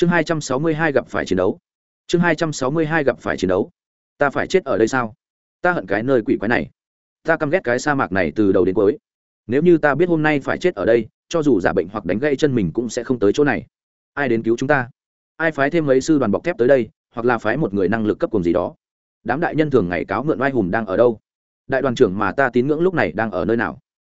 chương hai trăm sáu mươi hai gặp phải chiến đấu. Chương hai trăm sáu mươi hai gặp phải chiến đấu. Ta phải chết ở đây sao? Ta hận cái nơi quỷ quái này. Ta căm ghét cái sa mạc này từ đầu đến cuối. Nếu như ta biết hôm nay phải chết ở đây, cho dù giả bệnh hoặc đánh gãy chân mình cũng sẽ không tới chỗ này. Ai đến cứu chúng ta? Ai phái thêm mấy sư đoàn bọc thép tới đây, hoặc là phái một người năng lực cấp cùng gì đó? Đám đại nhân thường ngày cáo mượn oai hùng đang ở đâu? Đại đoàn trưởng mà ta tín ngưỡng lúc này đang ở nơi nào?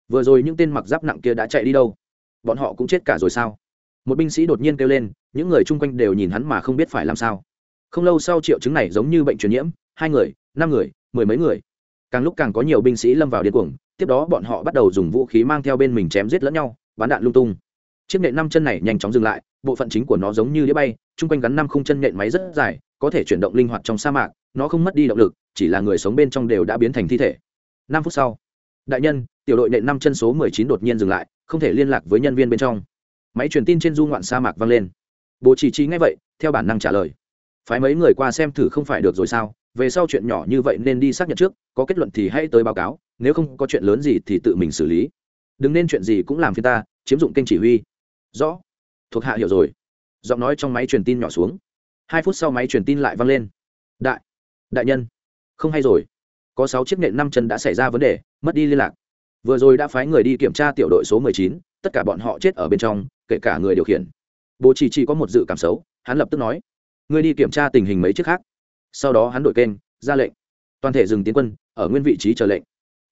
Vừa rồi những tên mặc giáp nặng kia đã chạy đi đâu? Bọn họ cũng chết cả rồi sao? Một binh sĩ đột nhiên kêu lên những người chung quanh đều nhìn hắn mà không biết phải làm sao. Không lâu sau triệu chứng này giống như bệnh truyền nhiễm, hai người, năm người, mười mấy người. Càng lúc càng có nhiều binh sĩ lâm vào điên cuồng, tiếp đó bọn họ bắt đầu dùng vũ khí mang theo bên mình chém giết lẫn nhau, bắn đạn lung tung. Chiếc nện năm chân này nhanh chóng dừng lại, bộ phận chính của nó giống như đĩa bay, chung quanh gắn năm khung chân nện máy rất dài, có thể chuyển động linh hoạt trong sa mạc, nó không mất đi động lực, chỉ là người sống bên trong đều đã biến thành thi thể. Năm phút sau, đại nhân, tiểu đội nện năm chân số mười chín đột nhiên dừng lại, không thể liên lạc với nhân viên bên trong. Máy truyền tin trên du ngoạn sa mạc vang lên bố chỉ chi ngay vậy, theo bản năng trả lời. Phái mấy người qua xem thử không phải được rồi sao? Về sau chuyện nhỏ như vậy nên đi xác nhận trước, có kết luận thì hãy tới báo cáo, nếu không có chuyện lớn gì thì tự mình xử lý. Đừng nên chuyện gì cũng làm phiên ta, chiếm dụng kênh chỉ huy. Rõ. Thuộc hạ hiểu rồi. Giọng nói trong máy truyền tin nhỏ xuống. Hai phút sau máy truyền tin lại vang lên. Đại. Đại nhân. Không hay rồi. Có sáu chiếc nện năm chân đã xảy ra vấn đề, mất đi liên lạc. Vừa rồi đã phái người đi kiểm tra tiểu đội số mười chín, tất cả bọn họ chết ở bên trong, kể cả người điều khiển bố chỉ chỉ có một dự cảm xấu, hắn lập tức nói, ngươi đi kiểm tra tình hình mấy chiếc khác. Sau đó hắn đổi kênh, ra lệnh, toàn thể dừng tiến quân, ở nguyên vị trí chờ lệnh.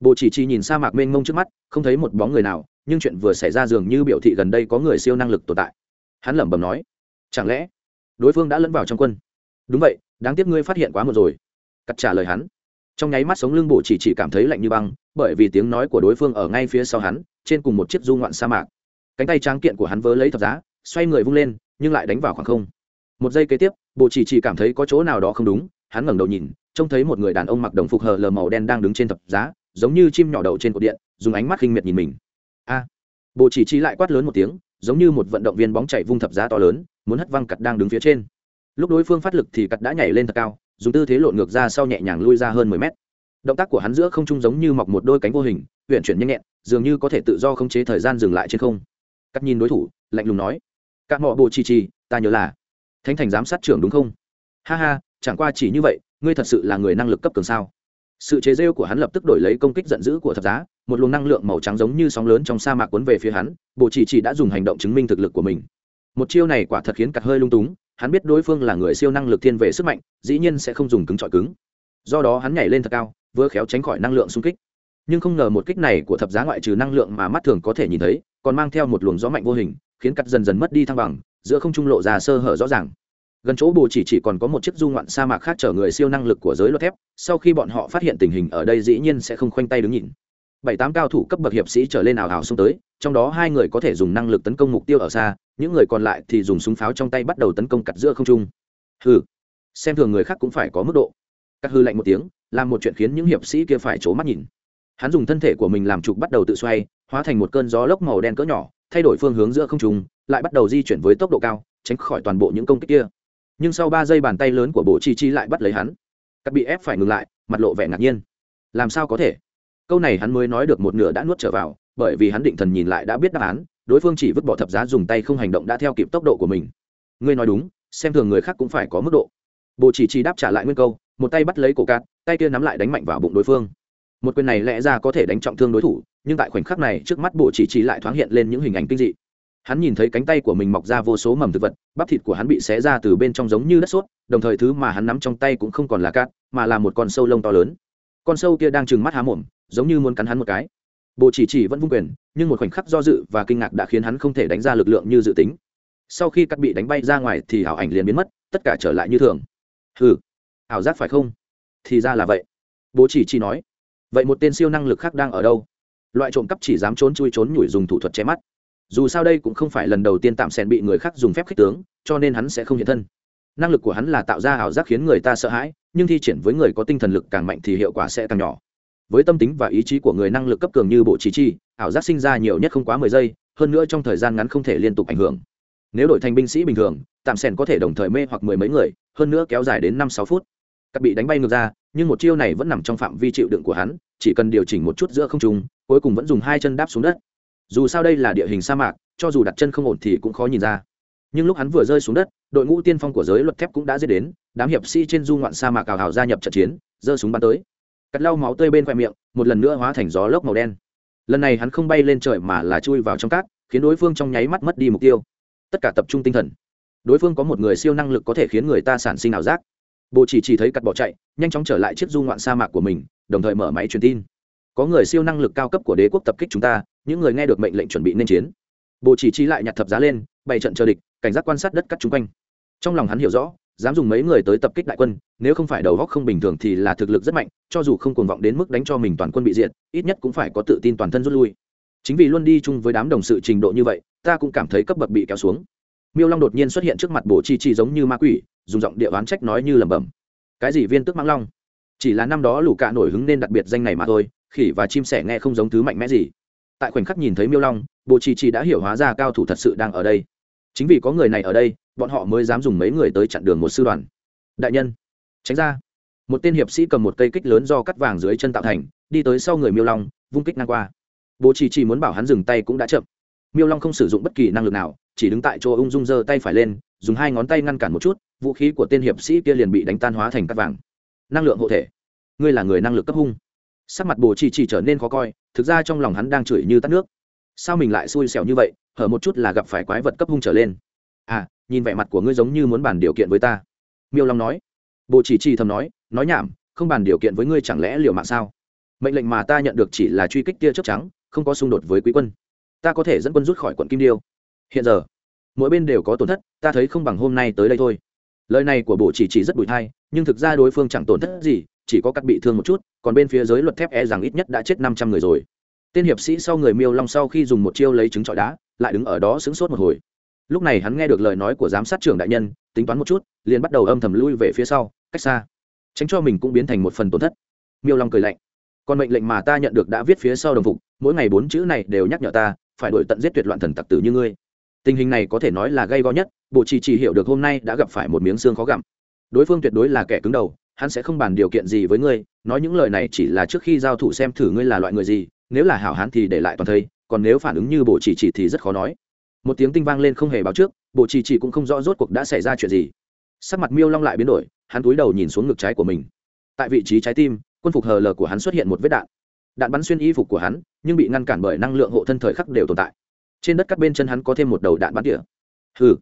Bộ chỉ chỉ nhìn sa mạc mênh mông trước mắt, không thấy một bóng người nào, nhưng chuyện vừa xảy ra dường như biểu thị gần đây có người siêu năng lực tồn tại. Hắn lẩm bẩm nói, chẳng lẽ đối phương đã lẫn vào trong quân? Đúng vậy, đáng tiếc ngươi phát hiện quá một rồi. Cắt trả lời hắn. Trong nháy mắt sống lưng bộ chỉ chỉ cảm thấy lạnh như băng, bởi vì tiếng nói của đối phương ở ngay phía sau hắn, trên cùng một chiếc du ngoạn sa mạc. Cánh tay tráng kiện của hắn vớ lấy thập giá xoay người vung lên, nhưng lại đánh vào khoảng không. Một giây kế tiếp bộ chỉ chỉ cảm thấy có chỗ nào đó không đúng, hắn ngẩng đầu nhìn, trông thấy một người đàn ông mặc đồng phục hờ lờ màu đen đang đứng trên thập giá, giống như chim nhỏ đậu trên cột điện, dùng ánh mắt khinh miệt nhìn mình. A! Bộ chỉ chỉ lại quát lớn một tiếng, giống như một vận động viên bóng chạy vung thập giá to lớn, muốn hất văng cặt đang đứng phía trên. Lúc đối phương phát lực thì cặt đã nhảy lên thật cao, dùng tư thế lộn ngược ra sau nhẹ nhàng lui ra hơn mười mét. Động tác của hắn giữa không trung giống như mọc một đôi cánh vô hình huyện chuyển nhanh nhẹn, dường như có thể tự do khống chế thời gian dừng lại trên không. Cắt nhìn đối thủ, lạnh lùng nói các mọ bộ chi chi, ta nhớ là thánh thành giám sát trưởng đúng không? Ha ha, chẳng qua chỉ như vậy, ngươi thật sự là người năng lực cấp cường sao? Sự chế rêu của hắn lập tức đổi lấy công kích giận dữ của thập giá, một luồng năng lượng màu trắng giống như sóng lớn trong sa mạc cuốn về phía hắn bộ chỉ chỉ đã dùng hành động chứng minh thực lực của mình. Một chiêu này quả thật khiến cặt hơi lung túng, hắn biết đối phương là người siêu năng lực thiên về sức mạnh, dĩ nhiên sẽ không dùng cứng trọi cứng. Do đó hắn nhảy lên thật cao, vừa khéo tránh khỏi năng lượng xung kích. Nhưng không ngờ một kích này của thập giá ngoại trừ năng lượng mà mắt thường có thể nhìn thấy, còn mang theo một luồng gió mạnh vô hình khiến cắt dần dần mất đi thăng bằng, giữa không trung lộ ra sơ hở rõ ràng. Gần chỗ bồ chỉ chỉ còn có một chiếc du ngoạn sa mạc khác chở người siêu năng lực của giới luật thép, sau khi bọn họ phát hiện tình hình ở đây dĩ nhiên sẽ không khoanh tay đứng nhìn. Bảy tám cao thủ cấp bậc hiệp sĩ trở lên ảo ảo xông tới, trong đó hai người có thể dùng năng lực tấn công mục tiêu ở xa, những người còn lại thì dùng súng pháo trong tay bắt đầu tấn công cặt giữa không trung. Hừ, xem thường người khác cũng phải có mức độ. Cắt hư lạnh một tiếng, làm một chuyện khiến những hiệp sĩ kia phải trố mắt nhìn. Hắn dùng thân thể của mình làm trục bắt đầu tự xoay, hóa thành một cơn gió lốc màu đen cỡ nhỏ thay đổi phương hướng giữa không trung, lại bắt đầu di chuyển với tốc độ cao, tránh khỏi toàn bộ những công kích kia. Nhưng sau ba giây bàn tay lớn của bộ chi chi lại bắt lấy hắn. Cắt bị ép phải ngừng lại, mặt lộ vẻ ngạc nhiên. Làm sao có thể? Câu này hắn mới nói được một nửa đã nuốt trở vào, bởi vì hắn định thần nhìn lại đã biết đáp án, đối phương chỉ vứt bỏ thập giá dùng tay không hành động đã theo kịp tốc độ của mình. Ngươi nói đúng, xem thường người khác cũng phải có mức độ. Bộ chỉ chi đáp trả lại nguyên câu, một tay bắt lấy cổ cát, tay kia nắm lại đánh mạnh vào bụng đối phương. Một quyền này lẽ ra có thể đánh trọng thương đối thủ nhưng tại khoảnh khắc này trước mắt bộ chỉ chỉ lại thoáng hiện lên những hình ảnh kinh dị. Hắn nhìn thấy cánh tay của mình mọc ra vô số mầm thực vật, bắp thịt của hắn bị xé ra từ bên trong giống như đất sốt, đồng thời thứ mà hắn nắm trong tay cũng không còn là cát, mà là một con sâu lông to lớn. Con sâu kia đang trừng mắt há mồm, giống như muốn cắn hắn một cái. Bộ chỉ chỉ vẫn vung quyền, nhưng một khoảnh khắc do dự và kinh ngạc đã khiến hắn không thể đánh ra lực lượng như dự tính. Sau khi cắt bị đánh bay ra ngoài thì ảo ảnh liền biến mất, tất cả trở lại như thường. Hừ, ảo giác phải không? Thì ra là vậy. Bố chỉ chỉ nói, vậy một tên siêu năng lực khác đang ở đâu? Loại trộm cắp chỉ dám trốn chui trốn nhủi dùng thủ thuật che mắt. Dù sao đây cũng không phải lần đầu tiên tạm sen bị người khác dùng phép khích tướng, cho nên hắn sẽ không hiện thân. Năng lực của hắn là tạo ra ảo giác khiến người ta sợ hãi, nhưng thi triển với người có tinh thần lực càng mạnh thì hiệu quả sẽ càng nhỏ. Với tâm tính và ý chí của người năng lực cấp cường như bộ trí chi, ảo giác sinh ra nhiều nhất không quá mười giây, hơn nữa trong thời gian ngắn không thể liên tục ảnh hưởng. Nếu đổi thành binh sĩ bình thường, tạm sen có thể đồng thời mê hoặc mười mấy người, hơn nữa kéo dài đến năm sáu phút. Cắt bị đánh bay ngược ra nhưng một chiêu này vẫn nằm trong phạm vi chịu đựng của hắn, chỉ cần điều chỉnh một chút giữa không trung, cuối cùng vẫn dùng hai chân đáp xuống đất. Dù sao đây là địa hình sa mạc, cho dù đặt chân không ổn thì cũng khó nhìn ra. Nhưng lúc hắn vừa rơi xuống đất, đội ngũ tiên phong của giới luật thép cũng đã dễ đến, đám hiệp sĩ trên du ngoạn sa mạc ảo hào gia nhập trận chiến, giơ súng bắn tới. Cắt lau máu tươi bên khoe miệng, một lần nữa hóa thành gió lốc màu đen. Lần này hắn không bay lên trời mà là chui vào trong cát, khiến đối phương trong nháy mắt mất đi mục tiêu. Tất cả tập trung tinh thần. Đối phương có một người siêu năng lực có thể khiến người ta sản sinh ảo giác bộ chỉ chỉ thấy cắt bỏ chạy, nhanh chóng trở lại chiếc du ngoạn sa mạc của mình, đồng thời mở máy truyền tin. Có người siêu năng lực cao cấp của đế quốc tập kích chúng ta, những người nghe được mệnh lệnh chuẩn bị nên chiến. Bộ chỉ chi lại nhặt thập giá lên, bày trận chờ địch, cảnh giác quan sát đất cắt chung quanh. Trong lòng hắn hiểu rõ, dám dùng mấy người tới tập kích đại quân, nếu không phải đầu góc không bình thường thì là thực lực rất mạnh, cho dù không cuồng vọng đến mức đánh cho mình toàn quân bị diệt, ít nhất cũng phải có tự tin toàn thân rút lui. Chính vì luôn đi chung với đám đồng sự trình độ như vậy, ta cũng cảm thấy cấp bậc bị kéo xuống. Miêu long đột nhiên xuất hiện trước mặt bộ chi chi giống như ma quỷ dùng giọng địa oán trách nói như lẩm bẩm. Cái gì viên tức mãng long? Chỉ là năm đó lũ cạ nổi hứng nên đặc biệt danh này mà thôi, khỉ và chim sẻ nghe không giống thứ mạnh mẽ gì. Tại khoảnh khắc nhìn thấy miêu long bộ chỉ chỉ đã hiểu hóa ra cao thủ thật sự đang ở đây. Chính vì có người này ở đây, bọn họ mới dám dùng mấy người tới chặn đường một sư đoàn. Đại nhân, tránh ra. Một tên hiệp sĩ cầm một cây kích lớn do cắt vàng dưới chân tạo thành, đi tới sau người miêu long, vung kích ngang qua. Bố chỉ chỉ muốn bảo hắn dừng tay cũng đã chậm. Miêu long không sử dụng bất kỳ năng lực nào, chỉ đứng tại chỗ ung dung giơ tay phải lên dùng hai ngón tay ngăn cản một chút, vũ khí của tên hiệp sĩ kia liền bị đánh tan hóa thành cắt vàng. Năng lượng hộ thể. Ngươi là người năng lực cấp hung. Sắc mặt bồ chỉ chỉ trở nên khó coi, thực ra trong lòng hắn đang chửi như tắt nước. Sao mình lại xui xẻo như vậy, hở một chút là gặp phải quái vật cấp hung trở lên. À nhìn vẻ mặt của ngươi giống như muốn bàn điều kiện với ta. Miêu long nói. Bộ chỉ chỉ thầm nói nói nhảm, không bàn điều kiện với ngươi chẳng lẽ liều mạng sao? Mệnh lệnh mà ta nhận được chỉ là truy kích tia chớp trắng, không có xung đột với quý quân. Ta có thể dẫn quân rút khỏi quận kim điêu. Hiện giờ mỗi bên đều có tổn thất, ta thấy không bằng hôm nay tới đây thôi. Lời này của bộ chỉ chỉ rất bụi thai nhưng thực ra đối phương chẳng tổn thất gì, chỉ có cắt bị thương một chút, còn bên phía giới luật thép e rằng ít nhất đã chết năm trăm người rồi. Tên hiệp sĩ sau người miêu long sau khi dùng một chiêu lấy trứng trọi đá, lại đứng ở đó sững sốt một hồi. Lúc này hắn nghe được lời nói của giám sát trưởng đại nhân, tính toán một chút, liền bắt đầu âm thầm lui về phía sau, cách xa. Tránh cho mình cũng biến thành một phần tổn thất. Miêu long cười lạnh. Còn mệnh lệnh mà ta nhận được đã viết phía sau đồng phục, mỗi ngày bốn chữ này đều nhắc nhở ta, phải đổi tận giết tuyệt loạn thần tặc tử như ngươi tình hình này có thể nói là gây go nhất bộ chỉ chỉ hiểu được hôm nay đã gặp phải một miếng xương khó gặm. Đối phương tuyệt đối là kẻ cứng đầu, hắn sẽ không bàn điều kiện gì với ngươi, nói những lời này chỉ là trước khi giao thủ xem thử ngươi là loại người gì, nếu là hảo hán thì để lại toàn thây, còn nếu phản ứng như bộ chỉ chỉ thì rất khó nói. Một tiếng tinh vang lên không hề báo trước bộ chỉ chỉ cũng không rõ rốt cuộc đã xảy ra chuyện gì. Sắc mặt miêu long lại biến đổi, hắn túi đầu nhìn xuống ngực trái của mình. Tại vị trí trái tim, quân phục hờ lờ của hắn xuất hiện một vết đạn. Đạn bắn xuyên y phục của hắn, nhưng bị ngăn cản bởi năng lượng hộ thân thời khắc đều tồn tại trên đất các bên chân hắn có thêm một đầu đạn bắn tỉa. Hừ,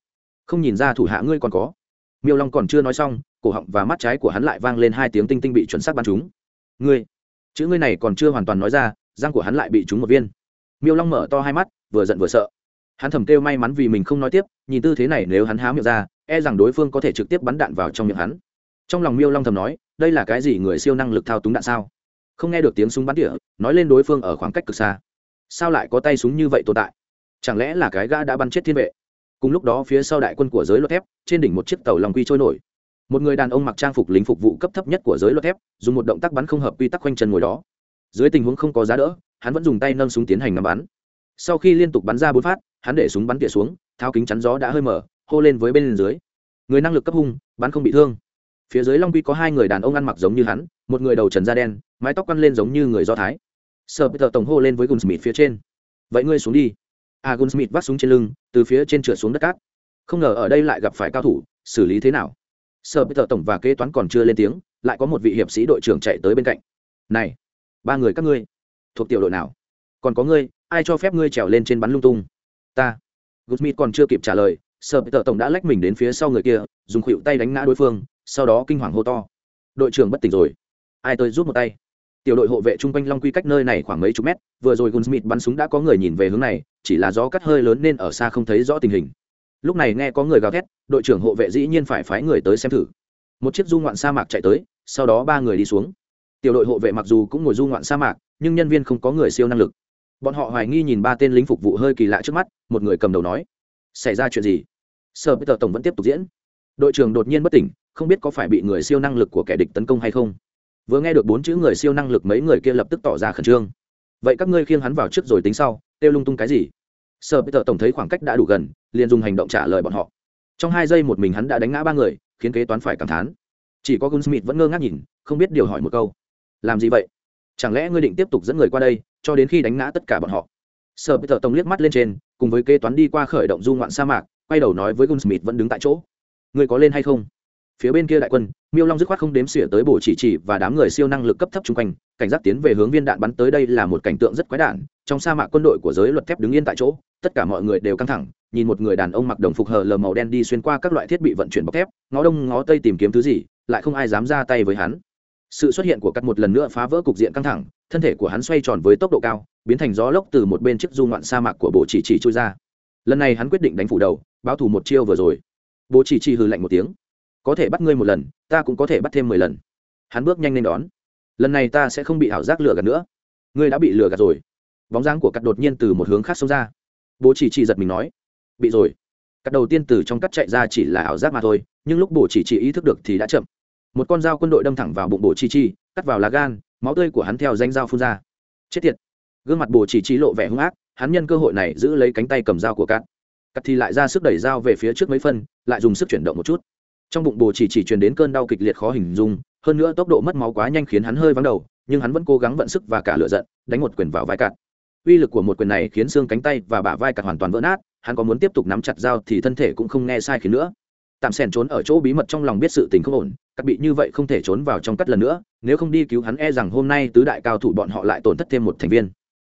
không nhìn ra thủ hạ ngươi còn có. Miêu long còn chưa nói xong, cổ họng và mắt trái của hắn lại vang lên hai tiếng tinh tinh bị chuẩn xác bắn trúng. Ngươi, chữ ngươi này còn chưa hoàn toàn nói ra, răng của hắn lại bị trúng một viên. Miêu long mở to hai mắt, vừa giận vừa sợ. Hắn thầm kêu may mắn vì mình không nói tiếp, nhìn tư thế này nếu hắn há miệng ra e rằng đối phương có thể trực tiếp bắn đạn vào trong miệng hắn. Trong lòng miêu long thầm nói, đây là cái gì người siêu năng lực thao túng đạn sao? Không nghe được tiếng súng bắn tỉa, nói lên đối phương ở khoảng cách cực xa. Sao lại có tay súng như vậy tồn tại? Chẳng lẽ là cái gã đã bắn chết thiên vệ? Cùng lúc đó phía sau đại quân của giới luật thép, trên đỉnh một chiếc tàu lòng quy trôi nổi. Một người đàn ông mặc trang phục lính phục vụ cấp thấp nhất của giới luật thép, dùng một động tác bắn không hợp quy tắc quanh chân ngồi đó. Dưới tình huống không có giá đỡ, hắn vẫn dùng tay nâng súng tiến hành ngắm bắn. Sau khi liên tục bắn ra bốn phát, hắn để súng bắn tỉa xuống, tháo kính chắn gió đã hơi mở, hô lên với bên dưới. Người năng lực cấp hung, bắn không bị thương. Phía dưới long quy có hai người đàn ông ăn mặc giống như hắn, một người đầu trần da đen, mái tóc quăn lên giống như người do thái. Sợ peter tổng hô lên với gunsmith phía trên. Vậy ngươi xuống đi agun smith vác súng trên lưng, từ phía trên trượt xuống đất cát. Không ngờ ở đây lại gặp phải cao thủ, xử lý thế nào? Sợ peter tổng và kế toán còn chưa lên tiếng, lại có một vị hiệp sĩ đội trưởng chạy tới bên cạnh. Này, ba người các ngươi, thuộc tiểu đội nào? Còn có ngươi, ai cho phép ngươi trèo lên trên bắn lung tung? Ta. Gusmith còn chưa kịp trả lời sợ peter tổng đã lách mình đến phía sau người kia, dùng khuỷu tay đánh ngã đối phương, sau đó kinh hoàng hô to. Đội trưởng bất tỉnh rồi. Ai tới giúp một tay? Tiểu đội hộ vệ chung quanh long quy cách nơi này khoảng mấy chục mét, vừa rồi gunsmith bắn súng đã có người nhìn về hướng này, chỉ là gió cắt hơi lớn nên ở xa không thấy rõ tình hình. Lúc này nghe có người gào thét, đội trưởng hộ vệ dĩ nhiên phải phái người tới xem thử. Một chiếc du ngoạn sa mạc chạy tới, sau đó ba người đi xuống. Tiểu đội hộ vệ mặc dù cũng ngồi du ngoạn sa mạc, nhưng nhân viên không có người siêu năng lực. Bọn họ hoài nghi nhìn ba tên lính phục vụ hơi kỳ lạ trước mắt, một người cầm đầu nói, xảy ra chuyện gì? Sở peter tổng vẫn tiếp tục diễn. Đội trưởng đột nhiên bất tỉnh, không biết có phải bị người siêu năng lực của kẻ địch tấn công hay không vừa nghe được bốn chữ người siêu năng lực mấy người kia lập tức tỏ ra khẩn trương. Vậy các ngươi khiêng hắn vào trước rồi tính sau, kêu lung tung cái gì? Sợ bây giờ tổng thấy khoảng cách đã đủ gần, liền dùng hành động trả lời bọn họ. Trong hai giây một mình hắn đã đánh ngã ba người, khiến kế toán phải cảm thán. Chỉ có gunsmith vẫn ngơ ngác nhìn, không biết điều hỏi một câu. Làm gì vậy? Chẳng lẽ ngươi định tiếp tục dẫn người qua đây, cho đến khi đánh ngã tất cả bọn họ? Sợ bây giờ tổng liếc mắt lên trên, cùng với kế toán đi qua khởi động du ngoạn sa mạc, quay đầu nói với gunsmith vẫn đứng tại chỗ. Ngươi có lên hay không? Phía bên kia đại quân, miêu long dứt khoát không đếm xỉa tới bổ chỉ chỉ và đám người siêu năng lực cấp thấp chung quanh, cảnh giác tiến về hướng viên đạn bắn tới đây là một cảnh tượng rất quái đản. Trong sa mạc quân đội của giới luật thép đứng yên tại chỗ, tất cả mọi người đều căng thẳng, nhìn một người đàn ông mặc đồng phục hờ lờ màu đen đi xuyên qua các loại thiết bị vận chuyển bọc thép, ngó đông ngó tây tìm kiếm thứ gì, lại không ai dám ra tay với hắn. Sự xuất hiện của cắt một lần nữa phá vỡ cục diện căng thẳng, thân thể của hắn xoay tròn với tốc độ cao, biến thành gió lốc từ một bên chiếc du ngoạn sa mạc của bộ chỉ chỉ trôi ra. Lần này hắn quyết định đánh phủ đầu, báo thủ một chiêu vừa rồi. Bố chỉ chỉ hừ lạnh một tiếng có thể bắt ngươi một lần, ta cũng có thể bắt thêm mười lần. Hắn bước nhanh lên đón. Lần này ta sẽ không bị ảo giác lừa gạt nữa. Ngươi đã bị lừa gạt rồi. Bóng dáng của cắt đột nhiên từ một hướng khác xông ra. Bố chỉ chỉ giật mình nói, bị rồi. Cắt đầu tiên từ trong cắt chạy ra chỉ là ảo giác mà thôi, nhưng lúc bố chỉ chỉ ý thức được thì đã chậm. Một con dao quân đội đâm thẳng vào bụng bố chỉ chỉ, cắt vào lá gan, máu tươi của hắn theo danh dao phun ra. Chết tiệt. Gương mặt bố chỉ chỉ lộ vẻ hung ác, hắn nhân cơ hội này giữ lấy cánh tay cầm dao của cắt. Cắt thì lại ra sức đẩy dao về phía trước mấy phân, lại dùng sức chuyển động một chút trong bụng bồ chỉ chỉ truyền đến cơn đau kịch liệt khó hình dung, hơn nữa tốc độ mất máu quá nhanh khiến hắn hơi vắng đầu, nhưng hắn vẫn cố gắng vận sức và cả lựa giận, đánh một quyền vào vai cạn. Uy lực của một quyền này khiến xương cánh tay và bả vai cạn hoàn toàn vỡ nát, hắn có muốn tiếp tục nắm chặt dao thì thân thể cũng không nghe sai khiến nữa. Tạm sèn trốn ở chỗ bí mật trong lòng biết sự tình không ổn cắt bị như vậy không thể trốn vào trong cắt lần nữa, nếu không đi cứu hắn e rằng hôm nay tứ đại cao thủ bọn họ lại tổn thất thêm một thành viên.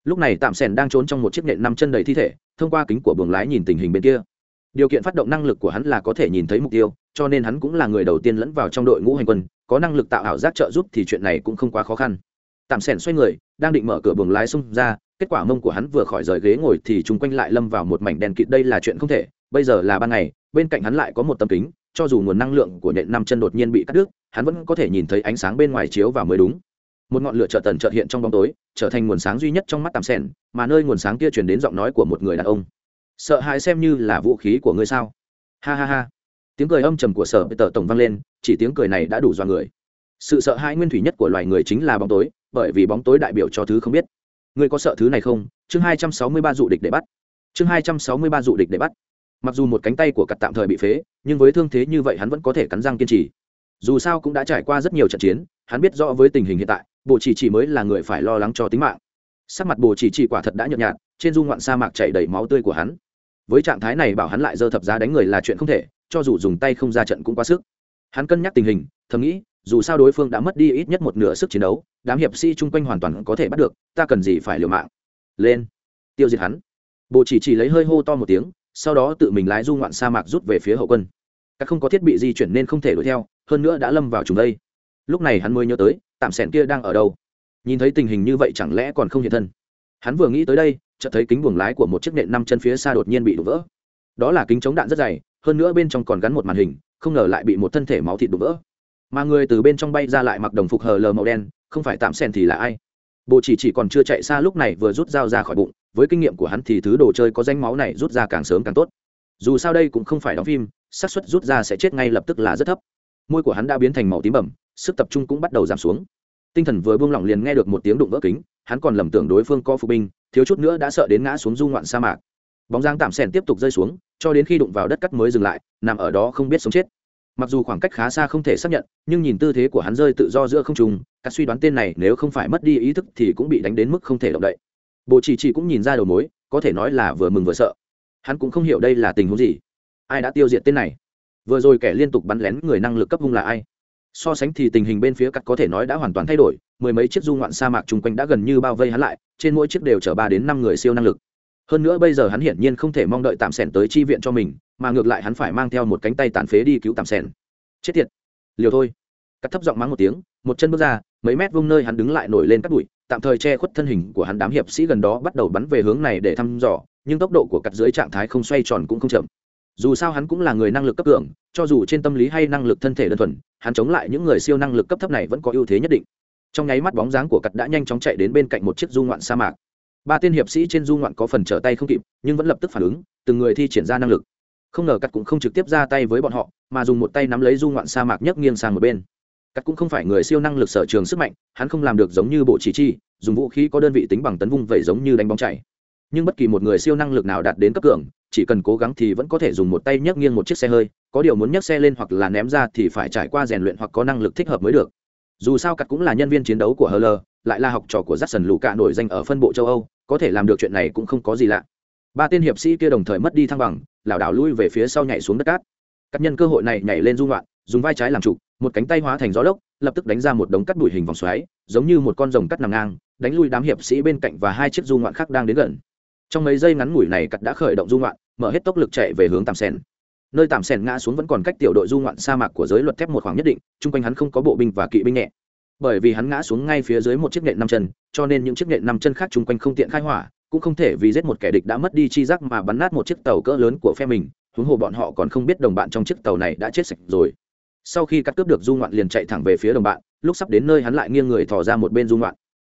Lúc này tạm sèn đang trốn trong một chiếc nệm năm chân đầy thi thể, thông qua kính của buồng lái nhìn tình hình bên kia điều kiện phát động năng lực của hắn là có thể nhìn thấy mục tiêu, cho nên hắn cũng là người đầu tiên lẫn vào trong đội ngũ hành quân, có năng lực tạo ảo giác trợ giúp thì chuyện này cũng không quá khó khăn. Tạm sẻn xoay người, đang định mở cửa buồng lái xông ra, kết quả mông của hắn vừa khỏi rời ghế ngồi thì chung quanh lại lâm vào một mảnh đèn kịt. Đây là chuyện không thể, bây giờ là ban ngày, bên cạnh hắn lại có một tấm kính, cho dù nguồn năng lượng của nhện năm chân đột nhiên bị cắt đứt, hắn vẫn có thể nhìn thấy ánh sáng bên ngoài chiếu vào mới đúng. Một ngọn lửa chợt tần chợt hiện trong bóng tối, trở thành nguồn sáng duy nhất trong mắt tạm sẻn, mà nơi nguồn sáng kia truyền đến giọng nói của một người đàn ông sợ hãi xem như là vũ khí của ngươi sao? Ha ha ha. Tiếng cười âm trầm của sở tờ tổng vang lên, chỉ tiếng cười này đã đủ dọa người. Sự sợ hãi nguyên thủy nhất của loài người chính là bóng tối, bởi vì bóng tối đại biểu cho thứ không biết. Ngươi có sợ thứ này không? Chương hai trăm sáu mươi ba dụ địch để bắt. Chương hai trăm sáu mươi ba dụ địch để bắt. Mặc dù một cánh tay của cặp tạm thời bị phế, nhưng với thương thế như vậy hắn vẫn có thể cắn răng kiên trì. Dù sao cũng đã trải qua rất nhiều trận chiến, hắn biết rõ với tình hình hiện tại bộ chỉ chỉ mới là người phải lo lắng cho tính mạng. Sắc mặt bồ chỉ chỉ quả thật đã nhợt nhạt, trên dung ngoạn sa mạc chảy đầy máu tươi của hắn với trạng thái này bảo hắn lại dơ thập giá đánh người là chuyện không thể, cho dù dùng tay không ra trận cũng quá sức. Hắn cân nhắc tình hình, thầm nghĩ, dù sao đối phương đã mất đi ít nhất một nửa sức chiến đấu, đám hiệp sĩ chung quanh hoàn toàn có thể bắt được, ta cần gì phải liều mạng. Lên. Tiêu diệt hắn. Bộ chỉ chỉ lấy hơi hô to một tiếng, sau đó tự mình lái du ngoạn sa mạc rút về phía hậu quân. Các không có thiết bị di chuyển nên không thể đuổi theo, hơn nữa đã lâm vào chúng đây. Lúc này hắn mới nhớ tới, tạm sẻn kia đang ở đâu. Nhìn thấy tình hình như vậy chẳng lẽ còn không hiện thân. Hắn vừa nghĩ tới đây chợt thấy kính buồng lái của một chiếc nện năm chân phía xa đột nhiên bị đụng vỡ. Đó là kính chống đạn rất dày, hơn nữa bên trong còn gắn một màn hình, không ngờ lại bị một thân thể máu thịt đụng vỡ. Mà người từ bên trong bay ra lại mặc đồng phục hờ lờ màu đen, không phải tạm sen thì là ai? Bộ chỉ chỉ còn chưa chạy xa lúc này vừa rút dao ra khỏi bụng, với kinh nghiệm của hắn thì thứ đồ chơi có danh máu này rút ra càng sớm càng tốt. Dù sao đây cũng không phải đóng phim, xác suất rút ra sẽ chết ngay lập tức là rất thấp. Môi của hắn đã biến thành màu tím bẩm sức tập trung cũng bắt đầu giảm xuống. Tinh thần vừa buông lỏng liền nghe được một tiếng đụng vỡ kính, hắn còn lầm tưởng đối phương có phục binh thiếu chút nữa đã sợ đến ngã xuống du ngoạn sa mạc. Bóng dáng tạm sèn tiếp tục rơi xuống, cho đến khi đụng vào đất cắt mới dừng lại, nằm ở đó không biết sống chết. Mặc dù khoảng cách khá xa không thể xác nhận, nhưng nhìn tư thế của hắn rơi tự do giữa không trùng các suy đoán tên này nếu không phải mất đi ý thức thì cũng bị đánh đến mức không thể động đậy. Bộ chỉ chỉ cũng nhìn ra đầu mối, có thể nói là vừa mừng vừa sợ. Hắn cũng không hiểu đây là tình huống gì. Ai đã tiêu diệt tên này? Vừa rồi kẻ liên tục bắn lén người năng lực cấp hung là ai? So sánh thì tình hình bên phía cắt có thể nói đã hoàn toàn thay đổi, mười mấy chiếc du ngoạn sa mạc chung quanh đã gần như bao vây hắn lại, trên mỗi chiếc đều chở ba đến năm người siêu năng lực. Hơn nữa bây giờ hắn hiển nhiên không thể mong đợi tạm sẻn tới chi viện cho mình, mà ngược lại hắn phải mang theo một cánh tay tàn phế đi cứu tạm sẻn. Chết tiệt. Liều thôi. Cắt thấp giọng mắng một tiếng, một chân bước ra, mấy mét vung nơi hắn đứng lại nổi lên cắt bụi, tạm thời che khuất thân hình của hắn đám hiệp sĩ gần đó bắt đầu bắn về hướng này để thăm dò, nhưng tốc độ của cắt dưới trạng thái không xoay tròn cũng không chậm dù sao hắn cũng là người năng lực cấp cường, cho dù trên tâm lý hay năng lực thân thể đơn thuần, hắn chống lại những người siêu năng lực cấp thấp này vẫn có ưu thế nhất định. Trong nháy mắt bóng dáng của cắt đã nhanh chóng chạy đến bên cạnh một chiếc du ngoạn sa mạc. Ba tên hiệp sĩ trên du ngoạn có phần trở tay không kịp, nhưng vẫn lập tức phản ứng, từng người thi triển ra năng lực. Không ngờ cắt cũng không trực tiếp ra tay với bọn họ, mà dùng một tay nắm lấy du ngoạn sa mạc nhấc nghiêng sang một bên. Cắt cũng không phải người siêu năng lực sở trường sức mạnh, hắn không làm được giống như bộ chỉ chi, dùng vũ khí có đơn vị tính bằng tấn vung vẩy giống như đánh bóng chảy nhưng bất kỳ một người siêu năng lực nào đạt đến cấp cường, chỉ cần cố gắng thì vẫn có thể dùng một tay nhấc nghiêng một chiếc xe hơi, có điều muốn nhấc xe lên hoặc là ném ra thì phải trải qua rèn luyện hoặc có năng lực thích hợp mới được. Dù sao cắt cũng là nhân viên chiến đấu của hờ lại là học trò của Jackson lù cạ nổi danh ở phân bộ châu âu, có thể làm được chuyện này cũng không có gì lạ. Ba tên hiệp sĩ kia đồng thời mất đi thăng bằng, lảo đảo lui về phía sau nhảy xuống đất cát. Cắt nhân cơ hội này nhảy lên dung loạn dùng vai trái làm trụ một cánh tay hóa thành gió lốc, lập tức đánh ra một đống cắt đuổi hình vòng xoáy, giống như một con rồng cắt nằm ngang, đánh lui đám hiệp sĩ bên cạnh và hai chiếc du ngoạn khác đang đến gần trong mấy giây ngắn ngủi này cắt đã khởi động du ngoạn, mở hết tốc lực chạy về hướng tàm sen nơi tàm sen ngã xuống vẫn còn cách tiểu đội du ngoạn sa mạc của giới luật thép một khoảng nhất định, chung quanh hắn không có bộ binh và kỵ binh nhẹ. Bởi vì hắn ngã xuống ngay phía dưới một chiếc nhện năm chân, cho nên những chiếc nhện năm chân khác chung quanh không tiện khai hỏa, cũng không thể vì giết một kẻ địch đã mất đi chi giác mà bắn nát một chiếc tàu cỡ lớn của phe mình, huống hồ bọn họ còn không biết đồng bạn trong chiếc tàu này đã chết sạch rồi. Sau khi cắt cướp được du ngoạn liền chạy thẳng về phía đồng bạn, lúc sắp đến nơi hắn lại nghiêng người thò ra một bên du ngoạn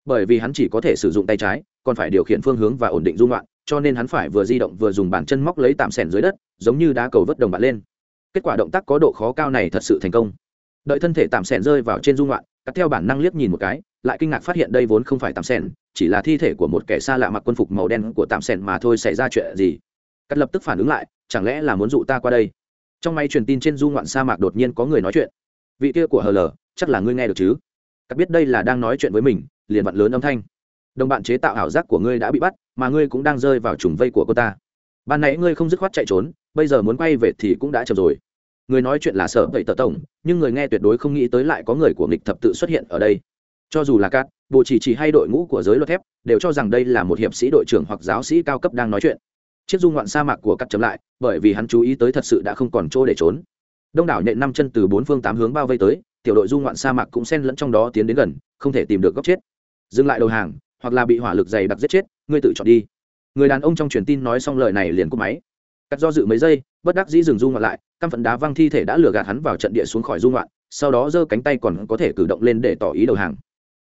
bởi vì hắn chỉ có thể sử dụng tay trái, còn phải điều khiển phương hướng và ổn định dung ngoạn cho nên hắn phải vừa di động vừa dùng bàn chân móc lấy tạm sẻn dưới đất, giống như đá cầu vớt đồng bạn lên. Kết quả động tác có độ khó cao này thật sự thành công. Đợi thân thể tạm sẻn rơi vào trên dung ngoạn cắt theo bản năng liếc nhìn một cái, lại kinh ngạc phát hiện đây vốn không phải tạm sẻn chỉ là thi thể của một kẻ xa lạ mặc quân phục màu đen của tạm sẻn mà thôi xảy ra chuyện gì. Cắt lập tức phản ứng lại, chẳng lẽ là muốn dụ ta qua đây? Trong máy truyền tin trên du ngoạn sa mạc đột nhiên có người nói chuyện. Vị kia của hờ lờ chắc là ngươi nghe được chứ? Cắt biết đây là đang nói chuyện với mình liền vặn lớn âm thanh. Đồng bạn chế tạo ảo giác của ngươi đã bị bắt, mà ngươi cũng đang rơi vào trùng vây của cô ta. Ban nãy ngươi không dứt khoát chạy trốn, bây giờ muốn quay về thì cũng đã chậm rồi. Người nói chuyện là sợ vậy tờ tổng, nhưng người nghe tuyệt đối không nghĩ tới lại có người của nghịch thập tự xuất hiện ở đây. Cho dù là cát, bộ chỉ chỉ hay đội ngũ của giới luật thép đều cho rằng đây là một hiệp sĩ đội trưởng hoặc giáo sĩ cao cấp đang nói chuyện. Chiếc dung ngoạn sa mạc của cắt chấm lại, bởi vì hắn chú ý tới thật sự đã không còn chỗ để trốn. Đông đảo nhện năm chân từ bốn phương tám hướng bao vây tới, tiểu đội dung ngoạn sa mạc cũng xen lẫn trong đó tiến đến gần, không thể tìm được góc chết dừng lại đầu hàng, hoặc là bị hỏa lực dày đặc giết chết, ngươi tự chọn đi. Người đàn ông trong truyền tin nói xong lời này liền cúp máy. Cắt do dự mấy giây, bất đắc dĩ dừng dung ngoạn lại, căm phận đá văng thi thể đã lừa gạt hắn vào trận địa xuống khỏi dung ngoạn, sau đó giơ cánh tay còn có thể cử động lên để tỏ ý đầu hàng.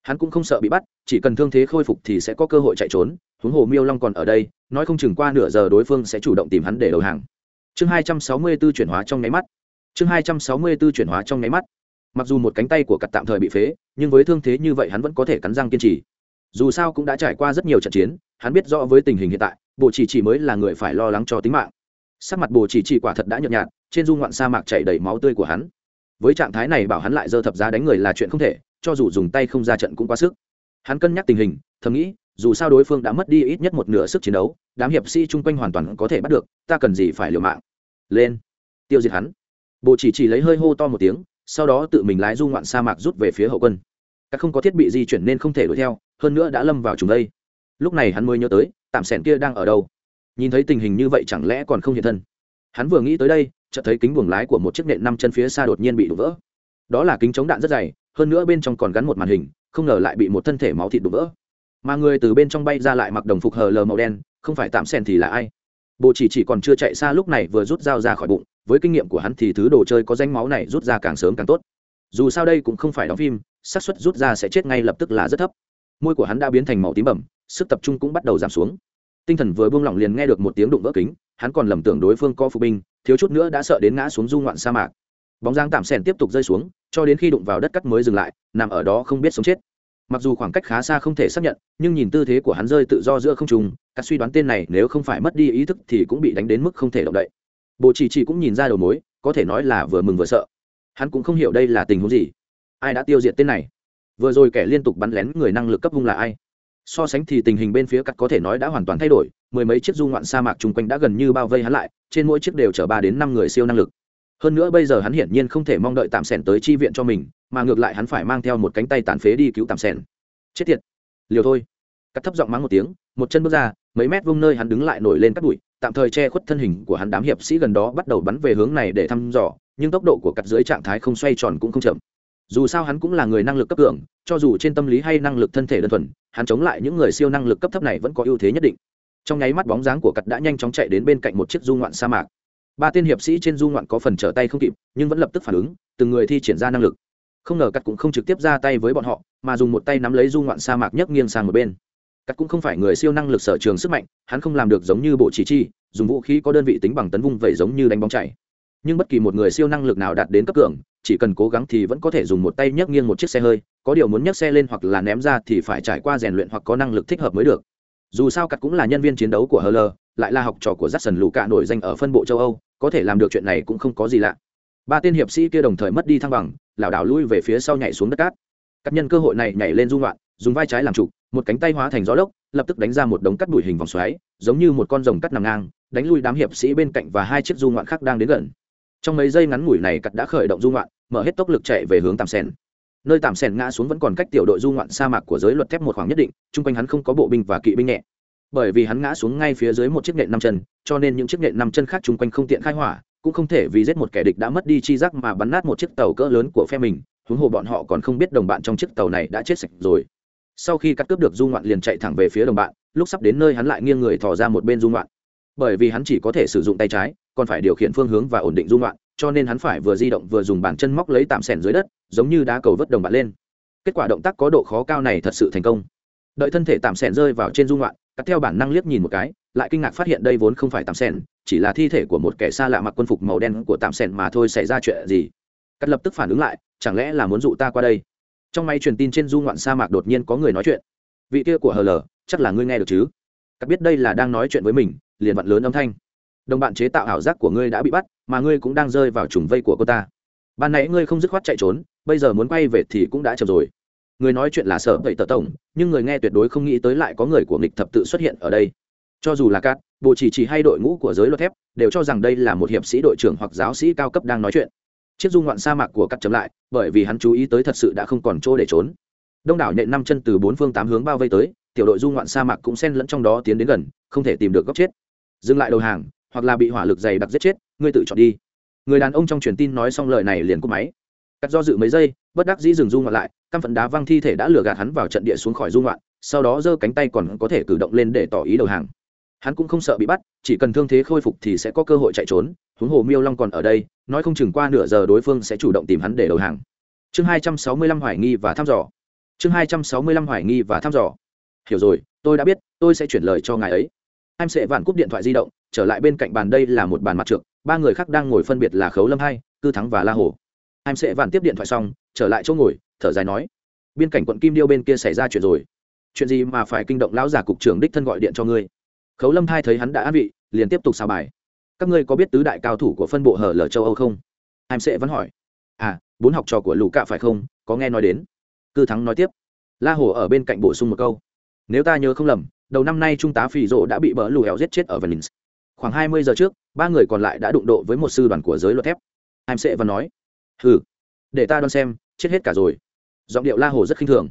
Hắn cũng không sợ bị bắt, chỉ cần thương thế khôi phục thì sẽ có cơ hội chạy trốn, huống hồ miêu long còn ở đây, nói không chừng qua nửa giờ đối phương sẽ chủ động tìm hắn để đầu hàng. Chương hai trăm sáu mươi 264 chuyển hóa trong nháy mắt. Chương hai trăm sáu mươi 264 chuyển hóa trong nháy mắt mặc dù một cánh tay của cặt tạm thời bị phế, nhưng với thương thế như vậy hắn vẫn có thể cắn răng kiên trì. Dù sao cũng đã trải qua rất nhiều trận chiến, hắn biết rõ với tình hình hiện tại bộ chỉ chỉ mới là người phải lo lắng cho tính mạng. Sắc mặt bộ chỉ chỉ quả thật đã nhợt nhạt, trên dung ngoạn sa mạc chảy đầy máu tươi của hắn. Với trạng thái này bảo hắn lại dơ thập giá đánh người là chuyện không thể, cho dù dùng tay không ra trận cũng quá sức. Hắn cân nhắc tình hình, thầm nghĩ, dù sao đối phương đã mất đi ít nhất một nửa sức chiến đấu, đám hiệp sĩ chung quanh hoàn toàn có thể bắt được, ta cần gì phải liều mạng. Lên, tiêu diệt hắn. Bộ chỉ chỉ lấy hơi hô to một tiếng sau đó tự mình lái du ngoạn sa mạc rút về phía hậu quân. Các không có thiết bị di chuyển nên không thể đuổi theo, hơn nữa đã lâm vào trùng đây. Lúc này hắn mới nhớ tới, tạm sẻn kia đang ở đâu. Nhìn thấy tình hình như vậy chẳng lẽ còn không hiện thân? Hắn vừa nghĩ tới đây, chợt thấy kính buồng lái của một chiếc nện năm chân phía xa đột nhiên bị đổ vỡ. Đó là kính chống đạn rất dày, hơn nữa bên trong còn gắn một màn hình, không ngờ lại bị một thân thể máu thịt đổ vỡ. Mà người từ bên trong bay ra lại mặc đồng phục hờ lờ màu đen, không phải tạm sen thì là ai? Bộ chỉ chỉ còn chưa chạy xa lúc này vừa rút dao ra khỏi bụng, với kinh nghiệm của hắn thì thứ đồ chơi có danh máu này rút ra càng sớm càng tốt. Dù sao đây cũng không phải đóng phim, xác suất rút ra sẽ chết ngay lập tức là rất thấp. Môi của hắn đã biến thành màu tím bẩm sức tập trung cũng bắt đầu giảm xuống. Tinh thần vừa buông lỏng liền nghe được một tiếng đụng vỡ kính, hắn còn lầm tưởng đối phương có phục binh, thiếu chút nữa đã sợ đến ngã xuống du ngoạn sa mạc. Bóng dáng tạm sèn tiếp tục rơi xuống, cho đến khi đụng vào đất cắt mới dừng lại, nằm ở đó không biết sống chết mặc dù khoảng cách khá xa không thể xác nhận, nhưng nhìn tư thế của hắn rơi tự do giữa không trùng các suy đoán tên này nếu không phải mất đi ý thức thì cũng bị đánh đến mức không thể động đậy. Bộ chỉ chỉ cũng nhìn ra đầu mối, có thể nói là vừa mừng vừa sợ. Hắn cũng không hiểu đây là tình huống gì. Ai đã tiêu diệt tên này? Vừa rồi kẻ liên tục bắn lén người năng lực cấp hung là ai? So sánh thì tình hình bên phía cắt có thể nói đã hoàn toàn thay đổi, mười mấy chiếc du ngoạn sa mạc chung quanh đã gần như bao vây hắn lại, trên mỗi chiếc đều chở ba đến năm người siêu năng lực. Hơn nữa bây giờ hắn hiển nhiên không thể mong đợi tạm sẻn tới chi viện cho mình mà ngược lại hắn phải mang theo một cánh tay tàn phế đi cứu tạm sèn chết tiệt. Liều thôi. Cắt thấp giọng mắng một tiếng, một chân bước ra, mấy mét vung nơi hắn đứng lại nổi lên cắt bụi, tạm thời che khuất thân hình của hắn đám hiệp sĩ gần đó bắt đầu bắn về hướng này để thăm dò, nhưng tốc độ của cắt dưới trạng thái không xoay tròn cũng không chậm. Dù sao hắn cũng là người năng lực cấp cường, cho dù trên tâm lý hay năng lực thân thể đơn thuần, hắn chống lại những người siêu năng lực cấp thấp này vẫn có ưu thế nhất định. Trong nháy mắt bóng dáng của cắt đã nhanh chóng chạy đến bên cạnh một chiếc du ngoạn sa mạc. Ba tên hiệp sĩ trên du ngoạn có phần trở tay không kịp, nhưng vẫn lập tức phản ứng, từng người thi triển ra năng lực không ngờ cắt cũng không trực tiếp ra tay với bọn họ, mà dùng một tay nắm lấy du ngoạn sa mạc nhấc nghiêng sang một bên. Cắt cũng không phải người siêu năng lực sở trường sức mạnh, hắn không làm được giống như bộ chỉ chi, dùng vũ khí có đơn vị tính bằng tấn vung vẩy giống như đánh bóng chảy. Nhưng bất kỳ một người siêu năng lực nào đạt đến cấp cường, chỉ cần cố gắng thì vẫn có thể dùng một tay nhấc nghiêng một chiếc xe hơi, có điều muốn nhấc xe lên hoặc là ném ra thì phải trải qua rèn luyện hoặc có năng lực thích hợp mới được. Dù sao cắt cũng là nhân viên chiến đấu của hờ lờ lại là học trò của Jackson lù cạ nổi danh ở phân bộ châu âu, có thể làm được chuyện này cũng không có gì lạ. Ba tên hiệp sĩ kia đồng thời mất đi thăng bằng lảo đảo lui về phía sau nhảy xuống đất cát. Các nhân cơ hội này nhảy lên dung loạn dùng vai trái làm trụ, một cánh tay hóa thành gió lốc, lập tức đánh ra một đống cắt bụi hình vòng xoáy, giống như một con rồng cắt nằm ngang, đánh lui đám hiệp sĩ bên cạnh và hai chiếc du ngoạn khác đang đến gần. Trong mấy giây ngắn ngủi này, cắt đã khởi động du ngoạn, mở hết tốc lực chạy về hướng tàm sen nơi tàm sen ngã xuống vẫn còn cách tiểu đội du ngoạn sa mạc của giới luật thép một khoảng nhất định, chung quanh hắn không có bộ binh và kỵ binh nhẹ. Bởi vì hắn ngã xuống ngay phía dưới một chiếc nhện năm chân, cho nên những chiếc nhện năm chân khác chung quanh không tiện khai hỏa cũng không thể vì giết một kẻ địch đã mất đi chi giác mà bắn nát một chiếc tàu cỡ lớn của phe mình, huống hồ bọn họ còn không biết đồng bạn trong chiếc tàu này đã chết sạch rồi. Sau khi cắt cướp được du ngoạn liền chạy thẳng về phía đồng bạn, lúc sắp đến nơi hắn lại nghiêng người thò ra một bên du ngoạn. Bởi vì hắn chỉ có thể sử dụng tay trái, còn phải điều khiển phương hướng và ổn định du ngoạn, cho nên hắn phải vừa di động vừa dùng bàn chân móc lấy tạm sẻn dưới đất, giống như đá cầu vớt đồng bạn lên. Kết quả động tác có độ khó cao này thật sự thành công. Đợi thân thể tạm sẻn rơi vào trên du ngoạn, cắt theo bản năng liếc nhìn một cái, lại kinh ngạc phát hiện đây vốn không phải tạm sẻn chỉ là thi thể của một kẻ xa lạ mặc quân phục màu đen của tạm sẻn mà thôi xảy ra chuyện gì? Cắt lập tức phản ứng lại, chẳng lẽ là muốn dụ ta qua đây? Trong máy truyền tin trên du ngoạn sa mạc đột nhiên có người nói chuyện. Vị kia của hờ lờ chắc là ngươi nghe được chứ? Cắt biết đây là đang nói chuyện với mình, liền vặn lớn âm thanh. Đồng bạn chế tạo ảo giác của ngươi đã bị bắt, mà ngươi cũng đang rơi vào trùng vây của cô ta. Ban nãy ngươi không dứt khoát chạy trốn, bây giờ muốn quay về thì cũng đã chậm rồi. Người nói chuyện là sợ vậy tờ tổng, nhưng người nghe tuyệt đối không nghĩ tới lại có người của nghịch thập tự xuất hiện ở đây cho dù là cát, bộ chỉ chỉ hay đội ngũ của giới luật thép đều cho rằng đây là một hiệp sĩ đội trưởng hoặc giáo sĩ cao cấp đang nói chuyện. Chiếc dung ngoạn sa mạc của cắt chấm lại, bởi vì hắn chú ý tới thật sự đã không còn chỗ để trốn. Đông đảo nhện năm chân từ bốn phương tám hướng bao vây tới, tiểu đội dung ngoạn sa mạc cũng xen lẫn trong đó tiến đến gần, không thể tìm được góc chết. Dừng lại đầu hàng, hoặc là bị hỏa lực dày đặc giết chết, ngươi tự chọn đi. Người đàn ông trong truyền tin nói xong lời này liền cúp máy. Cắt do dự mấy giây, bất đắc dĩ dừng dung ngoạn lại, căm phận đá văng thi thể đã lừa gạt hắn vào trận địa xuống khỏi dung ngoạn, sau đó giơ cánh tay còn có thể cử động lên để tỏ ý đầu hàng hắn cũng không sợ bị bắt, chỉ cần thương thế khôi phục thì sẽ có cơ hội chạy trốn. Huống hồ miêu long còn ở đây, nói không chừng qua nửa giờ đối phương sẽ chủ động tìm hắn để đầu hàng. Chương hai trăm sáu mươi lăm hoài nghi và thăm dò. Chương hai trăm sáu mươi lăm hoài nghi và thăm dò. Hiểu rồi, tôi đã biết, tôi sẽ chuyển lời cho ngài ấy. Em sẽ vạn cúp điện thoại di động, trở lại bên cạnh bàn đây là một bàn mặt trượt ba người khác đang ngồi phân biệt là khấu lâm hai, cư thắng và la hồ. Em sẽ vạn tiếp điện thoại xong, trở lại chỗ ngồi, thở dài nói. Biên cảnh quận kim điêu bên kia xảy ra chuyện rồi. Chuyện gì mà phải kinh động lão giả cục trưởng đích thân gọi điện cho ngươi? Khấu lâm thai thấy hắn đã an vị, liền tiếp tục xào bài. Các ngươi có biết tứ đại cao thủ của phân bộ hở lở châu âu không? Em sẽ vẫn hỏi. À bốn học trò của lũ cạ phải không? Có nghe nói đến. Cư thắng nói tiếp. La hồ ở bên cạnh bổ sung một câu. Nếu ta nhớ không lầm, đầu năm nay trung tá phì rộ đã bị bỡ lù hẻo giết chết ở venice. Khoảng hai mươi giờ trước, ba người còn lại đã đụng độ với một sư đoàn của giới luật thép. Em sẽ vẫn nói. Hừ, để ta đoán xem, chết hết cả rồi. Giọng điệu la hồ rất khinh thường.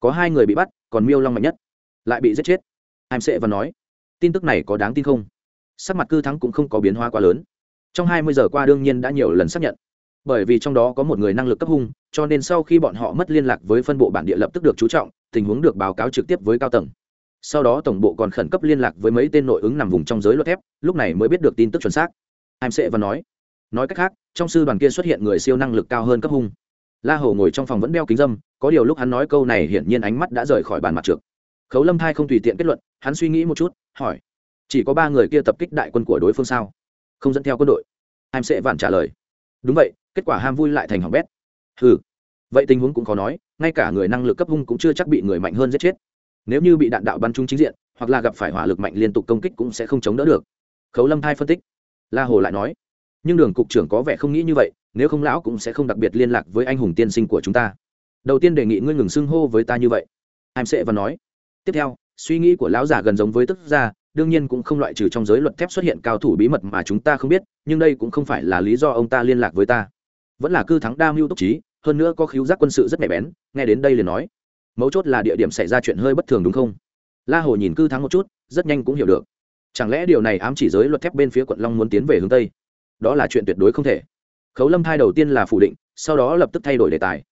Có hai người bị bắt, còn miêu long mạnh nhất. Lại bị giết chết. Em sẽ vẫn nói tin tức này có đáng tin không? Sắc mặt cư thắng cũng không có biến hóa quá lớn. Trong hai mươi giờ qua đương nhiên đã nhiều lần xác nhận. Bởi vì trong đó có một người năng lực cấp hung, cho nên sau khi bọn họ mất liên lạc với phân bộ bản địa lập tức được chú trọng, tình huống được báo cáo trực tiếp với cao tầng. Sau đó tổng bộ còn khẩn cấp liên lạc với mấy tên nội ứng nằm vùng trong giới luật thép, lúc này mới biết được tin tức chuẩn xác. Hàm sẽ và nói. Nói cách khác, trong sư đoàn kia xuất hiện người siêu năng lực cao hơn cấp hung. La hầu ngồi trong phòng vẫn đeo kính dâm, có điều lúc hắn nói câu này hiển nhiên ánh mắt đã rời khỏi bàn mặt trượt khấu lâm thai không tùy tiện kết luận, hắn suy nghĩ một chút hỏi, chỉ có ba người kia tập kích đại quân của đối phương sao? Không dẫn theo quân đội. Em sẽ vạn trả lời, đúng vậy, kết quả ham vui lại thành hỏng bét. Ừ vậy tình huống cũng khó nói, ngay cả người năng lực cấp hung cũng chưa chắc bị người mạnh hơn giết chết. Nếu như bị đạn đạo bắn trúng chính diện, hoặc là gặp phải hỏa lực mạnh liên tục công kích cũng sẽ không chống đỡ được. Khấu lâm thai phân tích, la hồ lại nói, nhưng đường cục trưởng có vẻ không nghĩ như vậy, nếu không lão cũng sẽ không đặc biệt liên lạc với anh hùng tiên sinh của chúng ta. Đầu tiên đề nghị ngươi ngừng xưng hô với ta như vậy. Em sẽ và nói, tiếp theo suy nghĩ của lão giả gần giống với tức gia, đương nhiên cũng không loại trừ trong giới luật thép xuất hiện cao thủ bí mật mà chúng ta không biết, nhưng đây cũng không phải là lý do ông ta liên lạc với ta. Vẫn là cư thắng đa mưu túc trí, hơn nữa có khiếu giác quân sự rất nhạy bén, nghe đến đây liền nói. Mấu chốt là địa điểm xảy ra chuyện hơi bất thường đúng không? La hồ nhìn cư thắng một chút, rất nhanh cũng hiểu được. Chẳng lẽ điều này ám chỉ giới luật thép bên phía quận long muốn tiến về hướng tây? Đó là chuyện tuyệt đối không thể. Khấu lâm thai đầu tiên là phủ định, sau đó lập tức thay đổi đề tài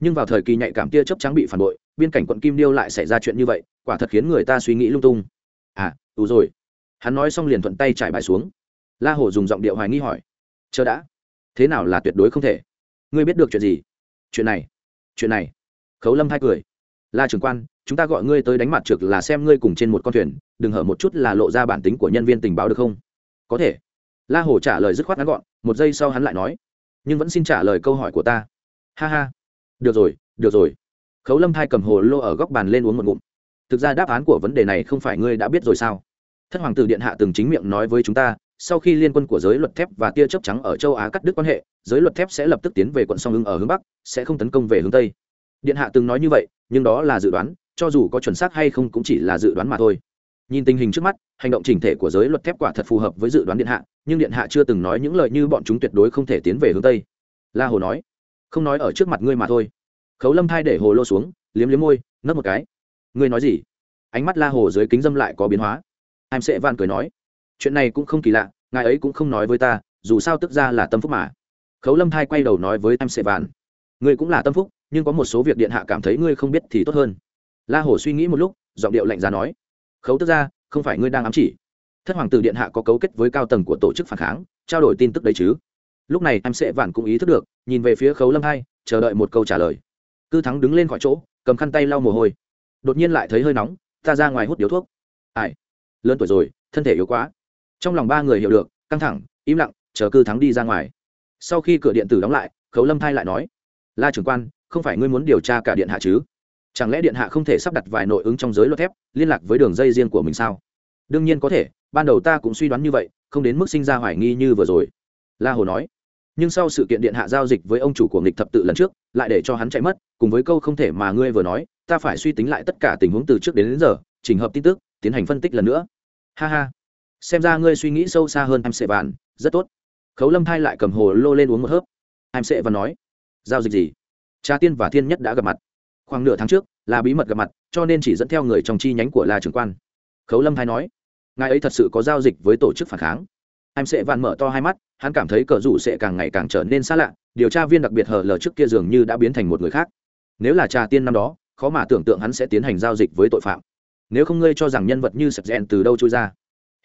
nhưng vào thời kỳ nhạy cảm tia chấp trắng bị phản bội, biên cảnh quận kim điêu lại xảy ra chuyện như vậy, quả thật khiến người ta suy nghĩ lung tung. À đủ rồi. Hắn nói xong liền thuận tay trải bài xuống. La Hổ dùng giọng điệu hoài nghi hỏi chờ đã. Thế nào là tuyệt đối không thể? Ngươi biết được chuyện gì? Chuyện này chuyện này. Khấu lâm thay cười. La trưởng quan, chúng ta gọi ngươi tới đánh mặt trực là xem ngươi cùng trên một con thuyền, đừng hở một chút là lộ ra bản tính của nhân viên tình báo được không? Có thể. La Hổ trả lời dứt khoát ngắn gọn, một giây sau hắn lại nói, nhưng vẫn xin trả lời câu hỏi của ta. Ha ha được rồi được rồi. Khấu lâm thai cầm hồ lô ở góc bàn lên uống một ngụm. Thực ra đáp án của vấn đề này không phải ngươi đã biết rồi sao? Thất hoàng tử điện hạ từng chính miệng nói với chúng ta, sau khi liên quân của giới luật thép và tia chớp trắng ở châu á cắt đứt quan hệ, giới luật thép sẽ lập tức tiến về quận song hưng ở hướng bắc, sẽ không tấn công về hướng tây. Điện hạ từng nói như vậy, nhưng đó là dự đoán, cho dù có chuẩn xác hay không cũng chỉ là dự đoán mà thôi. Nhìn tình hình trước mắt, hành động chỉnh thể của giới luật thép quả thật phù hợp với dự đoán điện hạ, nhưng điện hạ chưa từng nói những lời như bọn chúng tuyệt đối không thể tiến về hướng tây. La hồ nói không nói ở trước mặt ngươi mà thôi. Khấu lâm thai để hồ lô xuống, liếm liếm môi nấc một cái. Ngươi nói gì? Ánh mắt la hồ dưới kính dâm lại có biến hóa. Em sẽ van cười nói, chuyện này cũng không kỳ lạ, ngài ấy cũng không nói với ta, dù sao tức ra là tâm phúc mà. Khấu lâm thai quay đầu nói với em sẽ van ngươi cũng là tâm phúc, nhưng có một số việc điện hạ cảm thấy ngươi không biết thì tốt hơn. La hồ suy nghĩ một lúc, giọng điệu lạnh giá nói, khấu tức ra, không phải ngươi đang ám chỉ. Thất hoàng tử điện hạ có cấu kết với cao tầng của tổ chức phản kháng, trao đổi tin tức đấy chứ lúc này, em sẽ vạn cũng ý thức được, nhìn về phía khấu lâm hai, chờ đợi một câu trả lời. Cư thắng đứng lên khỏi chỗ, cầm khăn tay lau mồ hôi. Đột nhiên lại thấy hơi nóng, ta ra ngoài hút điếu thuốc. Ai? Lớn tuổi rồi, thân thể yếu quá. Trong lòng ba người hiểu được, căng thẳng, im lặng, chờ cư thắng đi ra ngoài. Sau khi cửa điện tử đóng lại, khấu lâm thai lại nói, la trưởng quan, không phải ngươi muốn điều tra cả điện hạ chứ? Chẳng lẽ điện hạ không thể sắp đặt vài nội ứng trong giới luật thép, liên lạc với đường dây riêng của mình sao? Đương nhiên có thể, ban đầu ta cũng suy đoán như vậy, không đến mức sinh ra hoài nghi như vừa rồi. La hồ nói nhưng sau sự kiện điện hạ giao dịch với ông chủ của nghịch thập tự lần trước lại để cho hắn chạy mất cùng với câu không thể mà ngươi vừa nói ta phải suy tính lại tất cả tình huống từ trước đến, đến giờ trình hợp tin tức tiến hành phân tích lần nữa. Ha ha. Xem ra ngươi suy nghĩ sâu xa hơn em sẽ bàn rất tốt. Khấu lâm thai lại cầm hồ lô lên uống một hớp. Em sẽ và nói giao dịch gì? Cha tiên và thiên nhất đã gặp mặt. Khoảng nửa tháng trước là bí mật gặp mặt cho nên chỉ dẫn theo người trong chi nhánh của la trưởng quan. Khấu lâm thai nói ngài ấy thật sự có giao dịch với tổ chức phản kháng em sẽ vạn mở to hai mắt, hắn cảm thấy cờ rủ sẽ càng ngày càng trở nên xa lạ, điều tra viên đặc biệt hờ lờ trước kia dường như đã biến thành một người khác. Nếu là trà tiên năm đó, khó mà tưởng tượng hắn sẽ tiến hành giao dịch với tội phạm. Nếu không ngươi cho rằng nhân vật như sập rèn từ đâu trôi ra.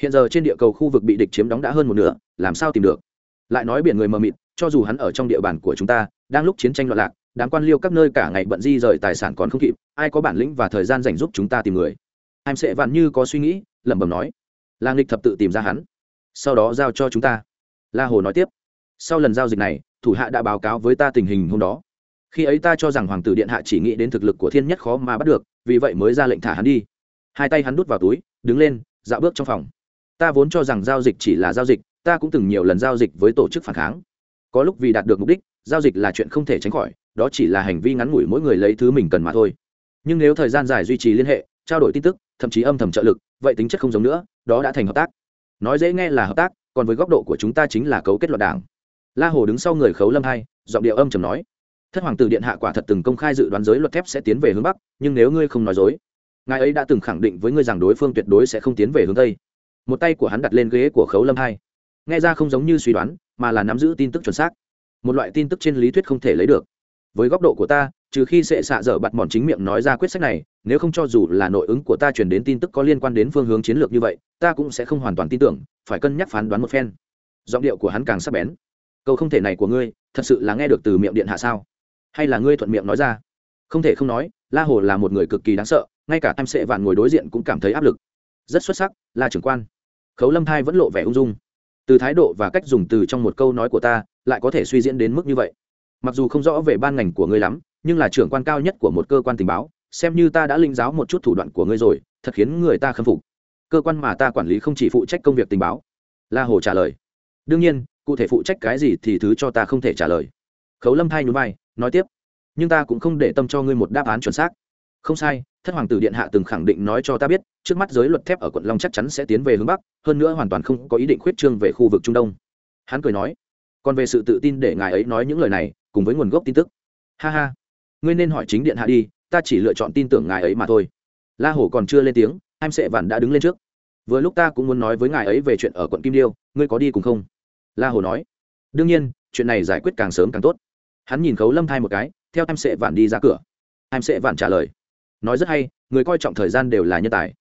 Hiện giờ trên địa cầu khu vực bị địch chiếm đóng đã hơn một nửa, làm sao tìm được? Lại nói biển người mờ mịt, cho dù hắn ở trong địa bàn của chúng ta, đang lúc chiến tranh loạn lạc, đám quan liêu các nơi cả ngày bận di rời tài sản còn không kịp, ai có bản lĩnh và thời gian dành giúp chúng ta tìm người? Em sẽ vạn như có suy nghĩ, lẩm bẩm nói. Là nghịch thập tự tìm ra hắn sau đó giao cho chúng ta. La hồ nói tiếp, sau lần giao dịch này, thủ hạ đã báo cáo với ta tình hình hôm đó. Khi ấy ta cho rằng hoàng tử điện hạ chỉ nghĩ đến thực lực của thiên nhất khó mà bắt được, vì vậy mới ra lệnh thả hắn đi. Hai tay hắn đút vào túi, đứng lên dạo bước trong phòng. Ta vốn cho rằng giao dịch chỉ là giao dịch, ta cũng từng nhiều lần giao dịch với tổ chức phản kháng. Có lúc vì đạt được mục đích, giao dịch là chuyện không thể tránh khỏi, đó chỉ là hành vi ngắn ngủi mỗi người lấy thứ mình cần mà thôi. Nhưng nếu thời gian dài duy trì liên hệ, trao đổi tin tức, thậm chí âm thầm trợ lực, vậy tính chất không giống nữa, đó đã thành hợp tác nói dễ nghe là hợp tác, còn với góc độ của chúng ta chính là cấu kết loạt đảng. La hồ đứng sau người khấu lâm hai, giọng điệu âm trầm nói, thất hoàng tử điện hạ quả thật từng công khai dự đoán giới luật thép sẽ tiến về hướng bắc, nhưng nếu ngươi không nói dối, ngài ấy đã từng khẳng định với ngươi rằng đối phương tuyệt đối sẽ không tiến về hướng tây. Một tay của hắn đặt lên ghế của khấu lâm hai. Nghe ra không giống như suy đoán, mà là nắm giữ tin tức chuẩn xác. Một loại tin tức trên lý thuyết không thể lấy được. Với góc độ của ta trừ khi sẽ xạ dở bặt mòn chính miệng nói ra quyết sách này, nếu không cho dù là nội ứng của ta truyền đến tin tức có liên quan đến phương hướng chiến lược như vậy, ta cũng sẽ không hoàn toàn tin tưởng, phải cân nhắc phán đoán một phen. Giọng điệu của hắn càng sắc bén. Câu không thể này của ngươi, thật sự là nghe được từ miệng điện hạ sao? Hay là ngươi thuận miệng nói ra? Không thể không nói, la hồ là một người cực kỳ đáng sợ, ngay cả em sệ vạn ngồi đối diện cũng cảm thấy áp lực. Rất xuất sắc là trưởng quan. Khấu lâm thai vẫn lộ vẻ ung dung. Từ thái độ và cách dùng từ trong một câu nói của ta, lại có thể suy diễn đến mức như vậy. Mặc dù không rõ về ban ngành của ngươi lắm nhưng là trưởng quan cao nhất của một cơ quan tình báo, xem như ta đã linh giáo một chút thủ đoạn của ngươi rồi, thật khiến người ta khâm phục. Cơ quan mà ta quản lý không chỉ phụ trách công việc tình báo. La hồ trả lời. Đương nhiên, cụ thể phụ trách cái gì thì thứ cho ta không thể trả lời. Khấu lâm thay núi vai, nói tiếp. Nhưng ta cũng không để tâm cho ngươi một đáp án chuẩn xác. Không sai, thất hoàng tử điện hạ từng khẳng định nói cho ta biết, trước mắt giới luật thép ở quận long chắc chắn sẽ tiến về hướng bắc, hơn nữa hoàn toàn không có ý định khuyết trương về khu vực trung đông. Hắn cười nói. Còn về sự tự tin để ngài ấy nói những lời này, cùng với nguồn gốc tin tức. Ha ha ngươi nên hỏi chính điện hạ đi, ta chỉ lựa chọn tin tưởng ngài ấy mà thôi. La hổ còn chưa lên tiếng, em Sệ vản đã đứng lên trước. Vừa lúc ta cũng muốn nói với ngài ấy về chuyện ở quận kim điêu, ngươi có đi cùng không? La Hổ nói. Đương nhiên, chuyện này giải quyết càng sớm càng tốt. Hắn nhìn khấu lâm thai một cái, theo em Sệ vản đi ra cửa. Em Sệ vản trả lời. Nói rất hay, người coi trọng thời gian đều là nhân tài.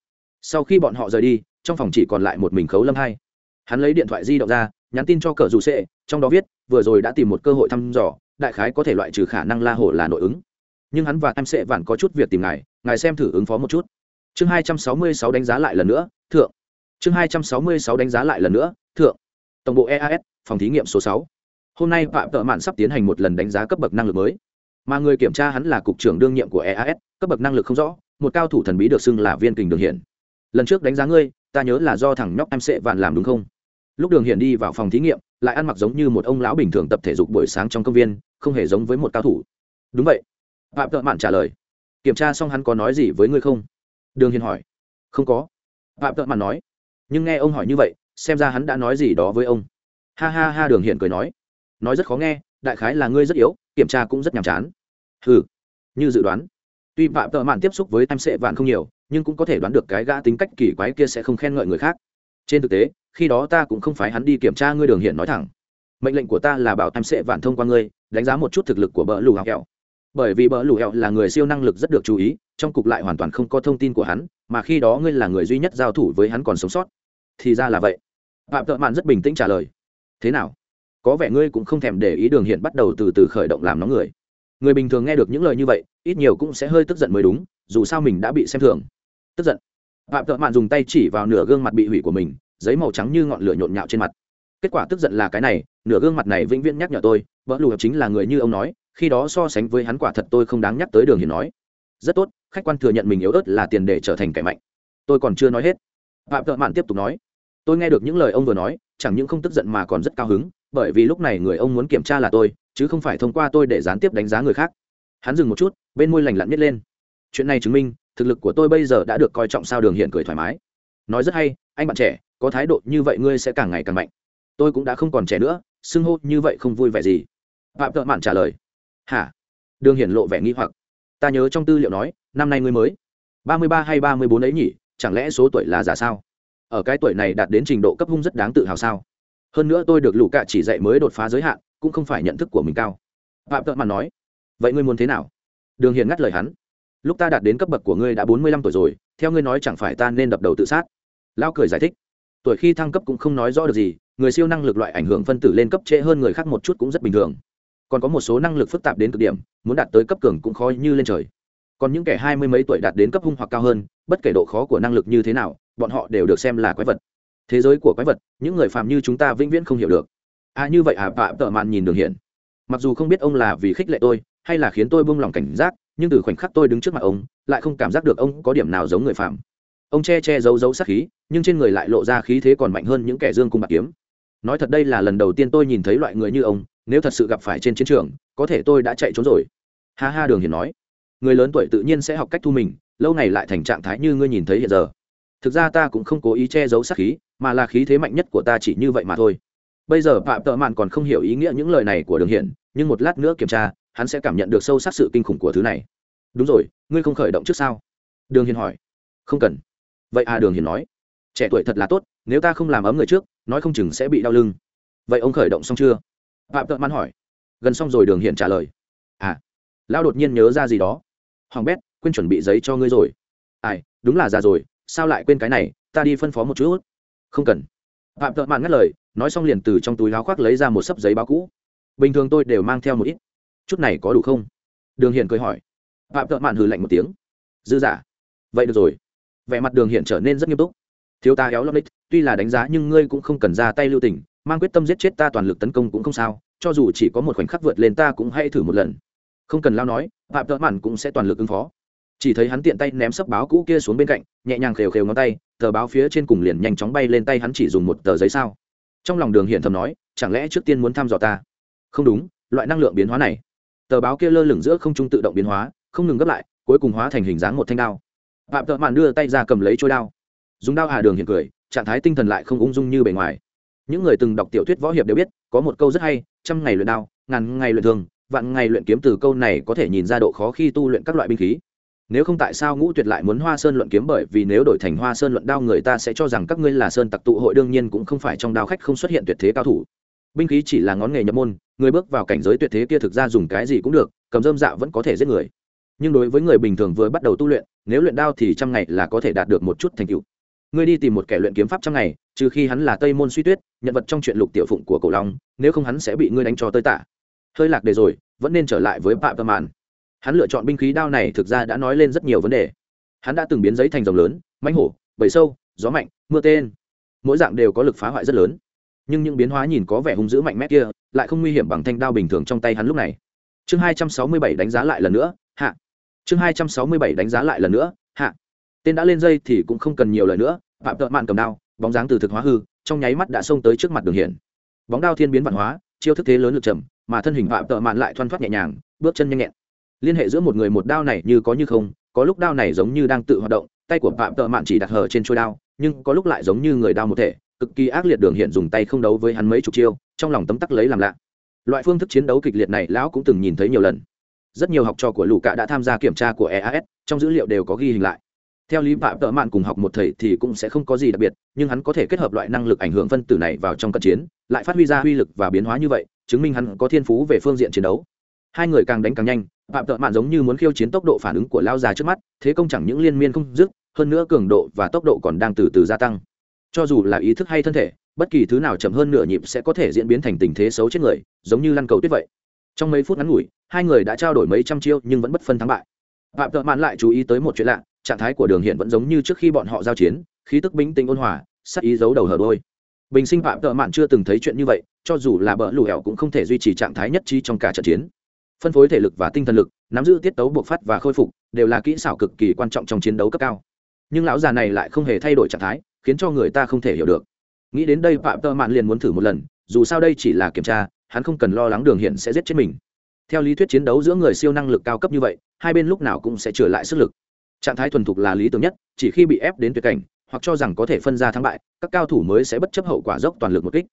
Sau khi bọn họ rời đi, trong phòng chỉ còn lại một mình khấu lâm thai. Hắn lấy điện thoại di động ra, nhắn tin cho cờ dù sệ, trong đó viết, vừa rồi đã tìm một cơ hội thăm dò, đại khái có thể loại trừ khả năng la Hổ là nội ứng nhưng hắn và em sẽ vản có chút việc tìm ngài ngài xem thử ứng phó một chút. Chương hai trăm sáu mươi sáu đánh giá lại lần nữa, thượng. Chương hai trăm sáu mươi sáu đánh giá lại lần nữa, thượng. Tổng bộ eas phòng thí nghiệm số sáu. Hôm nay phạm tợ mạn sắp tiến hành một lần đánh giá cấp bậc năng lực mới. Mà người kiểm tra hắn là cục trưởng đương nhiệm của eas cấp bậc năng lực không rõ, một cao thủ thần bí được xưng là viên kình đường hiển. Lần trước đánh giá ngươi, ta nhớ là do thằng nhóc em sẽ vạn làm đúng không? Lúc đường hiển đi vào phòng thí nghiệm, lại ăn mặc giống như một ông lão bình thường tập thể dục buổi sáng trong công viên, không hề giống với một cao thủ. Đúng vậy phạm tợ mạn trả lời, kiểm tra xong hắn có nói gì với ngươi không? Đường hiền hỏi, không có. Phạm tợ mạn nói, nhưng nghe ông hỏi như vậy, xem ra hắn đã nói gì đó với ông. Ha ha ha, đường hiền cười nói nói rất khó nghe, đại khái là ngươi rất yếu, kiểm tra cũng rất nhàm chán. Ừ như dự đoán. Tuy phạm tợ mạn tiếp xúc với em Sệ vạn không nhiều, nhưng cũng có thể đoán được cái gã tính cách kỳ quái kia sẽ không khen ngợi người khác. Trên thực tế, khi đó ta cũng không phải hắn đi kiểm tra ngươi, đường hiển nói thẳng, mệnh lệnh của ta là bảo em Sệ vạn thông qua ngươi, đánh giá một chút thực lực của bờ lù hào kẹo bởi vì bờ lù hẹo là người siêu năng lực rất được chú ý, trong cục lại hoàn toàn không có thông tin của hắn, mà khi đó ngươi là người duy nhất giao thủ với hắn còn sống sót. Thì ra là vậy. Phạm tợ mạn rất bình tĩnh trả lời. Thế nào? Có vẻ ngươi cũng không thèm để ý đường hiện bắt đầu từ từ khởi động làm nóng người. Người bình thường nghe được những lời như vậy, ít nhiều cũng sẽ hơi tức giận mới đúng, dù sao mình đã bị xem thường. Tức giận. Phạm tợ mạn dùng tay chỉ vào nửa gương mặt bị hủy của mình, giấy màu trắng như ngọn lửa nhộn nhạo trên mặt. Kết quả tức giận là cái này, nửa gương mặt này vĩnh viễn nhắc nhở tôi vỡ lù chính là người như ông nói khi đó so sánh với hắn quả thật tôi không đáng nhắc tới đường hiền nói. Rất tốt, khách quan thừa nhận mình yếu ớt là tiền để trở thành kẻ mạnh. Tôi còn chưa nói hết. Phạm thợ mạn tiếp tục nói. Tôi nghe được những lời ông vừa nói, chẳng những không tức giận mà còn rất cao hứng, bởi vì lúc này người ông muốn kiểm tra là tôi, chứ không phải thông qua tôi để gián tiếp đánh giá người khác. Hắn dừng một chút, bên môi lành lặn nhét lên. Chuyện này chứng minh, thực lực của tôi bây giờ đã được coi trọng sao đường hiện cười thoải mái. Nói rất hay, anh bạn trẻ, có thái độ như vậy ngươi sẽ càng ngày càng mạnh. Tôi cũng đã không còn trẻ nữa, xưng hô như vậy không vui vẻ gì. Phạm thợ mạn trả lời hả? Đường hiển lộ vẻ nghi hoặc. Ta nhớ trong tư liệu nói, năm nay ngươi mới ba mươi ba hay ba mươi bốn ấy nhỉ? Chẳng lẽ số tuổi là giả sao? Ở cái tuổi này đạt đến trình độ cấp hung rất đáng tự hào sao? Hơn nữa tôi được lũ cạ chỉ dạy mới đột phá giới hạn, cũng không phải nhận thức của mình cao. Phạm tợn mạn nói, vậy ngươi muốn thế nào? Đường hiền ngắt lời hắn, lúc ta đạt đến cấp bậc của ngươi đã bốn mươi lăm tuổi rồi, theo ngươi nói chẳng phải ta nên đập đầu tự sát. Lao cười giải thích, tuổi khi thăng cấp cũng không nói rõ được gì, người siêu năng lực loại ảnh hưởng phân tử lên cấp trễ hơn người khác một chút cũng rất bình thường còn có một số năng lực phức tạp đến cực điểm, muốn đạt tới cấp cường cũng khó như lên trời. Còn những kẻ hai mươi mấy tuổi đạt đến cấp hung hoặc cao hơn, bất kể độ khó của năng lực như thế nào, bọn họ đều được xem là quái vật. Thế giới của quái vật, những người phàm như chúng ta vĩnh viễn không hiểu được. À như vậy à bạ tợ mạn nhìn đường hiển. Mặc dù không biết ông là vì khích lệ tôi, hay là khiến tôi buông lỏng cảnh giác, nhưng từ khoảnh khắc tôi đứng trước mặt ông, lại không cảm giác được ông có điểm nào giống người phàm. ông che che giấu giấu sát khí, nhưng trên người lại lộ ra khí thế còn mạnh hơn những kẻ dương cung bạc kiếm. Nói thật đây là lần đầu tiên tôi nhìn thấy loại người như ông nếu thật sự gặp phải trên chiến trường, có thể tôi đã chạy trốn rồi. Ha ha, đường hiền nói. Người lớn tuổi tự nhiên sẽ học cách thu mình, lâu này lại thành trạng thái như ngươi nhìn thấy hiện giờ. Thực ra ta cũng không cố ý che giấu sát khí, mà là khí thế mạnh nhất của ta chỉ như vậy mà thôi. Bây giờ phạm tợ mạn còn không hiểu ý nghĩa những lời này của đường hiển nhưng một lát nữa kiểm tra, hắn sẽ cảm nhận được sâu sắc sự kinh khủng của thứ này. Đúng rồi, ngươi không khởi động trước sao? Đường hiền hỏi. Không cần. Vậy à? Đường hiền nói. Trẻ tuổi thật là tốt, nếu ta không làm ấm người trước, nói không chừng sẽ bị đau lưng. Vậy ông khởi động xong chưa? Phạm tợn man hỏi. Gần xong rồi đường Hiện trả lời. À lão đột nhiên nhớ ra gì đó. Hoàng bét, quên chuẩn bị giấy cho ngươi rồi. Ai, đúng là già rồi, sao lại quên cái này, ta đi phân phó một chút. Không cần. Phạm tợn mạn ngắt lời, nói xong liền từ trong túi láo khoác lấy ra một sấp giấy báo cũ. Bình thường tôi đều mang theo một ít. Chút này có đủ không? Đường Hiện cười hỏi. Phạm tợn mạn hừ lạnh một tiếng. Dư giả. Vậy được rồi. Vẻ mặt đường Hiện trở nên rất nghiêm túc. Thiếu ta éo lâm đích tuy là đánh giá nhưng ngươi cũng không cần ra tay lưu tình mang quyết tâm giết chết ta toàn lực tấn công cũng không sao, cho dù chỉ có một khoảnh khắc vượt lên ta cũng hãy thử một lần. Không cần lao nói, phạm tợ mạn cũng sẽ toàn lực ứng phó. Chỉ thấy hắn tiện tay ném sấp báo cũ kia xuống bên cạnh, nhẹ nhàng khều khều ngón tay, tờ báo phía trên cùng liền nhanh chóng bay lên tay hắn chỉ dùng một tờ giấy sao. Trong lòng đường hiện thầm nói, chẳng lẽ trước tiên muốn thăm dò ta? Không đúng, loại năng lượng biến hóa này. Tờ báo kia lơ lửng giữa không trung tự động biến hóa, không ngừng gấp lại, cuối cùng hóa thành hình dáng một thanh đao. Phạm tợ mạn đưa tay ra cầm lấy trôi đao. Dùng đao hà đường hiện cười, trạng thái tinh thần lại không ung dung như bề ngoài những người từng đọc tiểu thuyết võ hiệp đều biết, có một câu rất hay, trăm ngày luyện đao, ngàn ngày luyện thường, vạn ngày luyện kiếm từ câu này có thể nhìn ra độ khó khi tu luyện các loại binh khí. Nếu không tại sao ngũ tuyệt lại muốn hoa sơn luận kiếm bởi vì nếu đổi thành hoa sơn luận đao người ta sẽ cho rằng các ngươi là sơn tặc tụ hội đương nhiên cũng không phải trong đao khách không xuất hiện tuyệt thế cao thủ. Binh khí chỉ là ngón nghề nhập môn, người bước vào cảnh giới tuyệt thế kia thực ra dùng cái gì cũng được, cầm dơm dạ vẫn có thể giết người. Nhưng đối với người bình thường vừa bắt đầu tu luyện, nếu luyện đao thì trăm ngày là có thể đạt được một chút thành tựu ngươi đi tìm một kẻ luyện kiếm pháp trăm ngày, trừ khi hắn là tây môn suy tuyết, nhân vật trong chuyện lục tiểu phụng của cổ long, nếu không hắn sẽ bị ngươi đánh cho tơi tả. Hơi lạc đề rồi, vẫn nên trở lại với phạm tâm màn hắn lựa chọn binh khí đao này thực ra đã nói lên rất nhiều vấn đề. Hắn đã từng biến giấy thành rồng lớn mánh hổ, bầy sâu, gió mạnh, mưa tên. Mỗi dạng đều có lực phá hoại rất lớn. Nhưng những biến hóa nhìn có vẻ hung dữ mạnh mẽ kia lại không nguy hiểm bằng thanh đao bình thường trong tay hắn lúc này. Chương hai trăm sáu mươi bảy đánh giá lại lần nữa, hạ. Chương hai trăm sáu mươi bảy đánh giá lại lần nữa, hạ. Tên đã lên dây thì cũng không cần nhiều lời nữa phạm tợ mạn cầm đao, bóng dáng từ thực hóa hư, trong nháy mắt đã xông tới trước mặt đường hiển. Bóng đao thiên biến văn hóa, chiêu thức thế lớn lực chậm mà thân hình phạm tợ mạn lại thoăn thoắt nhẹ nhàng, bước chân nhanh nhẹn. Liên hệ giữa một người một đao này như có như không, có lúc đao này giống như đang tự hoạt động, tay của phạm tợ mạn chỉ đặt hờ trên chuôi đao, nhưng có lúc lại giống như người đao một thể, cực kỳ ác liệt đường hiện dùng tay không đấu với hắn mấy chục chiêu, trong lòng tấm tắc lấy làm lạ. Loại phương thức chiến đấu kịch liệt này lão cũng từng nhìn thấy nhiều lần. Rất nhiều học trò của lũ cạ đã tham gia kiểm tra của eas trong dữ liệu đều có ghi hình lại theo lý phạm tợ mạn cùng học một thầy thì cũng sẽ không có gì đặc biệt, nhưng hắn có thể kết hợp loại năng lực ảnh hưởng phân tử này vào trong cận chiến, lại phát huy ra uy lực và biến hóa như vậy, chứng minh hắn có thiên phú về phương diện chiến đấu. Hai người càng đánh càng nhanh, phạm tợ mạn giống như muốn khiêu chiến tốc độ phản ứng của lao già trước mắt, thế công chẳng những liên miên không dứt, hơn nữa cường độ và tốc độ còn đang từ từ gia tăng. Cho dù là ý thức hay thân thể, bất kỳ thứ nào chậm hơn nửa nhịp sẽ có thể diễn biến thành tình thế xấu chết người, giống như lăn cầu tuyết vậy. Trong mấy phút ngắn ngủi, hai người đã trao đổi mấy trăm chiêu nhưng vẫn bất phân thắng bại. Phạm tợ mạn lại chú ý tới một chuyện lạ trạng thái của đường hiện vẫn giống như trước khi bọn họ giao chiến, khí tức bình tinh ôn hòa sắc ý giấu đầu hở đôi. Bình sinh phạm tợ mạn chưa từng thấy chuyện như vậy, cho dù là bỡ lù hẹo cũng không thể duy trì trạng thái nhất trí trong cả trận chiến. Phân phối thể lực và tinh thần lực, nắm giữ tiết tấu buộc phát và khôi phục, đều là kỹ xảo cực kỳ quan trọng trong chiến đấu cấp cao. Nhưng lão già này lại không hề thay đổi trạng thái, khiến cho người ta không thể hiểu được. Nghĩ đến đây phạm tợ mạn liền muốn thử một lần, dù sao đây chỉ là kiểm tra, hắn không cần lo lắng đường hiện sẽ giết chết mình. Theo lý thuyết chiến đấu giữa người siêu năng lực cao cấp như vậy, hai bên lúc nào cũng sẽ trở lại sức lực trạng thái thuần thục là lý tưởng nhất, chỉ khi bị ép đến tuyệt cảnh, hoặc cho rằng có thể phân ra thắng bại, các cao thủ mới sẽ bất chấp hậu quả dốc toàn lực một kích.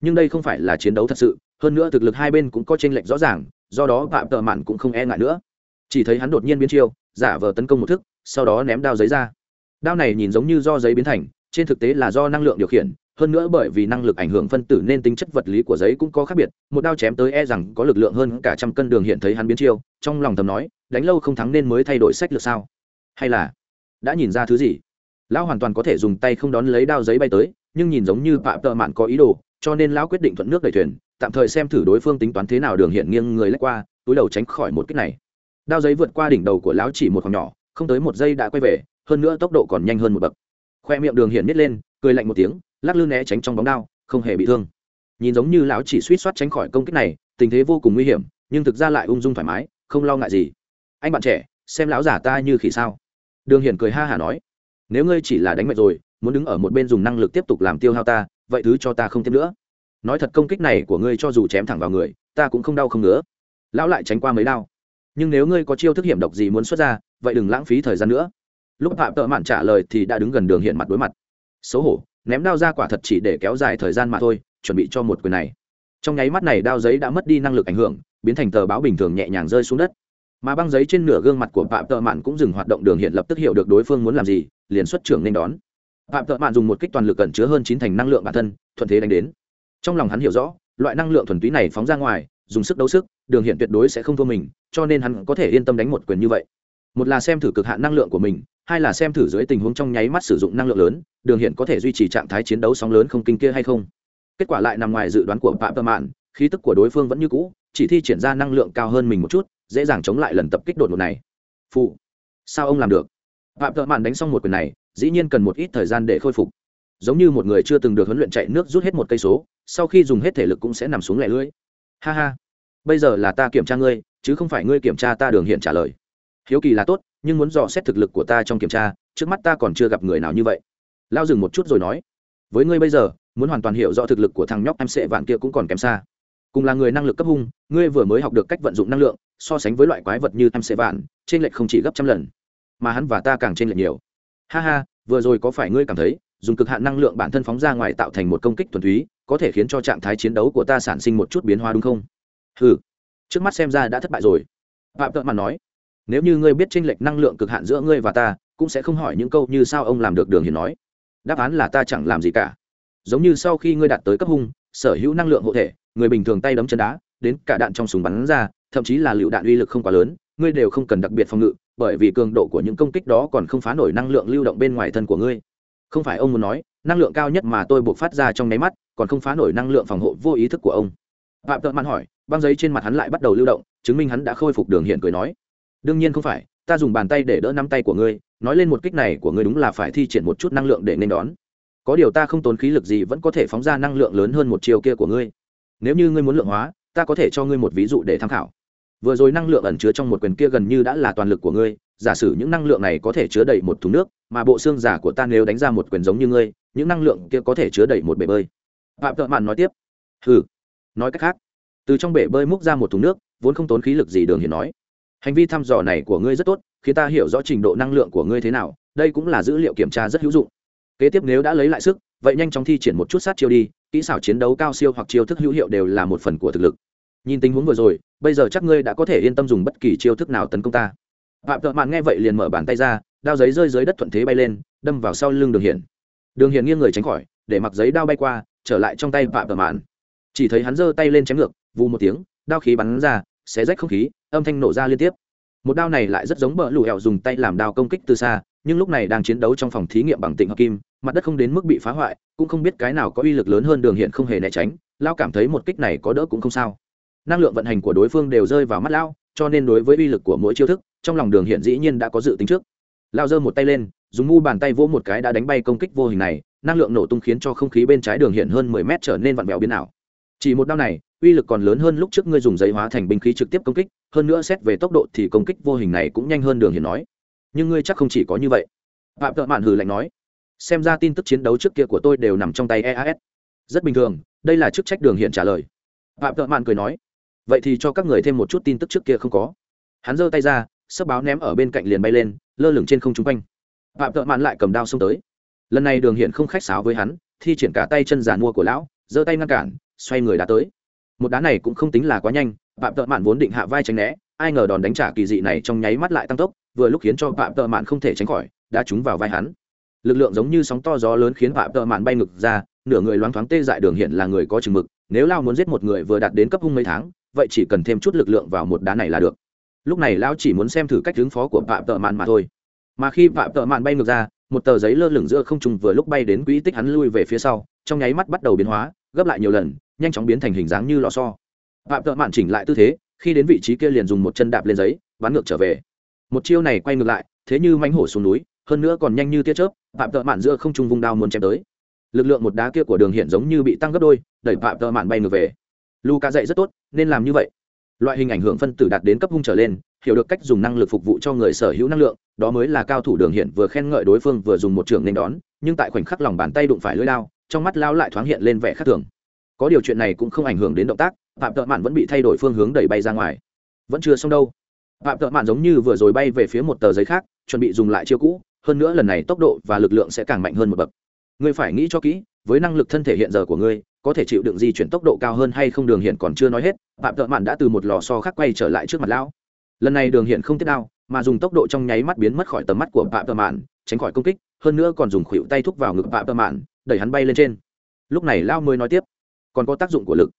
Nhưng đây không phải là chiến đấu thật sự, hơn nữa thực lực hai bên cũng có tranh lệch rõ ràng, do đó phạm tợ mạn cũng không e ngại nữa. Chỉ thấy hắn đột nhiên biến chiêu, giả vờ tấn công một thức, sau đó ném đao giấy ra. Đao này nhìn giống như do giấy biến thành, trên thực tế là do năng lượng điều khiển, hơn nữa bởi vì năng lực ảnh hưởng phân tử nên tính chất vật lý của giấy cũng có khác biệt, một đao chém tới e rằng có lực lượng hơn cả trăm cân đường hiện thấy hắn biến chiêu, trong lòng thầm nói, đánh lâu không thắng nên mới thay đổi sách lược sao? Hay là, đã nhìn ra thứ gì? Lão hoàn toàn có thể dùng tay không đón lấy đao giấy bay tới, nhưng nhìn giống như phạm tợ mạn có ý đồ, cho nên lão quyết định thuận nước đẩy thuyền, tạm thời xem thử đối phương tính toán thế nào đường hiện nghiêng người lách qua, túi đầu tránh khỏi một kích này. Đao giấy vượt qua đỉnh đầu của lão chỉ một khoảng nhỏ, không tới một giây đã quay về, hơn nữa tốc độ còn nhanh hơn một bậc. Khoe miệng đường hiện nít lên, cười lạnh một tiếng, lắc lư né tránh trong bóng đao, không hề bị thương. Nhìn giống như lão chỉ suýt soát tránh khỏi công kích này, tình thế vô cùng nguy hiểm, nhưng thực ra lại ung dung thoải mái, không lo ngại gì. Anh bạn trẻ, xem lão giả ta như khỉ sao? Đường hiển cười ha hả nói, nếu ngươi chỉ là đánh mệt rồi, muốn đứng ở một bên dùng năng lực tiếp tục làm tiêu hao ta, vậy thứ cho ta không tiếp nữa. Nói thật công kích này của ngươi cho dù chém thẳng vào người, ta cũng không đau không nữa. lão lại tránh qua mấy đau nhưng nếu ngươi có chiêu thức hiểm độc gì muốn xuất ra, vậy đừng lãng phí thời gian nữa. Lúc phạm tợ mạn trả lời thì đã đứng gần đường hiện mặt đối mặt. Xấu hổ, ném đao ra quả thật chỉ để kéo dài thời gian mà thôi, chuẩn bị cho một quyền này. Trong nháy mắt này đao giấy đã mất đi năng lực ảnh hưởng, biến thành tờ báo bình thường nhẹ nhàng rơi xuống đất mà băng giấy trên nửa gương mặt của phạm tợ mạn cũng dừng hoạt động đường hiện lập tức hiểu được đối phương muốn làm gì, liền xuất trưởng nên đón. Phạm tợ mạn dùng một kích toàn lực cẩn chứa hơn chín thành năng lượng bản thân, thuận thế đánh đến. Trong lòng hắn hiểu rõ, loại năng lượng thuần túy này phóng ra ngoài, dùng sức đấu sức, đường hiện tuyệt đối sẽ không thua mình, cho nên hắn có thể yên tâm đánh một quyền như vậy. Một là xem thử cực hạn năng lượng của mình, hai là xem thử dưới tình huống trong nháy mắt sử dụng năng lượng lớn, đường hiện có thể duy trì trạng thái chiến đấu sóng lớn không kinh kia hay không. Kết quả lại nằm ngoài dự đoán của phạm tợ mạn, khí tức của đối phương vẫn như cũ, chỉ thi triển ra năng lượng cao hơn mình một chút dễ dàng chống lại lần tập kích đột ngột này. Phụ, sao ông làm được? Phạm tợ mạn đánh xong một quyền này, dĩ nhiên cần một ít thời gian để khôi phục. Giống như một người chưa từng được huấn luyện chạy nước rút hết một cây số, sau khi dùng hết thể lực cũng sẽ nằm xuống lẻ lưỡi. Ha ha, bây giờ là ta kiểm tra ngươi, chứ không phải ngươi kiểm tra ta đường hiện trả lời. Hiếu kỳ là tốt, nhưng muốn dò xét thực lực của ta trong kiểm tra, trước mắt ta còn chưa gặp người nào như vậy. Lao dừng một chút rồi nói, với ngươi bây giờ, muốn hoàn toàn hiểu rõ thực lực của thằng nhóc em sệ vạn kia cũng còn kém xa cùng là người năng lực cấp hung, ngươi vừa mới học được cách vận dụng năng lượng, so sánh với loại quái vật như em sệ vạn, trên lệch không chỉ gấp trăm lần, mà hắn và ta càng trên lệch nhiều. Ha ha, vừa rồi có phải ngươi cảm thấy, dùng cực hạn năng lượng bản thân phóng ra ngoài tạo thành một công kích thuần túy, có thể khiến cho trạng thái chiến đấu của ta sản sinh một chút biến hóa đúng không? Ừ trước mắt xem ra đã thất bại rồi. Phạm tợn mà nói, nếu như ngươi biết tranh lệch năng lượng cực hạn giữa ngươi và ta, cũng sẽ không hỏi những câu như sao ông làm được đường hiền nói. Đáp án là ta chẳng làm gì cả. Giống như sau khi ngươi đạt tới cấp hung sở hữu năng lượng hộ thể, người bình thường tay đấm chân đá, đến cả đạn trong súng bắn ra, thậm chí là lựu đạn uy lực không quá lớn, ngươi đều không cần đặc biệt phòng ngự, bởi vì cường độ của những công kích đó còn không phá nổi năng lượng lưu động bên ngoài thân của ngươi. Không phải ông muốn nói, năng lượng cao nhất mà tôi buộc phát ra trong nháy mắt, còn không phá nổi năng lượng phòng hộ vô ý thức của ông. Phạm tợn mặn hỏi, băng giấy trên mặt hắn lại bắt đầu lưu động, chứng minh hắn đã khôi phục đường hiện cười nói. Đương nhiên không phải, ta dùng bàn tay để đỡ nắm tay của ngươi, nói lên một kích này của ngươi đúng là phải thi triển một chút năng lượng để nên đón có điều ta không tốn khí lực gì vẫn có thể phóng ra năng lượng lớn hơn một chiều kia của ngươi. Nếu như ngươi muốn lượng hóa, ta có thể cho ngươi một ví dụ để tham khảo. Vừa rồi năng lượng ẩn chứa trong một quyền kia gần như đã là toàn lực của ngươi, giả sử những năng lượng này có thể chứa đầy một thùng nước, mà bộ xương giả của ta nếu đánh ra một quyền giống như ngươi, những năng lượng kia có thể chứa đầy một bể bơi. Phạm thợ mạn nói tiếp. Ừ nói cách khác, từ trong bể bơi múc ra một thùng nước, vốn không tốn khí lực gì đường hiền nói. Hành vi thăm dò này của ngươi rất tốt, khiến ta hiểu rõ trình độ năng lượng của ngươi thế nào, đây cũng là dữ liệu kiểm tra rất hữu dụng kế tiếp nếu đã lấy lại sức, vậy nhanh chóng thi triển một chút sát chiêu đi, kỹ xảo chiến đấu cao siêu hoặc chiêu thức hữu hiệu đều là một phần của thực lực. Nhìn tình huống vừa rồi, bây giờ chắc ngươi đã có thể yên tâm dùng bất kỳ chiêu thức nào tấn công ta. Phạm thợ mạn nghe vậy liền mở bàn tay ra, đao giấy rơi dưới đất thuận thế bay lên, đâm vào sau lưng đường hiển. Đường hiển nghiêng người tránh khỏi, để mặc giấy đao bay qua, trở lại trong tay phạm thợ mạn. Chỉ thấy hắn giơ tay lên chém ngược, vù một tiếng, đao khí bắn ra, xé rách không khí, âm thanh nổ ra liên tiếp một đao này lại rất giống bờ lù hẹo dùng tay làm đao công kích từ xa, nhưng lúc này đang chiến đấu trong phòng thí nghiệm bằng tịnh hợp kim, mặt đất không đến mức bị phá hoại, cũng không biết cái nào có uy lực lớn hơn đường hiện không hề né tránh lao cảm thấy một kích này có đỡ cũng không sao. Năng lượng vận hành của đối phương đều rơi vào mắt lao cho nên đối với uy lực của mỗi chiêu thức, trong lòng đường hiện dĩ nhiên đã có dự tính trước. Lao giơ một tay lên, dùng mu bàn tay vỗ một cái đã đánh bay công kích vô hình này, năng lượng nổ tung khiến cho không khí bên trái đường hiện hơn mười mét trở nên vặn vẹo biến ảo. Chỉ một đao này uy lực còn lớn hơn lúc trước ngươi dùng giấy hóa thành binh khí trực tiếp công kích, hơn nữa xét về tốc độ thì công kích vô hình này cũng nhanh hơn đường hiền nói. Nhưng ngươi chắc không chỉ có như vậy. Phạm thợ mạn hừ lạnh nói, xem ra tin tức chiến đấu trước kia của tôi đều nằm trong tay eas rất bình thường, đây là chức trách đường hiện trả lời. Phạm thợ mạn cười nói, vậy thì cho các người thêm một chút tin tức trước kia không có. Hắn giơ tay ra, sấp báo ném ở bên cạnh liền bay lên, lơ lửng trên không trung quanh. Phạm thợ mạn lại cầm đao xông tới. Lần này đường hiện không khách sáo với hắn, thi triển cả tay chân giàn mua của lão, giơ tay ngăn cản, xoay người đã tới một đá này cũng không tính là quá nhanh, phạm tợ mạn vốn định hạ vai tránh né, ai ngờ đòn đánh trả kỳ dị này trong nháy mắt lại tăng tốc, vừa lúc khiến cho phạm tợ mạn không thể tránh khỏi, đã trúng vào vai hắn. Lực lượng giống như sóng to gió lớn khiến phạm tợ mạn bay ngực ra, nửa người loáng thoáng tê dại đường hiện là người có chừng mực, nếu lao muốn giết một người vừa đạt đến cấp hung mấy tháng, vậy chỉ cần thêm chút lực lượng vào một đá này là được. Lúc này lao chỉ muốn xem thử cách ứng phó của phạm tợ mạn mà thôi. Mà khi phạm tợ mạn bay ngược ra, một tờ giấy lơ lửng giữa không trung vừa lúc bay đến quỹ tích hắn lui về phía sau, trong nháy mắt bắt đầu biến hóa gấp lại nhiều lần, nhanh chóng biến thành hình dáng như lò xo. Phạm tợ mạn chỉnh lại tư thế, khi đến vị trí kia liền dùng một chân đạp lên giấy bắn ngược trở về. Một chiêu này quay ngược lại, thế như mánh hổ xuống núi, hơn nữa còn nhanh như tia chớp, phạm tợ mạn giữa không trung vung đao muốn chém tới. Lực lượng một đá kia của đường hiện giống như bị tăng gấp đôi, đẩy phạm tợ mạn bay ngược về. Luca dạy rất tốt, nên làm như vậy. Loại hình ảnh hưởng phân tử đạt đến cấp hung trở lên, hiểu được cách dùng năng lực phục vụ cho người sở hữu năng lượng, đó mới là cao thủ đường hiện vừa khen ngợi đối phương vừa dùng một trường nên đón, nhưng tại khoảnh khắc lòng bàn tay đụng phải lưỡi lao trong mắt lao lại thoáng hiện lên vẻ khác thường. Có điều chuyện này cũng không ảnh hưởng đến động tác, phạm tợ mạn vẫn bị thay đổi phương hướng đẩy bay ra ngoài. Vẫn chưa xong đâu. Phạm tợ mạn giống như vừa rồi bay về phía một tờ giấy khác, chuẩn bị dùng lại chiêu cũ, hơn nữa lần này tốc độ và lực lượng sẽ càng mạnh hơn một bậc. Ngươi phải nghĩ cho kỹ, với năng lực thân thể hiện giờ của ngươi, có thể chịu đựng di chuyển tốc độ cao hơn hay không đường hiện còn chưa nói hết, phạm tợ mạn đã từ một lò so khác quay trở lại trước mặt lão. Lần này đường hiện không tiếp đao mà dùng tốc độ trong nháy mắt biến mất khỏi tầm mắt của phạm tợ mạn, tránh khỏi công kích, hơn nữa còn dùng khuỷu tay thúc vào ngực phạm tợ mạn đẩy hắn bay lên trên. Lúc này lao mới nói tiếp, còn có tác dụng của lực.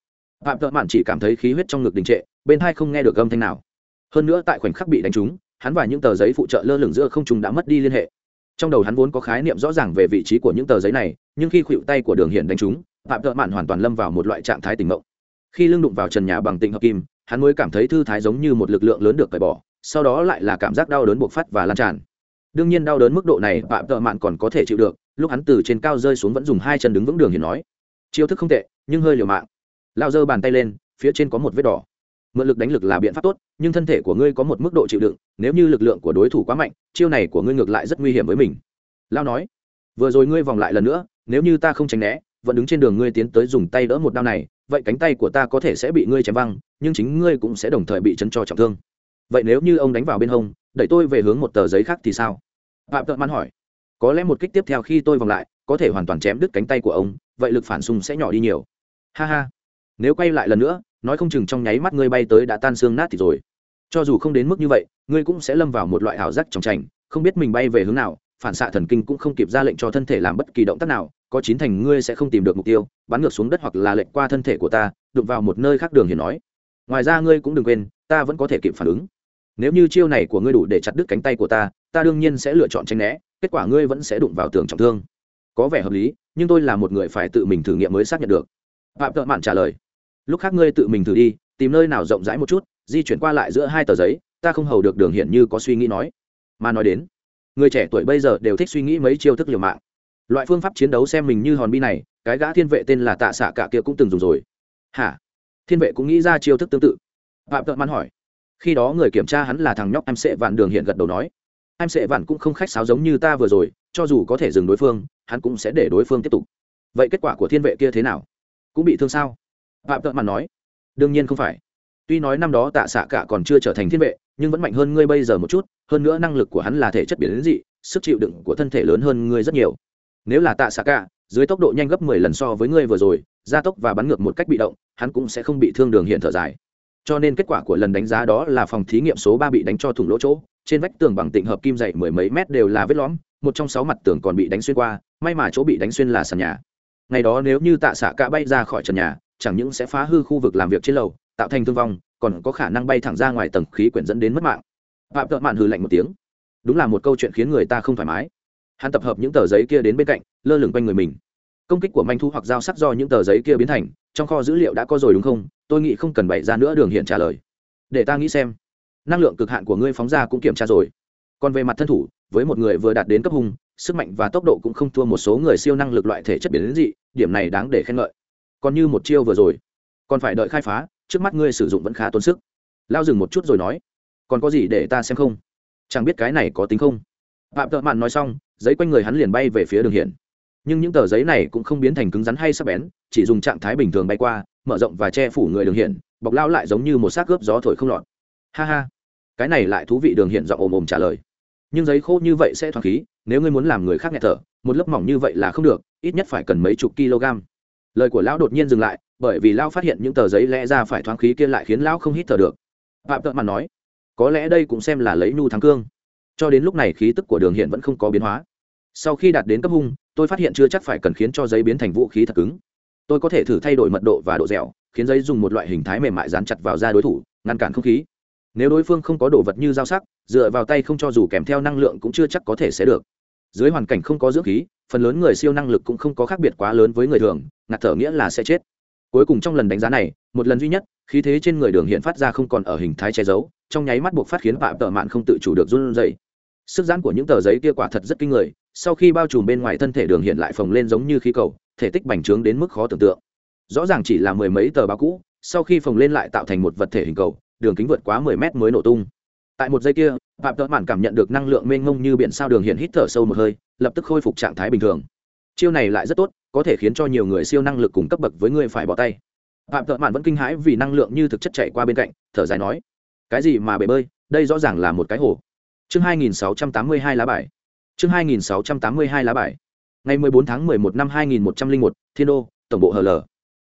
Phạm thợ mạn chỉ cảm thấy khí huyết trong ngực đình trệ, bên hai không nghe được âm thanh nào. Hơn nữa tại khoảnh khắc bị đánh trúng, hắn và những tờ giấy phụ trợ lơ lửng giữa không trùng đã mất đi liên hệ. Trong đầu hắn vốn có khái niệm rõ ràng về vị trí của những tờ giấy này, nhưng khi khuỵu tay của đường hiển đánh trúng, phạm thợ mạn hoàn toàn lâm vào một loại trạng thái tình mộng. Khi lưng đụng vào trần nhà bằng tịnh hợp kim, hắn mới cảm thấy thư thái giống như một lực lượng lớn được cởi bỏ, sau đó lại là cảm giác đau đớn buộc phát và lan tràn đương nhiên đau đớn mức độ này phạm tợ mạn còn có thể chịu được, lúc hắn từ trên cao rơi xuống vẫn dùng hai chân đứng vững đường hiền nói. Chiêu thức không tệ, nhưng hơi liều mạng. Lao giơ bàn tay lên, phía trên có một vết đỏ. Mượn lực đánh lực là biện pháp tốt, nhưng thân thể của ngươi có một mức độ chịu đựng, nếu như lực lượng của đối thủ quá mạnh, chiêu này của ngươi ngược lại rất nguy hiểm với mình. Lao nói, vừa rồi ngươi vòng lại lần nữa, nếu như ta không tránh né, vẫn đứng trên đường ngươi tiến tới dùng tay đỡ một đao này, vậy cánh tay của ta có thể sẽ bị ngươi chém văng, nhưng chính ngươi cũng sẽ đồng thời bị chấn cho trọng thương. Vậy nếu như ông đánh vào bên hông đẩy tôi về hướng một tờ giấy khác thì sao? Phạm tợn man hỏi. Có lẽ một kích tiếp theo khi tôi vòng lại, có thể hoàn toàn chém đứt cánh tay của ông, vậy lực phản xung sẽ nhỏ đi nhiều. Ha ha. Nếu quay lại lần nữa, nói không chừng trong nháy mắt ngươi bay tới đã tan xương nát thì rồi. Cho dù không đến mức như vậy, ngươi cũng sẽ lâm vào một loại ảo giác trong trành không biết mình bay về hướng nào, phản xạ thần kinh cũng không kịp ra lệnh cho thân thể làm bất kỳ động tác nào, có chín thành ngươi sẽ không tìm được mục tiêu, bắn ngược xuống đất hoặc là lệnh qua thân thể của ta, đụng vào một nơi khác đường hiền nói. Ngoài ra ngươi cũng đừng quên, ta vẫn có thể kịp phản ứng nếu như chiêu này của ngươi đủ để chặt đứt cánh tay của ta ta đương nhiên sẽ lựa chọn tránh né, kết quả ngươi vẫn sẽ đụng vào tường trọng thương. Có vẻ hợp lý, nhưng tôi là một người phải tự mình thử nghiệm mới xác nhận được. Phạm tợ mạn trả lời, lúc khác ngươi tự mình thử đi, tìm nơi nào rộng rãi một chút, di chuyển qua lại giữa hai tờ giấy, ta không hầu được đường hiện như có suy nghĩ nói. Mà nói đến, người trẻ tuổi bây giờ đều thích suy nghĩ mấy chiêu thức liều mạng. Loại phương pháp chiến đấu xem mình như hòn bi này, cái gã thiên vệ tên là tạ xạ cả kia cũng từng dùng rồi. Hả? Thiên vệ cũng nghĩ ra chiêu thức tương tự. Phạm tợ mạn hỏi khi đó người kiểm tra hắn là thằng nhóc em sệ vạn đường hiện gật đầu nói, em sệ vạn cũng không khách sáo giống như ta vừa rồi, cho dù có thể dừng đối phương, hắn cũng sẽ để đối phương tiếp tục. Vậy kết quả của thiên vệ kia thế nào? Cũng bị thương sao? Phạm tợn mạn nói, đương nhiên không phải. Tuy nói năm đó tạ xạ cả còn chưa trở thành thiên vệ, nhưng vẫn mạnh hơn ngươi bây giờ một chút, hơn nữa năng lực của hắn là thể chất biến dị, sức chịu đựng của thân thể lớn hơn ngươi rất nhiều. Nếu là tạ xạ cả, dưới tốc độ nhanh gấp mười lần so với ngươi vừa rồi, gia tốc và bắn ngược một cách bị động, hắn cũng sẽ không bị thương đường hiện thở dài cho nên kết quả của lần đánh giá đó là phòng thí nghiệm số ba bị đánh cho thủng lỗ chỗ, trên vách tường bằng tịnh hợp kim dày mười mấy mét đều là vết lõm, một trong sáu mặt tường còn bị đánh xuyên qua, may mà chỗ bị đánh xuyên là sàn nhà. Ngày đó nếu như tạ xạ cả bay ra khỏi trần nhà, chẳng những sẽ phá hư khu vực làm việc trên lầu, tạo thành thương vong, còn có khả năng bay thẳng ra ngoài tầng khí quyển dẫn đến mất mạng. Phạm tợ mạn hư lạnh một tiếng. Đúng là một câu chuyện khiến người ta không thoải mái. Hắn tập hợp những tờ giấy kia đến bên cạnh, lơ lửng quanh người mình. Công kích của manh thu hoặc dao sắc do những tờ giấy kia biến thành, trong kho dữ liệu đã có rồi đúng không? Tôi nghĩ không cần bày ra nữa đường hiện trả lời. Để ta nghĩ xem. Năng lượng cực hạn của ngươi phóng ra cũng kiểm tra rồi. Còn về mặt thân thủ với một người vừa đạt đến cấp hùng, sức mạnh và tốc độ cũng không thua một số người siêu năng lực loại thể chất biến dị điểm này đáng để khen ngợi. Còn như một chiêu vừa rồi còn phải đợi khai phá trước mắt ngươi sử dụng vẫn khá tốn sức. Lao dừng một chút rồi nói còn có gì để ta xem không? Chẳng biết cái này có tính không? Phạm tợ mạn nói xong giấy quanh người hắn liền bay về phía đường hiển. Nhưng những tờ giấy này cũng không biến thành cứng rắn hay sắc bén chỉ dùng trạng thái bình thường bay qua mở rộng và che phủ người đường hiển, bọc lao lại giống như một xác cướp gió thổi không lọt. Ha ha. Cái này lại thú vị đường hiển giọng ồm ồm trả lời. Nhưng giấy khô như vậy sẽ thoáng khí, nếu ngươi muốn làm người khác nghẹt thở, một lớp mỏng như vậy là không được, ít nhất phải cần mấy chục kg. Lời của lão đột nhiên dừng lại, bởi vì lão phát hiện những tờ giấy lẽ ra phải thoáng khí kia lại khiến lão không hít thở được. Phạm tợn mặt nói, có lẽ đây cũng xem là lấy nhu thắng cương. Cho đến lúc này khí tức của đường hiện vẫn không có biến hóa. Sau khi đạt đến cấp hung, tôi phát hiện chưa chắc phải cần khiến cho giấy biến thành vũ khí thật cứng tôi có thể thử thay đổi mật độ và độ dẻo, khiến giấy dùng một loại hình thái mềm mại dán chặt vào da đối thủ, ngăn cản không khí. Nếu đối phương không có đồ vật như dao sắc, dựa vào tay không cho dù kèm theo năng lượng cũng chưa chắc có thể sẽ được. Dưới hoàn cảnh không có dưỡng khí, phần lớn người siêu năng lực cũng không có khác biệt quá lớn với người thường, ngạt thở nghĩa là sẽ chết. Cuối cùng trong lần đánh giá này, một lần duy nhất, khí thế trên người đường hiện phát ra không còn ở hình thái che giấu, trong nháy mắt buộc phát khiến phạm tợ mạn không tự chủ được run rẩy. Sức giãn của những tờ giấy kia quả thật rất kinh người, sau khi bao trùm bên ngoài thân thể đường hiện lại phồng lên giống như khí cầu thể tích bành trướng đến mức khó tưởng tượng. Rõ ràng chỉ là mười mấy tờ báo cũ, sau khi phồng lên lại tạo thành một vật thể hình cầu, đường kính vượt quá mười mét mới nổ tung. Tại một giây kia, phạm tợn mạn cảm nhận được năng lượng mênh mông như biển sao đường hiện hít thở sâu một hơi, lập tức khôi phục trạng thái bình thường. Chiêu này lại rất tốt, có thể khiến cho nhiều người siêu năng lực cùng cấp bậc với người phải bỏ tay. Phạm tợn mạn vẫn kinh hãi vì năng lượng như thực chất chạy qua bên cạnh, thở dài nói, cái gì mà bể bơi, đây rõ ràng là một cái hồ. Chương 2682 lá bài. Chương 2682 lá bài ngày 14 tháng 11 năm 2101, thiên đô tổng bộ hl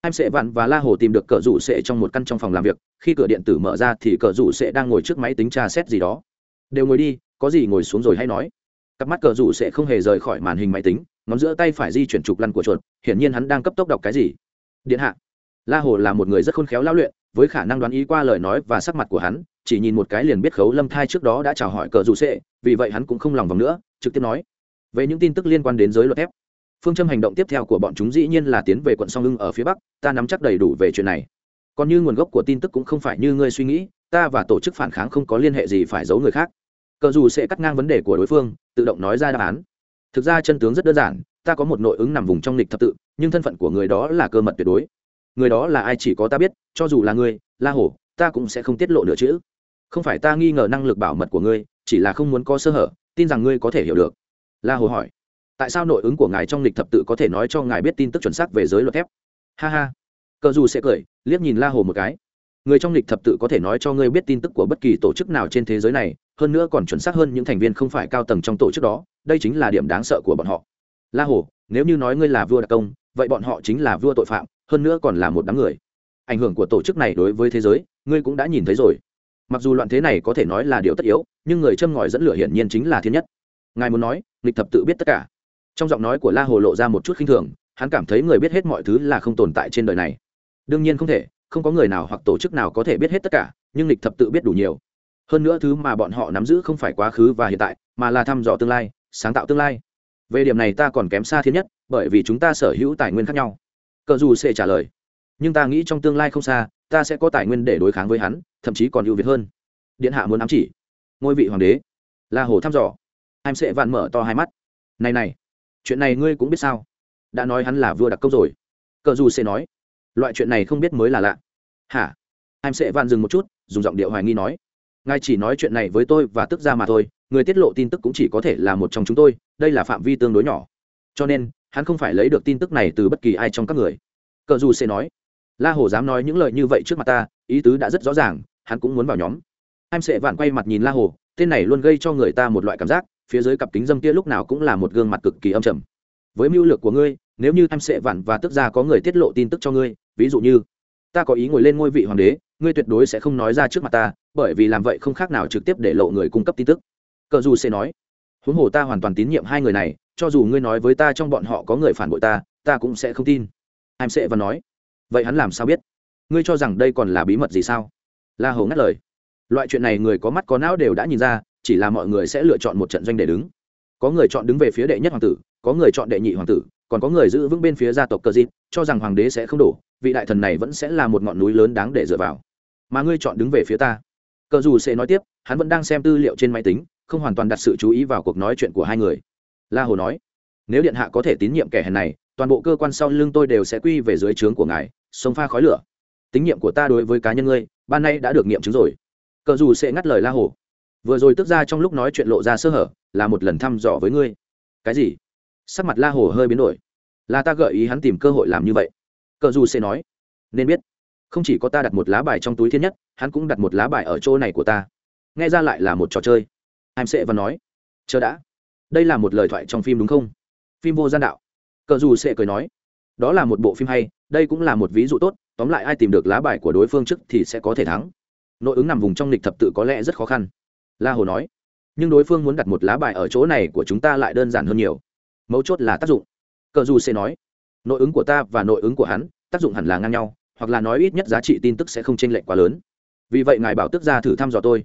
Em sẽ vặn và La Hồ tìm được cờ rủ sẽ trong một căn trong phòng làm việc, khi cửa điện tử mở ra thì cờ rủ sẽ đang ngồi trước máy tính tra xét gì đó. Đều ngồi đi, có gì ngồi xuống rồi hay nói. Cặp mắt cờ rủ sẽ không hề rời khỏi màn hình máy tính, ngón giữa tay phải di chuyển trục lăn của chuột, hiển nhiên hắn đang cấp tốc đọc cái gì. Điện hạ. La Hồ là một người rất khôn khéo lao luyện, với khả năng đoán ý qua lời nói và sắc mặt của hắn, chỉ nhìn một cái liền biết Khấu Lâm Thai trước đó đã chào hỏi cờ rủ sẽ, vì vậy hắn cũng không lòng vòng nữa, trực tiếp nói về những tin tức liên quan đến giới luật thép. Phương châm hành động tiếp theo của bọn chúng dĩ nhiên là tiến về quận song hưng ở phía bắc, ta nắm chắc đầy đủ về chuyện này. Còn như nguồn gốc của tin tức cũng không phải như ngươi suy nghĩ, ta và tổ chức phản kháng không có liên hệ gì phải giấu người khác. Cờ dù sẽ cắt ngang vấn đề của đối phương, tự động nói ra đáp án. Thực ra chân tướng rất đơn giản, ta có một nội ứng nằm vùng trong lịch thập tự, nhưng thân phận của người đó là cơ mật tuyệt đối. Người đó là ai chỉ có ta biết, cho dù là ngươi, la hổ, ta cũng sẽ không tiết lộ nửa chữ không phải ta nghi ngờ năng lực bảo mật của ngươi, chỉ là không muốn có sơ hở, tin rằng ngươi có thể hiểu được la hồ hỏi, tại sao nội ứng của ngài trong lịch thập tự có thể nói cho ngài biết tin tức chuẩn xác về giới luật thép? Ha ha. Cờ dù sẽ cười, liếc nhìn la hồ một cái. Người trong lịch thập tự có thể nói cho ngươi biết tin tức của bất kỳ tổ chức nào trên thế giới này, hơn nữa còn chuẩn xác hơn những thành viên không phải cao tầng trong tổ chức đó, đây chính là điểm đáng sợ của bọn họ. La hồ, nếu như nói ngươi là vua đặc công, vậy bọn họ chính là vua tội phạm, hơn nữa còn là một đám người. Ảnh hưởng của tổ chức này đối với thế giới, ngươi cũng đã nhìn thấy rồi. Mặc dù loạn thế này có thể nói là điều tất yếu, nhưng người châm ngòi dẫn lửa hiển nhiên chính là thiên nhất ngài muốn nói lịch thập tự biết tất cả. Trong giọng nói của la hồ lộ ra một chút khinh thường, hắn cảm thấy người biết hết mọi thứ là không tồn tại trên đời này. Đương nhiên không thể, không có người nào hoặc tổ chức nào có thể biết hết tất cả, nhưng lịch thập tự biết đủ nhiều. Hơn nữa thứ mà bọn họ nắm giữ không phải quá khứ và hiện tại, mà là thăm dò tương lai, sáng tạo tương lai. Về điểm này ta còn kém xa thiên nhất, bởi vì chúng ta sở hữu tài nguyên khác nhau. Cờ dù sẽ trả lời, nhưng ta nghĩ trong tương lai không xa, ta sẽ có tài nguyên để đối kháng với hắn, thậm chí còn ưu việt hơn. Điện hạ muốn ám chỉ. Ngôi vị hoàng đế. La hồ thăm dò em sẽ vạn mở to hai mắt. Này này, chuyện này ngươi cũng biết sao? Đã nói hắn là vua đặc công rồi. Cờ dù sẽ nói, loại chuyện này không biết mới là lạ. Hả? Em sẽ vạn dừng một chút, dùng giọng điệu hoài nghi nói, ngài chỉ nói chuyện này với tôi và tức ra mà thôi, người tiết lộ tin tức cũng chỉ có thể là một trong chúng tôi, đây là phạm vi tương đối nhỏ. Cho nên, hắn không phải lấy được tin tức này từ bất kỳ ai trong các người. Cờ dù sẽ nói, la hồ dám nói những lời như vậy trước mặt ta, ý tứ đã rất rõ ràng, hắn cũng muốn vào nhóm. Em sẽ vạn quay mặt nhìn la hồ tên này luôn gây cho người ta một loại cảm giác phía dưới cặp kính dâm kia lúc nào cũng là một gương mặt cực kỳ âm trầm. Với mưu lược của ngươi, nếu như em sẽ vặn và tức ra có người tiết lộ tin tức cho ngươi, ví dụ như, ta có ý ngồi lên ngôi vị hoàng đế, ngươi tuyệt đối sẽ không nói ra trước mặt ta, bởi vì làm vậy không khác nào trực tiếp để lộ người cung cấp tin tức. Cờ dù sẽ nói, huống hồ ta hoàn toàn tín nhiệm hai người này, cho dù ngươi nói với ta trong bọn họ có người phản bội ta ta cũng sẽ không tin. Em sẽ và nói, vậy hắn làm sao biết? Ngươi cho rằng đây còn là bí mật gì sao? La hầu ngắt lời, loại chuyện này người có mắt có não đều đã nhìn ra chỉ là mọi người sẽ lựa chọn một trận doanh để đứng. Có người chọn đứng về phía đệ nhất hoàng tử, có người chọn đệ nhị hoàng tử, còn có người giữ vững bên phía gia tộc cờ dịp, cho rằng hoàng đế sẽ không đổ, vị đại thần này vẫn sẽ là một ngọn núi lớn đáng để dựa vào. Mà ngươi chọn đứng về phía ta. Cờ dù sẽ nói tiếp, hắn vẫn đang xem tư liệu trên máy tính, không hoàn toàn đặt sự chú ý vào cuộc nói chuyện của hai người. La hồ nói, nếu điện hạ có thể tín nhiệm kẻ hèn này, toàn bộ cơ quan sau lưng tôi đều sẽ quy về dưới trướng của ngài, sông pha khói lửa. Tín nhiệm của ta đối với cá nhân ngươi, ban nay đã được nghiệm chứng rồi. Cờ dù sẽ ngắt lời la hồ vừa rồi tức ra trong lúc nói chuyện lộ ra sơ hở, là một lần thăm dò với ngươi. Cái gì? Sắc mặt la hồ hơi biến đổi. Là ta gợi ý hắn tìm cơ hội làm như vậy. Cờ dù sẽ nói. Nên biết, không chỉ có ta đặt một lá bài trong túi thiên nhất, hắn cũng đặt một lá bài ở chỗ này của ta. Nghe ra lại là một trò chơi. Em sẽ và nói. Chờ đã. Đây là một lời thoại trong phim đúng không? Phim vô gian đạo. Cờ dù sẽ cười nói. Đó là một bộ phim hay, đây cũng là một ví dụ tốt, tóm lại ai tìm được lá bài của đối phương trước thì sẽ có thể thắng. Nội ứng nằm vùng trong lịch thập tự có lẽ rất khó khăn la hồ nói. Nhưng đối phương muốn đặt một lá bài ở chỗ này của chúng ta lại đơn giản hơn nhiều. Mấu chốt là tác dụng. Cờ dù sẽ nói. Nội ứng của ta và nội ứng của hắn, tác dụng hẳn là ngang nhau, hoặc là nói ít nhất giá trị tin tức sẽ không chênh lệch quá lớn. Vì vậy ngài bảo tức ra thử thăm dò tôi.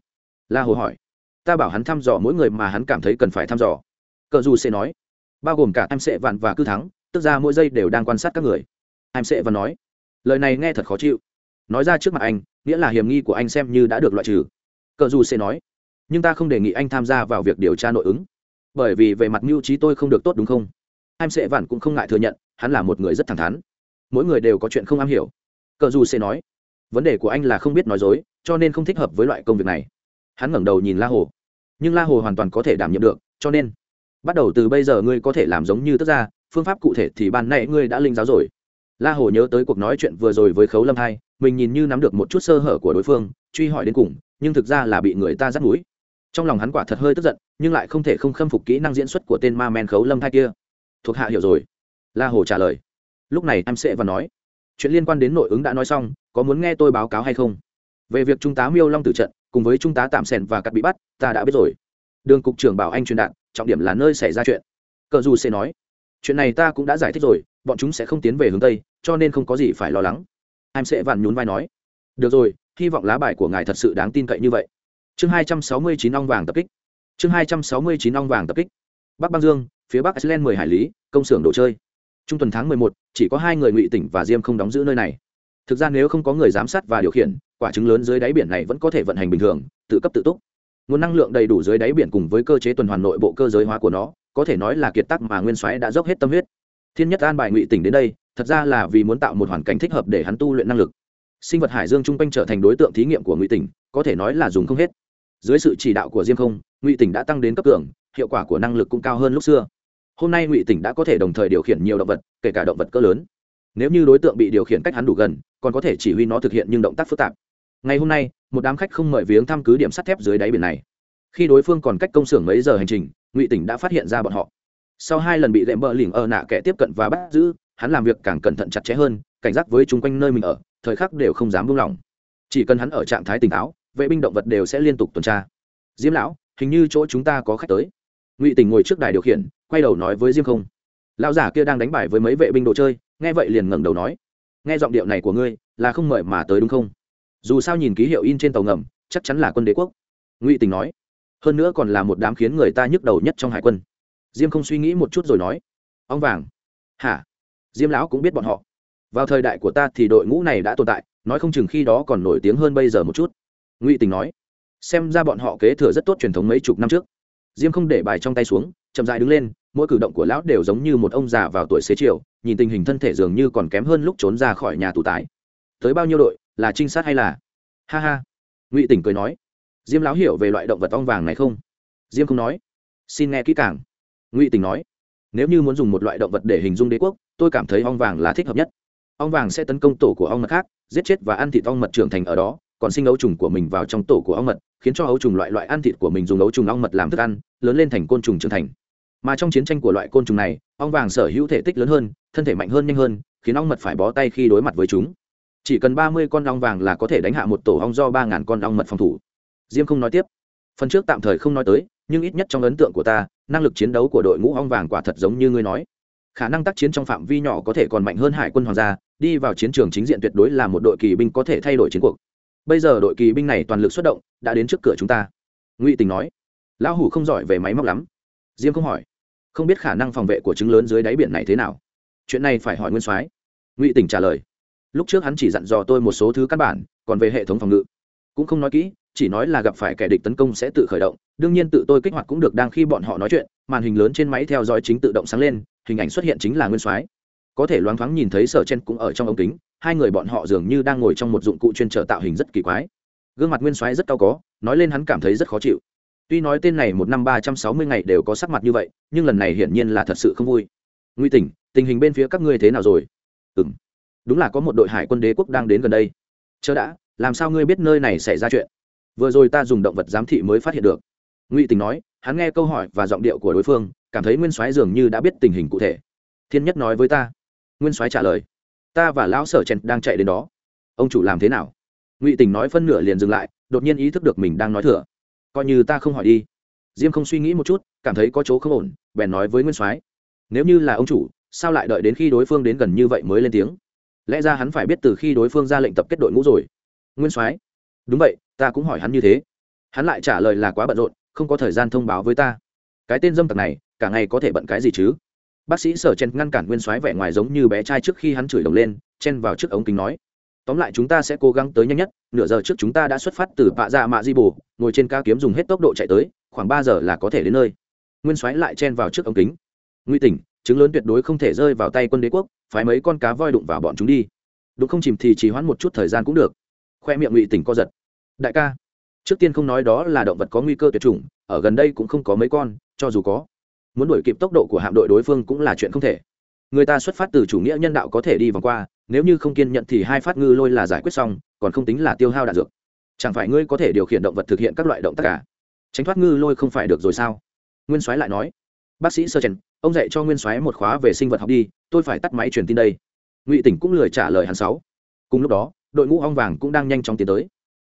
La hồ hỏi. Ta bảo hắn thăm dò mỗi người mà hắn cảm thấy cần phải thăm dò. Cờ dù sẽ nói. Bao gồm cả em sẽ vạn và cư thắng, tức ra mỗi giây đều đang quan sát các người. Em sẽ và nói. Lời này nghe thật khó chịu. Nói ra trước mặt anh, nghĩa là hiểm nghi của anh xem như đã được loại trừ. Cờ dù sẽ nói nhưng ta không đề nghị anh tham gia vào việc điều tra nội ứng. Bởi vì về mặt mưu trí tôi không được tốt đúng không? Em sẽ vản cũng không ngại thừa nhận, hắn là một người rất thẳng thắn. Mỗi người đều có chuyện không am hiểu. Cờ dù sẽ nói, vấn đề của anh là không biết nói dối, cho nên không thích hợp với loại công việc này. Hắn ngẩng đầu nhìn la hồ. Nhưng la hồ hoàn toàn có thể đảm nhiệm được, cho nên, bắt đầu từ bây giờ ngươi có thể làm giống như tức ra phương pháp cụ thể thì ban nãy ngươi đã linh giáo rồi. La hồ nhớ tới cuộc nói chuyện vừa rồi với khấu lâm hai, mình nhìn như nắm được một chút sơ hở của đối phương, truy hỏi đến cùng, nhưng thực ra là bị người ta dắt mũi trong lòng hắn quả thật hơi tức giận, nhưng lại không thể không khâm phục kỹ năng diễn xuất của tên ma men khấu lâm thai kia. Thuộc hạ hiểu rồi. La hồ trả lời. Lúc này em sẽ và nói. Chuyện liên quan đến nội ứng đã nói xong, có muốn nghe tôi báo cáo hay không? Về việc trung tá miêu long tử trận, cùng với trung tá tạm sèn và cắt bị bắt, ta đã biết rồi. Đường cục trưởng bảo anh truyền đạt, trọng điểm là nơi xảy ra chuyện. Cờ dù sẽ nói. Chuyện này ta cũng đã giải thích rồi, bọn chúng sẽ không tiến về hướng tây, cho nên không có gì phải lo lắng. Em sẽ vặn nhún vai nói. Được rồi, hy vọng lá bài của ngài thật sự đáng tin cậy như vậy chương hai trăm sáu mươi chín ong vàng tập kích. Chương hai trăm sáu mươi chín ong vàng tập kích. Bắc băng dương, phía bắc iceland mười hải lý, công xưởng đồ chơi. Trung tuần tháng mười một, chỉ có hai người ngụy tỉnh và diêm không đóng giữ nơi này. Thực ra nếu không có người giám sát và điều khiển, quả trứng lớn dưới đáy biển này vẫn có thể vận hành bình thường, tự cấp tự túc. Nguồn năng lượng đầy đủ dưới đáy biển cùng với cơ chế tuần hoàn nội bộ cơ giới hóa của nó, có thể nói là kiệt tác mà nguyên soái đã dốc hết tâm huyết. Thiên nhất an bài ngụy tỉnh đến đây, thật ra là vì muốn tạo một hoàn cảnh thích hợp để hắn tu luyện năng lực. Sinh vật hải dương chung quanh trở thành đối tượng thí nghiệm của ngụy tỉnh, có thể nói là dùng không hết dưới sự chỉ đạo của diêm không, ngụy tỉnh đã tăng đến cấp cường, hiệu quả của năng lực cũng cao hơn lúc xưa. Hôm nay ngụy tỉnh đã có thể đồng thời điều khiển nhiều động vật, kể cả động vật cỡ lớn. Nếu như đối tượng bị điều khiển cách hắn đủ gần, còn có thể chỉ huy nó thực hiện những động tác phức tạp. Ngày hôm nay, một đám khách không mời viếng thăm cứ điểm sắt thép dưới đáy biển này. Khi đối phương còn cách công xưởng mấy giờ hành trình, ngụy tỉnh đã phát hiện ra bọn họ. Sau hai lần bị lệm bờ lỉnh ở nạ kẻ tiếp cận và bắt giữ, hắn làm việc càng cẩn thận chặt chẽ hơn, cảnh giác với chung quanh nơi mình ở, thời khắc đều không dám buông lỏng. Chỉ cần hắn ở trạng thái tỉnh táo vệ binh động vật đều sẽ liên tục tuần tra. Diêm lão, hình như chỗ chúng ta có khách tới. Ngụy tỉnh ngồi trước đài điều khiển, quay đầu nói với diêm không. Lão giả kia đang đánh bài với mấy vệ binh đồ chơi, nghe vậy liền ngẩng đầu nói. Nghe giọng điệu này của ngươi, là không mời mà tới đúng không? Dù sao nhìn ký hiệu in trên tàu ngầm, chắc chắn là quân đế quốc. Ngụy tình nói. Hơn nữa còn là một đám khiến người ta nhức đầu nhất trong hải quân. Diêm không suy nghĩ một chút rồi nói. Ông vàng. Hả? Diêm lão cũng biết bọn họ. Vào thời đại của ta thì đội ngũ này đã tồn tại, nói không chừng khi đó còn nổi tiếng hơn bây giờ một chút ngụy tình nói, xem ra bọn họ kế thừa rất tốt truyền thống mấy chục năm trước. Diêm không để bài trong tay xuống, chậm dài đứng lên, mỗi cử động của lão đều giống như một ông già vào tuổi xế chiều, nhìn tình hình thân thể dường như còn kém hơn lúc trốn ra khỏi nhà tù tải. Tới bao nhiêu đội, là trinh sát hay là? Ha ha. Ngụy tỉnh cười nói, diêm lão hiểu về loại động vật ong vàng này không? Diêm không nói, xin nghe kỹ càng. Ngụy tỉnh nói, nếu như muốn dùng một loại động vật để hình dung đế quốc, tôi cảm thấy ong vàng là thích hợp nhất. Ong vàng sẽ tấn công tổ của ong mật khác, giết chết và ăn thịt ong mật trưởng thành ở đó còn sinh ấu trùng của mình vào trong tổ của ong mật, khiến cho ấu trùng loại loại ăn thịt của mình dùng ấu trùng ong mật làm thức ăn, lớn lên thành côn trùng trưởng thành. Mà trong chiến tranh của loại côn trùng này, ong vàng sở hữu thể tích lớn hơn, thân thể mạnh hơn nhanh hơn, khiến ong mật phải bó tay khi đối mặt với chúng. Chỉ cần ba mươi con ong vàng là có thể đánh hạ một tổ ong do ba ngàn con ong mật phòng thủ. Diêm không nói tiếp. Phần trước tạm thời không nói tới, nhưng ít nhất trong ấn tượng của ta, năng lực chiến đấu của đội ngũ ong vàng quả thật giống như ngươi nói. Khả năng tác chiến trong phạm vi nhỏ có thể còn mạnh hơn hải quân hoàng gia, đi vào chiến trường chính diện tuyệt đối là một đội kỳ binh có thể thay đổi chiến cuộc bây giờ đội kỳ binh này toàn lực xuất động, đã đến trước cửa chúng ta. Ngụy tình nói. Lão hủ không giỏi về máy móc lắm. Diêm không hỏi. Không biết khả năng phòng vệ của trứng lớn dưới đáy biển này thế nào. Chuyện này phải hỏi nguyên soái. Ngụy tỉnh trả lời. Lúc trước hắn chỉ dặn dò tôi một số thứ căn bản, còn về hệ thống phòng ngự. Cũng không nói kỹ, chỉ nói là gặp phải kẻ địch tấn công sẽ tự khởi động. Đương nhiên tự tôi kích hoạt cũng được đang khi bọn họ nói chuyện, màn hình lớn trên máy theo dõi chính tự động sáng lên, hình ảnh xuất hiện chính là nguyên soái có thể loáng thoáng nhìn thấy sở chen cũng ở trong ống kính, hai người bọn họ dường như đang ngồi trong một dụng cụ chuyên trở tạo hình rất kỳ quái. Gương mặt nguyên soái rất cao có, nói lên hắn cảm thấy rất khó chịu. Tuy nói tên này một năm ba trăm sáu mươi ngày đều có sắc mặt như vậy, nhưng lần này hiển nhiên là thật sự không vui. Nguy tình tình hình bên phía các ngươi thế nào rồi? Ừ m đúng là có một đội hải quân đế quốc đang đến gần đây. Chớ đã, làm sao ngươi biết nơi này xảy ra chuyện? Vừa rồi ta dùng động vật giám thị mới phát hiện được. Ngụy tình nói, hắn nghe câu hỏi và giọng điệu của đối phương, cảm thấy nguyên soái dường như đã biết tình hình cụ thể. Thiên nhất nói với ta nguyên soái trả lời, ta và lão sở chen đang chạy đến đó. Ông chủ làm thế nào? Ngụy tình nói phân nửa liền dừng lại, đột nhiên ý thức được mình đang nói thừa. Coi như ta không hỏi đi. Diêm không suy nghĩ một chút, cảm thấy có chỗ không ổn, bèn nói với nguyên soái, nếu như là ông chủ, sao lại đợi đến khi đối phương đến gần như vậy mới lên tiếng? Lẽ ra hắn phải biết từ khi đối phương ra lệnh tập kết đội ngũ rồi. Nguyên soái, đúng vậy, ta cũng hỏi hắn như thế. Hắn lại trả lời là quá bận rộn, không có thời gian thông báo với ta. Cái tên dâm tặc này, cả ngày có thể bận cái gì chứ? Bác sĩ sở chen ngăn cản nguyên soái vẻ ngoài giống như bé trai trước khi hắn chửi đồng lên, chen vào trước ống kính nói, tóm lại chúng ta sẽ cố gắng tới nhanh nhất, nửa giờ trước chúng ta đã xuất phát từ pạ dạ mạ di bồ, ngồi trên ca kiếm dùng hết tốc độ chạy tới, khoảng ba giờ là có thể đến nơi. Nguyên soái lại chen vào trước ống kính. Nguy tỉnh chứng lớn tuyệt đối không thể rơi vào tay quân đế quốc, phái mấy con cá voi đụng vào bọn chúng đi. Đụng không chìm thì chỉ hoãn một chút thời gian cũng được. Khoe miệng ngụy tỉnh co giật. Đại ca, trước tiên không nói đó là động vật có nguy cơ tuyệt chủng, ở gần đây cũng không có mấy con, cho dù có muốn đuổi kịp tốc độ của hạm đội đối phương cũng là chuyện không thể. Người ta xuất phát từ chủ nghĩa nhân đạo có thể đi vòng qua, nếu như không kiên nhận thì hai phát ngư lôi là giải quyết xong, còn không tính là tiêu hao đạn dược. Chẳng phải ngươi có thể điều khiển động vật thực hiện các loại động tác cả tránh thoát ngư lôi không phải được rồi sao? Nguyên soái lại nói. Bác sĩ sơ trần, ông dạy cho nguyên soái một khóa về sinh vật học đi, tôi phải tắt máy truyền tin đây. Ngụy tỉnh cũng lười trả lời hắn sáu. Cùng lúc đó, đội ngũ ong vàng cũng đang nhanh chóng tiến tới.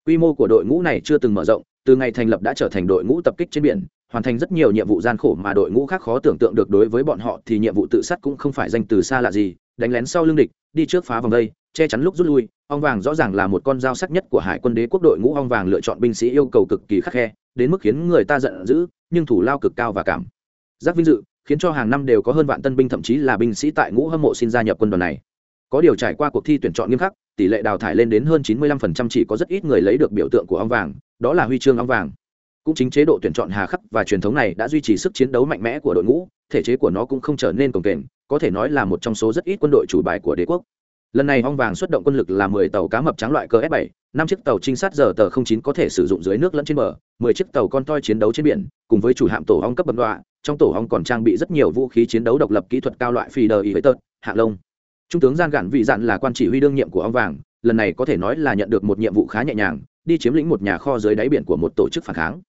Quy mô của đội ngũ này chưa từng mở rộng, từ ngày thành lập đã trở thành đội ngũ tập kích trên biển hoàn thành rất nhiều nhiệm vụ gian khổ mà đội ngũ khác khó tưởng tượng được đối với bọn họ thì nhiệm vụ tự sát cũng không phải danh từ xa lạ gì, đánh lén sau lưng địch, đi trước phá vòng đây, che chắn lúc rút lui, ong vàng rõ ràng là một con dao sắc nhất của hải quân đế quốc đội ngũ ong vàng lựa chọn binh sĩ yêu cầu cực kỳ khắc khe, đến mức khiến người ta giận dữ, nhưng thủ lao cực cao và cảm giác vinh dự, khiến cho hàng năm đều có hơn vạn tân binh thậm chí là binh sĩ tại ngũ hâm mộ xin gia nhập quân đoàn này. Có điều trải qua cuộc thi tuyển chọn nghiêm khắc, tỷ lệ đào thải lên đến hơn 95% chỉ có rất ít người lấy được biểu tượng của ong vàng, đó là huy chương ong vàng cũng chính chế độ tuyển chọn hà khắc và truyền thống này đã duy trì sức chiến đấu mạnh mẽ của đội ngũ, thể chế của nó cũng không trở nên cồng kềnh, có thể nói là một trong số rất ít quân đội chủ bài của đế quốc lần này hong vàng xuất động quân lực là 10 tàu cá mập trắng loại cơ s 7 năm chiếc tàu trinh sát giờ tờ 09 có thể sử dụng dưới nước lẫn trên bờ 10 chiếc tàu con toi chiến đấu trên biển, cùng với chủ hạm tổ hong cấp bậc đoạ. trong tổ hong còn trang bị rất nhiều vũ khí chiến đấu độc lập kỹ thuật cao loại phi đờ y với tợt, hạ lông trung tướng gian gạn vị dạn là quan chỉ huy đương nhiệm của ông vàng, lần này có thể nói là nhận được một nhiệm vụ khá nhẹ nhàng, đi chiếm lĩnh một nhà kho dưới đáy biển của một tổ chức phản kháng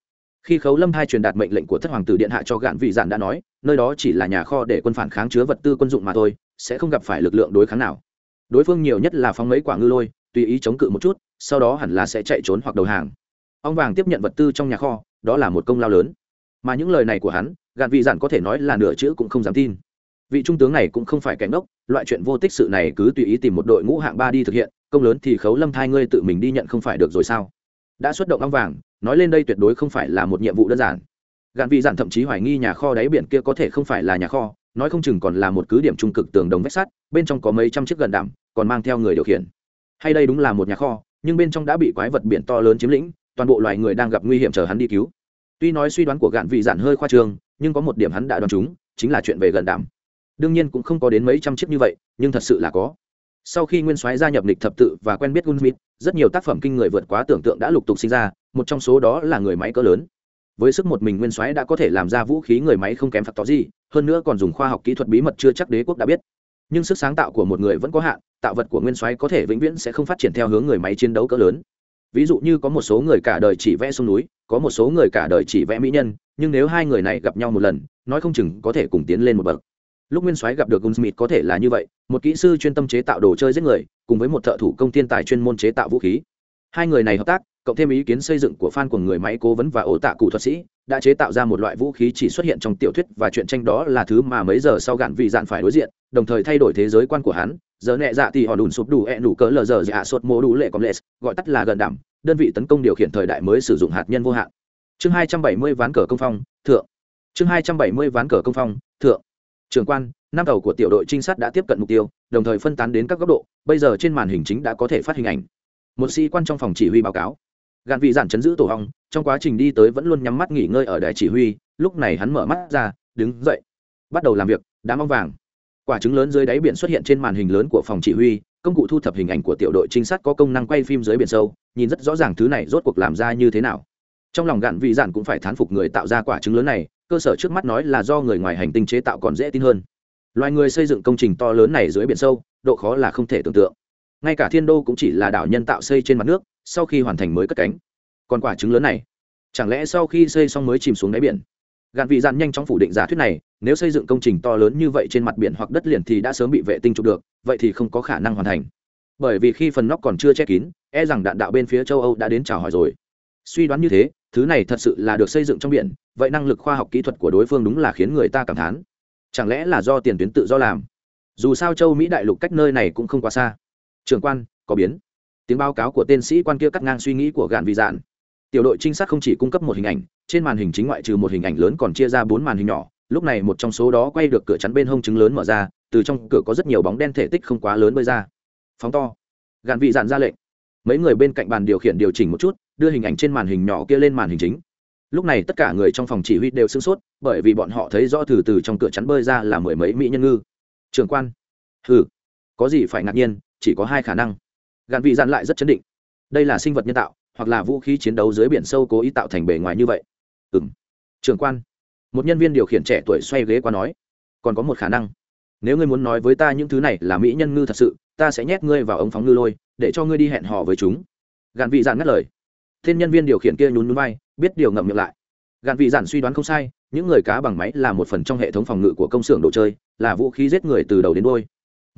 khi khấu lâm hai truyền đạt mệnh lệnh của thất hoàng tử điện hạ cho gạn vị dạn đã nói, nơi đó chỉ là nhà kho để quân phản kháng chứa vật tư quân dụng mà thôi, sẽ không gặp phải lực lượng đối kháng nào. Đối phương nhiều nhất là phóng mấy quả ngư lôi, tùy ý chống cự một chút, sau đó hẳn là sẽ chạy trốn hoặc đầu hàng. Ông vàng tiếp nhận vật tư trong nhà kho, đó là một công lao lớn. Mà những lời này của hắn, gạn vị dạn có thể nói là nửa chữ cũng không dám tin. Vị trung tướng này cũng không phải kẻ ngốc, loại chuyện vô tích sự này cứ tùy ý tìm một đội ngũ hạng ba đi thực hiện, công lớn thì khấu lâm thai ngươi tự mình đi nhận không phải được rồi sao? Đã xuất động ong vàng nói lên đây tuyệt đối không phải là một nhiệm vụ đơn giản. Gạn vị giản thậm chí hoài nghi nhà kho đáy biển kia có thể không phải là nhà kho, nói không chừng còn là một cứ điểm trung cực tường đồng vách sắt, bên trong có mấy trăm chiếc gần đảm còn mang theo người điều khiển. Hay đây đúng là một nhà kho, nhưng bên trong đã bị quái vật biển to lớn chiếm lĩnh, toàn bộ loài người đang gặp nguy hiểm chờ hắn đi cứu. Tuy nói suy đoán của gạn vị giản hơi khoa trương, nhưng có một điểm hắn đã đoán chúng, chính là chuyện về gần đảm đương nhiên cũng không có đến mấy trăm chiếc như vậy, nhưng thật sự là có sau khi nguyên soái gia nhập lịch thập tự và quen biết gunsmith rất nhiều tác phẩm kinh người vượt quá tưởng tượng đã lục tục sinh ra, một trong số đó là người máy cỡ lớn. Với sức một mình nguyên soái đã có thể làm ra vũ khí người máy không kém phạt tỏ gì hơn nữa còn dùng khoa học kỹ thuật bí mật chưa chắc đế quốc đã biết. Nhưng sức sáng tạo của một người vẫn có hạn, tạo vật của nguyên soái có thể vĩnh viễn sẽ không phát triển theo hướng người máy chiến đấu cỡ lớn. Ví dụ như có một số người cả đời chỉ vẽ sông núi, có một số người cả đời chỉ vẽ mỹ nhân, nhưng nếu hai người này gặp nhau một lần, nói không chừng có thể cùng tiến lên một bậc lúc nguyên soái gặp được gunsmith có thể là như vậy, một kỹ sư chuyên tâm chế tạo đồ chơi giết người, cùng với một thợ thủ công thiên tài chuyên môn chế tạo vũ khí. Hai người này hợp tác, cộng thêm ý kiến xây dựng của fan của người máy cố vấn và ổ tạ cụ thuật sĩ, đã chế tạo ra một loại vũ khí chỉ xuất hiện trong tiểu thuyết và truyện tranh đó là thứ mà mấy giờ sau gạn vị dạn phải đối diện, đồng thời thay đổi thế giới quan của hắn. Giờ nhẹ dạ thì họ đùn sụp đủ ẹ đủ cỡ lờ giờ dạ sốt mô đủ lệ com lệ gọi tắt là gần đảm, đơn vị tấn công điều khiển thời đại mới sử dụng hạt nhân vô hạn. Chương hai trăm bảy mươi ván cờ công phong, thượng. Chương hai trăm bảy mươi ván cờ công phong, thượng trường quan, năm tàu của tiểu đội trinh sát đã tiếp cận mục tiêu, đồng thời phân tán đến các góc độ, bây giờ trên màn hình chính đã có thể phát hình ảnh. Một sĩ quan trong phòng chỉ huy báo cáo. Gạn vị giản chấn giữ tổ hong, trong quá trình đi tới vẫn luôn nhắm mắt nghỉ ngơi ở đài chỉ huy, lúc này hắn mở mắt ra, đứng dậy. Bắt đầu làm việc, đám ong vàng. Quả trứng lớn dưới đáy biển xuất hiện trên màn hình lớn của phòng chỉ huy, công cụ thu thập hình ảnh của tiểu đội trinh sát có công năng quay phim dưới biển sâu, nhìn rất rõ ràng thứ này rốt cuộc làm ra như thế nào. Trong lòng gạn vị giản cũng phải thán phục người tạo ra quả trứng lớn này cơ sở trước mắt nói là do người ngoài hành tinh chế tạo còn dễ tin hơn. Loài người xây dựng công trình to lớn này dưới biển sâu, độ khó là không thể tưởng tượng. Ngay cả thiên đô cũng chỉ là đảo nhân tạo xây trên mặt nước, sau khi hoàn thành mới cất cánh. Còn quả trứng lớn này, chẳng lẽ sau khi xây xong mới chìm xuống đáy biển? Gạn vị dạn nhanh chóng phủ định giả thuyết này, nếu xây dựng công trình to lớn như vậy trên mặt biển hoặc đất liền thì đã sớm bị vệ tinh chụp được, vậy thì không có khả năng hoàn thành. Bởi vì khi phần nóc còn chưa che kín e rằng đạn đạo bên phía châu âu đã đến chào hỏi rồi. Suy đoán như thế thứ này thật sự là được xây dựng trong biển, vậy năng lực khoa học kỹ thuật của đối phương đúng là khiến người ta cảm thán. Chẳng lẽ là do tiền tuyến tự do làm? Dù sao châu mỹ đại lục cách nơi này cũng không quá xa. Trường quan, có biến. Tiếng báo cáo của tên sĩ quan kia cắt ngang suy nghĩ của gạn vị dạn. Tiểu đội trinh sát không chỉ cung cấp một hình ảnh, trên màn hình chính ngoại trừ một hình ảnh lớn còn chia ra bốn màn hình nhỏ. Lúc này một trong số đó quay được cửa chắn bên hông trứng lớn mở ra, từ trong cửa có rất nhiều bóng đen thể tích không quá lớn bơi ra. Phóng to. Gạn vị dạn ra lệnh mấy người bên cạnh bàn điều khiển điều chỉnh một chút, đưa hình ảnh trên màn hình nhỏ kia lên màn hình chính. Lúc này tất cả người trong phòng chỉ huy đều sửng sốt, bởi vì bọn họ thấy rõ từ từ trong cửa chắn bơi ra là mười mấy mỹ nhân ngư. Trường quan. Hừ. Có gì phải ngạc nhiên, chỉ có hai khả năng. Gạn vị dạn lại rất chấn định. Đây là sinh vật nhân tạo, hoặc là vũ khí chiến đấu dưới biển sâu cố ý tạo thành bề ngoài như vậy. Ừ m trường quan. Một nhân viên điều khiển trẻ tuổi xoay ghế qua nói. Còn có một khả năng. Nếu ngươi muốn nói với ta những thứ này là mỹ nhân ngư thật sự, ta sẽ nhét ngươi vào ống phóng ngư lôi để cho ngươi đi hẹn hò với chúng. Gạn vị giản ngắt lời. Thiên nhân viên điều khiển kia nhún nhún vai, biết điều ngậm miệng lại. Gạn vị giản suy đoán không sai, những người cá bằng máy là một phần trong hệ thống phòng ngự của công xưởng đồ chơi, là vũ khí giết người từ đầu đến đôi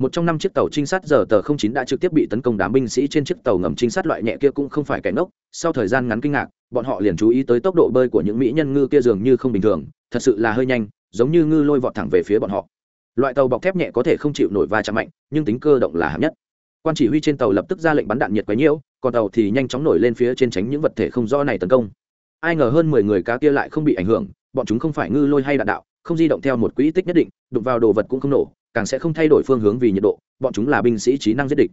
một trong năm chiếc tàu trinh sát giờ tờ không chín đã trực tiếp bị tấn công đám binh sĩ trên chiếc tàu ngầm trinh sát loại nhẹ kia cũng không phải kẻ ngốc, sau thời gian ngắn kinh ngạc, bọn họ liền chú ý tới tốc độ bơi của những mỹ nhân ngư kia dường như không bình thường, thật sự là hơi nhanh, giống như ngư lôi vọt thẳng về phía bọn họ. Loại tàu bọc thép nhẹ có thể không chịu nổi va chạm mạnh, nhưng tính cơ động là hạng nhất quan chỉ huy trên tàu lập tức ra lệnh bắn đạn nhiệt quấy nhiễu, còn tàu thì nhanh chóng nổi lên phía trên tránh những vật thể không rõ này tấn công. Ai ngờ hơn mười người cá kia lại không bị ảnh hưởng, bọn chúng không phải ngư lôi hay đạn đạo, không di động theo một quỹ tích nhất định, đụng vào đồ vật cũng không nổ, càng sẽ không thay đổi phương hướng vì nhiệt độ, bọn chúng là binh sĩ trí năng giết địch.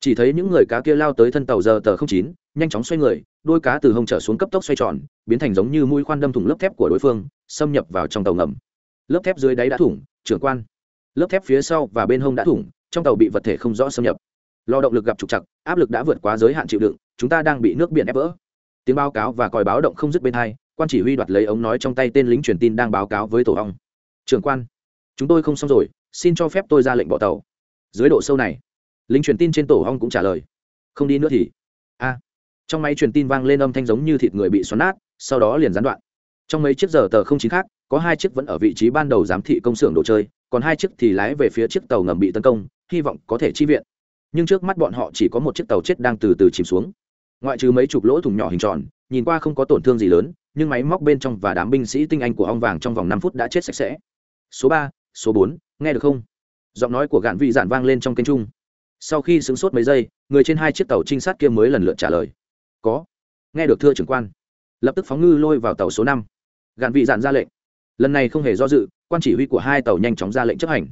Chỉ thấy những người cá kia lao tới thân tàu giờ tờ không chín, nhanh chóng xoay người, đôi cá từ hông trở xuống cấp tốc xoay tròn, biến thành giống như mũi khoan đâm thủng lớp thép của đối phương, xâm nhập vào trong tàu ngầm. Lớp thép dưới đáy đã thủng, trưởng quan. Lớp thép phía sau và bên hông đã thủng, trong tàu bị vật thể không rõ xâm nhập. Lò động lực gặp trục chặt áp lực đã vượt quá giới hạn chịu đựng, chúng ta đang bị nước biển ép vỡ. Tiếng báo cáo và còi báo động không dứt bên hai, quan chỉ huy đoạt lấy ống nói trong tay tên lính truyền tin đang báo cáo với tổ ong. Trưởng quan, chúng tôi không xong rồi, xin cho phép tôi ra lệnh bỏ tàu. Dưới độ sâu này, lính truyền tin trên tổ ong cũng trả lời. Không đi nữa thì. A. Trong máy truyền tin vang lên âm thanh giống như thịt người bị xoắn nát, sau đó liền gián đoạn. Trong mấy chiếc giờ tờ không chính khác, có hai chiếc vẫn ở vị trí ban đầu giám thị công xưởng đồ chơi, còn hai chiếc thì lái về phía chiếc tàu ngầm bị tấn công, hy vọng có thể chi viện nhưng trước mắt bọn họ chỉ có một chiếc tàu chết đang từ từ chìm xuống. Ngoại trừ mấy chục lỗ thủng nhỏ hình tròn, nhìn qua không có tổn thương gì lớn, nhưng máy móc bên trong và đám binh sĩ tinh anh của ông vàng trong vòng năm phút đã chết sạch sẽ. Số ba, số bốn, nghe được không? Giọng nói của gạn vị giản vang lên trong kênh trung. Sau khi sửng sốt mấy giây, người trên hai chiếc tàu trinh sát kia mới lần lượt trả lời. Có. Nghe được thưa trưởng quan. Lập tức phóng ngư lôi vào tàu số năm. Gạn vị giản ra lệnh. Lần này không hề do dự, quan chỉ huy của hai tàu nhanh chóng ra lệnh chấp hành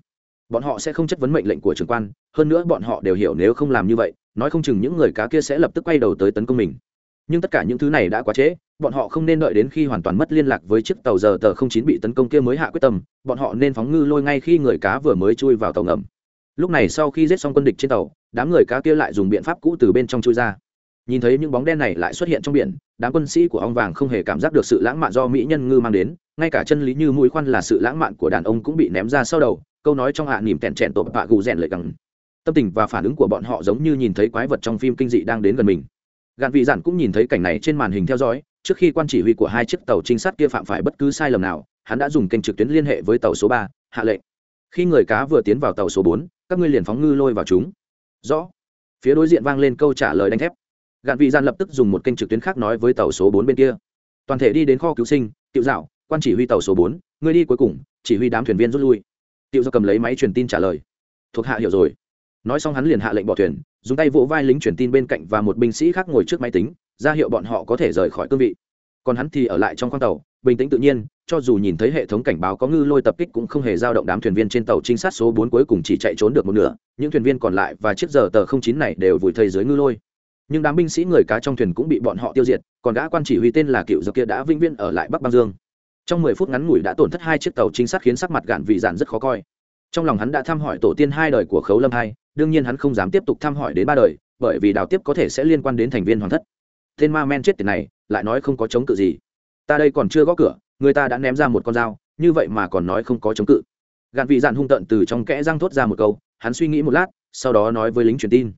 bọn họ sẽ không chất vấn mệnh lệnh của trưởng quan, hơn nữa bọn họ đều hiểu nếu không làm như vậy, nói không chừng những người cá kia sẽ lập tức quay đầu tới tấn công mình. Nhưng tất cả những thứ này đã quá trễ, bọn họ không nên đợi đến khi hoàn toàn mất liên lạc với chiếc tàu giờ tờ không chín bị tấn công kia mới hạ quyết tâm, bọn họ nên phóng ngư lôi ngay khi người cá vừa mới chui vào tàu ngầm. Lúc này sau khi giết xong quân địch trên tàu, đám người cá kia lại dùng biện pháp cũ từ bên trong chui ra nhìn thấy những bóng đen này lại xuất hiện trong biển, đám quân sĩ của ông vàng không hề cảm giác được sự lãng mạn do mỹ nhân ngư mang đến, ngay cả chân lý như mũi khoan là sự lãng mạn của đàn ông cũng bị ném ra sau đầu, câu nói trong hạ nỉm tẹn trẹn tộp bạ gù rèn lợi cẳng tâm tình và phản ứng của bọn họ giống như nhìn thấy quái vật trong phim kinh dị đang đến gần mình. Gạn vị giản cũng nhìn thấy cảnh này trên màn hình theo dõi, trước khi quan chỉ huy của hai chiếc tàu trinh sát kia phạm phải bất cứ sai lầm nào, hắn đã dùng kênh trực tuyến liên hệ với tàu số ba, hạ lệnh. Khi người cá vừa tiến vào tàu số bốn, các ngươi liền phóng ngư lôi vào chúng. Rõ. Phía đối diện vang lên câu trả lời đánh thép gạn vị gian lập tức dùng một kênh trực tuyến khác nói với tàu số bốn bên kia. Toàn thể đi đến kho cứu sinh, tiểu dạo, quan chỉ huy tàu số bốn người đi cuối cùng, chỉ huy đám thuyền viên rút lui. Tiểu do cầm lấy máy truyền tin trả lời. Thuộc hạ hiểu rồi. Nói xong hắn liền hạ lệnh bỏ thuyền, dùng tay vỗ vai lính truyền tin bên cạnh và một binh sĩ khác ngồi trước máy tính, ra hiệu bọn họ có thể rời khỏi cương vị. Còn hắn thì ở lại trong khoang tàu, bình tĩnh tự nhiên, cho dù nhìn thấy hệ thống cảnh báo có ngư lôi tập kích cũng không hề dao động đám thuyền viên trên tàu trinh sát số bốn cuối cùng chỉ chạy trốn được một nửa, những thuyền viên còn lại và chiếc giờ tờ không chín này đều vùi thây dưới ngư lôi nhưng đám binh sĩ người cá trong thuyền cũng bị bọn họ tiêu diệt, còn gã quan chỉ huy tên là cựu giặc kia đã vĩnh viễn ở lại bắc băng dương. Trong mười phút ngắn ngủi đã tổn thất hai chiếc tàu chính sát khiến sắc mặt gạn vị giản rất khó coi. Trong lòng hắn đã thăm hỏi tổ tiên hai đời của khấu lâm hai, đương nhiên hắn không dám tiếp tục thăm hỏi đến ba đời, bởi vì đào tiếp có thể sẽ liên quan đến thành viên hoàng thất. Tên ma men chết tiền này, lại nói không có chống cự gì. Ta đây còn chưa gõ cửa, người ta đã ném ra một con dao, như vậy mà còn nói không có chống cự. Gạn vị dạn hung tận từ trong kẽ răng thốt ra một câu, hắn suy nghĩ một lát, sau đó nói với lính truyền tin.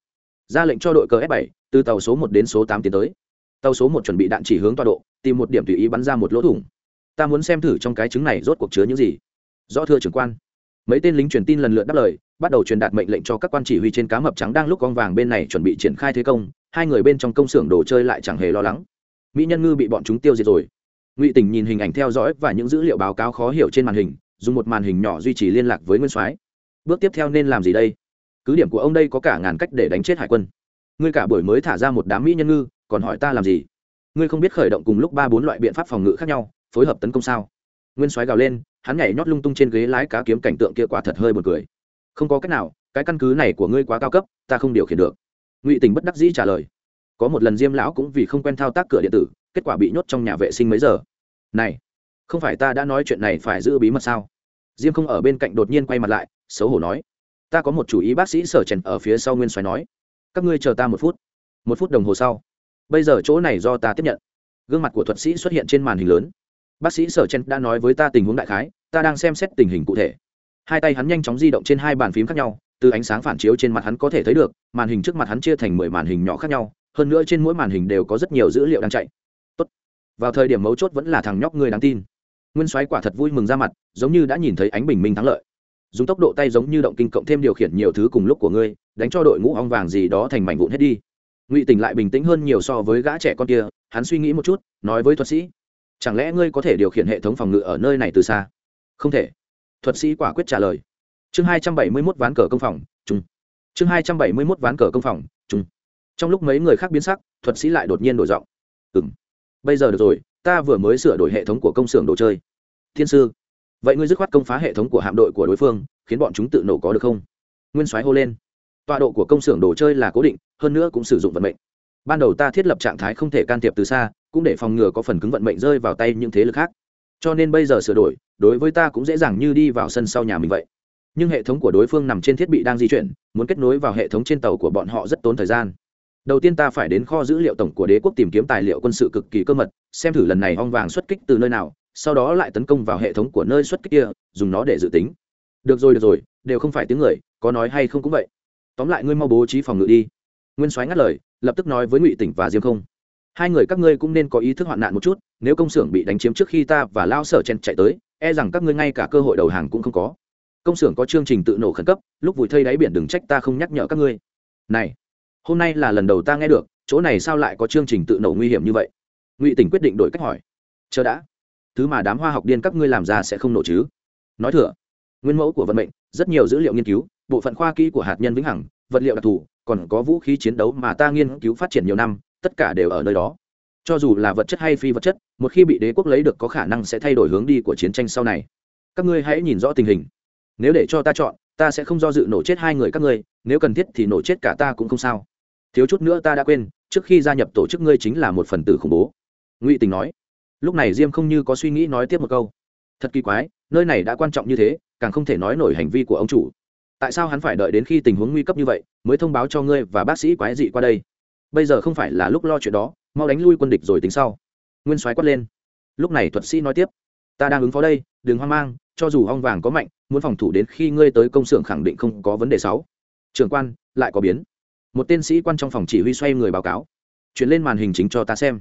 Ra lệnh cho đội cờ f 7 từ tàu số một đến số tám tiến tới. Tàu số một chuẩn bị đạn chỉ hướng tọa độ, tìm một điểm tùy ý bắn ra một lỗ thủng. Ta muốn xem thử trong cái trứng này rốt cuộc chứa những gì. Rõ thưa trưởng quan. Mấy tên lính truyền tin lần lượt đáp lời, bắt đầu truyền đạt mệnh lệnh cho các quan chỉ huy trên cá mập trắng đang lúc con vàng bên này chuẩn bị triển khai thế công, hai người bên trong công xưởng đồ chơi lại chẳng hề lo lắng. Mỹ nhân ngư bị bọn chúng tiêu diệt rồi. Ngụy tình nhìn hình ảnh theo dõi và những dữ liệu báo cáo khó hiểu trên màn hình, dùng một màn hình nhỏ duy trì liên lạc với nguyên soái. Bước tiếp theo nên làm gì đây? Cứ điểm của ông đây có cả ngàn cách để đánh chết hải quân ngươi cả buổi mới thả ra một đám mỹ nhân ngư, còn hỏi ta làm gì? Ngươi không biết khởi động cùng lúc ba bốn loại biện pháp phòng ngự khác nhau, phối hợp tấn công sao? Nguyên soái gào lên, hắn nhảy nhót lung tung trên ghế lái cá kiếm cảnh tượng kia quả thật hơi b u ồ n cười. Không có cách nào, cái căn cứ này của ngươi quá cao cấp, ta không điều khiển được. Ngụy tình bất đắc dĩ trả lời. Có một lần diêm lão cũng vì không quen thao tác cửa điện tử, kết quả bị nhốt trong nhà vệ sinh mấy giờ. Này, không phải ta đã nói chuyện này phải giữ bí mật sao? Diêm không ở bên cạnh đột nhiên quay mặt lại, xấu hổ nói. Ta có một chủ ý bác sĩ sở trần ở phía sau nguyên soái nói các ngươi chờ ta một phút. Một phút đồng hồ sau, bây giờ chỗ này do ta tiếp nhận. Gương mặt của thuật sĩ xuất hiện trên màn hình lớn. Bác sĩ sở chen đã nói với ta tình huống đại khái, ta đang xem xét tình hình cụ thể. Hai tay hắn nhanh chóng di động trên hai bàn phím khác nhau, từ ánh sáng phản chiếu trên mặt hắn có thể thấy được, màn hình trước mặt hắn chia thành mười màn hình nhỏ khác nhau, hơn nữa trên mỗi màn hình đều có rất nhiều dữ liệu đang chạy. Tốt. vào thời điểm mấu chốt vẫn là thằng nhóc người đáng tin. Nguyên soái quả thật vui mừng ra mặt, giống như đã nhìn thấy ánh bình minh thắng lợi dùng tốc độ tay giống như động kinh cộng thêm điều khiển nhiều thứ cùng lúc của ngươi, đánh cho đội ngũ ong vàng gì đó thành mảnh vụn hết đi. Ngụy tỉnh lại bình tĩnh hơn nhiều so với gã trẻ con kia, hắn suy nghĩ một chút, nói với thuật sĩ, chẳng lẽ ngươi có thể điều khiển hệ thống phòng ngự ở nơi này từ xa? Không thể. Thuật sĩ quả quyết trả lời. Chương hai trăm bảy mươi mốt ván cờ công phòng chung chương hai trăm bảy mươi mốt ván cờ công phòng chung trong lúc mấy người khác biến sắc, thuật sĩ lại đột nhiên đổi giọng. Ừ m bây giờ được rồi, ta vừa mới sửa đổi hệ thống của công xưởng đồ chơi. Thiên sư vậy ngươi dứt khoát công phá hệ thống của hạm đội của đối phương, khiến bọn chúng tự nổ có được không? Nguyên soái hô lên. Tọa độ của công xưởng đồ chơi là cố định, hơn nữa cũng sử dụng vận mệnh. Ban đầu ta thiết lập trạng thái không thể can thiệp từ xa, cũng để phòng ngừa có phần cứng vận mệnh rơi vào tay những thế lực khác. Cho nên bây giờ sửa đổi, đối với ta cũng dễ dàng như đi vào sân sau nhà mình vậy. Nhưng hệ thống của đối phương nằm trên thiết bị đang di chuyển, muốn kết nối vào hệ thống trên tàu của bọn họ rất tốn thời gian. Đầu tiên ta phải đến kho dữ liệu tổng của đế quốc tìm kiếm tài liệu quân sự cực kỳ cơ mật, xem thử lần này ong vàng xuất kích từ nơi nào sau đó lại tấn công vào hệ thống của nơi xuất kích kia, dùng nó để dự tính. Được rồi được rồi, đều không phải tiếng người, có nói hay không cũng vậy. Tóm lại ngươi mau bố trí phòng ngự đi. Nguyên soái ngắt lời, lập tức nói với ngụy tỉnh và diêm không. Hai người các ngươi cũng nên có ý thức hoạn nạn một chút, nếu công xưởng bị đánh chiếm trước khi ta và lao sở chen chạy tới e rằng các ngươi ngay cả cơ hội đầu hàng cũng không có. Công xưởng có chương trình tự nổ khẩn cấp, lúc vùi thây đáy biển đừng trách ta không nhắc nhở các ngươi. Này, hôm nay là lần đầu ta nghe được, chỗ này sao lại có chương trình tự nổ nguy hiểm như vậy? Ngụy tỉnh quyết định đổi cách hỏi. Chờ đã thứ mà đám hoa học điên các ngươi làm ra sẽ không nổ chứ? Nói thừa, nguyên mẫu của vận mệnh, rất nhiều dữ liệu nghiên cứu, bộ phận khoa kỹ của hạt nhân vĩnh hằng, vật liệu đặc thù, còn có vũ khí chiến đấu mà ta nghiên cứu phát triển nhiều năm, tất cả đều ở nơi đó. Cho dù là vật chất hay phi vật chất, một khi bị đế quốc lấy được có khả năng sẽ thay đổi hướng đi của chiến tranh sau này. Các ngươi hãy nhìn rõ tình hình. Nếu để cho ta chọn, ta sẽ không do dự nổ chết hai người các ngươi, nếu cần thiết thì nổ chết cả ta cũng không sao. Thiếu chút nữa ta đã quên, trước khi gia nhập tổ chức ngươi chính là một phần tử khủng bố. Ngụy tình nói lúc này diêm không như có suy nghĩ nói tiếp một câu. Thật kỳ quái, nơi này đã quan trọng như thế, càng không thể nói nổi hành vi của ông chủ. Tại sao hắn phải đợi đến khi tình huống nguy cấp như vậy, mới thông báo cho ngươi và bác sĩ quái dị qua đây? Bây giờ không phải là lúc lo chuyện đó, mau đánh lui quân địch rồi tính sau. Nguyên soái quát lên. Lúc này thuật sĩ nói tiếp. Ta đang ứng phó đây, đừng hoang mang, cho dù hong vàng có mạnh, muốn phòng thủ đến khi ngươi tới công xưởng khẳng định không có vấn đề sáu. Trưởng quan, lại có biến. Một tên sĩ quan trong phòng chỉ huy xoay người báo cáo. Chuyển lên màn hình chính cho ta xem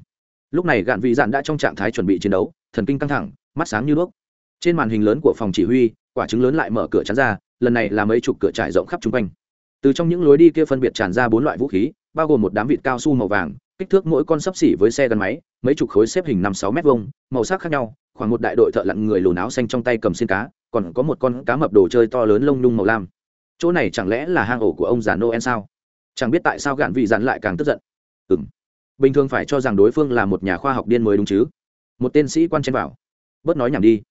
lúc này gạn vị dạn đã trong trạng thái chuẩn bị chiến đấu, thần kinh căng thẳng, mắt sáng như đuốc. Trên màn hình lớn của phòng chỉ huy, quả trứng lớn lại mở cửa chắn ra, lần này là mấy chục cửa trải rộng khắp chung quanh. Từ trong những lối đi kia phân biệt tràn ra bốn loại vũ khí, bao gồm một đám vịt cao su màu vàng, kích thước mỗi con sấp xỉ với xe gắn máy, mấy chục khối xếp hình năm sáu m vông màu sắc khác nhau, khoảng một đại đội thợ lặn người lùn áo xanh trong tay cầm xin cá, còn có một con cá mập đồ chơi to lớn lông nhung màu lam. Chỗ này chẳng lẽ là hang ổ của ông già noel sao? Chẳng biết tại sao gạn vị dặn lại càng tức giận. Ừ m bình thường phải cho rằng đối phương là một nhà khoa học điên mới đúng chứ. Một tên sĩ quan chen vào. Bớt nói nhảm đi.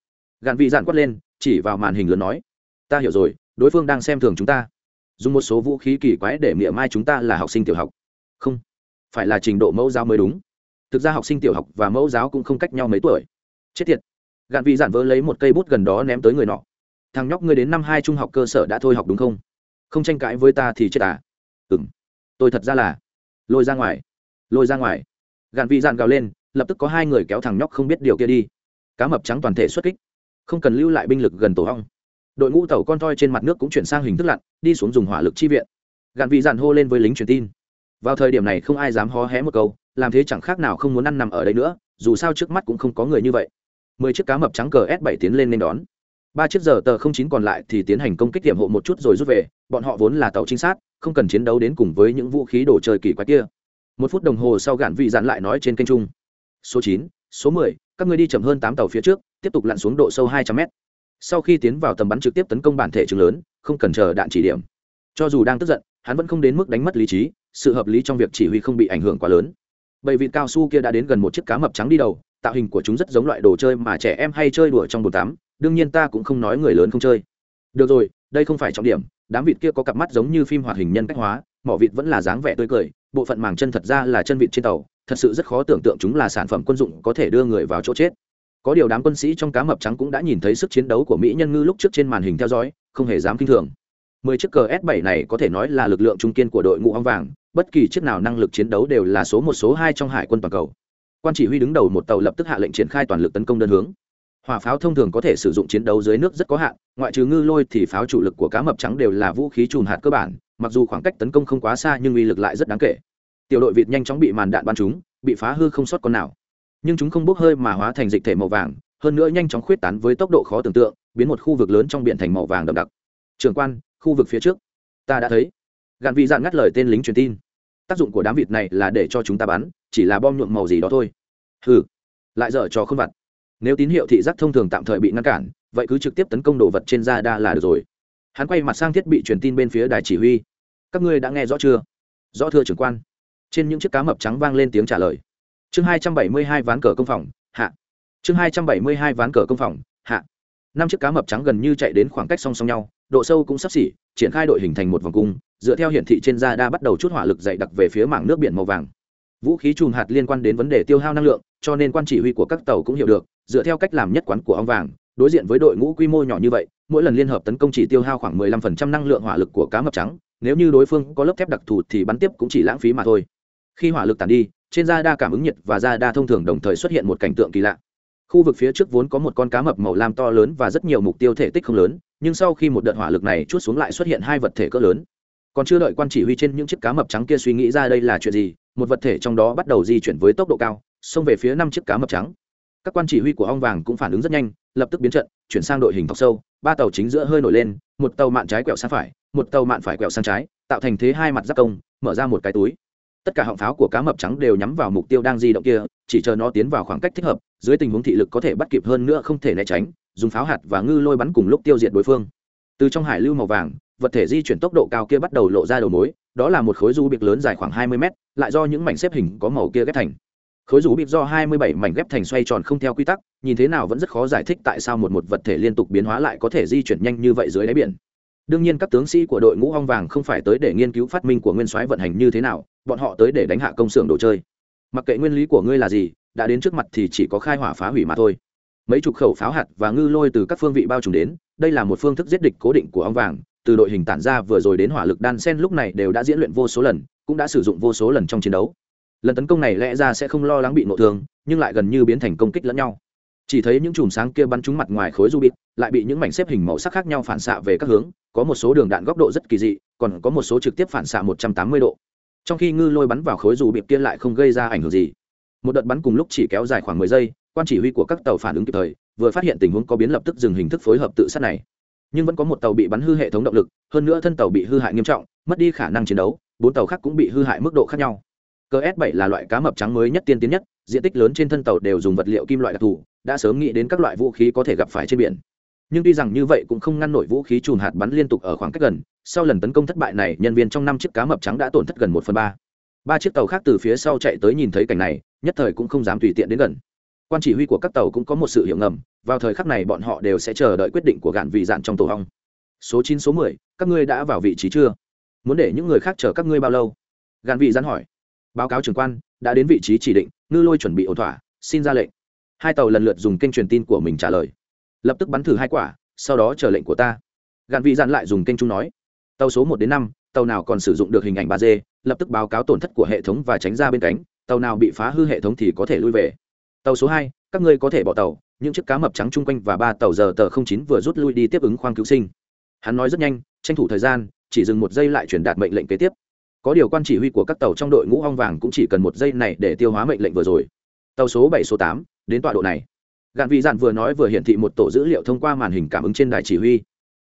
Gạn vị dạn quát lên, chỉ vào màn hình lớn nói. Ta hiểu rồi, đối phương đang xem thường chúng ta. Dùng một số vũ khí kỳ quái để mỉa mai chúng ta là học sinh tiểu học. Không, phải là trình độ mẫu giáo mới đúng. Thực ra học sinh tiểu học và mẫu giáo cũng không cách nhau mấy tuổi. Chết tiệt. Gạn vị dạn vỡ lấy một cây bút gần đó ném tới người nọ. Thằng nhóc ngươi đến năm hai trung học cơ sở đã thôi học đúng không? Không tranh cãi với ta thì chết à? Ừ m tôi thật ra là lôi ra ngoài lôi ra ngoài. Gạn vị dạn gào lên, lập tức có hai người kéo thằng nhóc không biết điều kia đi. Cá mập trắng toàn thể xuất kích. Không cần lưu lại binh lực gần tổ hong. Đội ngũ tàu con toi trên mặt nước cũng chuyển sang hình thức lặn, đi xuống dùng hỏa lực chi viện. Gạn vị dạn hô lên với lính truyền tin. Vào thời điểm này không ai dám hó hé một câu, làm thế chẳng khác nào không muốn ăn nằm ở đây nữa, dù sao trước mắt cũng không có người như vậy. Mười chiếc cá mập trắng cờ s 7 tiến lên nên đón. Ba chiếc giờ tờ không chín còn lại thì tiến hành công kích tiệm hộ một chút rồi rút về, bọn họ vốn là tàu trinh sát, không cần chiến đấu đến cùng với những vũ khí đồ chơi kỳ quái kia một phút đồng hồ sau gạn vị dạn lại nói trên kênh trung. Số chín, số mười, các người đi chậm hơn tám tàu phía trước, tiếp tục lặn xuống độ sâu hai trăm mét. Sau khi tiến vào tầm bắn trực tiếp tấn công bản thể trường lớn, không cần chờ đạn chỉ điểm. Cho dù đang tức giận, hắn vẫn không đến mức đánh mất lý trí, sự hợp lý trong việc chỉ huy không bị ảnh hưởng quá lớn. Bầy vịt cao su kia đã đến gần một chiếc cá mập trắng đi đầu, tạo hình của chúng rất giống loại đồ chơi mà trẻ em hay chơi đùa trong bồn tắm, đương nhiên ta cũng không nói người lớn không chơi. Được rồi, đây không phải trọng điểm, đám vịt kia có cặp mắt giống như phim hoạt hình nhân cách hóa, mỏ vịt vẫn là dáng vẻ tươi cười bộ phận màng chân thật ra là chân vịt trên tàu, thật sự rất khó tưởng tượng chúng là sản phẩm quân dụng có thể đưa người vào chỗ chết. Có điều đám quân sĩ trong cá mập trắng cũng đã nhìn thấy sức chiến đấu của mỹ nhân ngư lúc trước trên màn hình theo dõi, không hề dám kinh thường. Mười chiếc cờ s 7 này có thể nói là lực lượng trung kiên của đội ngũ ong vàng, bất kỳ chiếc nào năng lực chiến đấu đều là số một, số hai trong hải quân toàn cầu. Quan chỉ huy đứng đầu một tàu lập tức hạ lệnh triển khai toàn lực tấn công đơn hướng. Hỏa pháo thông thường có thể sử dụng chiến đấu dưới nước rất có hạn, ngoại trừ ngư lôi thì pháo chủ lực của cá mập trắng đều là vũ khí chùm hạt cơ bản mặc dù khoảng cách tấn công không quá xa nhưng uy lực lại rất đáng kể. Tiểu đội vịt nhanh chóng bị màn đạn bắn chúng bị phá hư không sót con nào. Nhưng chúng không bốc hơi mà hóa thành dịch thể màu vàng, hơn nữa nhanh chóng khuyết tán với tốc độ khó tưởng tượng, biến một khu vực lớn trong biển thành màu vàng đậm đặc. Trường quan, khu vực phía trước. Ta đã thấy. Gạn vị dạn ngắt lời tên lính truyền tin. Tác dụng của đám vịt này là để cho chúng ta bắn, chỉ là bom nhuộm màu gì đó thôi. Hừ. Lại dở trò không vặt. Nếu tín hiệu thị giác thông thường tạm thời bị ngăn cản, vậy cứ trực tiếp tấn công đồ vật trên da đa là được rồi hắn quay mặt sang thiết bị truyền tin bên phía đài chỉ huy. Các ngươi đã nghe rõ chưa? Rõ thưa trưởng quan. Trên những chiếc cá mập trắng vang lên tiếng trả lời. Chương hai trăm bảy mươi hai ván cờ công phòng, hạ. Chương hai trăm bảy mươi hai ván cờ công phòng, hạ. Năm chiếc cá mập trắng gần như chạy đến khoảng cách song song nhau, độ sâu cũng sắp xỉ, triển khai đội hình thành một vòng cung, dựa theo hiển thị trên da đa bắt đầu chút hỏa lực dày đặc về phía mảng nước biển màu vàng. Vũ khí chùm hạt liên quan đến vấn đề tiêu hao năng lượng, cho nên quan chỉ huy của các tàu cũng hiểu được, dựa theo cách làm nhất quán của ông vàng đối diện với đội ngũ quy mô nhỏ như vậy, mỗi lần liên hợp tấn công chỉ tiêu hao khoảng 15% năng lượng hỏa lực của cá mập trắng, nếu như đối phương có lớp thép đặc thù thì bắn tiếp cũng chỉ lãng phí mà thôi. Khi hỏa lực tàn đi, trên da đa cảm ứng nhiệt và da đa thông thường đồng thời xuất hiện một cảnh tượng kỳ lạ. Khu vực phía trước vốn có một con cá mập màu lam to lớn và rất nhiều mục tiêu thể tích không lớn, nhưng sau khi một đợt hỏa lực này chút xuống lại xuất hiện hai vật thể cỡ lớn. Còn chưa đợi quan chỉ huy trên những chiếc cá mập trắng kia suy nghĩ ra đây là chuyện gì, một vật thể trong đó bắt đầu di chuyển với tốc độ cao, xông về phía năm chiếc cá mập trắng. Các quan chỉ huy của ong vàng cũng phản ứng rất nhanh lập tức biến trận, chuyển sang đội hình thọc sâu. Ba tàu chính giữa hơi nổi lên, một tàu mạn trái quẹo sang phải, một tàu mạn phải quẹo sang trái, tạo thành thế hai mặt giáp công, mở ra một cái túi. Tất cả họng pháo của cá mập trắng đều nhắm vào mục tiêu đang di động kia, chỉ chờ nó tiến vào khoảng cách thích hợp, dưới tình huống thị lực có thể bắt kịp hơn nữa không thể né tránh, dùng pháo hạt và ngư lôi bắn cùng lúc tiêu diệt đối phương. Từ trong hải lưu màu vàng, vật thể di chuyển tốc độ cao kia bắt đầu lộ ra đầu mối, đó là một khối du biệt lớn dài khoảng hai mươi mét, lại do những mảnh xếp hình có màu kia ghép thành khối rủ bịp do hai mươi bảy mảnh ghép thành xoay tròn không theo quy tắc, nhìn thế nào vẫn rất khó giải thích tại sao một một vật thể liên tục biến hóa lại có thể di chuyển nhanh như vậy dưới đáy biển. Đương nhiên các tướng sĩ của đội ngũ ong vàng không phải tới để nghiên cứu phát minh của nguyên soái vận hành như thế nào, bọn họ tới để đánh hạ công xưởng đồ chơi. Mặc kệ nguyên lý của ngươi là gì, đã đến trước mặt thì chỉ có khai hỏa phá hủy mà thôi. Mấy chục khẩu pháo hạt và ngư lôi từ các phương vị bao trùm đến, đây là một phương thức giết địch cố định của ong vàng, từ đội hình tản ra vừa rồi đến hỏa lực đan sen lúc này đều đã diễn luyện vô số lần, cũng đã sử dụng vô số lần trong chiến đấu lần tấn công này lẽ ra sẽ không lo lắng bị nộ thương, nhưng lại gần như biến thành công kích lẫn nhau. Chỉ thấy những chùm sáng kia bắn trúng mặt ngoài khối du bịt lại bị những mảnh xếp hình màu sắc khác nhau phản xạ về các hướng, có một số đường đạn góc độ rất kỳ dị, còn có một số trực tiếp phản xạ một trăm tám mươi độ. Trong khi ngư lôi bắn vào khối dù bịt kia lại không gây ra ảnh hưởng gì. Một đợt bắn cùng lúc chỉ kéo dài khoảng mười giây, quan chỉ huy của các tàu phản ứng kịp thời, vừa phát hiện tình huống có biến lập tức dừng hình thức phối hợp tự sát này. Nhưng vẫn có một tàu bị bắn hư hệ thống động lực, hơn nữa thân tàu bị hư hại nghiêm trọng, mất đi khả năng chiến đấu, bốn tàu khác cũng bị hư hại mức độ khác nhau s 7 là loại cá mập trắng mới nhất tiên tiến nhất, diện tích lớn trên thân tàu đều dùng vật liệu kim loại đặc thù, đã sớm nghĩ đến các loại vũ khí có thể gặp phải trên biển. Nhưng tuy rằng như vậy cũng không ngăn nổi vũ khí chùm hạt bắn liên tục ở khoảng cách gần, sau lần tấn công thất bại này, nhân viên trong năm chiếc cá mập trắng đã tổn thất gần một phần ba. Ba chiếc tàu khác từ phía sau chạy tới nhìn thấy cảnh này, nhất thời cũng không dám tùy tiện đến gần. Quan chỉ huy của các tàu cũng có một sự hiểu ngầm, vào thời khắc này bọn họ đều sẽ chờ đợi quyết định của gạn vị dạn trong tổ hong số chín, số mười, các ngươi đã vào vị trí chưa? Muốn để những người khác chờ các ngươi bao lâu? Gạn vị dạn hỏi báo cáo trưởng quan, đã đến vị trí chỉ định, ngư lôi chuẩn bị ổn thỏa, xin ra lệnh. Hai tàu lần lượt dùng kênh truyền tin của mình trả lời. Lập tức bắn thử hai quả, sau đó chờ lệnh của ta. Gạn vị dạn lại dùng kênh trung nói. Tàu số một đến năm, tàu nào còn sử dụng được hình ảnh ba d, lập tức báo cáo tổn thất của hệ thống và tránh ra bên cánh, tàu nào bị phá hư hệ thống thì có thể lui về. Tàu số hai, các ngươi có thể bỏ tàu, những chiếc cá mập trắng chung quanh và ba tàu giờ tờ không chín vừa rút lui đi tiếp ứng khoang cứu sinh. Hắn nói rất nhanh, tranh thủ thời gian, chỉ dừng một giây lại truyền đạt mệnh lệnh kế tiếp có điều quan chỉ huy của các tàu trong đội ngũ hong vàng cũng chỉ cần một giây này để tiêu hóa mệnh lệnh vừa rồi. Tàu số bảy, số tám, đến tọa độ này. Gạn vị dạn vừa nói vừa hiển thị một tổ dữ liệu thông qua màn hình cảm ứng trên đài chỉ huy.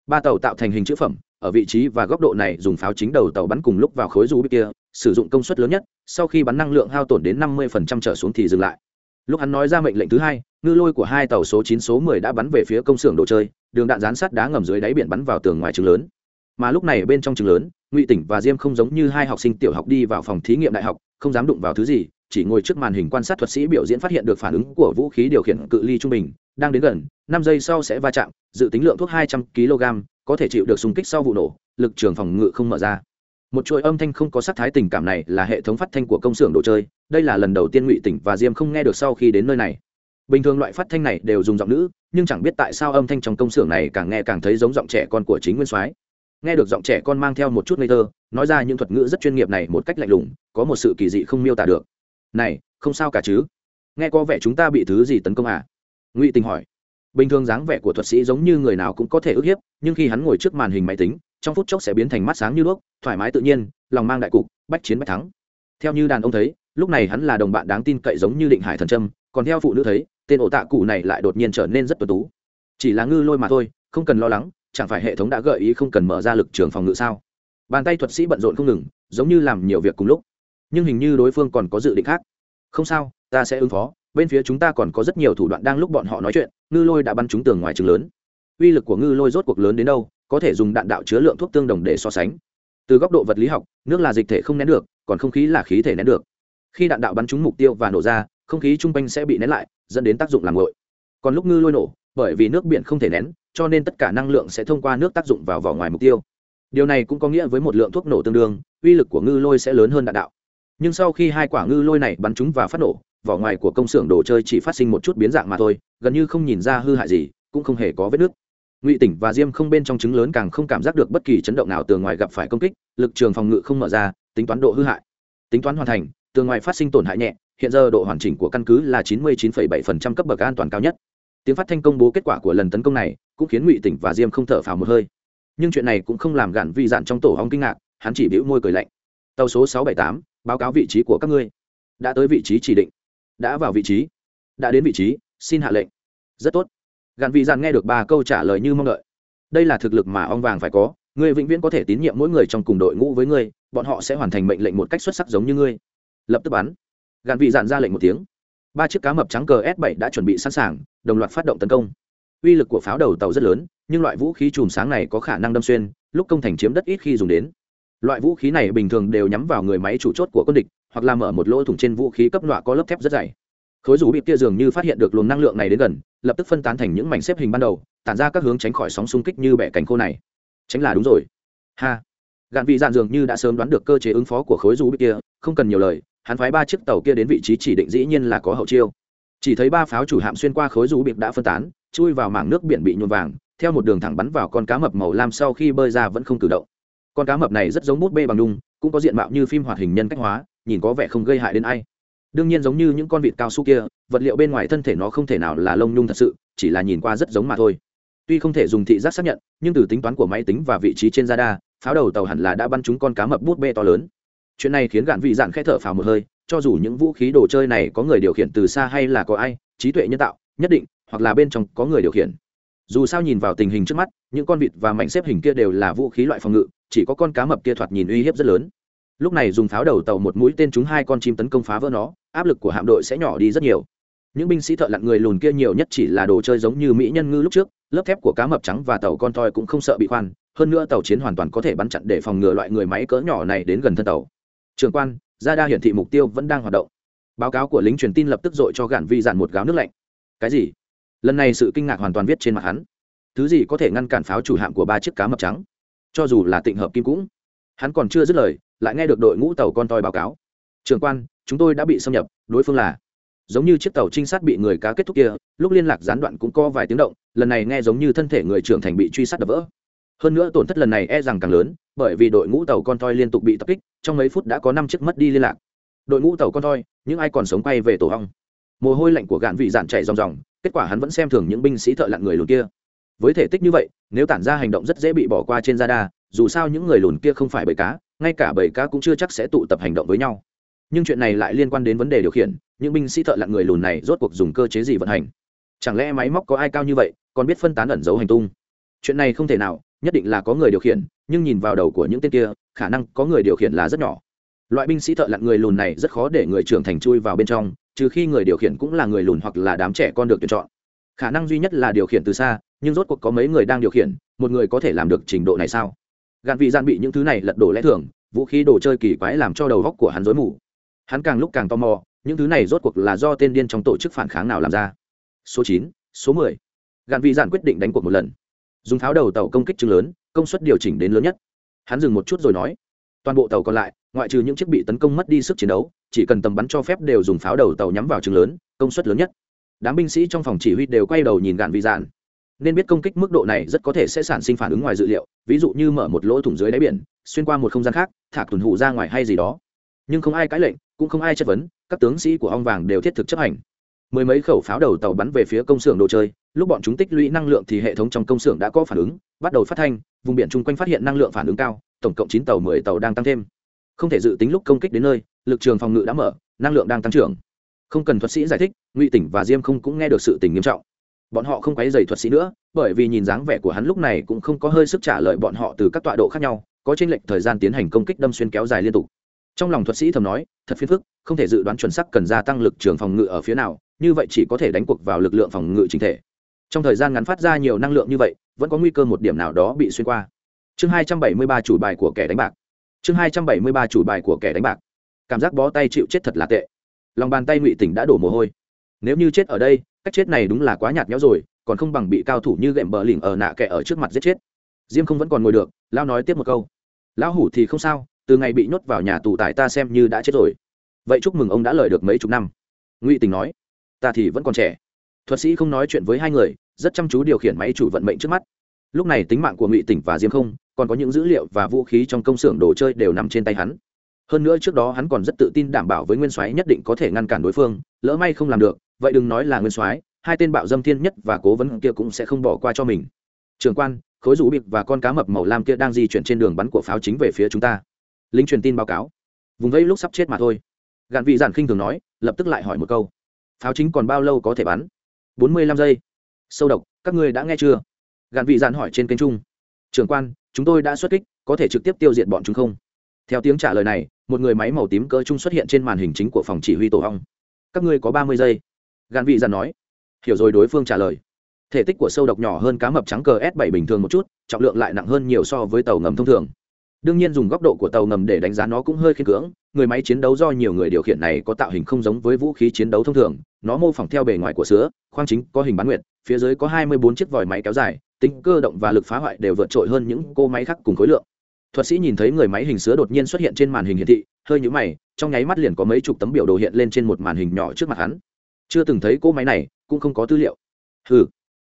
Ba tàu tạo thành hình chữ phẩm, ở vị trí và góc độ này dùng pháo chính đầu tàu bắn cùng lúc vào khối du kia, sử dụng công suất lớn nhất, sau khi bắn năng lượng hao tổn đến năm mươi trở xuống thì dừng lại. Lúc hắn nói ra mệnh lệnh thứ hai, ngư lôi của hai tàu số chín, số mười đã bắn về phía công xưởng đồ chơi, đường đạn rán sát đá ngầm dưới đáy biển bắn vào tường ngoài trứng lớn mà lúc này bên trong trường lớn, ngụy tỉnh và diêm không giống như hai học sinh tiểu học đi vào phòng thí nghiệm đại học, không dám đụng vào thứ gì, chỉ ngồi trước màn hình quan sát thuật sĩ biểu diễn phát hiện được phản ứng của vũ khí điều khiển cự ly trung bình, đang đến gần, năm giây sau sẽ va chạm, dự tính lượng thuốc hai trăm kg, có thể chịu được xung kích sau vụ nổ, lực trường phòng ngự không mở ra. Một chuỗi âm thanh không có sắc thái tình cảm này là hệ thống phát thanh của công xưởng đồ chơi, đây là lần đầu tiên ngụy tỉnh và diêm không nghe được sau khi đến nơi này. Bình thường loại phát thanh này đều dùng giọng nữ, nhưng chẳng biết tại sao âm thanh trong công xưởng này càng nghe càng thấy giống giọng trẻ con của chính nguyên soái nghe được giọng trẻ con mang theo một chút ngây thơ, nói ra những thuật ngữ rất chuyên nghiệp này một cách lạnh lùng, có một sự kỳ dị không miêu tả được. Này, không sao cả chứ? Nghe có vẻ chúng ta bị thứ gì tấn công à? Ngụy tình hỏi. Bình thường dáng vẻ của thuật sĩ giống như người nào cũng có thể ức hiếp, nhưng khi hắn ngồi trước màn hình máy tính, trong phút chốc sẽ biến thành mắt sáng như đuốc, thoải mái tự nhiên, lòng mang đại cục, bách chiến bách thắng. Theo như đàn ông thấy, lúc này hắn là đồng bạn đáng tin cậy giống như định hải thần trâm còn theo phụ nữ thấy, tên ổ tạ cụ này lại đột nhiên trở nên rất tuấn tú. Chỉ là ngư lôi mà thôi, không cần lo lắng chẳng phải hệ thống đã gợi ý không cần mở ra lực trường phòng ngự sao? Bàn tay thuật sĩ bận rộn không ngừng, giống như làm nhiều việc cùng lúc. Nhưng hình như đối phương còn có dự định khác. Không sao, ta sẽ ứng phó. Bên phía chúng ta còn có rất nhiều thủ đoạn đang lúc bọn họ nói chuyện, ngư lôi đã bắn trúng tường ngoài trường lớn. Uy lực của ngư lôi rốt cuộc lớn đến đâu, có thể dùng đạn đạo chứa lượng thuốc tương đồng để so sánh. Từ góc độ vật lý học, nước là dịch thể không nén được, còn không khí là khí thể nén được. Khi đạn đạo bắn trúng mục tiêu và nổ ra, không khí chung quanh sẽ bị nén lại, dẫn đến tác dụng làm ngội còn lúc ngư lôi nổ bởi vì nước biển không thể nén cho nên tất cả năng lượng sẽ thông qua nước tác dụng vào vỏ ngoài mục tiêu. Điều này cũng có nghĩa với một lượng thuốc nổ tương đương uy lực của ngư lôi sẽ lớn hơn đạn đạo. Nhưng sau khi hai quả ngư lôi này bắn trúng và phát nổ vỏ ngoài của công xưởng đồ chơi chỉ phát sinh một chút biến dạng mà thôi gần như không nhìn ra hư hại gì cũng không hề có vết nứt. Ngụy tỉnh và diêm không bên trong trứng lớn càng không cảm giác được bất kỳ chấn động nào tường ngoài gặp phải công kích lực trường phòng ngự không mở ra tính toán độ hư hại. Tính toán hoàn thành tường ngoài phát sinh tổn hại nhẹ hiện giờ độ hoàn chỉnh của căn cứ là chín mươi 99,7% cấp bậc an toàn cao nhất tiếng phát thanh công bố kết quả của lần tấn công này cũng khiến ngụy tỉnh và diêm không thở phào một hơi. Nhưng chuyện này cũng không làm gạn vi dạn trong tổ hóng kinh ngạc, hắn chỉ bĩu môi cười lạnh. Tàu số sáu bảy tám, báo cáo vị trí của các ngươi. Đã tới vị trí chỉ định. Đã vào vị trí. Đã đến vị trí, xin hạ lệnh. Rất tốt. Gạn vị dạn nghe được ba câu trả lời như mong đợi. Đây là thực lực mà ong vàng phải có, ngươi vĩnh viễn có thể tín nhiệm mỗi người trong cùng đội ngũ với ngươi, bọn họ sẽ hoàn thành mệnh lệnh một cách xuất sắc giống như ngươi. Lập tức bắn. Gạn vị dạn ra lệnh một tiếng ba chiếc cá mập trắng cờ s 7 đã chuẩn bị sẵn sàng, đồng loạt phát động tấn công. Uy lực của pháo đầu tàu rất lớn, nhưng loại vũ khí chùm sáng này có khả năng đâm xuyên, lúc công thành chiếm đất ít khi dùng đến. Loại vũ khí này bình thường đều nhắm vào người máy chủ chốt của quân địch, hoặc là mở một lỗ thủng trên vũ khí cấp nọa có lớp thép rất dày. Khối rủ bị kia dường như phát hiện được luồng năng lượng này đến gần, lập tức phân tán thành những mảnh xếp hình ban đầu, tản ra các hướng tránh khỏi sóng xung kích như bẻ cành khô này. Tránh là đúng rồi. Ha. Gạn vị dạn dường như đã sớm đoán được cơ chế ứng phó của khối rủ bị kia, không cần nhiều lời hắn phái ba chiếc tàu kia đến vị trí chỉ định dĩ nhiên là có hậu chiêu. Chỉ thấy ba pháo chủ hạm xuyên qua khối rủ bịp đã phân tán, chui vào mảng nước biển bị nhuộm vàng, theo một đường thẳng bắn vào con cá mập màu lam sau khi bơi ra vẫn không cử động. Con cá mập này rất giống bút bê bằng đung, cũng có diện mạo như phim hoạt hình nhân cách hóa, nhìn có vẻ không gây hại đến ai. Đương nhiên giống như những con vịt cao su kia, vật liệu bên ngoài thân thể nó không thể nào là lông nhung thật sự, chỉ là nhìn qua rất giống mà thôi. Tuy không thể dùng thị giác xác nhận, nhưng từ tính toán của máy tính và vị trí trên radar, pháo đầu tàu hẳn là đã bắn trúng con cá mập bút bê to lớn chuyện này khiến gạn vị dạn khẽ thở phào một hơi, cho dù những vũ khí đồ chơi này có người điều khiển từ xa hay là có ai, trí tuệ nhân tạo, nhất định, hoặc là bên trong có người điều khiển. Dù sao nhìn vào tình hình trước mắt, những con vịt và mảnh xếp hình kia đều là vũ khí loại phòng ngự, chỉ có con cá mập kia thoạt nhìn uy hiếp rất lớn. Lúc này dùng pháo đầu tàu một mũi tên trúng hai con chim tấn công phá vỡ nó, áp lực của hạm đội sẽ nhỏ đi rất nhiều. Những binh sĩ thợ lặn người lùn kia nhiều nhất chỉ là đồ chơi giống như mỹ nhân ngư lúc trước, lớp thép của cá mập trắng và tàu con toi cũng không sợ bị khoan, hơn nữa tàu chiến hoàn toàn có thể bắn chặn để phòng ngừa loại người máy cỡ nhỏ này đến gần thân tàu trường quan ra đa hiển thị mục tiêu vẫn đang hoạt động. Báo cáo của lính truyền tin lập tức dội cho gạn vi dạn một gáo nước lạnh. Cái gì? Lần này sự kinh ngạc hoàn toàn viết trên mặt hắn. Thứ gì có thể ngăn cản pháo chủ hạm của ba chiếc cá mập trắng? Cho dù là tịnh hợp kim cũng. Hắn còn chưa dứt lời, lại nghe được đội ngũ tàu con toi báo cáo. Trường quan, chúng tôi đã bị xâm nhập, đối phương là. Giống như chiếc tàu trinh sát bị người cá kết thúc kia, lúc liên lạc gián đoạn cũng có vài tiếng động, lần này nghe giống như thân thể người trưởng thành bị truy sát đập vỡ hơn nữa tổn thất lần này e rằng càng lớn, bởi vì đội ngũ tàu con toi liên tục bị tập kích, trong mấy phút đã có năm chiếc mất đi liên lạc. Đội ngũ tàu con toi những ai còn sống quay về tổ hong. Mồ hôi lạnh của gạn vị dạn chạy ròng ròng, kết quả hắn vẫn xem thường những binh sĩ thợ lặn người lùn kia. Với thể tích như vậy, nếu tản ra hành động rất dễ bị bỏ qua trên radar, dù sao những người lùn kia không phải bầy cá, ngay cả bầy cá cũng chưa chắc sẽ tụ tập hành động với nhau. Nhưng chuyện này lại liên quan đến vấn đề điều khiển, những binh sĩ thợ lặn người lùn này rốt cuộc dùng cơ chế gì vận hành? Chẳng lẽ máy móc có ai cao như vậy, còn biết phân tán ẩn giấu hành tung? Chuyện này không thể nào nhất định là có người điều khiển, nhưng nhìn vào đầu của những tên kia, khả năng có người điều khiển là rất nhỏ. Loại binh sĩ thợ lặn người lùn này rất khó để người trưởng thành chui vào bên trong, trừ khi người điều khiển cũng là người lùn hoặc là đám trẻ con được tuyển chọn. Khả năng duy nhất là điều khiển từ xa, nhưng rốt cuộc có mấy người đang điều khiển, một người có thể làm được trình độ này sao? Gạn vị gian bị những thứ này lật đổ lẽ thường, vũ khí đồ chơi kỳ quái làm cho đầu góc của hắn rối mù. Hắn càng lúc càng tò mò, những thứ này rốt cuộc là do tên điên trong tổ chức phản kháng nào làm ra? Số chín, số mười. Gạn vị giản quyết định đánh cuộc một lần dùng pháo đầu tàu công kích chừng lớn, công suất điều chỉnh đến lớn nhất. Hắn dừng một chút rồi nói, toàn bộ tàu còn lại, ngoại trừ những chiếc bị tấn công mất đi sức chiến đấu, chỉ cần tầm bắn cho phép đều dùng pháo đầu tàu nhắm vào chừng lớn, công suất lớn nhất. Đám binh sĩ trong phòng chỉ huy đều quay đầu nhìn gạn vị dạn. Nên biết công kích mức độ này rất có thể sẽ sản sinh phản ứng ngoài dự liệu, ví dụ như mở một lỗ thủng dưới đáy biển, xuyên qua một không gian khác, thả tuần hụ ra ngoài hay gì đó. Nhưng không ai cãi lệnh, cũng không ai chất vấn, các tướng sĩ của ong vàng đều thiết thực chấp hành mười mấy khẩu pháo đầu tàu bắn về phía công xưởng đồ chơi, lúc bọn chúng tích lũy năng lượng thì hệ thống trong công xưởng đã có phản ứng, bắt đầu phát thanh, vùng biển chung quanh phát hiện năng lượng phản ứng cao, tổng cộng chín tàu, mười tàu đang tăng thêm. Không thể dự tính lúc công kích đến nơi, lực trường phòng ngự đã mở, năng lượng đang tăng trưởng. Không cần thuật sĩ giải thích, ngụy tỉnh và diêm không cũng nghe được sự tình nghiêm trọng. Bọn họ không quấy dày thuật sĩ nữa, bởi vì nhìn dáng vẻ của hắn lúc này cũng không có hơi sức trả lời bọn họ từ các tọa độ khác nhau, có tranh lệch thời gian tiến hành công kích đâm xuyên kéo dài liên tục. Trong lòng thuật sĩ thầm nói, thật phiền phức không thể dự đoán chuẩn xác cần gia tăng lực trường phòng ngự ở phía nào, như vậy chỉ có thể đánh cuộc vào lực lượng phòng ngự chính thể. Trong thời gian ngắn phát ra nhiều năng lượng như vậy, vẫn có nguy cơ một điểm nào đó bị xuyên qua. Chương hai trăm bảy mươi ba chủ bài của kẻ đánh bạc. Chương hai trăm bảy mươi ba chủ bài của kẻ đánh bạc. Cảm giác bó tay chịu chết thật là tệ. Lòng bàn tay ngụy tỉnh đã đổ mồ hôi. Nếu như chết ở đây, cách chết này đúng là quá nhạt nhẽo rồi, còn không bằng bị cao thủ như gệm bờ lỉnh ở nạ kẻ ở trước mặt giết chết. Diêm không vẫn còn ngồi được lao nói tiếp một câu. Lão hủ thì không sao, từ ngày bị nhốt vào nhà tù tại ta xem như đã chết rồi vậy chúc mừng ông đã lời được mấy chục năm. Ngụy tình nói, ta thì vẫn còn trẻ. Thuật sĩ không nói chuyện với hai người, rất chăm chú điều khiển máy chủ vận mệnh trước mắt. Lúc này tính mạng của ngụy tỉnh và diêm không, còn có những dữ liệu và vũ khí trong công xưởng đồ chơi đều nằm trên tay hắn. Hơn nữa trước đó hắn còn rất tự tin đảm bảo với nguyên soái nhất định có thể ngăn cản đối phương, lỡ may không làm được, vậy đừng nói là nguyên soái, hai tên bạo dâm thiên nhất và cố vấn kia cũng sẽ không bỏ qua cho mình. Trường quan, khối rũ bịp và con cá mập màu lam kia đang di chuyển trên đường bắn của pháo chính về phía chúng ta. Lính truyền tin báo cáo. Vùng vây lúc sắp chết mà thôi gạn vị giản khinh thường nói, lập tức lại hỏi một câu. Pháo chính còn bao lâu có thể bắn? Bốn mươi lăm giây. Sâu độc, các ngươi đã nghe chưa? Gạn vị giản hỏi trên kênh trung. Trưởng quan, chúng tôi đã xuất kích, có thể trực tiếp tiêu diệt bọn chúng không? Theo tiếng trả lời này, một người máy màu tím cơ trung xuất hiện trên màn hình chính của phòng chỉ huy tổ hong các ngươi có ba mươi giây. Gạn vị giản nói. Hiểu rồi, đối phương trả lời. Thể tích của sâu độc nhỏ hơn cá mập trắng cờ s 7 bình thường một chút, trọng lượng lại nặng hơn nhiều so với tàu ngầm thông thường đương nhiên dùng góc độ của tàu ngầm để đánh giá nó cũng hơi khiên cưỡng, người máy chiến đấu do nhiều người điều khiển này có tạo hình không giống với vũ khí chiến đấu thông thường, nó mô phỏng theo bề ngoài của sứa, khoang chính có hình bán nguyệt, phía dưới có 24 chiếc vòi máy kéo dài, tính cơ động và lực phá hoại đều vượt trội hơn những cô máy khác cùng khối lượng. Thuật sĩ nhìn thấy người máy hình sứa đột nhiên xuất hiện trên màn hình hiển thị, hơi nhũ mày, trong nháy mắt liền có mấy chục tấm biểu đồ hiện lên trên một màn hình nhỏ trước mặt hắn. Chưa từng thấy cô máy này, cũng không có tư liệu. Ừ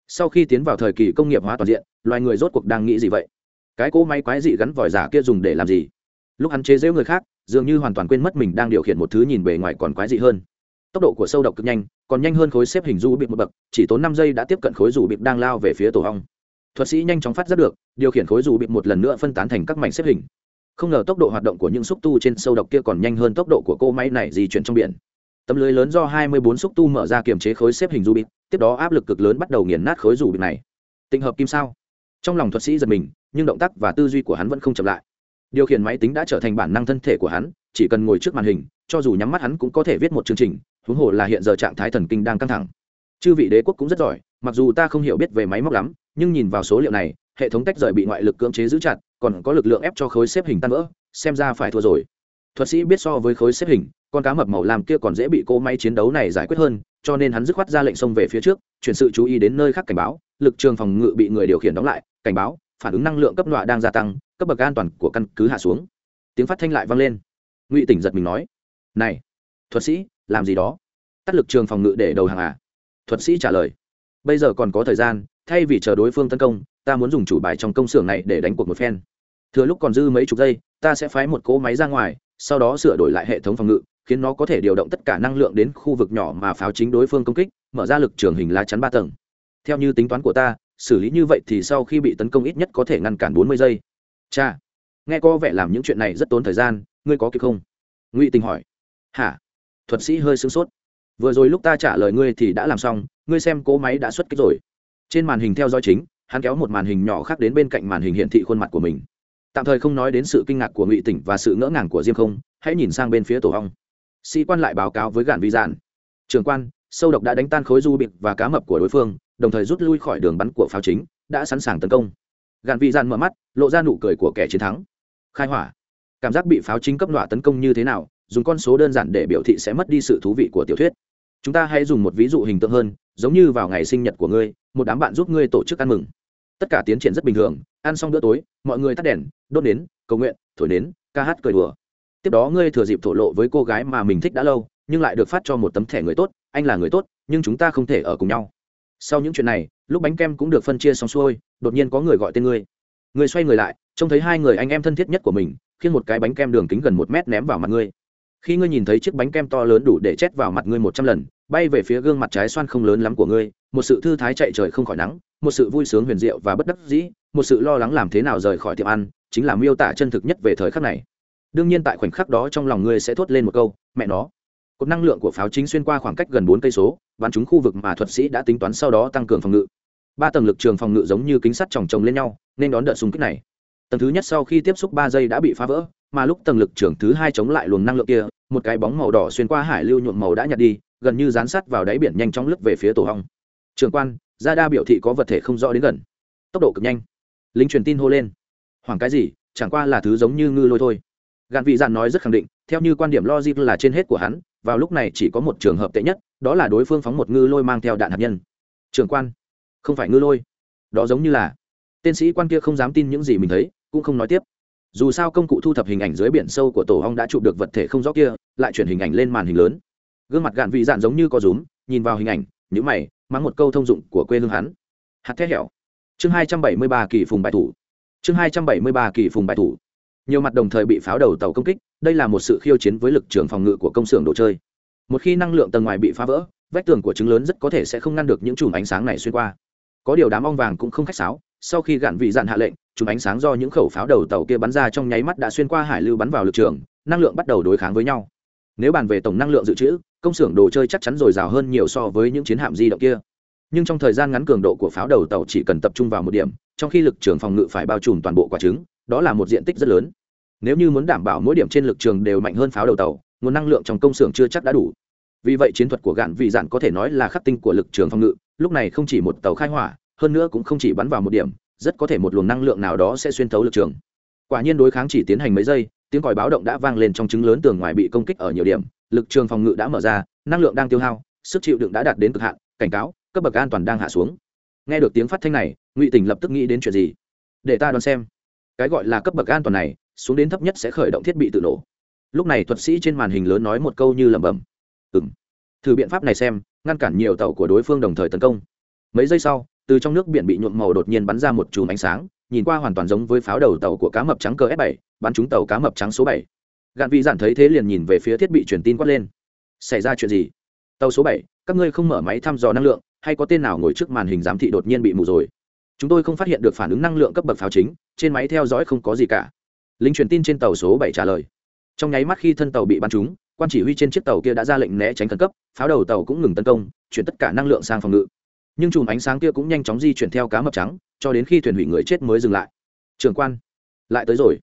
sau khi tiến vào thời kỳ công nghiệp hóa toàn diện, loài người rốt cuộc đang nghĩ gì vậy? Cái cỗ máy quái dị gắn vòi giả kia dùng để làm gì? Lúc hắn chế giễu người khác, dường như hoàn toàn quên mất mình đang điều khiển một thứ nhìn bề ngoài còn quái dị hơn. Tốc độ của sâu độc cực nhanh, còn nhanh hơn khối xếp hình du bịp một bậc, chỉ tốn năm giây đã tiếp cận khối dù bịp đang lao về phía tổ hong. Thuật sĩ nhanh chóng phát giác được, điều khiển khối dù bịp một lần nữa phân tán thành các mảnh xếp hình. Không ngờ tốc độ hoạt động của những xúc tu trên sâu độc kia còn nhanh hơn tốc độ của cô máy này di chuyển trong biển. Tấm lưới lớn do 24 xúc tu mở ra kiềm chế khối xếp hình du bịp, tiếp đó áp lực cực lớn bắt đầu nghiền nát khối dù bịt này. Tình hợp kim sao. Trong lòng thuật sĩ giật mình nhưng động tác và tư duy của hắn vẫn không chậm lại. Điều khiển máy tính đã trở thành bản năng thân thể của hắn, chỉ cần ngồi trước màn hình, cho dù nhắm mắt hắn cũng có thể viết một chương trình, huống hồ là hiện giờ trạng thái thần kinh đang căng thẳng. Chư vị đế quốc cũng rất giỏi, mặc dù ta không hiểu biết về máy móc lắm, nhưng nhìn vào số liệu này, hệ thống tách rời bị ngoại lực cưỡng chế giữ chặt, còn có lực lượng ép cho khối xếp hình tan vỡ, xem ra phải thua rồi. Thuật sĩ biết so với khối xếp hình, con cá mập màu làm kia còn dễ bị cỗ máy chiến đấu này giải quyết hơn, cho nên hắn dứt khoát ra lệnh xông về phía trước, chuyển sự chú ý đến nơi khác cảnh báo, lực trường phòng ngự bị người điều khiển đóng lại, cảnh báo phản ứng năng lượng cấp nọa đang gia tăng, cấp bậc an toàn của căn cứ hạ xuống. Tiếng phát thanh lại vang lên. Ngụy tỉnh giật mình nói, này, thuật sĩ, làm gì đó? Tắt lực trường phòng ngự để đầu hàng à? Thuật sĩ trả lời, bây giờ còn có thời gian, thay vì chờ đối phương tấn công, ta muốn dùng chủ bài trong công xưởng này để đánh cuộc một phen. Thừa lúc còn dư mấy chục giây, ta sẽ phái một cỗ máy ra ngoài, sau đó sửa đổi lại hệ thống phòng ngự, khiến nó có thể điều động tất cả năng lượng đến khu vực nhỏ mà pháo chính đối phương công kích, mở ra lực trường hình lá chắn ba tầng. Theo như tính toán của ta xử lý như vậy thì sau khi bị tấn công ít nhất có thể ngăn cản bốn mươi giây. Cha, nghe có vẻ làm những chuyện này rất tốn thời gian, ngươi có kịp không? Ngụy tình hỏi. Hả? Thuật sĩ hơi sửng sốt. Vừa rồi lúc ta trả lời ngươi thì đã làm xong, ngươi xem cỗ máy đã xuất kích rồi. Trên màn hình theo dõi chính, hắn kéo một màn hình nhỏ khác đến bên cạnh màn hình hiển thị khuôn mặt của mình. Tạm thời không nói đến sự kinh ngạc của ngụy tỉnh và sự ngỡ ngàng của diêm không, hãy nhìn sang bên phía tổ hong sĩ quan lại báo cáo với gạn vi giản. Trường quan, sâu độc đã đánh tan khối du bịt và cá mập của đối phương đồng thời rút lui khỏi đường bắn của pháo chính, đã sẵn sàng tấn công. Gạn vị gian mở mắt, lộ ra nụ cười của kẻ chiến thắng. Khai hỏa, cảm giác bị pháo chính cấp nọa tấn công như thế nào, dùng con số đơn giản để biểu thị sẽ mất đi sự thú vị của tiểu thuyết. Chúng ta hãy dùng một ví dụ hình tượng hơn, giống như vào ngày sinh nhật của ngươi, một đám bạn giúp ngươi tổ chức ăn mừng. Tất cả tiến triển rất bình thường, ăn xong bữa tối, mọi người tắt đèn, đốt nến, cầu nguyện, thổi nến, ca hát cười đùa. Tiếp đó ngươi thừa dịp thổ lộ với cô gái mà mình thích đã lâu, nhưng lại được phát cho một tấm thẻ người tốt, anh là người tốt, nhưng chúng ta không thể ở cùng nhau sau những chuyện này, lúc bánh kem cũng được phân chia xong xuôi, đột nhiên có người gọi tên ngươi. Người xoay người lại, trông thấy hai người anh em thân thiết nhất của mình khiến một cái bánh kem đường kính gần một mét ném vào mặt ngươi. Khi ngươi nhìn thấy chiếc bánh kem to lớn đủ để chét vào mặt ngươi một trăm lần, bay về phía gương mặt trái xoan không lớn lắm của ngươi, một sự thư thái chạy trời không khỏi nắng, một sự vui sướng huyền diệu và bất đắc dĩ, một sự lo lắng làm thế nào rời khỏi tiệm ăn, chính là miêu tả chân thực nhất về thời khắc này. Đương nhiên tại khoảnh khắc đó trong lòng ngươi sẽ thốt lên một câu, mẹ nó. Cột năng lượng của pháo chính xuyên qua khoảng cách gần bốn cây số bắn trúng khu vực mà thuật sĩ đã tính toán sau đó tăng cường phòng ngự. Ba tầng lực trường phòng ngự giống như kính sắt chồng chồng lên nhau, nên đón đợt xung kích này. Tầng thứ nhất sau khi tiếp xúc ba giây đã bị phá vỡ, mà lúc tầng lực trường thứ hai chống lại luồng năng lượng kia, một cái bóng màu đỏ xuyên qua hải lưu nhuộm màu đã nhặt đi, gần như dán sát vào đáy biển nhanh chóng lướt về phía tổ hong. Trường quan gia đa biểu thị có vật thể không rõ đến gần. Tốc độ cực nhanh. Lính truyền tin hô lên. Hoảng cái gì, chẳng qua là thứ giống như ngư lôi thôi. Gạn vị dạn nói rất khẳng định, theo như quan điểm logic là trên hết của hắn, vào lúc này chỉ có một trường hợp tệ nhất đó là đối phương phóng một ngư lôi mang theo đạn hạt nhân. Trường quan, không phải ngư lôi. Đó giống như là, tên sĩ quan kia không dám tin những gì mình thấy, cũng không nói tiếp. Dù sao công cụ thu thập hình ảnh dưới biển sâu của tổ hong đã chụp được vật thể không rõ kia, lại chuyển hình ảnh lên màn hình lớn. Gương mặt gạn vị dạn giống như có rúm, nhìn vào hình ảnh nhữ mày, mắng một câu thông dụng của quê hương hắn. Hạt thét hẻo. Chương hai trăm bảy mươi ba kỳ phùng bài thủ. Chương hai trăm bảy mươi ba kỳ phùng bài thủ. Nhiều mặt đồng thời bị pháo đầu tàu công kích, đây là một sự khiêu chiến với lực trường phòng ngự của công xưởng đồ chơi một khi năng lượng tầng ngoài bị phá vỡ, vách tường của trứng lớn rất có thể sẽ không ngăn được những chùm ánh sáng này xuyên qua. Có điều đám ong vàng cũng không khách sáo, sau khi gạn vị dạn hạ lệnh, chùm ánh sáng do những khẩu pháo đầu tàu kia bắn ra trong nháy mắt đã xuyên qua hải lưu bắn vào lực trường, năng lượng bắt đầu đối kháng với nhau. Nếu bàn về tổng năng lượng dự trữ, công xưởng đồ chơi chắc chắn dồi dào hơn nhiều so với những chiến hạm di động kia. Nhưng trong thời gian ngắn cường độ của pháo đầu tàu chỉ cần tập trung vào một điểm, trong khi lực trường phòng ngự phải bao trùm toàn bộ quả trứng, đó là một diện tích rất lớn. Nếu như muốn đảm bảo mỗi điểm trên lực trường đều mạnh hơn pháo đầu tàu nguồn năng lượng trong công xưởng chưa chắc đã đủ. Vì vậy chiến thuật của gạn vị dạn có thể nói là khắc tinh của lực trường phòng ngự, lúc này không chỉ một tàu khai hỏa, hơn nữa cũng không chỉ bắn vào một điểm, rất có thể một luồng năng lượng nào đó sẽ xuyên thấu lực trường. Quả nhiên đối kháng chỉ tiến hành mấy giây, tiếng còi báo động đã vang lên trong trứng lớn tường ngoài bị công kích ở nhiều điểm, lực trường phòng ngự đã mở ra, năng lượng đang tiêu hao, sức chịu đựng đã đạt đến cực hạn, cảnh cáo, cấp bậc an toàn đang hạ xuống. Nghe được tiếng phát thanh này, ngụy tỉnh lập tức nghĩ đến chuyện gì? Để ta đoán xem. Cái gọi là cấp bậc an toàn này, xuống đến thấp nhất sẽ khởi động thiết bị tự nổ lúc này thuật sĩ trên màn hình lớn nói một câu như lẩm bẩm. Ừ m thử biện pháp này xem ngăn cản nhiều tàu của đối phương đồng thời tấn công. Mấy giây sau từ trong nước biển bị nhuộm màu đột nhiên bắn ra một chùm ánh sáng nhìn qua hoàn toàn giống với pháo đầu tàu của cá mập trắng cờ s 7 bắn trúng tàu cá mập trắng số 7. gạn vị giản thấy thế liền nhìn về phía thiết bị truyền tin quát lên. Xảy ra chuyện gì? Tàu số 7, các ngươi không mở máy thăm dò năng lượng hay có tên nào ngồi trước màn hình giám thị đột nhiên bị mù rồi? Chúng tôi không phát hiện được phản ứng năng lượng cấp bậc pháo chính trên máy theo dõi không có gì cả. Lính truyền tin trên tàu số bảy trả lời trong nháy mắt khi thân tàu bị bắn trúng, quan chỉ huy trên chiếc tàu kia đã ra lệnh né tránh khẩn cấp, pháo đầu tàu cũng ngừng tấn công, chuyển tất cả năng lượng sang phòng ngự. Nhưng chùm ánh sáng kia cũng nhanh chóng di chuyển theo cá mập trắng, cho đến khi thuyền hủy người chết mới dừng lại. Trường quan, lại tới rồi.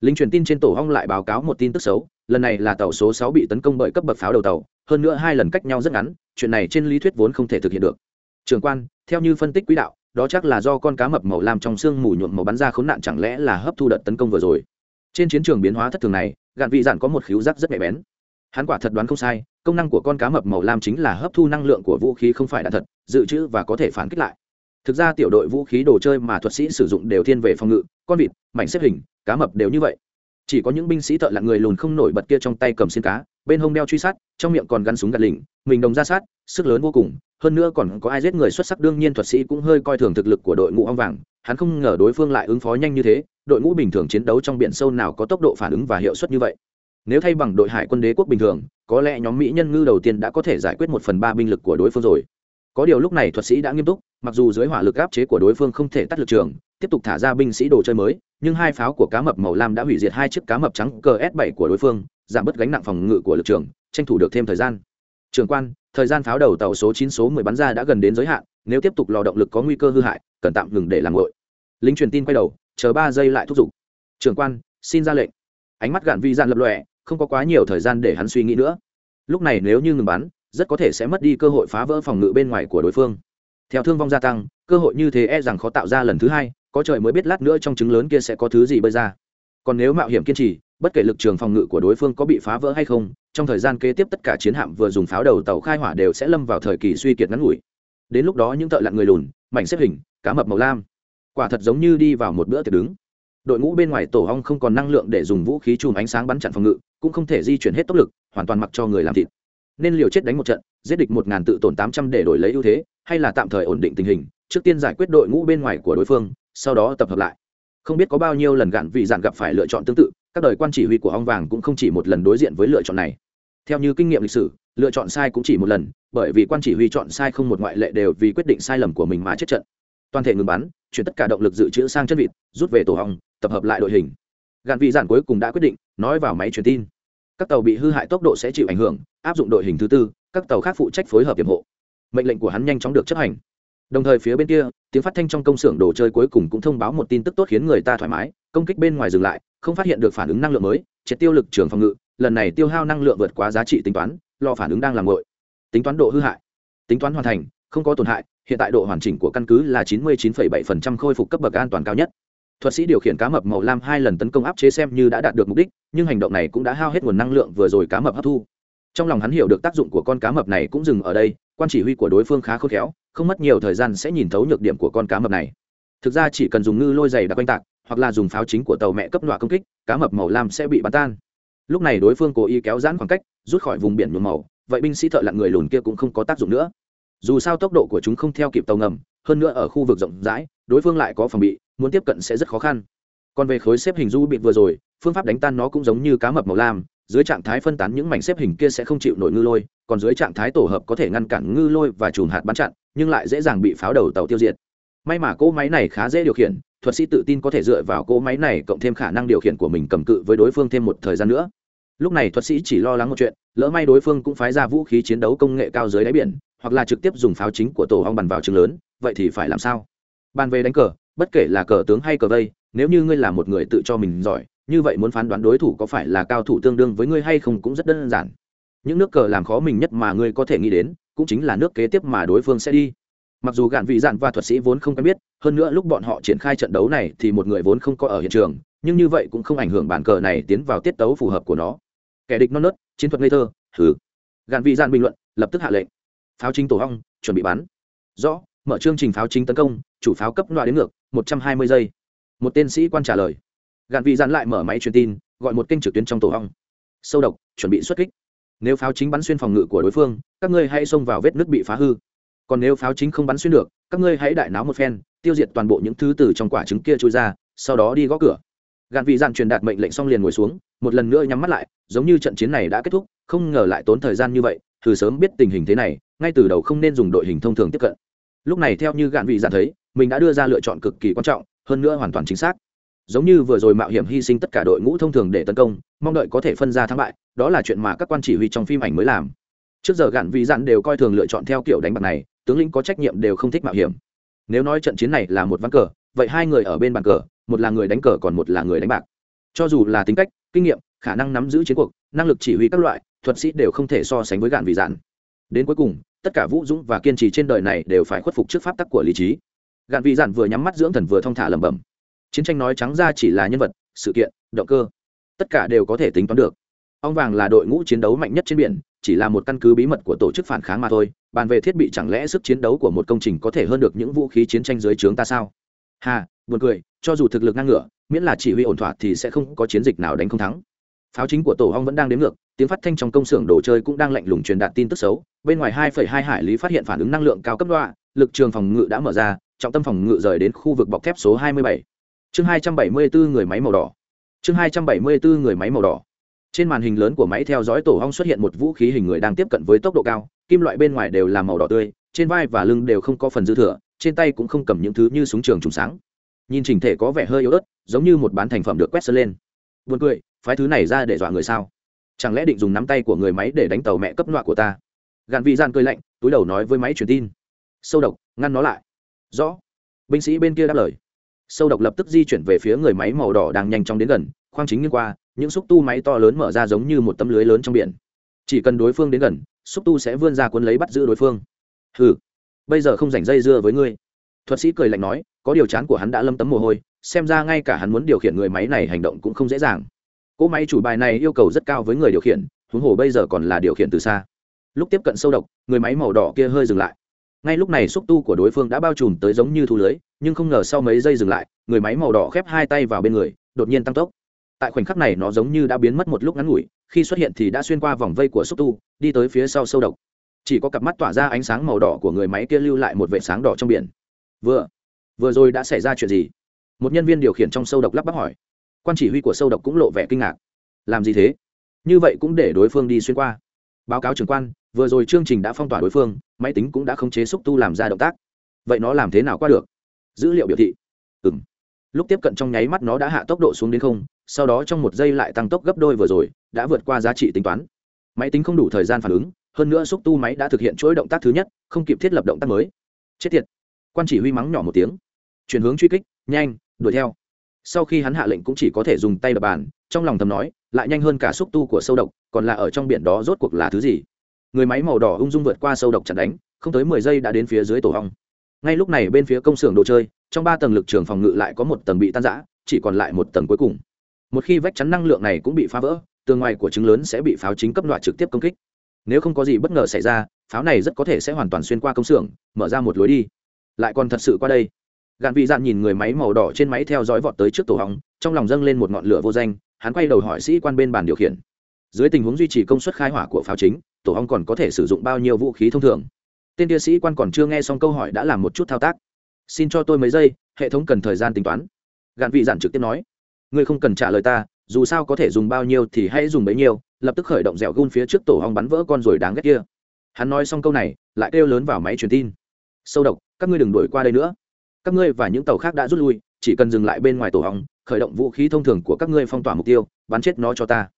Lính truyền tin trên tổ hong lại báo cáo một tin tức xấu, lần này là tàu số sáu bị tấn công bởi cấp bậc pháo đầu tàu, hơn nữa hai lần cách nhau rất ngắn, chuyện này trên lý thuyết vốn không thể thực hiện được. Trường quan, theo như phân tích quỹ đạo, đó chắc là do con cá mập màu lam trong xương mù nhuộm màu bắn ra khốn nạn chẳng lẽ là hấp thu đợt tấn công vừa rồi. Trên chiến trường biến hóa thất thường này gạn vị dạn có một khíu giác rất nhạy bén. Hắn quả thật đoán không sai, công năng của con cá mập màu lam chính là hấp thu năng lượng của vũ khí không phải là thật, dự trữ và có thể phản kích lại. Thực ra tiểu đội vũ khí đồ chơi mà thuật sĩ sử dụng đều thiên về phòng ngự, con vịt, mảnh xếp hình, cá mập đều như vậy. Chỉ có những binh sĩ thợ lặn người lùn không nổi bật kia trong tay cầm xin cá bên hông đeo truy sát, trong miệng còn gắn súng gạt lỉnh, mình đồng ra sát, sức lớn vô cùng, hơn nữa còn có ai giết người xuất sắc, đương nhiên thuật sĩ cũng hơi coi thường thực lực của đội ngũ ong vàng, hắn không ngờ đối phương lại ứng phó nhanh như thế, đội ngũ bình thường chiến đấu trong biển sâu nào có tốc độ phản ứng và hiệu suất như vậy. Nếu thay bằng đội hải quân đế quốc bình thường, có lẽ nhóm mỹ nhân ngư đầu tiên đã có thể giải quyết một phần ba binh lực của đối phương rồi. Có điều lúc này thuật sĩ đã nghiêm túc, mặc dù dưới hỏa lực áp chế của đối phương không thể tắt lực trường, tiếp tục thả ra binh sĩ đồ chơi mới, nhưng hai pháo của cá mập màu lam đã hủy diệt hai chiếc cá mập trắng cờ s 7 của đối phương giảm bớt gánh nặng phòng ngự của lực trường, tranh thủ được thêm thời gian. Trường quan, thời gian pháo đầu tàu số chín số mười bắn ra đã gần đến giới hạn, nếu tiếp tục lò động lực có nguy cơ hư hại, cần tạm ngừng để làm ngội lính truyền tin quay đầu, chờ ba giây lại thúc giục. Trường quan, xin ra lệnh. Ánh mắt gạn vi dạn lập lòe, không có quá nhiều thời gian để hắn suy nghĩ nữa. Lúc này nếu như ngừng bắn, rất có thể sẽ mất đi cơ hội phá vỡ phòng ngự bên ngoài của đối phương. Theo thương vong gia tăng, cơ hội như thế e rằng khó tạo ra lần thứ hai, có trời mới biết lát nữa trong trứng lớn kia sẽ có thứ gì bơi ra. Còn nếu mạo hiểm kiên trì bất kể lực trường phòng ngự của đối phương có bị phá vỡ hay không, trong thời gian kế tiếp tất cả chiến hạm vừa dùng pháo đầu tàu khai hỏa đều sẽ lâm vào thời kỳ suy kiệt ngắn ngủi. Đến lúc đó những thợ lặn người lùn, mảnh xếp hình, cá mập màu lam, quả thật giống như đi vào một bữa tiệc đứng. Đội ngũ bên ngoài tổ hong không còn năng lượng để dùng vũ khí chùm ánh sáng bắn chặn phòng ngự, cũng không thể di chuyển hết tốc lực, hoàn toàn mặc cho người làm thịt. Nên liều chết đánh một trận, giết địch một ngàn tự tổn tám trăm để đổi lấy ưu thế, hay là tạm thời ổn định tình hình, trước tiên giải quyết đội ngũ bên ngoài của đối phương, sau đó tập hợp lại. Không biết có bao nhiêu lần gạn vị dạn gặp phải lựa chọn tương tự các đời quan chỉ huy của hong vàng cũng không chỉ một lần đối diện với lựa chọn này. Theo như kinh nghiệm lịch sử, lựa chọn sai cũng chỉ một lần, bởi vì quan chỉ huy chọn sai không một ngoại lệ đều vì quyết định sai lầm của mình mà chết trận. Toàn thể ngừng bắn, chuyển tất cả động lực dự trữ sang chân vịt, rút về tổ hong tập hợp lại đội hình. Gạn vị giản cuối cùng đã quyết định, nói vào máy truyền tin. Các tàu bị hư hại tốc độ sẽ chịu ảnh hưởng, áp dụng đội hình thứ tư, các tàu khác phụ trách phối hợp hiểm hộ. Mệnh lệnh của hắn nhanh chóng được chấp hành. Đồng thời phía bên kia, tiếng phát thanh trong công xưởng đồ chơi cuối cùng cũng thông báo một tin tức tốt khiến người ta thoải mái, công kích bên ngoài dừng lại không phát hiện được phản ứng năng lượng mới triệt tiêu lực trường phòng ngự lần này tiêu hao năng lượng vượt quá giá trị tính toán lo phản ứng đang làm ngội tính toán độ hư hại. Tính toán hoàn thành không có tổn hại hiện tại độ hoàn chỉnh của căn cứ là chín mươi 99,7% khôi phục cấp bậc an toàn cao nhất. Thuật sĩ điều khiển cá mập màu lam hai lần tấn công áp chế xem như đã đạt được mục đích nhưng hành động này cũng đã hao hết nguồn năng lượng vừa rồi cá mập hấp thu. Trong lòng hắn hiểu được tác dụng của con cá mập này cũng dừng ở đây quan chỉ huy của đối phương khá khôn khéo không mất nhiều thời gian sẽ nhìn thấu nhược điểm của con cá mập này. Thực ra chỉ cần dùng ngư lôi dày đặc quanh tạc hoặc là dùng pháo chính của tàu mẹ cấp nọa công kích, cá mập màu lam sẽ bị bắn tan. Lúc này đối phương cố ý kéo giãn khoảng cách, rút khỏi vùng biển nhuộm màu, vậy binh sĩ thợ lặn người lùn kia cũng không có tác dụng nữa. Dù sao tốc độ của chúng không theo kịp tàu ngầm, hơn nữa ở khu vực rộng rãi, đối phương lại có phòng bị, muốn tiếp cận sẽ rất khó khăn. Còn về khối xếp hình du bị vừa rồi, phương pháp đánh tan nó cũng giống như cá mập màu lam, dưới trạng thái phân tán những mảnh xếp hình kia sẽ không chịu nổi ngư lôi, còn dưới trạng thái tổ hợp có thể ngăn cản ngư lôi và chùm hạt bắn chặn, nhưng lại dễ dàng bị pháo đầu tàu tiêu diệt. May mà cỗ máy này khá dễ điều khiển thuật sĩ tự tin có thể dựa vào cỗ máy này cộng thêm khả năng điều khiển của mình cầm cự với đối phương thêm một thời gian nữa. Lúc này thuật sĩ chỉ lo lắng một chuyện, lỡ may đối phương cũng phái ra vũ khí chiến đấu công nghệ cao dưới đáy biển, hoặc là trực tiếp dùng pháo chính của tổ hong bắn vào trường lớn, vậy thì phải làm sao? Bàn về đánh cờ, bất kể là cờ tướng hay cờ vây, nếu như ngươi là một người tự cho mình giỏi, như vậy muốn phán đoán đối thủ có phải là cao thủ tương đương với ngươi hay không cũng rất đơn giản. Những nước cờ làm khó mình nhất mà ngươi có thể nghĩ đến, cũng chính là nước kế tiếp mà đối phương sẽ đi mặc dù gạn vị dạn và thuật sĩ vốn không quen biết, hơn nữa lúc bọn họ triển khai trận đấu này thì một người vốn không có ở hiện trường, nhưng như vậy cũng không ảnh hưởng bàn cờ này tiến vào tiết tấu phù hợp của nó. Kẻ địch non nớt, chiến thuật ngây thơ thử gạn vị dạn bình luận, lập tức hạ lệnh. Pháo chính tổ hong, chuẩn bị bắn. Rõ, mở chương trình pháo chính tấn công, chủ pháo cấp loại đến ngược, một trăm hai mươi giây. Một tên sĩ quan trả lời. Gạn vị dạn lại mở máy truyền tin, gọi một kênh trực tuyến trong tổ hong. Sâu độc, chuẩn bị xuất kích. Nếu pháo chính bắn xuyên phòng ngự của đối phương, các ngươi hãy xông vào vết nước bị phá hư còn nếu pháo chính không bắn xuyên được, các ngươi hãy đại náo một phen, tiêu diệt toàn bộ những thứ từ trong quả trứng kia trôi ra, sau đó đi gõ cửa. Gạn vị dạn truyền đạt mệnh lệnh xong liền ngồi xuống, một lần nữa nhắm mắt lại, giống như trận chiến này đã kết thúc, không ngờ lại tốn thời gian như vậy, thử sớm biết tình hình thế này, ngay từ đầu không nên dùng đội hình thông thường tiếp cận. Lúc này theo như gạn vị dạn thấy, mình đã đưa ra lựa chọn cực kỳ quan trọng, hơn nữa hoàn toàn chính xác. Giống như vừa rồi mạo hiểm hy sinh tất cả đội ngũ thông thường để tấn công, mong đợi có thể phân ra thắng bại, đó là chuyện mà các quan chỉ huy trong phim ảnh mới làm. Trước giờ gạn vị dặn đều coi thường lựa chọn theo kiểu đánh bạc này tướng lĩnh có trách nhiệm đều không thích mạo hiểm. Nếu nói trận chiến này là một ván cờ, vậy hai người ở bên bàn cờ, một là người đánh cờ còn một là người đánh bạc. Cho dù là tính cách, kinh nghiệm, khả năng nắm giữ chiến cuộc, năng lực chỉ huy các loại, thuật sĩ đều không thể so sánh với gạn vì dạn. Đến cuối cùng, tất cả vũ dũng và kiên trì trên đời này đều phải khuất phục trước pháp tắc của lý trí. Gạn vị Dạn vừa nhắm mắt dưỡng thần vừa thong thả lẩm bẩm. Chiến tranh nói trắng ra chỉ là nhân vật, sự kiện, động cơ. Tất cả đều có thể tính toán được. Ong vàng là đội ngũ chiến đấu mạnh nhất trên biển, chỉ là một căn cứ bí mật của tổ chức phản kháng mà thôi bàn về thiết bị chẳng lẽ sức chiến đấu của một công trình có thể hơn được những vũ khí chiến tranh dưới trướng ta sao? Hà buồn cười cho dù thực lực ngang ngửa miễn là chỉ huy ổn thỏa thì sẽ không có chiến dịch nào đánh không thắng. Pháo chính của tổ hong vẫn đang đếm ngược tiếng phát thanh trong công xưởng đồ chơi cũng đang lạnh lùng truyền đạt tin tức xấu. Bên ngoài 2,2 hải lý phát hiện phản ứng năng lượng cao cấp đoạ, lực trường phòng ngự đã mở ra trọng tâm phòng ngự rời đến khu vực bọc thép số 27. chương 274 người máy màu đỏ. Chương 274 người máy màu đỏ. Trên màn hình lớn của máy theo dõi tổ hong xuất hiện một vũ khí hình người đang tiếp cận với tốc độ cao kim loại bên ngoài đều là màu đỏ tươi, trên vai và lưng đều không có phần dư thừa, trên tay cũng không cầm những thứ như súng trường trùng sáng. Nhìn chỉnh thể có vẻ hơi yếu ớt, giống như một bán thành phẩm được quét sơn lên. Buồn cười, phái thứ này ra để dọa người sao? Chẳng lẽ định dùng nắm tay của người máy để đánh tàu mẹ cấp loại của ta? Gạn vị gian cười lạnh, túi đầu nói với máy truyền tin. Sâu độc, ngăn nó lại. Rõ. Binh sĩ bên kia đáp lời. Sâu độc lập tức di chuyển về phía người máy màu đỏ đang nhanh chóng đến gần, khoang chính nghiêng qua, những xúc tu máy to lớn mở ra giống như một tấm lưới lớn trong biển. Chỉ cần đối phương đến gần xúc tu sẽ vươn ra cuốn lấy bắt giữ đối phương. Hừ, bây giờ không dành dây dưa với ngươi. Thuật sĩ cười lạnh nói có điều chán của hắn đã lâm tấm mồ hôi xem ra ngay cả hắn muốn điều khiển người máy này hành động cũng không dễ dàng. Cỗ máy chủ bài này yêu cầu rất cao với người điều khiển huống hồ bây giờ còn là điều khiển từ xa. Lúc tiếp cận sâu độc người máy màu đỏ kia hơi dừng lại. Ngay lúc này xúc tu của đối phương đã bao trùm tới giống như thu lưới nhưng không ngờ sau mấy giây dừng lại người máy màu đỏ khép hai tay vào bên người đột nhiên tăng tốc tại khoảnh khắc này nó giống như đã biến mất một lúc ngắn ngủi, khi xuất hiện thì đã xuyên qua vòng vây của xúc tu, đi tới phía sau sâu độc. Chỉ có cặp mắt tỏa ra ánh sáng màu đỏ của người máy kia lưu lại một vệ sáng đỏ trong biển. Vừa vừa rồi đã xảy ra chuyện gì? Một nhân viên điều khiển trong sâu độc lắp bắp hỏi. Quan chỉ huy của sâu độc cũng lộ vẻ kinh ngạc. Làm gì thế? Như vậy cũng để đối phương đi xuyên qua. Báo cáo trưởng quan, vừa rồi chương trình đã phong tỏa đối phương, máy tính cũng đã khống chế xúc tu làm ra động tác. Vậy nó làm thế nào qua được? Dữ liệu biểu thị. Ừ m lúc tiếp cận trong nháy mắt nó đã hạ tốc độ xuống đến không sau đó trong một giây lại tăng tốc gấp đôi vừa rồi, đã vượt qua giá trị tính toán. Máy tính không đủ thời gian phản ứng, hơn nữa xúc tu máy đã thực hiện chuỗi động tác thứ nhất, không kịp thiết lập động tác mới. Chết tiệt. Quan chỉ huy mắng nhỏ một tiếng. Chuyển hướng truy kích, nhanh, đuổi theo. Sau khi hắn hạ lệnh cũng chỉ có thể dùng tay đập bàn, trong lòng thầm nói, lại nhanh hơn cả xúc tu của sâu độc, còn là ở trong biển đó rốt cuộc là thứ gì? Người máy màu đỏ ung dung vượt qua sâu độc chặn đánh, không tới mười giây đã đến phía dưới tổ hong. Ngay lúc này bên phía công xưởng đồ chơi, trong ba tầng lực trường phòng ngự lại có một tầng bị tan rã, chỉ còn lại một tầng cuối cùng một khi vách chắn năng lượng này cũng bị phá vỡ, tường ngoài của trứng lớn sẽ bị pháo chính cấp loại trực tiếp công kích. Nếu không có gì bất ngờ xảy ra, pháo này rất có thể sẽ hoàn toàn xuyên qua công xưởng, mở ra một lối đi. Lại còn thật sự qua đây. Gạn vị dạn nhìn người máy màu đỏ trên máy theo dõi vọt tới trước tổ hóng, trong lòng dâng lên một ngọn lửa vô danh, hắn quay đầu hỏi sĩ quan bên bàn điều khiển. Dưới tình huống duy trì công suất khai hỏa của pháo chính, tổ hóng còn có thể sử dụng bao nhiêu vũ khí thông thường? Tên địa sĩ quan còn chưa nghe xong câu hỏi đã làm một chút thao tác. Xin cho tôi mấy giây, hệ thống cần thời gian tính toán. Gạn vị dạn trực tiếp nói ngươi không cần trả lời ta, dù sao có thể dùng bao nhiêu thì hãy dùng bấy nhiêu, lập tức khởi động dẻo gôn phía trước tổ hong bắn vỡ con rồi đáng ghét kia. Hắn nói xong câu này, lại kêu lớn vào máy truyền tin. Sâu độc, các ngươi đừng đuổi qua đây nữa. Các ngươi và những tàu khác đã rút lui, chỉ cần dừng lại bên ngoài tổ hong, khởi động vũ khí thông thường của các ngươi phong tỏa mục tiêu, bắn chết nó cho ta.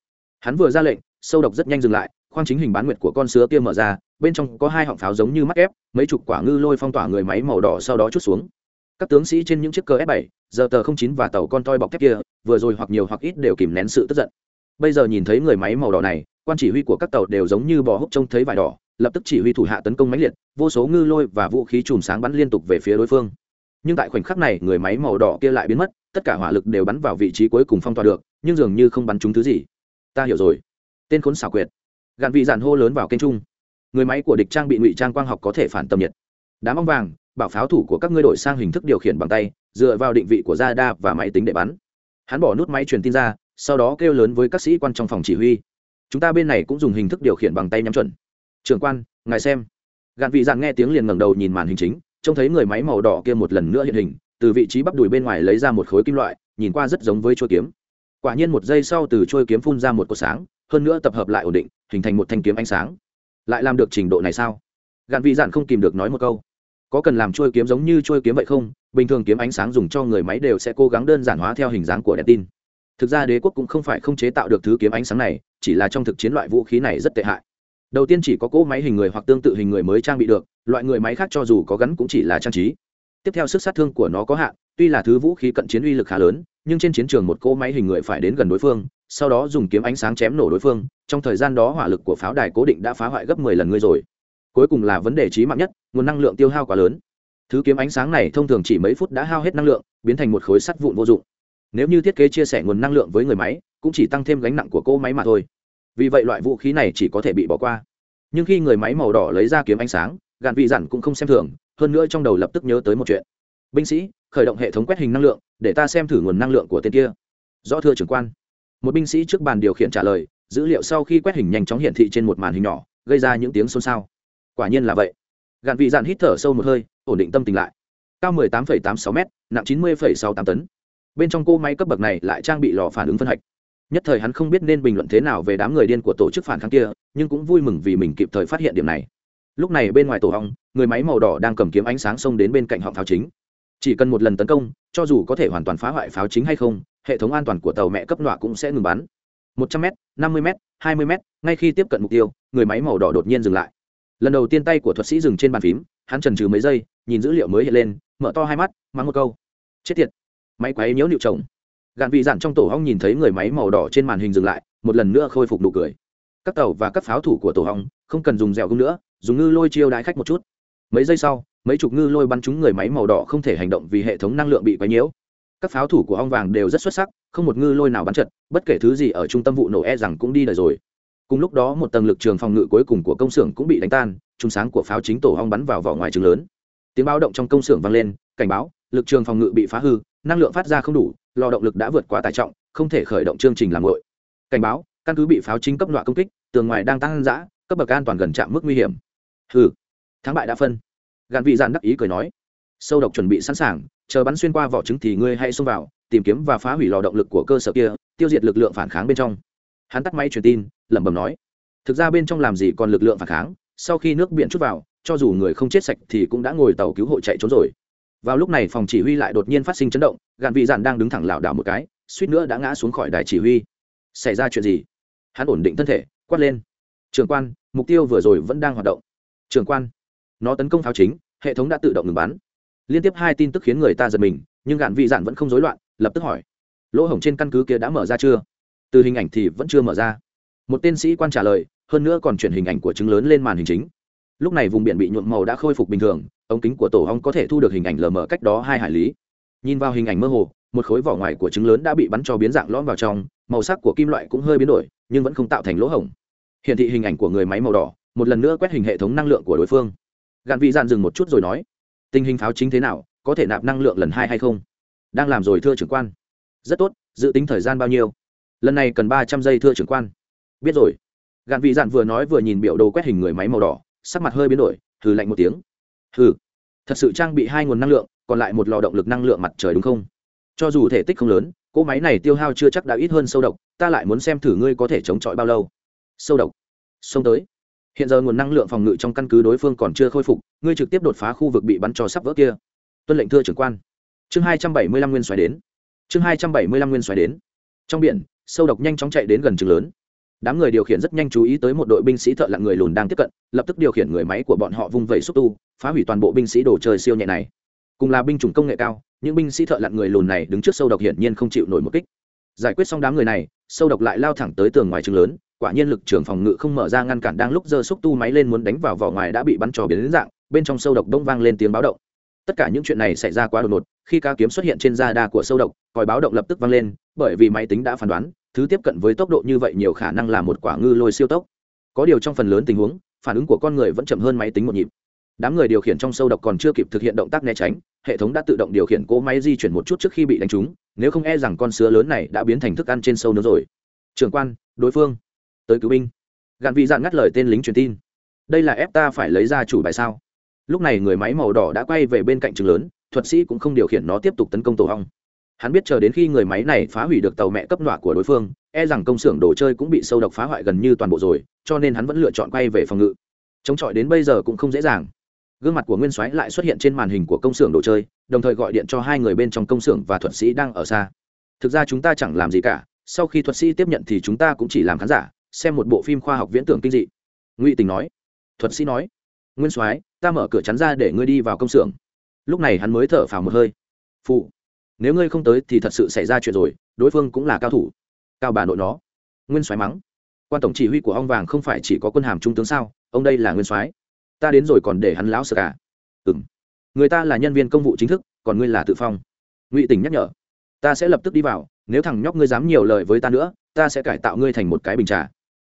Hắn vừa ra lệnh, sâu độc rất nhanh dừng lại, khoang chính hình bán nguyệt của con sứa kia mở ra, bên trong có hai họng pháo giống như mắt ép, mấy chục quả ngư lôi phong tỏa người máy màu đỏ sau đó chút xuống. Các tướng sĩ trên những chiếc cơ f 7 giờ tờ không chín và tàu con toi bọc thép kia, vừa rồi hoặc nhiều hoặc ít đều kìm nén sự tức giận. Bây giờ nhìn thấy người máy màu đỏ này, quan chỉ huy của các tàu đều giống như bò húc trông thấy vải đỏ, lập tức chỉ huy thủ hạ tấn công mãnh liệt, vô số ngư lôi và vũ khí chùm sáng bắn liên tục về phía đối phương. Nhưng tại khoảnh khắc này, người máy màu đỏ kia lại biến mất, tất cả hỏa lực đều bắn vào vị trí cuối cùng phong tỏa được, nhưng dường như không bắn trúng thứ gì. Ta hiểu rồi. Tên khốn xảo quyệt. Gạn vị giản hô lớn vào kênh trung. Người máy của địch trang bị ngụy trang quang học có thể phản tầm nhiệt. Đám ong vàng bảo pháo thủ của các ngươi đổi sang hình thức điều khiển bằng tay, dựa vào định vị của radar và máy tính để bắn. Hắn bỏ nút máy truyền tin ra, sau đó kêu lớn với các sĩ quan trong phòng chỉ huy. Chúng ta bên này cũng dùng hình thức điều khiển bằng tay nhắm chuẩn. Trưởng quan, ngài xem. Gạn vị dạn nghe tiếng liền ngẩng đầu nhìn màn hình chính, trông thấy người máy màu đỏ kia một lần nữa hiện hình, từ vị trí bắp đùi bên ngoài lấy ra một khối kim loại, nhìn qua rất giống với chuôi kiếm. Quả nhiên một giây sau từ chuôi kiếm phun ra một cột sáng, hơn nữa tập hợp lại ổn định, hình thành một thanh kiếm ánh sáng. Lại làm được trình độ này sao? Gạn vị dạn không kìm được nói một câu có cần làm chuôi kiếm giống như chuôi kiếm vậy không? Bình thường kiếm ánh sáng dùng cho người máy đều sẽ cố gắng đơn giản hóa theo hình dáng của đèn tin. Thực ra đế quốc cũng không phải không chế tạo được thứ kiếm ánh sáng này, chỉ là trong thực chiến loại vũ khí này rất tệ hại. Đầu tiên chỉ có cỗ máy hình người hoặc tương tự hình người mới trang bị được, loại người máy khác cho dù có gắn cũng chỉ là trang trí. Tiếp theo sức sát thương của nó có hạn, tuy là thứ vũ khí cận chiến uy lực khá lớn, nhưng trên chiến trường một cỗ máy hình người phải đến gần đối phương, sau đó dùng kiếm ánh sáng chém nổ đối phương, trong thời gian đó hỏa lực của pháo đài cố định đã phá hoại gấp mười lần ngươi rồi cuối cùng là vấn đề trí mạng nhất, nguồn năng lượng tiêu hao quá lớn. Thứ kiếm ánh sáng này thông thường chỉ mấy phút đã hao hết năng lượng, biến thành một khối sắt vụn vô dụng. Nếu như thiết kế chia sẻ nguồn năng lượng với người máy, cũng chỉ tăng thêm gánh nặng của cỗ máy mà thôi. Vì vậy loại vũ khí này chỉ có thể bị bỏ qua. Nhưng khi người máy màu đỏ lấy ra kiếm ánh sáng, gạn vị dặn cũng không xem thường, hơn nữa trong đầu lập tức nhớ tới một chuyện. Binh sĩ, khởi động hệ thống quét hình năng lượng, để ta xem thử nguồn năng lượng của tên kia. Rõ thưa trưởng quan. Một binh sĩ trước bàn điều khiển trả lời, dữ liệu sau khi quét hình nhanh chóng hiển thị trên một màn hình nhỏ, gây ra những tiếng xôn xao quả nhiên là vậy. Gạn vị dạn hít thở sâu một hơi ổn định tâm tình lại. Cao 18,86 m nặng 90,68 tấn. Bên trong cô máy cấp bậc này lại trang bị lò phản ứng phân hạch. Nhất thời hắn không biết nên bình luận thế nào về đám người điên của tổ chức phản kháng kia nhưng cũng vui mừng vì mình kịp thời phát hiện điểm này. Lúc này bên ngoài tổ hong người máy màu đỏ đang cầm kiếm ánh sáng xông đến bên cạnh họng pháo chính. Chỉ cần một lần tấn công cho dù có thể hoàn toàn phá hoại pháo chính hay không hệ thống an toàn của tàu mẹ cấp nọa cũng sẽ ngừng bắn. Một trăm m năm mươi m hai mươi m ngay khi tiếp cận mục tiêu người máy màu đỏ đột nhiên dừng lại lần đầu tiên tay của thuật sĩ dừng trên bàn phím, hắn trần trừ mấy giây, nhìn dữ liệu mới hiện lên, mở to hai mắt, mắng một câu. Chết tiệt. Máy quấy nhớ nịu chồng gạn vị dạn trong tổ hong nhìn thấy người máy màu đỏ trên màn hình dừng lại, một lần nữa khôi phục nụ cười. Các tàu và các pháo thủ của tổ hong không cần dùng dẻo gông nữa, dùng ngư lôi chiêu đãi khách một chút. Mấy giây sau, mấy chục ngư lôi bắn trúng người máy màu đỏ không thể hành động vì hệ thống năng lượng bị quấy nhiễu. Các pháo thủ của ong vàng đều rất xuất sắc, không một ngư lôi nào bắn chật bất kể thứ gì ở trung tâm vụ nổ e rằng cũng đi đời rồi cùng lúc đó một tầng lực trường phòng ngự cuối cùng của công xưởng cũng bị đánh tan trung sáng của pháo chính tổ ong bắn vào vỏ ngoài trứng lớn. Tiếng báo động trong công xưởng vang lên, cảnh báo, lực trường phòng ngự bị phá hư, năng lượng phát ra không đủ, lò động lực đã vượt quá tải trọng, không thể khởi động chương trình làm ngội cảnh báo, căn cứ bị pháo chính cấp loại công kích, tường ngoài đang tăng giã cấp bậc an toàn gần chạm mức nguy hiểm. Hừ, thắng bại đã phân. Gạn vị giản đắc ý cười nói, sâu độc chuẩn bị sẵn sàng, chờ bắn xuyên qua vỏ trứng thì ngươi hãy xông vào, tìm kiếm và phá hủy lò động lực của cơ sở kia, tiêu diệt lực lượng phản kháng bên trong hắn tắt máy truyền tin, lẩm bẩm nói. Thực ra bên trong làm gì còn lực lượng phản kháng, sau khi nước biển chút vào, cho dù người không chết sạch thì cũng đã ngồi tàu cứu hộ chạy trốn rồi. Vào lúc này phòng chỉ huy lại đột nhiên phát sinh chấn động, gạn vị giản đang đứng thẳng lảo đảo một cái, suýt nữa đã ngã xuống khỏi đài chỉ huy. Xảy ra chuyện gì? Hắn ổn định thân thể, quát lên. Trường quan, mục tiêu vừa rồi vẫn đang hoạt động. Trường quan, nó tấn công pháo chính, hệ thống đã tự động ngừng bắn. Liên tiếp hai tin tức khiến người ta giật mình, nhưng gạn vị giản vẫn không rối loạn, lập tức hỏi. Lỗ hổng trên căn cứ kia đã mở ra chưa? Từ hình ảnh thì vẫn chưa mở ra. Một tên sĩ quan trả lời, hơn nữa còn chuyển hình ảnh của trứng lớn lên màn hình chính. Lúc này vùng biển bị nhuộm màu đã khôi phục bình thường, ống kính của tổ hong có thể thu được hình ảnh lờ mờ cách đó hai hải lý. Nhìn vào hình ảnh mơ hồ, một khối vỏ ngoài của trứng lớn đã bị bắn cho biến dạng lõm vào trong, màu sắc của kim loại cũng hơi biến đổi, nhưng vẫn không tạo thành lỗ hổng. Hiển thị hình ảnh của người máy màu đỏ, một lần nữa quét hình hệ thống năng lượng của đối phương. Gạn vị dạn dừng một chút rồi nói, tình hình pháo chính thế nào, có thể nạp năng lượng lần hai hay không? Đang làm rồi thưa trưởng quan. Rất tốt, dự tính thời gian bao nhiêu? Lần này cần ba trăm giây thưa trưởng quan. Biết rồi. Gạn vị dạn vừa nói vừa nhìn biểu đồ quét hình người máy màu đỏ, sắc mặt hơi biến đổi thử lạnh một tiếng. Hừ, thật sự trang bị hai nguồn năng lượng, còn lại một lò động lực năng lượng mặt trời đúng không? Cho dù thể tích không lớn, cỗ máy này tiêu hao chưa chắc đã ít hơn sâu độc, ta lại muốn xem thử ngươi có thể chống chọi bao lâu. Sâu độc. Xông tới. Hiện giờ nguồn năng lượng phòng ngự trong căn cứ đối phương còn chưa khôi phục, ngươi trực tiếp đột phá khu vực bị bắn cho sắp vỡ kia. Tuân lệnh thưa trưởng quan. Chương hai trăm bảy mươi lăm nguyên xoáy đến. Chương hai trăm bảy mươi lăm nguyên xoáy đến. Trong biển sâu độc nhanh chóng chạy đến gần trường lớn. Đám người điều khiển rất nhanh chú ý tới một đội binh sĩ thợ lặn người lùn đang tiếp cận, lập tức điều khiển người máy của bọn họ vung vẩy xúc tu, phá hủy toàn bộ binh sĩ đồ chơi siêu nhẹ này. Cùng là binh chủng công nghệ cao, những binh sĩ thợ lặn người lùn này đứng trước sâu độc hiển nhiên không chịu nổi một kích. Giải quyết xong đám người này, sâu độc lại lao thẳng tới tường ngoài trường lớn, quả nhiên lực trưởng phòng ngự không mở ra ngăn cản đang lúc giơ xúc tu máy lên muốn đánh vào vỏ ngoài đã bị bắn trò biến đến dạng, bên trong sâu độc đông vang lên tiếng báo động. Tất cả những chuyện này xảy ra quá đột ngột, khi ca kiếm xuất hiện trên da đa của sâu độc, còi báo động lập tức vang lên, bởi vì máy tính đã phán đoán thứ tiếp cận với tốc độ như vậy nhiều khả năng là một quả ngư lôi siêu tốc. Có điều trong phần lớn tình huống, phản ứng của con người vẫn chậm hơn máy tính một nhịp. Đám người điều khiển trong sâu độc còn chưa kịp thực hiện động tác né tránh, hệ thống đã tự động điều khiển cỗ máy di chuyển một chút trước khi bị đánh trúng, nếu không e rằng con sứa lớn này đã biến thành thức ăn trên sâu nữa rồi. Trưởng quan, đối phương, tới cứu binh. Gạn vị dạn ngắt lời tên lính truyền tin. Đây là ép ta phải lấy ra chủ bài sao? Lúc này người máy màu đỏ đã quay về bên cạnh trường lớn, thuật sĩ cũng không điều khiển nó tiếp tục tấn công tổ hong hắn biết chờ đến khi người máy này phá hủy được tàu mẹ cấp nọa của đối phương e rằng công xưởng đồ chơi cũng bị sâu độc phá hoại gần như toàn bộ rồi, cho nên hắn vẫn lựa chọn quay về phòng ngự. Chống chọi đến bây giờ cũng không dễ dàng. Gương mặt của nguyên soái lại xuất hiện trên màn hình của công xưởng đồ chơi, đồng thời gọi điện cho hai người bên trong công xưởng và thuật sĩ đang ở xa. Thực ra chúng ta chẳng làm gì cả, sau khi thuật sĩ tiếp nhận thì chúng ta cũng chỉ làm khán giả, xem một bộ phim khoa học viễn tưởng kinh dị. Ngụy tình nói. Thuật sĩ nói. Nguyên soái, ta mở cửa chắn ra để ngươi đi vào công xưởng. Lúc này hắn mới thở phào một hơi. Phụ nếu ngươi không tới thì thật sự xảy ra chuyện rồi, đối phương cũng là cao thủ. Cao bà nội nó. Nguyên soái mắng. Quan tổng chỉ huy của ông vàng không phải chỉ có quân hàm trung tướng sao? Ông đây là nguyên soái. Ta đến rồi còn để hắn lão sợ cả à? ừ m người ta là nhân viên công vụ chính thức, còn ngươi là tự phong. Ngụy tỉnh nhắc nhở. Ta sẽ lập tức đi vào, nếu thằng nhóc ngươi dám nhiều lời với ta nữa, ta sẽ cải tạo ngươi thành một cái bình trà.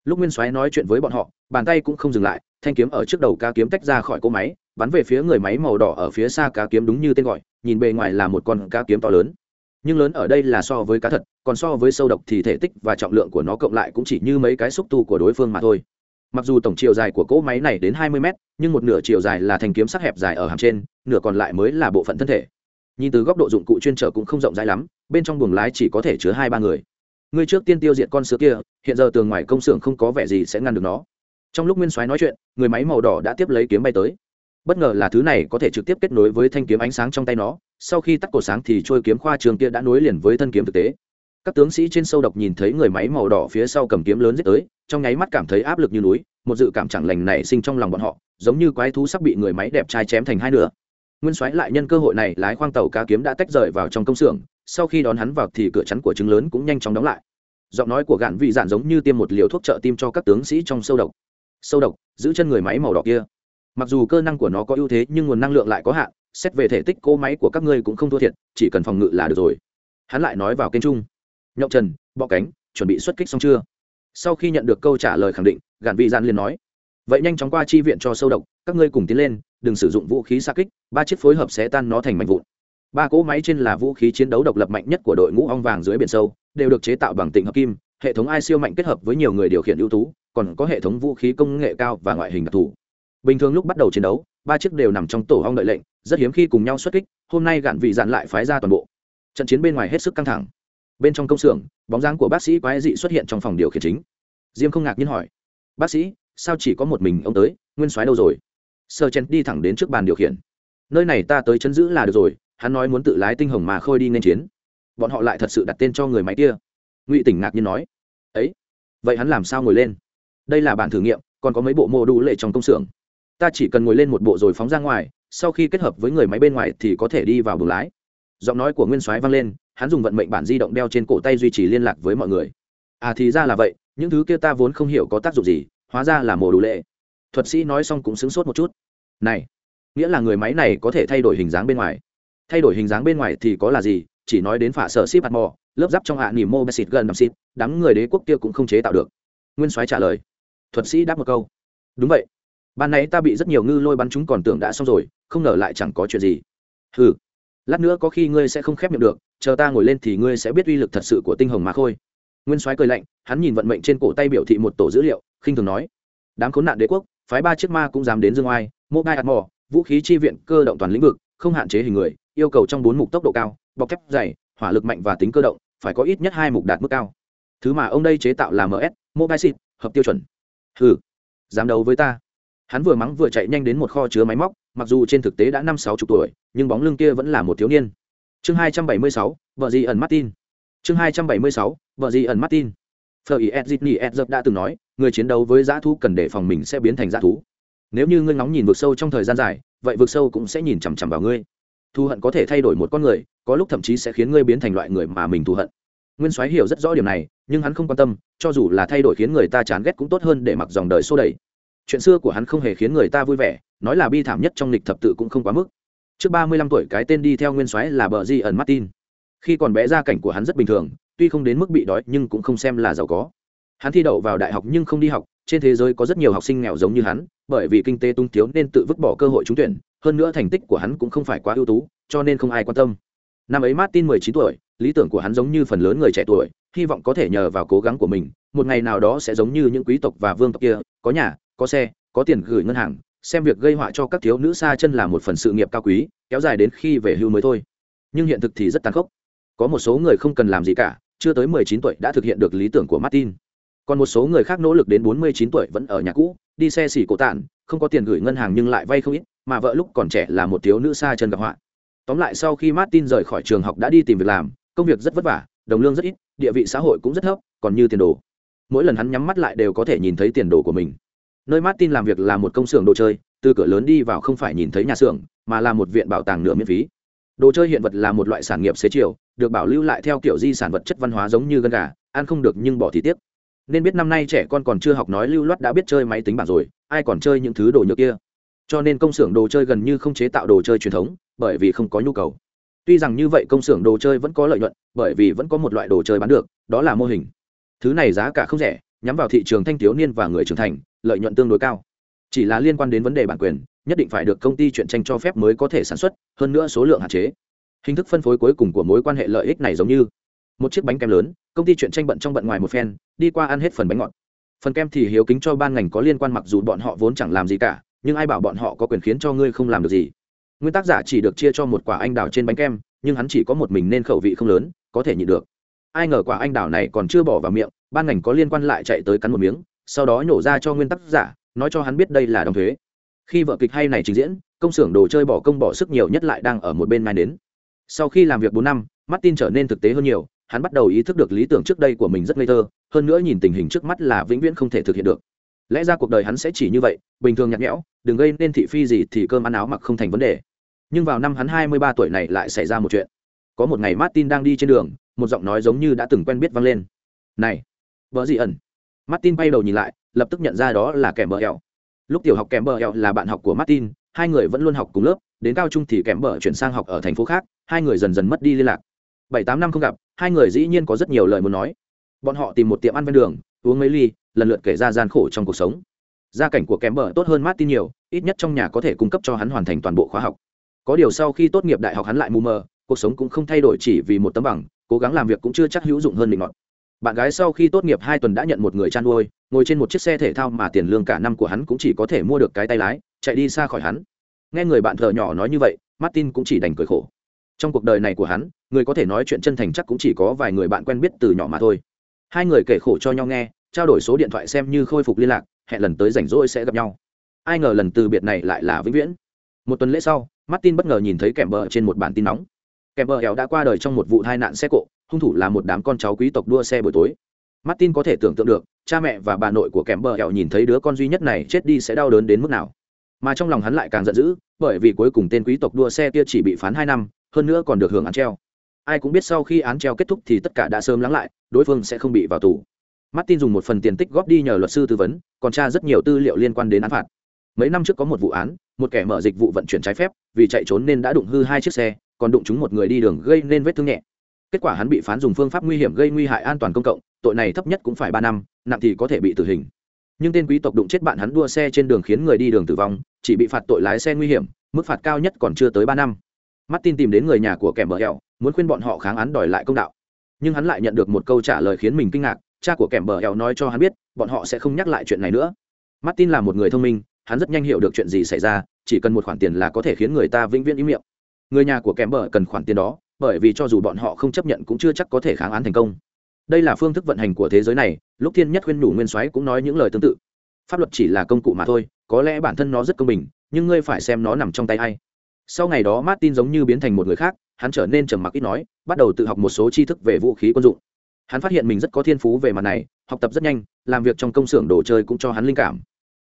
Lúc nguyên soái nói chuyện với bọn họ, bàn tay cũng không dừng lại, thanh kiếm ở trước đầu ca kiếm tách ra khỏi cỗ máy, bắn về phía người máy màu đỏ ở phía xa cá kiếm đúng như tên gọi nhìn bề ngoài là một con cá kiếm to lớn. Nhưng lớn ở đây là so với cá thật, còn so với sâu độc thì thể tích và trọng lượng của nó cộng lại cũng chỉ như mấy cái xúc tu của đối phương mà thôi. Mặc dù tổng chiều dài của cỗ máy này đến 20 mét, nhưng một nửa chiều dài là thanh kiếm sắc hẹp dài ở hàm trên, nửa còn lại mới là bộ phận thân thể. Nhìn từ góc độ dụng cụ chuyên trở cũng không rộng rãi lắm, bên trong buồng lái chỉ có thể chứa hai ba người. Người trước tiên tiêu diệt con sứa kia, hiện giờ tường ngoài công xưởng không có vẻ gì sẽ ngăn được nó. Trong lúc nguyên soái nói chuyện, người máy màu đỏ đã tiếp lấy kiếm bay tới bất ngờ là thứ này có thể trực tiếp kết nối với thanh kiếm ánh sáng trong tay nó, sau khi tắt cổ sáng thì trôi kiếm khoa trường kia đã nối liền với thân kiếm thực tế. Các tướng sĩ trên sâu độc nhìn thấy người máy màu đỏ phía sau cầm kiếm lớn giết tới, trong nháy mắt cảm thấy áp lực như núi, một dự cảm chẳng lành nảy sinh trong lòng bọn họ, giống như quái thú sắp bị người máy đẹp trai chém thành hai nửa. Nguyên soái lại nhân cơ hội này lái khoang tàu cá kiếm đã tách rời vào trong công xưởng, sau khi đón hắn vào thì cửa chắn của trứng lớn cũng nhanh chóng đóng lại. Giọng nói của gạn vị dạn giống như tiêm một liều thuốc trợ tim cho các tướng sĩ trong sâu độc. Sâu độc, giữ chân người máy màu đỏ kia mặc dù cơ năng của nó có ưu thế, nhưng nguồn năng lượng lại có hạn, xét về thể tích, cỗ máy của các ngươi cũng không thua thiệt, chỉ cần phòng ngự là được rồi. Hắn lại nói vào kênh trung nhậu trần, bọ cánh, chuẩn bị xuất kích xong chưa? Sau khi nhận được câu trả lời khẳng định, gạn vị gian liền nói, vậy nhanh chóng qua chi viện cho sâu độc, các ngươi cùng tiến lên, đừng sử dụng vũ khí xa kích, ba chiếc phối hợp sẽ tan nó thành mảnh vụn. Ba cỗ máy trên là vũ khí chiến đấu độc lập mạnh nhất của đội ngũ ong vàng dưới biển sâu, đều được chế tạo bằng tịnh hợp kim, hệ thống ai siêu mạnh kết hợp với nhiều người điều khiển ưu tú, còn có hệ thống vũ khí công nghệ cao và ngoại hình đặc thù bình thường lúc bắt đầu chiến đấu, ba chiếc đều nằm trong tổ hong đợi lệnh, rất hiếm khi cùng nhau xuất kích, hôm nay gạn vị dạn lại phái ra toàn bộ. Trận chiến bên ngoài hết sức căng thẳng. Bên trong công xưởng, bóng dáng của bác sĩ quái dị xuất hiện trong phòng điều khiển chính. Diêm không ngạc nhiên hỏi, bác sĩ, sao chỉ có một mình ông tới, nguyên soái đâu rồi? Sơ chen đi thẳng đến trước bàn điều khiển. Nơi này ta tới chấn giữ là được rồi, hắn nói muốn tự lái tinh hồng mà khôi đi nên chiến. Bọn họ lại thật sự đặt tên cho người máy kia. Ngụy tỉnh ngạc nhiên nói, ấy, vậy hắn làm sao ngồi lên? Đây là bản thử nghiệm, còn có mấy bộ mô đủ lệ trong công xưởng ta chỉ cần ngồi lên một bộ rồi phóng ra ngoài, sau khi kết hợp với người máy bên ngoài thì có thể đi vào buồng lái. Giọng nói của nguyên soái vang lên, hắn dùng vận mệnh bản di động đeo trên cổ tay duy trì liên lạc với mọi người. À thì ra là vậy, những thứ kia ta vốn không hiểu có tác dụng gì, hóa ra là mồ đủ lệ. Thuật sĩ nói xong cũng sướng sốt một chút. Này, nghĩa là người máy này có thể thay đổi hình dáng bên ngoài. Thay đổi hình dáng bên ngoài thì có là gì? Chỉ nói đến phả sở ship hạt mò, lớp giáp trong hạ nỉ mô bessit gần đầm xịt, đám người đế quốc kia cũng không chế tạo được. Nguyên soái trả lời. Thuật sĩ đáp một câu. Đúng vậy ban nãy ta bị rất nhiều ngư lôi bắn chúng còn tưởng đã xong rồi, không ngờ lại chẳng có chuyện gì. Ừ lát nữa có khi ngươi sẽ không khép miệng được, chờ ta ngồi lên thì ngươi sẽ biết uy lực thật sự của tinh hồng mà khôi. Nguyên soái cười lạnh, hắn nhìn vận mệnh trên cổ tay biểu thị một tổ dữ liệu, khinh thường nói. Đám khốn nạn đế quốc, phái ba chiếc ma cũng dám đến dương oai mobile ạt mò vũ khí chi viện, cơ động toàn lĩnh vực, không hạn chế hình người, yêu cầu trong bốn mục tốc độ cao, bọc thép dày, hỏa lực mạnh và tính cơ động, phải có ít nhất hai mục đạt mức cao. Thứ mà ông đây chế tạo là ms mobile xịt, hợp tiêu chuẩn. Hừ, dám đấu với ta hắn vừa mắng vừa chạy nhanh đến một kho chứa máy móc mặc dù trên thực tế đã năm sáu chục tuổi nhưng bóng lưng kia vẫn là một thiếu niên chương hai trăm bảy mươi sáu vợ gì ẩn martin chương hai trăm bảy mươi sáu vợ gì ẩn martin phờ ý Edzitni Edzep đã từng nói, người chiến đấu với dã thú cần đề phòng mình sẽ biến thành dã thú. Nếu như ngươi ngóng nhìn vực sâu trong thời gian dài, vậy vực sâu cũng sẽ nhìn chằm chằm vào ngươi. thù hận có thể thay đổi một con người, có lúc thậm chí sẽ khiến ngươi biến thành loại người mà mình thù hận. Nguyên Soái hiểu rất rõ điểm này, nhưng hắn không quan tâm, cho dù là thay đổi khiến người ta chán ghét cũng tốt hơn để mặc dòng đời xô đẩy. Chuyện xưa của hắn không hề khiến người ta vui vẻ, nói là bi thảm nhất trong lịch thập tự cũng không quá mức. Trước ba mươi lăm tuổi cái tên đi theo Nguyên Soái là Bờ Di ẩn Martin. Khi còn bé gia cảnh của hắn rất bình thường, tuy không đến mức bị đói nhưng cũng không xem là giàu có hắn thi đậu vào đại học nhưng không đi học trên thế giới có rất nhiều học sinh nghèo giống như hắn bởi vì kinh tế tung thiếu nên tự vứt bỏ cơ hội trúng tuyển hơn nữa thành tích của hắn cũng không phải quá ưu tú cho nên không ai quan tâm năm ấy martin mười chín tuổi lý tưởng của hắn giống như phần lớn người trẻ tuổi hy vọng có thể nhờ vào cố gắng của mình một ngày nào đó sẽ giống như những quý tộc và vương tộc kia có nhà có xe, có tiền gửi ngân hàng, xem việc gây họa cho các thiếu nữ xa chân là một phần sự nghiệp cao quý, kéo dài đến khi về hưu mới thôi. Nhưng hiện thực thì rất tàn khốc. Có một số người không cần làm gì cả, chưa tới 19 tuổi đã thực hiện được lý tưởng của martin. Còn một số người khác nỗ lực đến 49 tuổi vẫn ở nhà cũ, đi xe xỉ cổ tản, không có tiền gửi ngân hàng nhưng lại vay không ít, mà vợ lúc còn trẻ là một thiếu nữ xa chân gặp họa. Tóm lại sau khi martin rời khỏi trường học đã đi tìm việc làm, công việc rất vất vả, đồng lương rất ít, địa vị xã hội cũng rất thấp, còn như tiền đồ. Mỗi lần hắn nhắm mắt lại đều có thể nhìn thấy tiền đồ của mình nơi martin làm việc là một công xưởng đồ chơi, từ cửa lớn đi vào không phải nhìn thấy nhà xưởng, mà là một viện bảo tàng nửa miễn phí. Đồ chơi hiện vật là một loại sản nghiệp xế chiều, được bảo lưu lại theo kiểu di sản vật chất văn hóa giống như gân gà, ăn không được nhưng bỏ thì tiếc. Nên biết năm nay trẻ con còn chưa học nói lưu loát đã biết chơi máy tính bảng rồi, ai còn chơi những thứ đồ nhựa kia. Cho nên công xưởng đồ chơi gần như không chế tạo đồ chơi truyền thống, bởi vì không có nhu cầu. Tuy rằng như vậy công xưởng đồ chơi vẫn có lợi nhuận, bởi vì vẫn có một loại đồ chơi bán được, đó là mô hình. Thứ này giá cả không rẻ nhắm vào thị trường thanh thiếu niên và người trưởng thành, lợi nhuận tương đối cao. Chỉ là liên quan đến vấn đề bản quyền, nhất định phải được công ty chuyện tranh cho phép mới có thể sản xuất, hơn nữa số lượng hạn chế. Hình thức phân phối cuối cùng của mối quan hệ lợi ích này giống như một chiếc bánh kem lớn, công ty chuyện tranh bận trong bận ngoài một phen, đi qua ăn hết phần bánh ngọt. Phần kem thì hiếu kính cho ban ngành có liên quan mặc dù bọn họ vốn chẳng làm gì cả, nhưng ai bảo bọn họ có quyền khiến cho ngươi không làm được gì. Nguyên tác giả chỉ được chia cho một quả anh đào trên bánh kem, nhưng hắn chỉ có một mình nên khẩu vị không lớn, có thể nhịn được. Ai ngờ quả anh đào này còn chưa bỏ vào miệng ban ngành có liên quan lại chạy tới cắn một miếng, sau đó nhổ ra cho nguyên tác giả, nói cho hắn biết đây là đóng thuế. Khi vợ kịch hay này trình diễn, công xưởng đồ chơi bỏ công bỏ sức nhiều nhất lại đang ở một bên mai đến. Sau khi làm việc bốn năm, martin trở nên thực tế hơn nhiều, hắn bắt đầu ý thức được lý tưởng trước đây của mình rất ngây thơ, hơn nữa nhìn tình hình trước mắt là vĩnh viễn không thể thực hiện được. Lẽ ra cuộc đời hắn sẽ chỉ như vậy, bình thường nhạt nhẽo, đừng gây nên thị phi gì thì cơm ăn áo mặc không thành vấn đề. Nhưng vào năm hắn hai mươi ba tuổi này lại xảy ra một chuyện. Có một ngày martin đang đi trên đường, một giọng nói giống như đã từng quen biết vang lên. Này vợ dị ẩn. Martin bay đầu nhìn lại, lập tức nhận ra đó là kèm bờ hẹo. Lúc tiểu học kèm bờ hẹo là bạn học của martin, hai người vẫn luôn học cùng lớp, đến cao trung thì kèm bờ chuyển sang học ở thành phố khác, hai người dần dần mất đi liên lạc. Bảy tám năm không gặp, hai người dĩ nhiên có rất nhiều lời muốn nói. Bọn họ tìm một tiệm ăn ven đường, uống mấy ly, lần lượt kể ra gian khổ trong cuộc sống. Gia cảnh của kém bờ tốt hơn martin nhiều, ít nhất trong nhà có thể cung cấp cho hắn hoàn thành toàn bộ khóa học. Có điều sau khi tốt nghiệp đại học hắn lại mù mờ, cuộc sống cũng không thay đổi chỉ vì một tấm bằng, cố gắng làm việc cũng chưa chắc hữu dụng hơn định mệnh bạn gái sau khi tốt nghiệp hai tuần đã nhận một người chăn nuôi, ngồi trên một chiếc xe thể thao mà tiền lương cả năm của hắn cũng chỉ có thể mua được cái tay lái, chạy đi xa khỏi hắn. Nghe người bạn thợ nhỏ nói như vậy, martin cũng chỉ đành cười khổ. Trong cuộc đời này của hắn, người có thể nói chuyện chân thành chắc cũng chỉ có vài người bạn quen biết từ nhỏ mà thôi. Hai người kể khổ cho nhau nghe, trao đổi số điện thoại xem như khôi phục liên lạc, hẹn lần tới rảnh rỗi sẽ gặp nhau. Ai ngờ lần từ biệt này lại là vĩnh viễn. Một tuần lễ sau, martin bất ngờ nhìn thấy kèm bờ trên một bản tin nóng. Kèm bờ hẻo đã qua đời trong một vụ tai nạn xe cộ hung thủ là một đám con cháu quý tộc đua xe buổi tối. Martin có thể tưởng tượng được, cha mẹ và bà nội của kèm bờ hẹo nhìn thấy đứa con duy nhất này chết đi sẽ đau đớn đến mức nào. Mà trong lòng hắn lại càng giận dữ, bởi vì cuối cùng tên quý tộc đua xe kia chỉ bị phán hai năm, hơn nữa còn được hưởng án treo. Ai cũng biết sau khi án treo kết thúc thì tất cả đã sớm lắng lại, đối phương sẽ không bị vào tù. Martin dùng một phần tiền tích góp đi nhờ luật sư tư vấn, còn tra rất nhiều tư liệu liên quan đến án phạt. Mấy năm trước có một vụ án, một kẻ mở dịch vụ vận chuyển trái phép, vì chạy trốn nên đã đụng hư hai chiếc xe, còn đụng chúng một người đi đường gây nên vết thương nhẹ kết quả hắn bị phán dùng phương pháp nguy hiểm gây nguy hại an toàn công cộng, tội này thấp nhất cũng phải ba năm, nặng thì có thể bị tử hình. Nhưng tên quý tộc đụng chết bạn hắn đua xe trên đường khiến người đi đường tử vong, chỉ bị phạt tội lái xe nguy hiểm, mức phạt cao nhất còn chưa tới ba năm. Martin tìm đến người nhà của kẻ bờ hẹo, muốn khuyên bọn họ kháng án đòi lại công đạo. Nhưng hắn lại nhận được một câu trả lời khiến mình kinh ngạc, cha của kẻ bờ hẹo nói cho hắn biết, bọn họ sẽ không nhắc lại chuyện này nữa. Martin là một người thông minh, hắn rất nhanh hiểu được chuyện gì xảy ra, chỉ cần một khoản tiền là có thể khiến người ta vĩnh viễn im miệng. Người nhà của kẻ bờ cần khoản tiền đó bởi vì cho dù bọn họ không chấp nhận cũng chưa chắc có thể kháng án thành công. Đây là phương thức vận hành của thế giới này, lúc thiên nhất khuyên đủ nguyên soái cũng nói những lời tương tự. Pháp luật chỉ là công cụ mà thôi, có lẽ bản thân nó rất công bình, nhưng ngươi phải xem nó nằm trong tay ai. Sau ngày đó martin giống như biến thành một người khác, hắn trở nên trầm mặc ít nói, bắt đầu tự học một số tri thức về vũ khí quân dụng. Hắn phát hiện mình rất có thiên phú về mặt này, học tập rất nhanh, làm việc trong công xưởng đồ chơi cũng cho hắn linh cảm.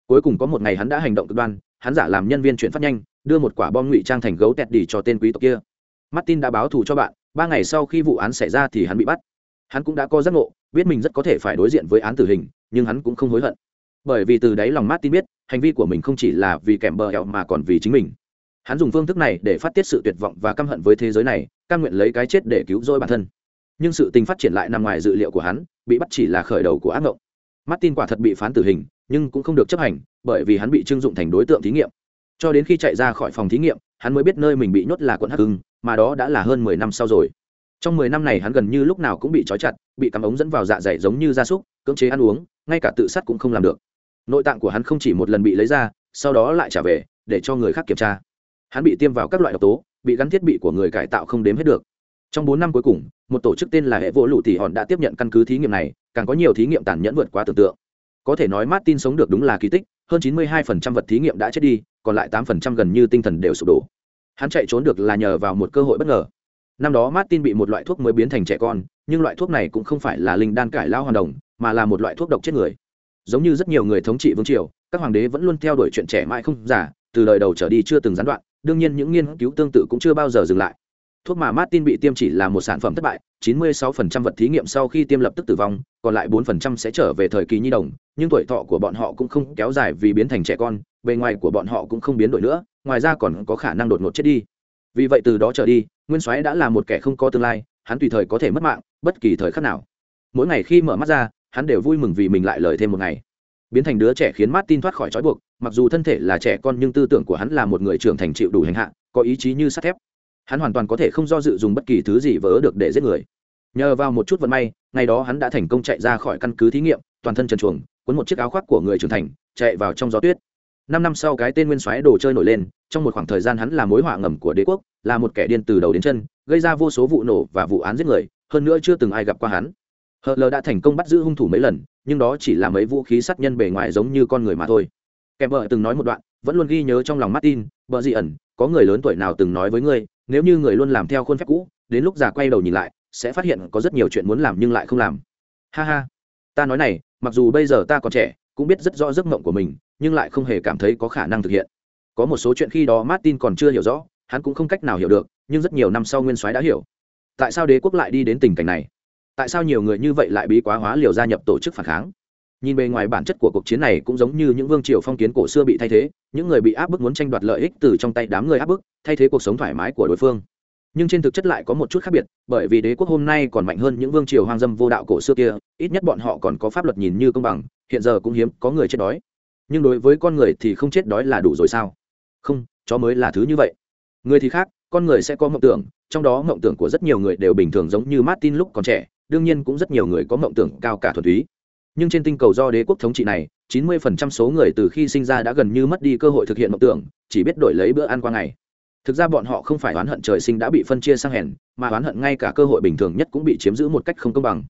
Cuối cùng có một ngày hắn đã hành động cực đoan, hắn giả làm nhân viên chuyển phát nhanh, đưa một quả bom ngụy trang thành gấu tẹt đỉ cho tên quý tộc kia martin đã báo thù cho bạn, ba ngày sau khi vụ án xảy ra thì hắn bị bắt. Hắn cũng đã có giác ngộ, biết mình rất có thể phải đối diện với án tử hình, nhưng hắn cũng không hối hận. Bởi vì từ đáy lòng martin biết, hành vi của mình không chỉ là vì kèm bờ hẹo mà còn vì chính mình. Hắn dùng phương thức này để phát tiết sự tuyệt vọng và căm hận với thế giới này căn nguyện lấy cái chết để cứu rỗi bản thân. Nhưng sự tình phát triển lại nằm ngoài dự liệu của hắn, bị bắt chỉ là khởi đầu của ác ngộng. Martin quả thật bị phán tử hình, nhưng cũng không được chấp hành, bởi vì hắn bị trưng dụng thành đối tượng thí nghiệm. Cho đến khi chạy ra khỏi phòng thí nghiệm hắn mới biết nơi mình bị nhốt là quận hắc hưng mà đó đã là hơn mười năm sau rồi. Trong mười năm này hắn gần như lúc nào cũng bị trói chặt, bị cắm ống dẫn vào dạ dày giống như gia súc, cưỡng chế ăn uống, ngay cả tự sát cũng không làm được. Nội tạng của hắn không chỉ một lần bị lấy ra, sau đó lại trả về, để cho người khác kiểm tra. Hắn bị tiêm vào các loại độc tố, bị gắn thiết bị của người cải tạo không đếm hết được. Trong bốn năm cuối cùng, một tổ chức tên là hệ vỗ lụ thì hòn đã tiếp nhận căn cứ thí nghiệm này, càng có nhiều thí nghiệm tàn nhẫn vượt qua tưởng tượng. Có thể nói martin sống được đúng là kỳ tích, hơn 92% vật thí nghiệm đã chết đi còn lại tám phần trăm gần như tinh thần đều sụp đổ. Hắn chạy trốn được là nhờ vào một cơ hội bất ngờ. Năm đó martin bị một loại thuốc mới biến thành trẻ con, nhưng loại thuốc này cũng không phải là linh đan cải lao hoàn đồng, mà là một loại thuốc độc chết người. Giống như rất nhiều người thống trị vương triều, các hoàng đế vẫn luôn theo đuổi chuyện trẻ mãi không giả từ đời đầu trở đi chưa từng gián đoạn, đương nhiên những nghiên cứu tương tự cũng chưa bao giờ dừng lại. Thuốc mà martin bị tiêm chỉ là một sản phẩm thất bại 96% vật thí nghiệm sau khi tiêm lập tức tử vong, còn lại 4% sẽ trở về thời kỳ nhi đồng, nhưng tuổi thọ của bọn họ cũng không kéo dài vì biến thành trẻ con bề ngoài của bọn họ cũng không biến đổi nữa, ngoài ra còn có khả năng đột ngột chết đi. Vì vậy từ đó trở đi, nguyên soái đã là một kẻ không có tương lai, hắn tùy thời có thể mất mạng, bất kỳ thời khắc nào. Mỗi ngày khi mở mắt ra, hắn đều vui mừng vì mình lại lời thêm một ngày. Biến thành đứa trẻ khiến martin thoát khỏi trói buộc, mặc dù thân thể là trẻ con nhưng tư tưởng của hắn là một người trưởng thành chịu đủ hành hạ, có ý chí như sắt thép. Hắn hoàn toàn có thể không do dự dùng bất kỳ thứ gì vỡ được để giết người. Nhờ vào một chút vận may, ngày đó hắn đã thành công chạy ra khỏi căn cứ thí nghiệm, toàn thân trần chuồng quấn một chiếc áo khoác của người trưởng thành, chạy vào trong gió tuyết năm năm sau cái tên nguyên soái đồ chơi nổi lên, trong một khoảng thời gian hắn là mối họa ngầm của đế quốc, là một kẻ điên từ đầu đến chân, gây ra vô số vụ nổ và vụ án giết người, hơn nữa chưa từng ai gặp qua hắn. Hờ lờ đã thành công bắt giữ hung thủ mấy lần, nhưng đó chỉ là mấy vũ khí sát nhân bề ngoài giống như con người mà thôi. Kèm vợ từng nói một đoạn, vẫn luôn ghi nhớ trong lòng martin vợ dị ẩn, có người lớn tuổi nào từng nói với ngươi, nếu như người luôn làm theo khuôn phép cũ, đến lúc già quay đầu nhìn lại, sẽ phát hiện có rất nhiều chuyện muốn làm nhưng lại không làm. Ha ha. Ta nói này, mặc dù bây giờ ta còn trẻ cũng biết rất rõ giấc mộng của mình, nhưng lại không hề cảm thấy có khả năng thực hiện. Có một số chuyện khi đó martin còn chưa hiểu rõ, hắn cũng không cách nào hiểu được, nhưng rất nhiều năm sau nguyên soái đã hiểu. Tại sao đế quốc lại đi đến tình cảnh này? Tại sao nhiều người như vậy lại bí quá hóa liều gia nhập tổ chức phản kháng? Nhìn bề ngoài bản chất của cuộc chiến này cũng giống như những vương triều phong kiến cổ xưa bị thay thế, những người bị áp bức muốn tranh đoạt lợi ích từ trong tay đám người áp bức, thay thế cuộc sống thoải mái của đối phương nhưng trên thực chất lại có một chút khác biệt, bởi vì đế quốc hôm nay còn mạnh hơn những vương triều hoang dâm vô đạo cổ xưa kia, ít nhất bọn họ còn có pháp luật nhìn như công bằng, hiện giờ cũng hiếm có người chết đói. Nhưng đối với con người thì không chết đói là đủ rồi sao? Không, chó mới là thứ như vậy. Người thì khác, con người sẽ có mộng tưởng, trong đó mộng tưởng của rất nhiều người đều bình thường giống như martin lúc còn trẻ, đương nhiên cũng rất nhiều người có mộng tưởng cao cả thuần túy. Nhưng trên tinh cầu do đế quốc thống trị này 90% số người từ khi sinh ra đã gần như mất đi cơ hội thực hiện mộng tưởng, chỉ biết đổi lấy bữa ăn qua ngày thực ra bọn họ không phải oán hận trời sinh đã bị phân chia sang hèn, mà oán hận ngay cả cơ hội bình thường nhất cũng bị chiếm giữ một cách không công bằng.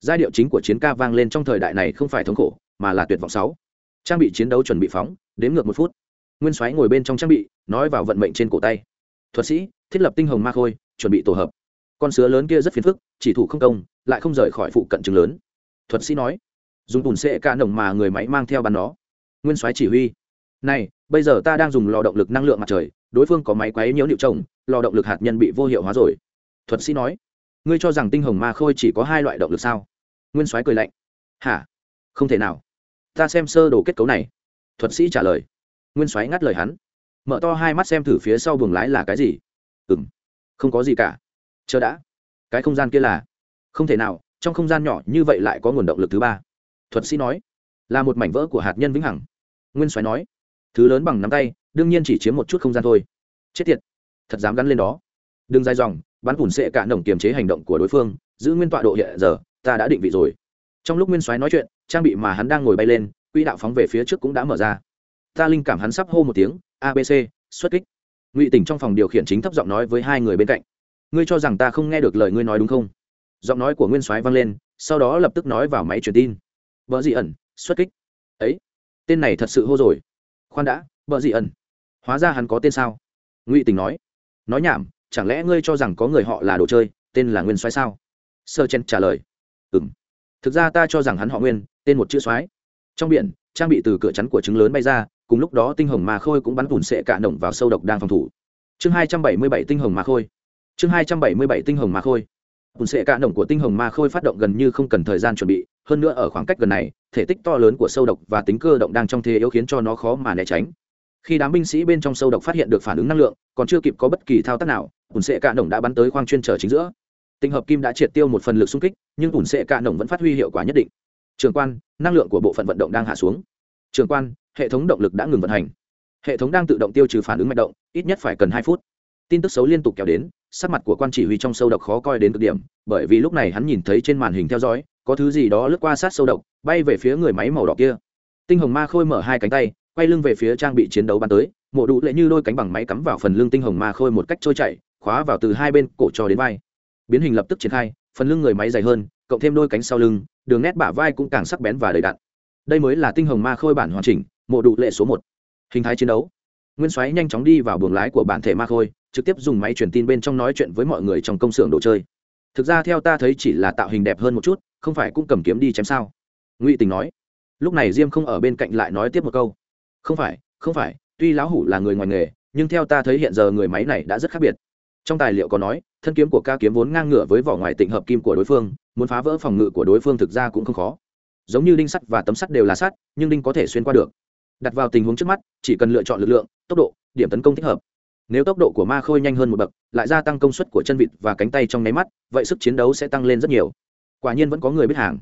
Giai điệu chính của chiến ca vang lên trong thời đại này không phải thống khổ, mà là tuyệt vọng sáu. Trang bị chiến đấu chuẩn bị phóng đếm ngược một phút. Nguyên soái ngồi bên trong trang bị, nói vào vận mệnh trên cổ tay. Thuật sĩ, thiết lập tinh hồng ma khôi, chuẩn bị tổ hợp. Con sứa lớn kia rất phiền phức, chỉ thủ không công, lại không rời khỏi phụ cận trường lớn. Thuật sĩ nói, dùng bùn sệ ca nồng mà người máy mang theo bắn nó. Nguyên soái chỉ huy, này, bây giờ ta đang dùng lò động lực năng lượng mặt trời đối phương có máy quấy nhiễu liệu trồng, lò động lực hạt nhân bị vô hiệu hóa rồi. Thuật sĩ nói, ngươi cho rằng tinh hồng ma khôi chỉ có hai loại động lực sao? Nguyên soái cười lạnh, hả? Không thể nào. Ta xem sơ đồ kết cấu này. Thuật sĩ trả lời. Nguyên soái ngắt lời hắn. Mở to hai mắt xem thử phía sau buồng lái là cái gì. Ừ m không có gì cả. Chờ đã. Cái không gian kia là. Không thể nào, trong không gian nhỏ như vậy lại có nguồn động lực thứ ba. Thuật sĩ nói, là một mảnh vỡ của hạt nhân vĩnh hằng. Nguyên soái nói, thứ lớn bằng nắm tay đương nhiên chỉ chiếm một chút không gian thôi. Chết tiệt, thật dám gắn lên đó. Đừng dài dòng, bắn phủn sệ cả nồng kiềm chế hành động của đối phương, giữ nguyên tọa độ hiện giờ, ta đã định vị rồi. Trong lúc nguyên soái nói chuyện, trang bị mà hắn đang ngồi bay lên, quỹ đạo phóng về phía trước cũng đã mở ra. Ta linh cảm hắn sắp hô một tiếng abc xuất kích. Ngụy tỉnh trong phòng điều khiển chính thấp giọng nói với hai người bên cạnh. Ngươi cho rằng ta không nghe được lời ngươi nói đúng không? Giọng nói của nguyên soái vang lên, sau đó lập tức nói vào máy truyền tin. Vợ dị ẩn, xuất kích. Ấy, tên này thật sự hô rồi. Khoan đã vợ dị ẩn hóa ra hắn có tên sao? Ngụy tình nói. Nói nhảm, chẳng lẽ ngươi cho rằng có người họ là đồ chơi, tên là nguyên soái sao? Sơ chen trả lời. Ừ m thực ra ta cho rằng hắn họ nguyên, tên một chữ soái. Trong biển, trang bị từ cửa chắn của trứng lớn bay ra, cùng lúc đó tinh hồng mà khôi cũng bắn bùn sệ cạn động vào sâu độc đang phòng thủ. Chương hai trăm bảy mươi bảy tinh hồng mà khôi. Chương hai trăm bảy mươi bảy tinh hồng ma khôi. Bùn sệ cạ động của tinh hồng ma khôi phát động gần như không cần thời gian chuẩn bị, hơn nữa ở khoảng cách gần này, thể tích to lớn của sâu độc và tính cơ động đang trong thế yếu khiến cho nó khó mà né tránh khi đám binh sĩ bên trong sâu độc phát hiện được phản ứng năng lượng, còn chưa kịp có bất kỳ thao tác nào bùn sệ cạ động đã bắn tới khoang chuyên trở chính giữa. Tinh hợp kim đã triệt tiêu một phần lực xung kích, nhưng bùn sệ cạ động vẫn phát huy hiệu quả nhất định. Trường quan, năng lượng của bộ phận vận động đang hạ xuống. Trường quan, hệ thống động lực đã ngừng vận hành. Hệ thống đang tự động tiêu trừ phản ứng mạch động, ít nhất phải cần hai phút. Tin tức xấu liên tục kéo đến, sắc mặt của quan chỉ huy trong sâu độc khó coi đến cực điểm, bởi vì lúc này hắn nhìn thấy trên màn hình theo dõi, có thứ gì đó lướt qua sát sâu độc, bay về phía người máy màu đỏ kia. Tinh hồng ma khôi mở hai cánh tay quay lưng về phía trang bị chiến đấu bắn tới, mộ đủ lệ như đôi cánh bằng máy cắm vào phần lưng tinh hồng ma khôi một cách trôi chảy, khóa vào từ hai bên cổ cho đến vai. Biến hình lập tức triển khai, phần lưng người máy dày hơn, cộng thêm đôi cánh sau lưng, đường nét bả vai cũng càng sắc bén và đầy đặn. Đây mới là tinh hồng ma khôi bản hoàn chỉnh, mộ đủ lệ số một. Hình thái chiến đấu. Nguyên soái nhanh chóng đi vào buồng lái của bản thể ma khôi, trực tiếp dùng máy truyền tin bên trong nói chuyện với mọi người trong công xưởng đồ chơi. Thực ra theo ta thấy chỉ là tạo hình đẹp hơn một chút, không phải cũng cầm kiếm đi chém sao? Ngụy tình nói. Lúc này diêm không ở bên cạnh lại nói tiếp một câu không phải không phải, tuy lão hủ là người ngoài nghề, nhưng theo ta thấy hiện giờ người máy này đã rất khác biệt. Trong tài liệu có nói, thân kiếm của ca kiếm vốn ngang ngửa với vỏ ngoài tịnh hợp kim của đối phương, muốn phá vỡ phòng ngự của đối phương thực ra cũng không khó. Giống như đinh sắt và tấm sắt đều là sắt, nhưng đinh có thể xuyên qua được. Đặt vào tình huống trước mắt, chỉ cần lựa chọn lực lượng, tốc độ, điểm tấn công thích hợp. Nếu tốc độ của ma khôi nhanh hơn một bậc, lại gia tăng công suất của chân vịt và cánh tay trong nháy mắt, vậy sức chiến đấu sẽ tăng lên rất nhiều. Quả nhiên vẫn có người biết hàng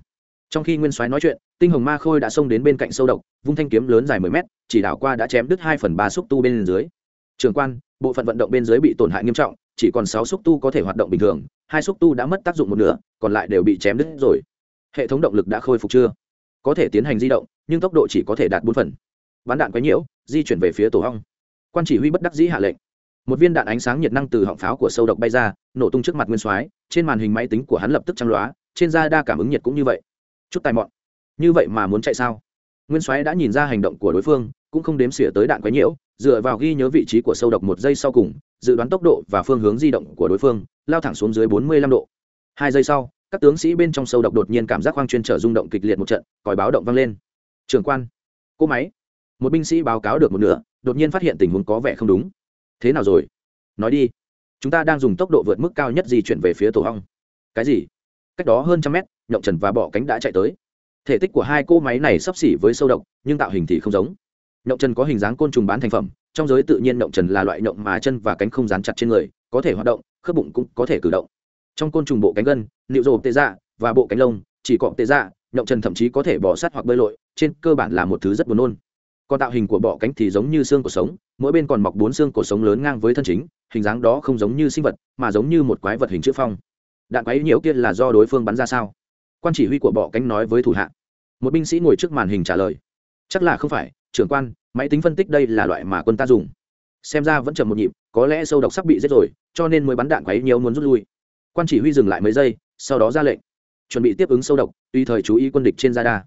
trong khi nguyên soái nói chuyện, tinh hồng ma khôi đã xông đến bên cạnh sâu độc, vung thanh kiếm lớn dài mười mét, chỉ đảo qua đã chém đứt hai phần ba xúc tu bên dưới. Trường quan, bộ phận vận động bên dưới bị tổn hại nghiêm trọng, chỉ còn sáu xúc tu có thể hoạt động bình thường, hai xúc tu đã mất tác dụng một nửa, còn lại đều bị chém đứt rồi. Hệ thống động lực đã khôi phục chưa? Có thể tiến hành di động, nhưng tốc độ chỉ có thể đạt bốn phần. Bắn đạn quấy nhiễu, di chuyển về phía tổ hong. Quan chỉ huy bất đắc dĩ hạ lệnh. Một viên đạn ánh sáng nhiệt năng từ họng pháo của sâu độc bay ra, nổ tung trước mặt nguyên soái, trên màn hình máy tính của hắn lập tức trăng lóa, trên da đa cảm ứng nhiệt cũng như vậy chút tài mọn. Như vậy mà muốn chạy sao? Nguyên soái đã nhìn ra hành động của đối phương, cũng không đếm xỉa tới đạn quấy nhiễu, dựa vào ghi nhớ vị trí của sâu độc một giây sau cùng, dự đoán tốc độ và phương hướng di động của đối phương, lao thẳng xuống dưới bốn mươi lăm độ. Hai giây sau, các tướng sĩ bên trong sâu độc đột nhiên cảm giác hoang chuyên trở rung động kịch liệt một trận, còi báo động vang lên. Trường quan, cỗ máy. Một binh sĩ báo cáo được một nửa, đột nhiên phát hiện tình huống có vẻ không đúng. Thế nào rồi? Nói đi. Chúng ta đang dùng tốc độ vượt mức cao nhất di chuyển về phía tổ hong. Cái gì? Cách đó hơn trăm mét nhộng trần và bọ cánh đã chạy tới. Thể tích của hai cỗ máy này sắp xỉ với sâu độc, nhưng tạo hình thì không giống. Nhộng trần có hình dáng côn trùng bán thành phẩm, trong giới tự nhiên nhộng trần là loại nhộng mà chân và cánh không dán chặt trên người, có thể hoạt động, khớp bụng cũng có thể cử động. Trong côn trùng bộ cánh gân, nịu rồ tê dạ và bộ cánh lông, chỉ cọp tê dạ nhộng trần thậm chí có thể bỏ sát hoặc bơi lội, trên cơ bản là một thứ rất buồn nôn. Còn tạo hình của bọ cánh thì giống như xương cuộc sống, mỗi bên còn mọc bốn xương cổ sống lớn ngang với thân chính, hình dáng đó không giống như sinh vật, mà giống như một quái vật hình chữ phong. Đạn quái nhiễu kia là do đối phương bắn ra sao? Quan chỉ huy của bọ cánh nói với thủ hạ. Một binh sĩ ngồi trước màn hình trả lời. Chắc là không phải, trưởng quan, máy tính phân tích đây là loại mà quân ta dùng. Xem ra vẫn chậm một nhịp, có lẽ sâu độc sắp bị giết rồi, cho nên mới bắn đạn quấy nhiều muốn rút lui. Quan chỉ huy dừng lại mấy giây, sau đó ra lệnh. Chuẩn bị tiếp ứng sâu độc, tùy thời chú ý quân địch trên radar.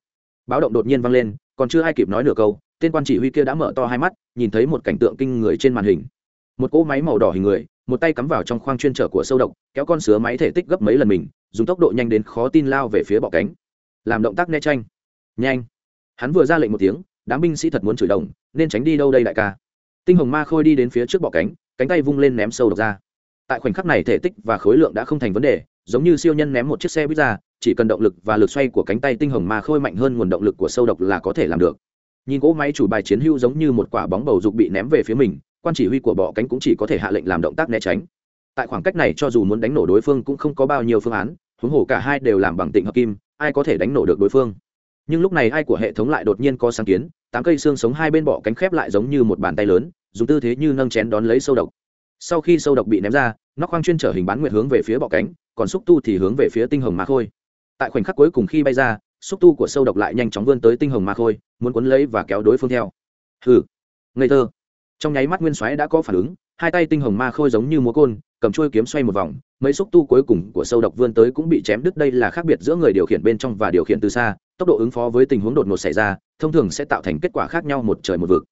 Báo động đột nhiên vang lên, còn chưa ai kịp nói nửa câu, tên quan chỉ huy kia đã mở to hai mắt, nhìn thấy một cảnh tượng kinh người trên màn hình. Một cỗ máy màu đỏ hình người, một tay cắm vào trong khoang chuyên trở của sâu độc, kéo con sứa máy thể tích gấp mấy lần mình dùng tốc độ nhanh đến khó tin lao về phía bọ cánh. Làm động tác né tranh. Nhanh. Hắn vừa ra lệnh một tiếng, đám binh sĩ thật muốn chửi đồng, nên tránh đi đâu đây đại ca? Tinh hồng ma khôi đi đến phía trước bọ cánh cánh tay vung lên ném sâu độc ra. Tại khoảnh khắc này thể tích và khối lượng đã không thành vấn đề, giống như siêu nhân ném một chiếc xe buýt ra, chỉ cần động lực và lực xoay của cánh tay tinh hồng ma khôi mạnh hơn nguồn động lực của sâu độc là có thể làm được. Nhìn cỗ máy chủ bài chiến hưu giống như một quả bóng bầu dục bị ném về phía mình, quan chỉ huy của bọ cánh cũng chỉ có thể hạ lệnh làm động tác né tránh. Tại khoảng cách này cho dù muốn đánh nổ đối phương cũng không có bao nhiêu phương án huống hồ cả hai đều làm bằng tịnh hợp kim, ai có thể đánh nổ được đối phương? Nhưng lúc này ai của hệ thống lại đột nhiên có sáng kiến, tám cây xương sống hai bên bọ cánh khép lại giống như một bàn tay lớn, dùng tư thế như nâng chén đón lấy sâu độc. Sau khi sâu độc bị ném ra nóc khoang chuyên trở hình bán nguyệt hướng về phía bọ cánh, còn xúc tu thì hướng về phía tinh hồng ma khôi. Tại khoảnh khắc cuối cùng khi bay ra, xúc tu của sâu độc lại nhanh chóng vươn tới tinh hồng ma khôi, muốn cuốn lấy và kéo đối phương theo. Hừ, ngây thơ. Trong nháy mắt nguyên soái đã có phản ứng, hai tay tinh hồng ma khôi giống như múa côn cầm chuôi kiếm xoay một vòng, mấy xúc tu cuối cùng của sâu độc vươn tới cũng bị chém đứt. Đây là khác biệt giữa người điều khiển bên trong và điều khiển từ xa. Tốc độ ứng phó với tình huống đột ngột xảy ra, thông thường sẽ tạo thành kết quả khác nhau một trời một vực.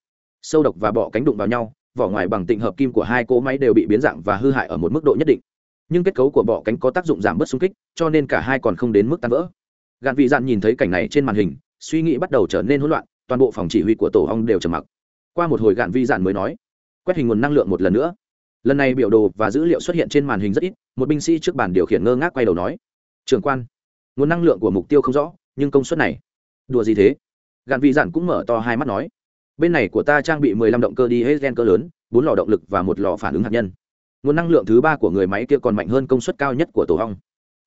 Sâu độc và bọ cánh đụng vào nhau, vỏ ngoài bằng tịnh hợp kim của hai cỗ máy đều bị biến dạng và hư hại ở một mức độ nhất định. Nhưng kết cấu của bọ cánh có tác dụng giảm bớt xung kích, cho nên cả hai còn không đến mức tan vỡ. Gạn vị dạn nhìn thấy cảnh này trên màn hình, suy nghĩ bắt đầu trở nên hỗn loạn, toàn bộ phòng chỉ huy của tổ ong đều trầm mặc. Qua một hồi gạn vị dạn mới nói, quét hình nguồn năng lượng một lần nữa lần này biểu đồ và dữ liệu xuất hiện trên màn hình rất ít, một binh sĩ trước bàn điều khiển ngơ ngác quay đầu nói, trưởng quan, nguồn năng lượng của mục tiêu không rõ, nhưng công suất này, đùa gì thế? Gạn vị giản cũng mở to hai mắt nói, bên này của ta trang bị mười lăm động cơ đi hết gen cơ lớn, bốn lò động lực và một lò phản ứng hạt nhân. Nguồn năng lượng thứ ba của người máy kia còn mạnh hơn công suất cao nhất của tổ hong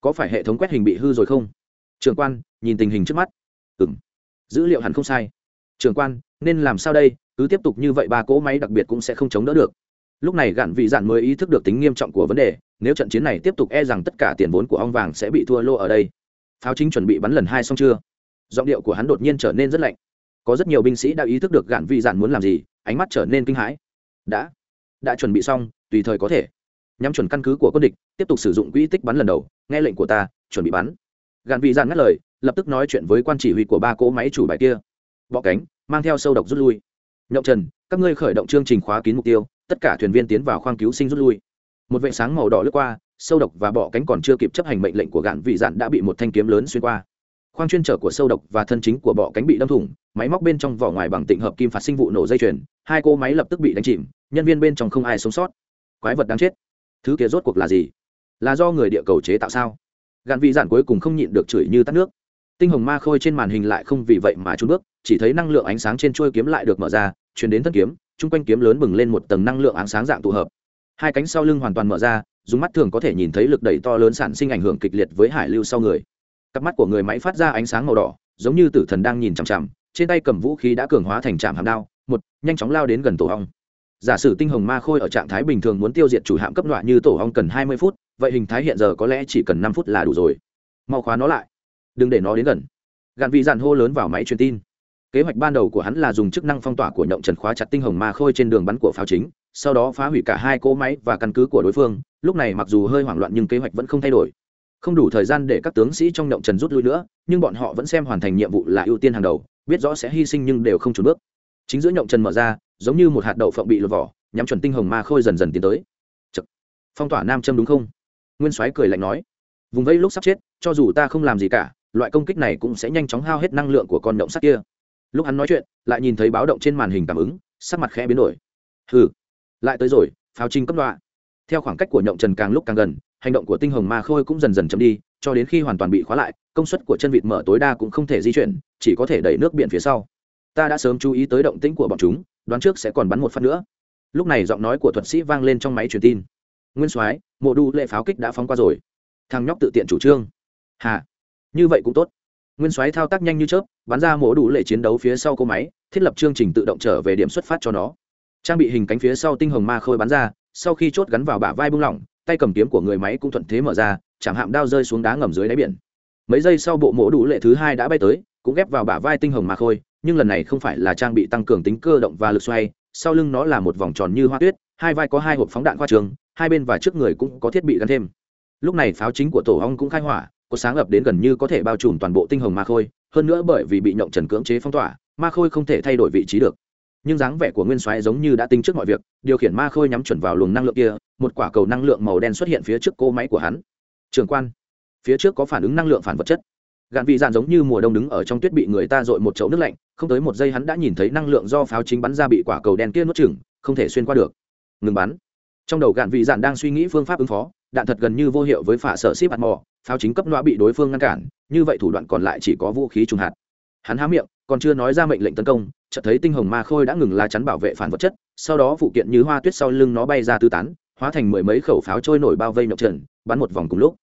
có phải hệ thống quét hình bị hư rồi không? Trường quan, nhìn tình hình trước mắt. Ừng dữ liệu hẳn không sai. Trường quan, nên làm sao đây? Cứ tiếp tục như vậy ba cỗ máy đặc biệt cũng sẽ không chống đỡ được lúc này gạn vị dạn mới ý thức được tính nghiêm trọng của vấn đề, nếu trận chiến này tiếp tục e rằng tất cả tiền vốn của ong vàng sẽ bị thua lô ở đây. Pháo chính chuẩn bị bắn lần hai xong chưa? Giọng điệu của hắn đột nhiên trở nên rất lạnh. Có rất nhiều binh sĩ đã ý thức được gạn vị dạn muốn làm gì, ánh mắt trở nên kinh hãi. Đã. Đã chuẩn bị xong, tùy thời có thể. Nhắm chuẩn căn cứ của quân địch, tiếp tục sử dụng quỹ tích bắn lần đầu, nghe lệnh của ta, chuẩn bị bắn. Gạn vị dạn ngắt lời, lập tức nói chuyện với quan chỉ huy của ba cỗ máy chủ bài kia. Bọ cánh, mang theo sâu độc rút lui. Nhậu trần, các ngươi khởi động chương trình khóa kín mục tiêu tất cả thuyền viên tiến vào khoang cứu sinh rút lui. Một vệ sáng màu đỏ lướt qua, sâu độc và bọ cánh còn chưa kịp chấp hành mệnh lệnh của gạn vị dạn đã bị một thanh kiếm lớn xuyên qua. Khoang chuyên trở của sâu độc và thân chính của bọ cánh bị đâm thủng, máy móc bên trong vỏ ngoài bằng tịnh hợp kim phạt sinh vụ nổ dây chuyền, hai cô máy lập tức bị đánh chìm, nhân viên bên trong không ai sống sót. Quái vật đáng chết. Thứ kia rốt cuộc là gì? Là do người địa cầu chế tạo sao? Gạn vị dạn cuối cùng không nhịn được chửi như tắt nước tinh hồng ma khôi trên màn hình lại không vì vậy mà trốn bước, chỉ thấy năng lượng ánh sáng trên chuôi kiếm lại được mở ra, chuyển đến thân kiếm, chung quanh kiếm lớn bừng lên một tầng năng lượng ánh sáng dạng tụ hợp. Hai cánh sau lưng hoàn toàn mở ra, dùng mắt thường có thể nhìn thấy lực đẩy to lớn sản sinh ảnh hưởng kịch liệt với hải lưu sau người. Cặp mắt của người máy phát ra ánh sáng màu đỏ, giống như tử thần đang nhìn chằm chằm, trên tay cầm vũ khí đã cường hóa thành trạm hàm đao, một, nhanh chóng lao đến gần tổ hong giả sử tinh hồng ma khôi ở trạng thái bình thường muốn tiêu diệt chủ hạm cấp loại như tổ hong cần hai mươi phút, vậy hình thái hiện giờ có lẽ chỉ cần năm phút là đủ rồi. Mau khóa nó lại đừng để nó đến gần. Gạn vị dàn hô lớn vào máy truyền tin. Kế hoạch ban đầu của hắn là dùng chức năng phong tỏa của nhộng trần khóa chặt tinh hồng ma khôi trên đường bắn của pháo chính, sau đó phá hủy cả hai cỗ máy và căn cứ của đối phương. Lúc này mặc dù hơi hoảng loạn nhưng kế hoạch vẫn không thay đổi. Không đủ thời gian để các tướng sĩ trong nhộng trần rút lui nữa, nhưng bọn họ vẫn xem hoàn thành nhiệm vụ là ưu tiên hàng đầu, biết rõ sẽ hy sinh nhưng đều không trốn bước. Chính giữa nhộng trần mở ra, giống như một hạt đậu phộng bị lột vỏ, nhắm chuẩn tinh hồng ma khôi dần dần tiến tới. Chật. phong tỏa nam châm đúng không? Nguyên soái cười lạnh nói. Vùng vây lúc sắp chết, cho dù ta không làm gì cả loại công kích này cũng sẽ nhanh chóng hao hết năng lượng của con động sắt kia. Lúc hắn nói chuyện, lại nhìn thấy báo động trên màn hình cảm ứng, sắc mặt khẽ biến đổi. Hừ, lại tới rồi, pháo trinh cấp đoạn theo khoảng cách của nhộng trần càng lúc càng gần, hành động của tinh hồng ma khôi cũng dần dần chậm đi, cho đến khi hoàn toàn bị khóa lại, công suất của chân vịt mở tối đa cũng không thể di chuyển, chỉ có thể đẩy nước biển phía sau. Ta đã sớm chú ý tới động tĩnh của bọn chúng, đoán trước sẽ còn bắn một phát nữa. Lúc này giọng nói của thuật sĩ vang lên trong máy truyền tin. Nguyên soái, mộ đu lệ pháo kích đã phóng qua rồi. Thằng nhóc tự tiện chủ trương. Hà như vậy cũng tốt. Nguyên soái thao tác nhanh như chớp, bắn ra mổ đủ lệ chiến đấu phía sau cô máy, thiết lập chương trình tự động trở về điểm xuất phát cho nó. Trang bị hình cánh phía sau tinh hồng ma khôi bắn ra, sau khi chốt gắn vào bả vai bung lỏng, tay cầm kiếm của người máy cũng thuận thế mở ra chẳng hạm đao rơi xuống đá ngầm dưới đáy biển. Mấy giây sau bộ mổ đủ lệ thứ hai đã bay tới, cũng ghép vào bả vai tinh hồng ma khôi, nhưng lần này không phải là trang bị tăng cường tính cơ động và lực xoay, sau lưng nó là một vòng tròn như hoa tuyết, hai vai có hai hộp phóng đạn khoa trường, hai bên và trước người cũng có thiết bị gắn thêm. Lúc này pháo chính của tổ hong cũng khai hỏa có sáng ập đến gần như có thể bao trùm toàn bộ tinh hồng ma khôi, hơn nữa bởi vì bị nhộng trần cưỡng chế phong tỏa, ma khôi không thể thay đổi vị trí được. Nhưng dáng vẻ của nguyên soái giống như đã tính trước mọi việc, điều khiển ma khôi nhắm chuẩn vào luồng năng lượng kia, một quả cầu năng lượng màu đen xuất hiện phía trước cô máy của hắn. Trường quan, phía trước có phản ứng năng lượng phản vật chất. Gạn vị dạn giống như mùa đông đứng ở trong tuyết bị người ta dội một chậu nước lạnh, không tới một giây hắn đã nhìn thấy năng lượng do pháo chính bắn ra bị quả cầu đen kia nuốt chừng không thể xuyên qua được. Ngừng bắn. Trong đầu gạn vị dạn đang suy nghĩ phương pháp ứng phó đạn thật gần như vô hiệu với phả sở ship ăn mò, pháo chính cấp loa bị đối phương ngăn cản, như vậy thủ đoạn còn lại chỉ có vũ khí trùng hạt. Hắn há miệng, còn chưa nói ra mệnh lệnh tấn công, chợt thấy tinh hồng ma khôi đã ngừng la chắn bảo vệ phản vật chất, sau đó phụ kiện như hoa tuyết sau lưng nó bay ra tứ tán, hóa thành mười mấy khẩu pháo trôi nổi bao vây nhậu trần, bắn một vòng cùng lúc.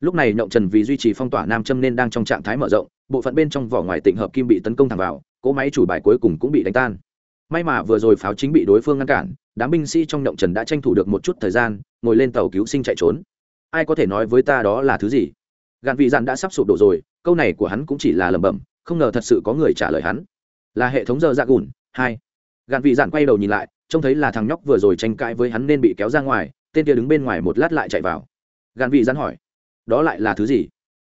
Lúc này nhậu trần vì duy trì phong tỏa nam châm nên đang trong trạng thái mở rộng, bộ phận bên trong vỏ ngoài tịnh hợp kim bị tấn công thẳng vào, cỗ máy chủ bài cuối cùng cũng bị đánh tan may mà vừa rồi pháo chính bị đối phương ngăn cản, đám binh sĩ trong động trần đã tranh thủ được một chút thời gian, ngồi lên tàu cứu sinh chạy trốn. Ai có thể nói với ta đó là thứ gì? Gạn vị dạn đã sắp sụp đổ rồi, câu này của hắn cũng chỉ là lẩm bẩm, không ngờ thật sự có người trả lời hắn. Là hệ thống giờ dạ gùn, hai. Gạn vị dạn quay đầu nhìn lại, trông thấy là thằng nhóc vừa rồi tranh cãi với hắn nên bị kéo ra ngoài, tên kia đứng bên ngoài một lát lại chạy vào. Gạn vị dạn hỏi, đó lại là thứ gì?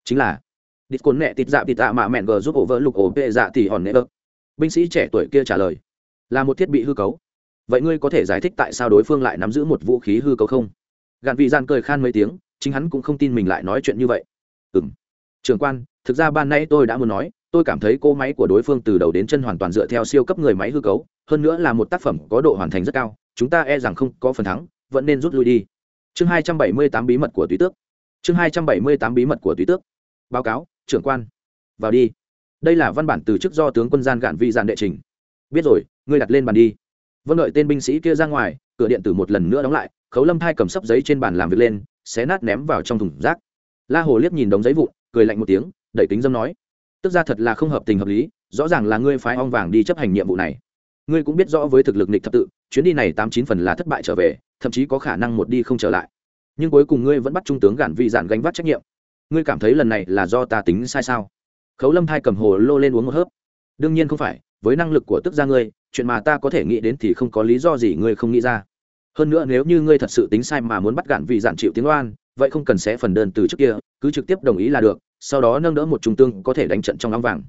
Chính là đít cồn nẹ tịt dạ tịt tạ mạ mẹn gờ giúp ổ vỡ lục ổ bệ dạ tỉ hòn nẹ ơ. Binh sĩ trẻ tuổi kia trả lời là một thiết bị hư cấu. Vậy ngươi có thể giải thích tại sao đối phương lại nắm giữ một vũ khí hư cấu không? Gạn vị gian cười khan mấy tiếng, chính hắn cũng không tin mình lại nói chuyện như vậy. Ừ m trường quan, thực ra ban nay tôi đã muốn nói, tôi cảm thấy cô máy của đối phương từ đầu đến chân hoàn toàn dựa theo siêu cấp người máy hư cấu, hơn nữa là một tác phẩm có độ hoàn thành rất cao, chúng ta e rằng không có phần thắng, vẫn nên rút lui đi. Chương hai trăm bảy mươi tám bí mật của túy tước. Chương hai trăm bảy mươi tám bí mật của túy tước. Báo cáo, trưởng quan. Vào đi. Đây là văn bản từ chức do tướng quân gian gạn vi Gian đệ trình. Biết rồi ngươi đặt lên bàn đi. Vâng đợi tên binh sĩ kia ra ngoài, cửa điện tử một lần nữa đóng lại, khấu lâm thai cầm sấp giấy trên bàn làm việc lên, xé nát ném vào trong thùng rác. La hồ liếc nhìn đống giấy vụn, cười lạnh một tiếng, đẩy kính dâm nói, tức ra thật là không hợp tình hợp lý, rõ ràng là ngươi phái ong vàng đi chấp hành nhiệm vụ này. Ngươi cũng biết rõ với thực lực nịch thập tự, chuyến đi này tám chín phần là thất bại trở về, thậm chí có khả năng một đi không trở lại. Nhưng cuối cùng ngươi vẫn bắt trung tướng gản vị giản gánh vác trách nhiệm. Ngươi cảm thấy lần này là do ta tính sai sao? Khấu lâm thai cầm hồ lô lên uống một hớp. Đương nhiên không phải, với năng lực của tức gia ngươi chuyện mà ta có thể nghĩ đến thì không có lý do gì ngươi không nghĩ ra. Hơn nữa nếu như ngươi thật sự tính sai mà muốn bắt gạn vị dạn chịu tiếng oan, vậy không cần xé phần đơn từ trước kia, cứ trực tiếp đồng ý là được, sau đó nâng đỡ một trung tương có thể đánh trận trong ong vàng.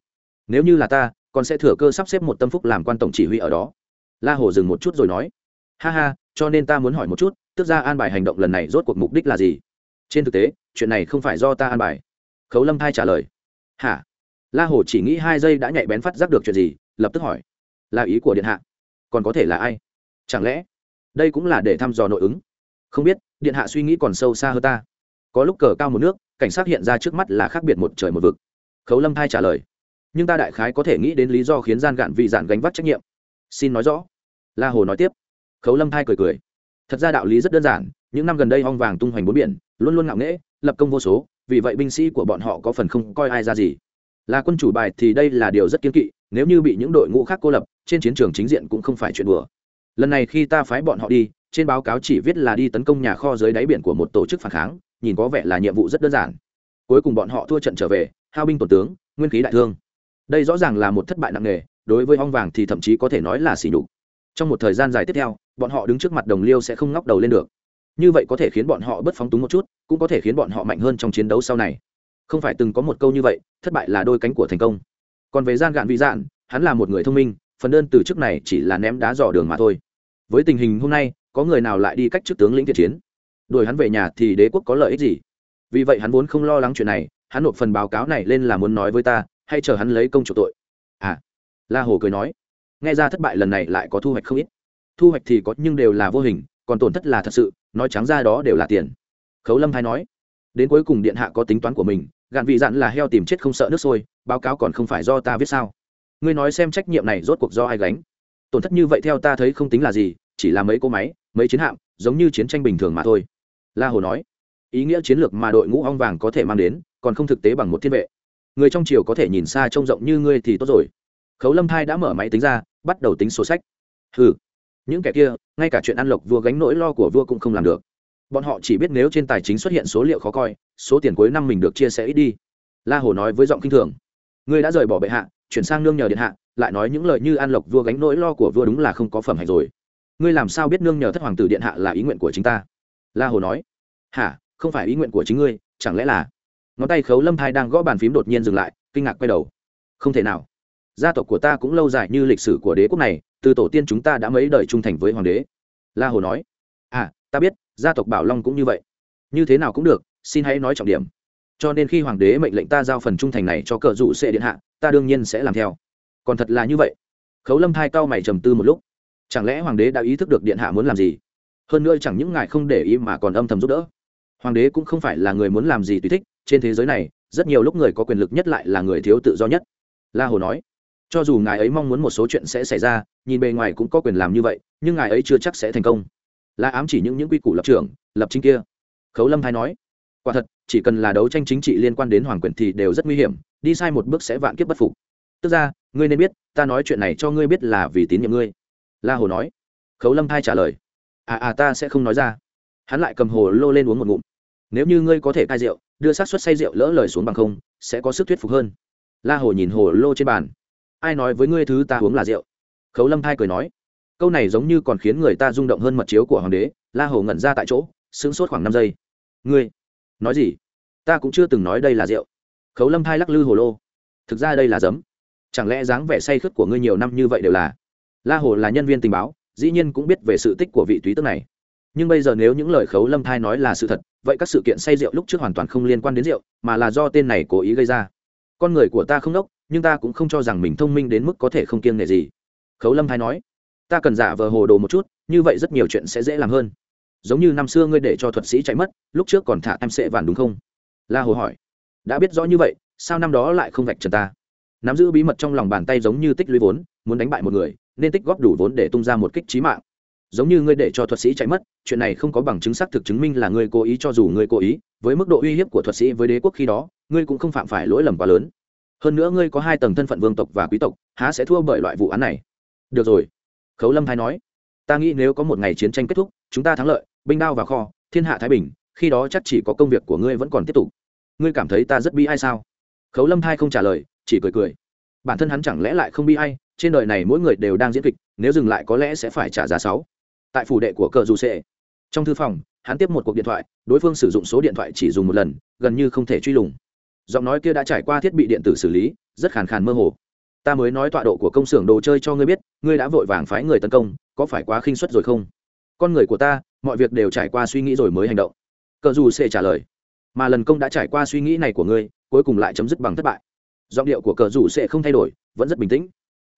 Nếu như là ta, còn sẽ thừa cơ sắp xếp một tâm phúc làm quan tổng chỉ huy ở đó. La hồ dừng một chút rồi nói. Ha ha, cho nên ta muốn hỏi một chút tức ra an bài hành động lần này rốt cuộc mục đích là gì? Trên thực tế, chuyện này không phải do ta an bài. Khấu lâm thai trả lời. Hả? La hồ chỉ nghĩ hai giây đã nhạy bén phát giác được chuyện gì, lập tức hỏi là ý của điện hạ. Còn có thể là ai? Chẳng lẽ đây cũng là để thăm dò nội ứng? Không biết, điện hạ suy nghĩ còn sâu xa hơn ta. Có lúc cờ cao một nước, cảnh sát hiện ra trước mắt là khác biệt một trời một vực. Khấu lâm thai trả lời. Nhưng ta đại khái có thể nghĩ đến lý do khiến gian gạn vị dạn gánh vác trách nhiệm. Xin nói rõ. La hồ nói tiếp. Khấu lâm thai cười cười. Thật ra đạo lý rất đơn giản, những năm gần đây hong vàng tung hoành bốn biển, luôn luôn ngạo nghễ, lập công vô số, vì vậy binh sĩ của bọn họ có phần không coi ai ra gì là quân chủ bài thì đây là điều rất kiên kỵ, nếu như bị những đội ngũ khác cô lập, trên chiến trường chính diện cũng không phải chuyện đùa. Lần này khi ta phái bọn họ đi, trên báo cáo chỉ viết là đi tấn công nhà kho dưới đáy biển của một tổ chức phản kháng, nhìn có vẻ là nhiệm vụ rất đơn giản. Cuối cùng bọn họ thua trận trở về, hao binh tổn tướng, nguyên khí đại thương. Đây rõ ràng là một thất bại nặng nề, đối với ong vàng thì thậm chí có thể nói là xỉ nhục. Trong một thời gian dài tiếp theo, bọn họ đứng trước mặt đồng liêu sẽ không ngóc đầu lên được. Như vậy có thể khiến bọn họ bớt phóng túng một chút, cũng có thể khiến bọn họ mạnh hơn trong chiến đấu sau này không phải từng có một câu như vậy, thất bại là đôi cánh của thành công. Còn về gian gạn vị dạn, hắn là một người thông minh, phần đơn từ trước này chỉ là ném đá dò đường mà thôi. Với tình hình hôm nay, có người nào lại đi cách trước tướng lĩnh thiện chiến? Đuổi hắn về nhà thì đế quốc có lợi ích gì? Vì vậy hắn vốn không lo lắng chuyện này, hắn nộp phần báo cáo này lên là muốn nói với ta, hay chờ hắn lấy công chủ tội? À la hồ cười nói, nghe ra thất bại lần này lại có thu hoạch không ít. Thu hoạch thì có nhưng đều là vô hình, còn tổn thất là thật sự, nói trắng ra đó đều là tiền. Khấu lâm thái nói đến cuối cùng điện hạ có tính toán của mình, gạn vị dặn là heo tìm chết không sợ nước sôi, báo cáo còn không phải do ta viết sao? Ngươi nói xem trách nhiệm này rốt cuộc do ai gánh? Tổn thất như vậy theo ta thấy không tính là gì, chỉ là mấy cô máy, mấy chiến hạm, giống như chiến tranh bình thường mà thôi. La hồ nói, ý nghĩa chiến lược mà đội ngũ ong vàng có thể mang đến, còn không thực tế bằng một thiên vệ. Người trong triều có thể nhìn xa trông rộng như ngươi thì tốt rồi. Khấu lâm thai đã mở máy tính ra, bắt đầu tính số sách. Ừ những kẻ kia, ngay cả chuyện ăn lộc vua gánh nỗi lo của vua cũng không làm được bọn họ chỉ biết nếu trên tài chính xuất hiện số liệu khó coi, số tiền cuối năm mình được chia sẻ ít đi. La hồ nói với giọng kinh thường. Ngươi đã rời bỏ bệ hạ, chuyển sang nương nhờ điện hạ, lại nói những lời như an lộc vua gánh nỗi lo của vua đúng là không có phẩm hạnh rồi. Ngươi làm sao biết nương nhờ thất hoàng tử điện hạ là ý nguyện của chính ta? La hồ nói. Hả, không phải ý nguyện của chính ngươi, chẳng lẽ là? Ngón tay khấu lâm thai đang gõ bàn phím đột nhiên dừng lại, kinh ngạc quay đầu. Không thể nào. Gia tộc của ta cũng lâu dài như lịch sử của đế quốc này, từ tổ tiên chúng ta đã mấy đời trung thành với hoàng đế. La hồ nói. À ta biết gia tộc bảo long cũng như vậy. Như thế nào cũng được, xin hãy nói trọng điểm. Cho nên khi hoàng đế mệnh lệnh ta giao phần trung thành này cho cờ dụ sệ điện hạ, ta đương nhiên sẽ làm theo. Còn thật là như vậy. Khấu lâm thai cao mày trầm tư một lúc. Chẳng lẽ hoàng đế đã ý thức được điện hạ muốn làm gì? Hơn nữa chẳng những ngài không để ý mà còn âm thầm giúp đỡ. Hoàng đế cũng không phải là người muốn làm gì tùy thích, trên thế giới này, rất nhiều lúc người có quyền lực nhất lại là người thiếu tự do nhất. La hồ nói, cho dù ngài ấy mong muốn một số chuyện sẽ xảy ra, nhìn bề ngoài cũng có quyền làm như vậy, nhưng ngài ấy chưa chắc sẽ thành công là ám chỉ những những quy củ lập trường, lập chính kia. Khấu lâm thái nói, quả thật, chỉ cần là đấu tranh chính trị liên quan đến hoàng quyền thì đều rất nguy hiểm, đi sai một bước sẽ vạn kiếp bất phục. Tức ra, ngươi nên biết, ta nói chuyện này cho ngươi biết là vì tín nhiệm ngươi. La hồ nói. Khấu lâm thai trả lời à à ta sẽ không nói ra. Hắn lại cầm hồ lô lên uống một ngụm. Nếu như ngươi có thể cai rượu, đưa sát xuất say rượu lỡ lời xuống bằng không, sẽ có sức thuyết phục hơn. La hồ nhìn hồ lô trên bàn. Ai nói với ngươi thứ ta uống là rượu? Khấu lâm thai cười nói câu này giống như còn khiến người ta rung động hơn mật chiếu của hoàng đế, la hồ ngẩn ra tại chỗ, sững sốt khoảng năm giây. Ngươi, nói gì? Ta cũng chưa từng nói đây là rượu. Khấu lâm thai lắc lư hồ lô. Thực ra đây là giấm. Chẳng lẽ dáng vẻ say khướt của ngươi nhiều năm như vậy đều là? La hồ là nhân viên tình báo, dĩ nhiên cũng biết về sự tích của vị túy tức này. Nhưng bây giờ nếu những lời khấu lâm thai nói là sự thật, vậy các sự kiện say rượu lúc trước hoàn toàn không liên quan đến rượu, mà là do tên này cố ý gây ra. Con người của ta không đốc, nhưng ta cũng không cho rằng mình thông minh đến mức có thể không kiêng nể gì. Khấu lâm thai nói ta cần giả vờ hồ đồ một chút, như vậy rất nhiều chuyện sẽ dễ làm hơn. Giống như năm xưa ngươi để cho thuật sĩ chạy mất, lúc trước còn thả em sẽ vàn đúng không? La hồ hỏi. Đã biết rõ như vậy, sao năm đó lại không vạch trần ta? Nắm giữ bí mật trong lòng bàn tay giống như tích lũy vốn, muốn đánh bại một người, nên tích góp đủ vốn để tung ra một kích trí mạng. Giống như ngươi để cho thuật sĩ chạy mất, chuyện này không có bằng chứng xác thực chứng minh là ngươi cố ý cho dù ngươi cố ý, với mức độ uy hiếp của thuật sĩ với đế quốc khi đó, ngươi cũng không phạm phải lỗi lầm quá lớn. Hơn nữa ngươi có hai tầng thân phận vương tộc và quý tộc, há sẽ thua bởi loại vụ án này. Được rồi khấu lâm thái nói, ta nghĩ nếu có một ngày chiến tranh kết thúc, chúng ta thắng lợi, binh đao vào kho, thiên hạ thái bình, khi đó chắc chỉ có công việc của ngươi vẫn còn tiếp tục. Ngươi cảm thấy ta rất bi ai sao? Khấu lâm thai không trả lời, chỉ cười cười. Bản thân hắn chẳng lẽ lại không bi ai, trên đời này mỗi người đều đang diễn kịch, nếu dừng lại có lẽ sẽ phải trả giá sáu. Tại phủ đệ của cờ dù sệ, trong thư phòng, hắn tiếp một cuộc điện thoại, đối phương sử dụng số điện thoại chỉ dùng một lần, gần như không thể truy lùng. Giọng nói kia đã trải qua thiết bị điện tử xử lý, rất khàn khàn mơ hồ ta mới nói tọa độ của công xưởng đồ chơi cho ngươi biết, ngươi đã vội vàng phái người tấn công, có phải quá khinh suất rồi không? Con người của ta, mọi việc đều trải qua suy nghĩ rồi mới hành động. Cờ dù sẽ trả lời, mà lần công đã trải qua suy nghĩ này của ngươi, cuối cùng lại chấm dứt bằng thất bại. Giọng điệu của cờ dù sẽ không thay đổi, vẫn rất bình tĩnh.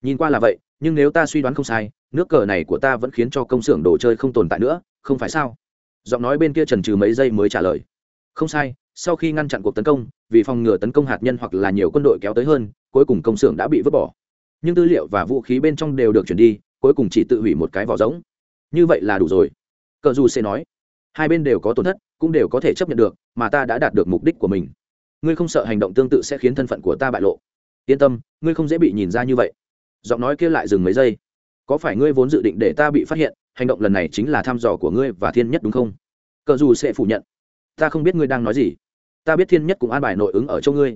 Nhìn qua là vậy, nhưng nếu ta suy đoán không sai, nước cờ này của ta vẫn khiến cho công xưởng đồ chơi không tồn tại nữa, không phải sao? Giọng nói bên kia trần trừ mấy giây mới trả lời, không sai sau khi ngăn chặn cuộc tấn công, vì phòng ngừa tấn công hạt nhân hoặc là nhiều quân đội kéo tới hơn, cuối cùng công xưởng đã bị vứt bỏ. Nhưng tư liệu và vũ khí bên trong đều được chuyển đi, cuối cùng chỉ tự hủy một cái vỏ giống như vậy là đủ rồi. Cờ dù sẽ nói, hai bên đều có tổn thất, cũng đều có thể chấp nhận được, mà ta đã đạt được mục đích của mình. Ngươi không sợ hành động tương tự sẽ khiến thân phận của ta bại lộ. Yên tâm, ngươi không dễ bị nhìn ra như vậy. Giọng nói kia lại dừng mấy giây. Có phải ngươi vốn dự định để ta bị phát hiện, hành động lần này chính là thăm dò của ngươi và thiên nhất đúng không? Cờ dù sẽ phủ nhận. Ta không biết ngươi đang nói gì ta biết thiên nhất cũng an bài nội ứng ở châu ngươi.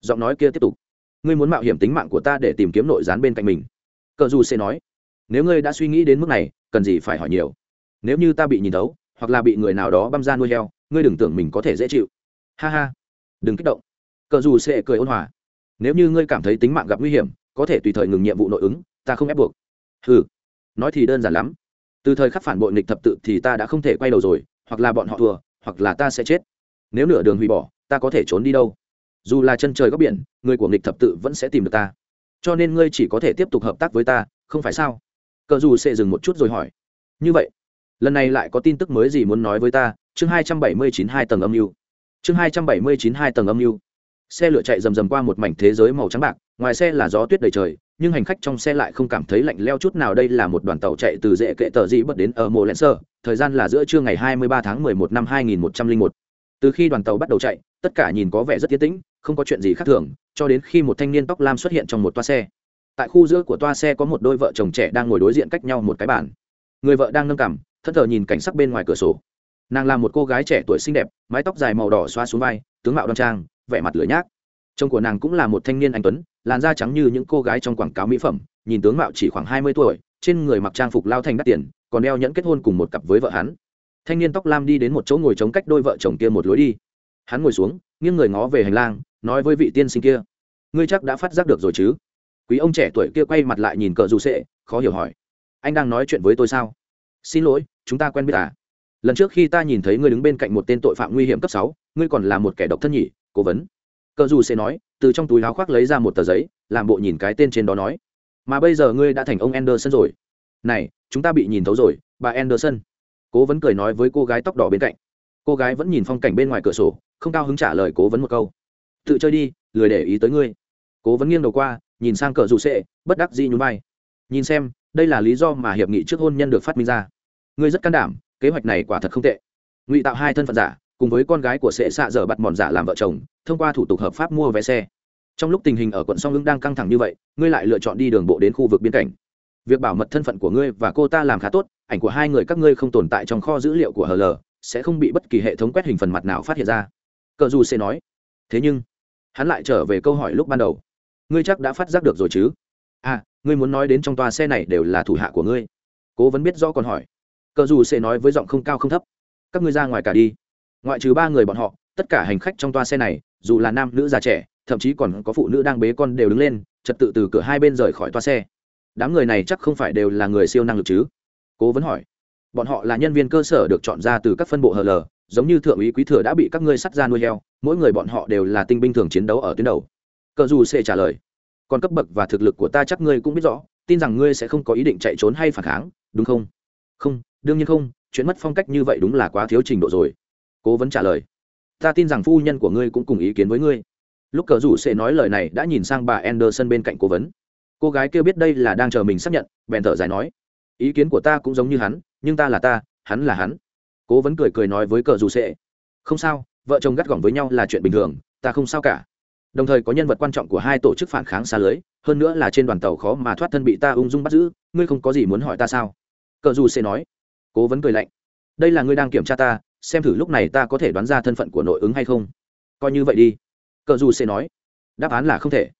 Giọng nói kia tiếp tục. Ngươi muốn mạo hiểm tính mạng của ta để tìm kiếm nội gián bên cạnh mình. Cờ dù sẽ nói. Nếu ngươi đã suy nghĩ đến mức này, cần gì phải hỏi nhiều. Nếu như ta bị nhìn thấu, hoặc là bị người nào đó băm ra nuôi heo, ngươi đừng tưởng mình có thể dễ chịu. Ha ha. Đừng kích động. Cờ dù sẽ cười ôn hòa. Nếu như ngươi cảm thấy tính mạng gặp nguy hiểm, có thể tùy thời ngừng nhiệm vụ nội ứng, ta không ép buộc. Ừ nói thì đơn giản lắm. Từ thời khắc phản bội nghịch thập tự thì ta đã không thể quay đầu rồi, hoặc là bọn họ thua, hoặc là ta sẽ chết nếu nửa đường hủy bỏ, ta có thể trốn đi đâu? Dù là chân trời góc biển, người của nghịch thập tự vẫn sẽ tìm được ta. Cho nên ngươi chỉ có thể tiếp tục hợp tác với ta, không phải sao? Cờ dù sẽ dừng một chút rồi hỏi. Như vậy, lần này lại có tin tức mới gì muốn nói với ta? Chương hai trăm bảy mươi chín hai tầng âm mưu. Chương hai trăm bảy mươi chín hai tầng âm mưu. Xe lửa chạy rầm rầm qua một mảnh thế giới màu trắng bạc, ngoài xe là gió tuyết đầy trời, nhưng hành khách trong xe lại không cảm thấy lạnh leo chút nào. Đây là một đoàn tàu chạy từ dễ kệ tờ dị bật đến ở mộ lẽn sơ, thời gian là giữa trưa ngày 23 tháng 11 năm 2101 từ khi đoàn tàu bắt đầu chạy, tất cả nhìn có vẻ rất tiến tĩnh, không có chuyện gì khác thường, cho đến khi một thanh niên tóc lam xuất hiện trong một toa xe. Tại khu giữa của toa xe có một đôi vợ chồng trẻ đang ngồi đối diện cách nhau một cái bàn. Người vợ đang nâng cằm thất thờ nhìn cảnh sắc bên ngoài cửa sổ. Nàng là một cô gái trẻ tuổi xinh đẹp, mái tóc dài màu đỏ xoa xuống vai, tướng mạo đoan trang, vẻ mặt lửa nhác. Chồng của nàng cũng là một thanh niên anh tuấn, làn da trắng như những cô gái trong quảng cáo mỹ phẩm, nhìn tướng mạo chỉ khoảng hai mươi tuổi, trên người mặc trang phục lao thành đắt tiền, còn đeo nhẫn kết hôn cùng một cặp với vợ hắn thanh niên tóc lam đi đến một chỗ ngồi chống cách đôi vợ chồng kia một lối đi. Hắn ngồi xuống, nghiêng người ngó về hành lang, nói với vị tiên sinh kia, ngươi chắc đã phát giác được rồi chứ? Quý ông trẻ tuổi kia quay mặt lại nhìn cờ dù sệ, khó hiểu hỏi, anh đang nói chuyện với tôi sao? Xin lỗi, chúng ta quen biết à? Lần trước khi ta nhìn thấy ngươi đứng bên cạnh một tên tội phạm nguy hiểm cấp sáu, ngươi còn là một kẻ độc thân nhỉ? Cố vấn. Cờ dù sệ nói, từ trong túi áo khoác lấy ra một tờ giấy, làm bộ nhìn cái tên trên đó nói, mà bây giờ ngươi đã thành ông anderson rồi. Này, chúng ta bị nhìn thấu rồi, bà anderson cố vấn cười nói với cô gái tóc đỏ bên cạnh. Cô gái vẫn nhìn phong cảnh bên ngoài cửa sổ, không cao hứng trả lời cố vấn một câu. Tự chơi đi, lười để ý tới ngươi. Cố vấn nghiêng đầu qua, nhìn sang cờ dù sệ, bất đắc dĩ nhún vai. Nhìn xem, đây là lý do mà hiệp nghị trước hôn nhân được phát minh ra. Ngươi rất can đảm, kế hoạch này quả thật không tệ. Ngụy tạo hai thân phận giả, cùng với con gái của sệ xạ dở bặt mòn giả làm vợ chồng, thông qua thủ tục hợp pháp mua vé xe. Trong lúc tình hình ở quận song lưng đang căng thẳng như vậy, ngươi lại lựa chọn đi đường bộ đến khu vực biên cảnh. Việc bảo mật thân phận của ngươi và cô ta làm khá tốt ảnh của hai người các ngươi không tồn tại trong kho dữ liệu của hờ lờ sẽ không bị bất kỳ hệ thống quét hình phần mặt nào phát hiện ra. Cờ dù sẽ nói. Thế nhưng, hắn lại trở về câu hỏi lúc ban đầu. Ngươi chắc đã phát giác được rồi chứ? À ngươi muốn nói đến trong toa xe này đều là thủ hạ của ngươi. Cố vẫn biết rõ còn hỏi. Cờ dù sẽ nói với giọng không cao không thấp. Các ngươi ra ngoài cả đi. Ngoại trừ ba người bọn họ, tất cả hành khách trong toa xe này, dù là nam, nữ, già, trẻ, thậm chí còn có phụ nữ đang bế con đều đứng lên, trật tự từ cửa hai bên rời khỏi toa xe. Đám người này chắc không phải đều là người siêu năng lực chứ? Cố vấn hỏi. Bọn họ là nhân viên cơ sở được chọn ra từ các phân bộ hờ lờ, giống như thượng úy quý thừa đã bị các ngươi sắt ra nuôi heo mỗi người bọn họ đều là tinh binh thường chiến đấu ở tuyến đầu. Cờ dù sẽ trả lời. Còn cấp bậc và thực lực của ta chắc ngươi cũng biết rõ tin rằng ngươi sẽ không có ý định chạy trốn hay phản kháng đúng không? Không đương nhiên không chuyện mất phong cách như vậy đúng là quá thiếu trình độ rồi. Cố vấn trả lời. Ta tin rằng phu nhân của ngươi cũng cùng ý kiến với ngươi. Lúc cờ rủ sẽ nói lời này đã nhìn sang bà anderson bên cạnh cố vấn. Cô gái kêu biết đây là đang chờ mình xác nhận bèn thở dài nói ý kiến của ta cũng giống như hắn, nhưng ta là ta, hắn là hắn. Cố vấn cười cười nói với cờ dù sệ. Không sao, vợ chồng gắt gỏng với nhau là chuyện bình thường, ta không sao cả. Đồng thời có nhân vật quan trọng của hai tổ chức phản kháng xa lưới, hơn nữa là trên đoàn tàu khó mà thoát thân bị ta ung dung bắt giữ, ngươi không có gì muốn hỏi ta sao? Cờ dù sệ nói. Cố vấn cười lạnh. Đây là ngươi đang kiểm tra ta, xem thử lúc này ta có thể đoán ra thân phận của nội ứng hay không. Coi như vậy đi. Cờ dù sệ nói. Đáp án là không thể.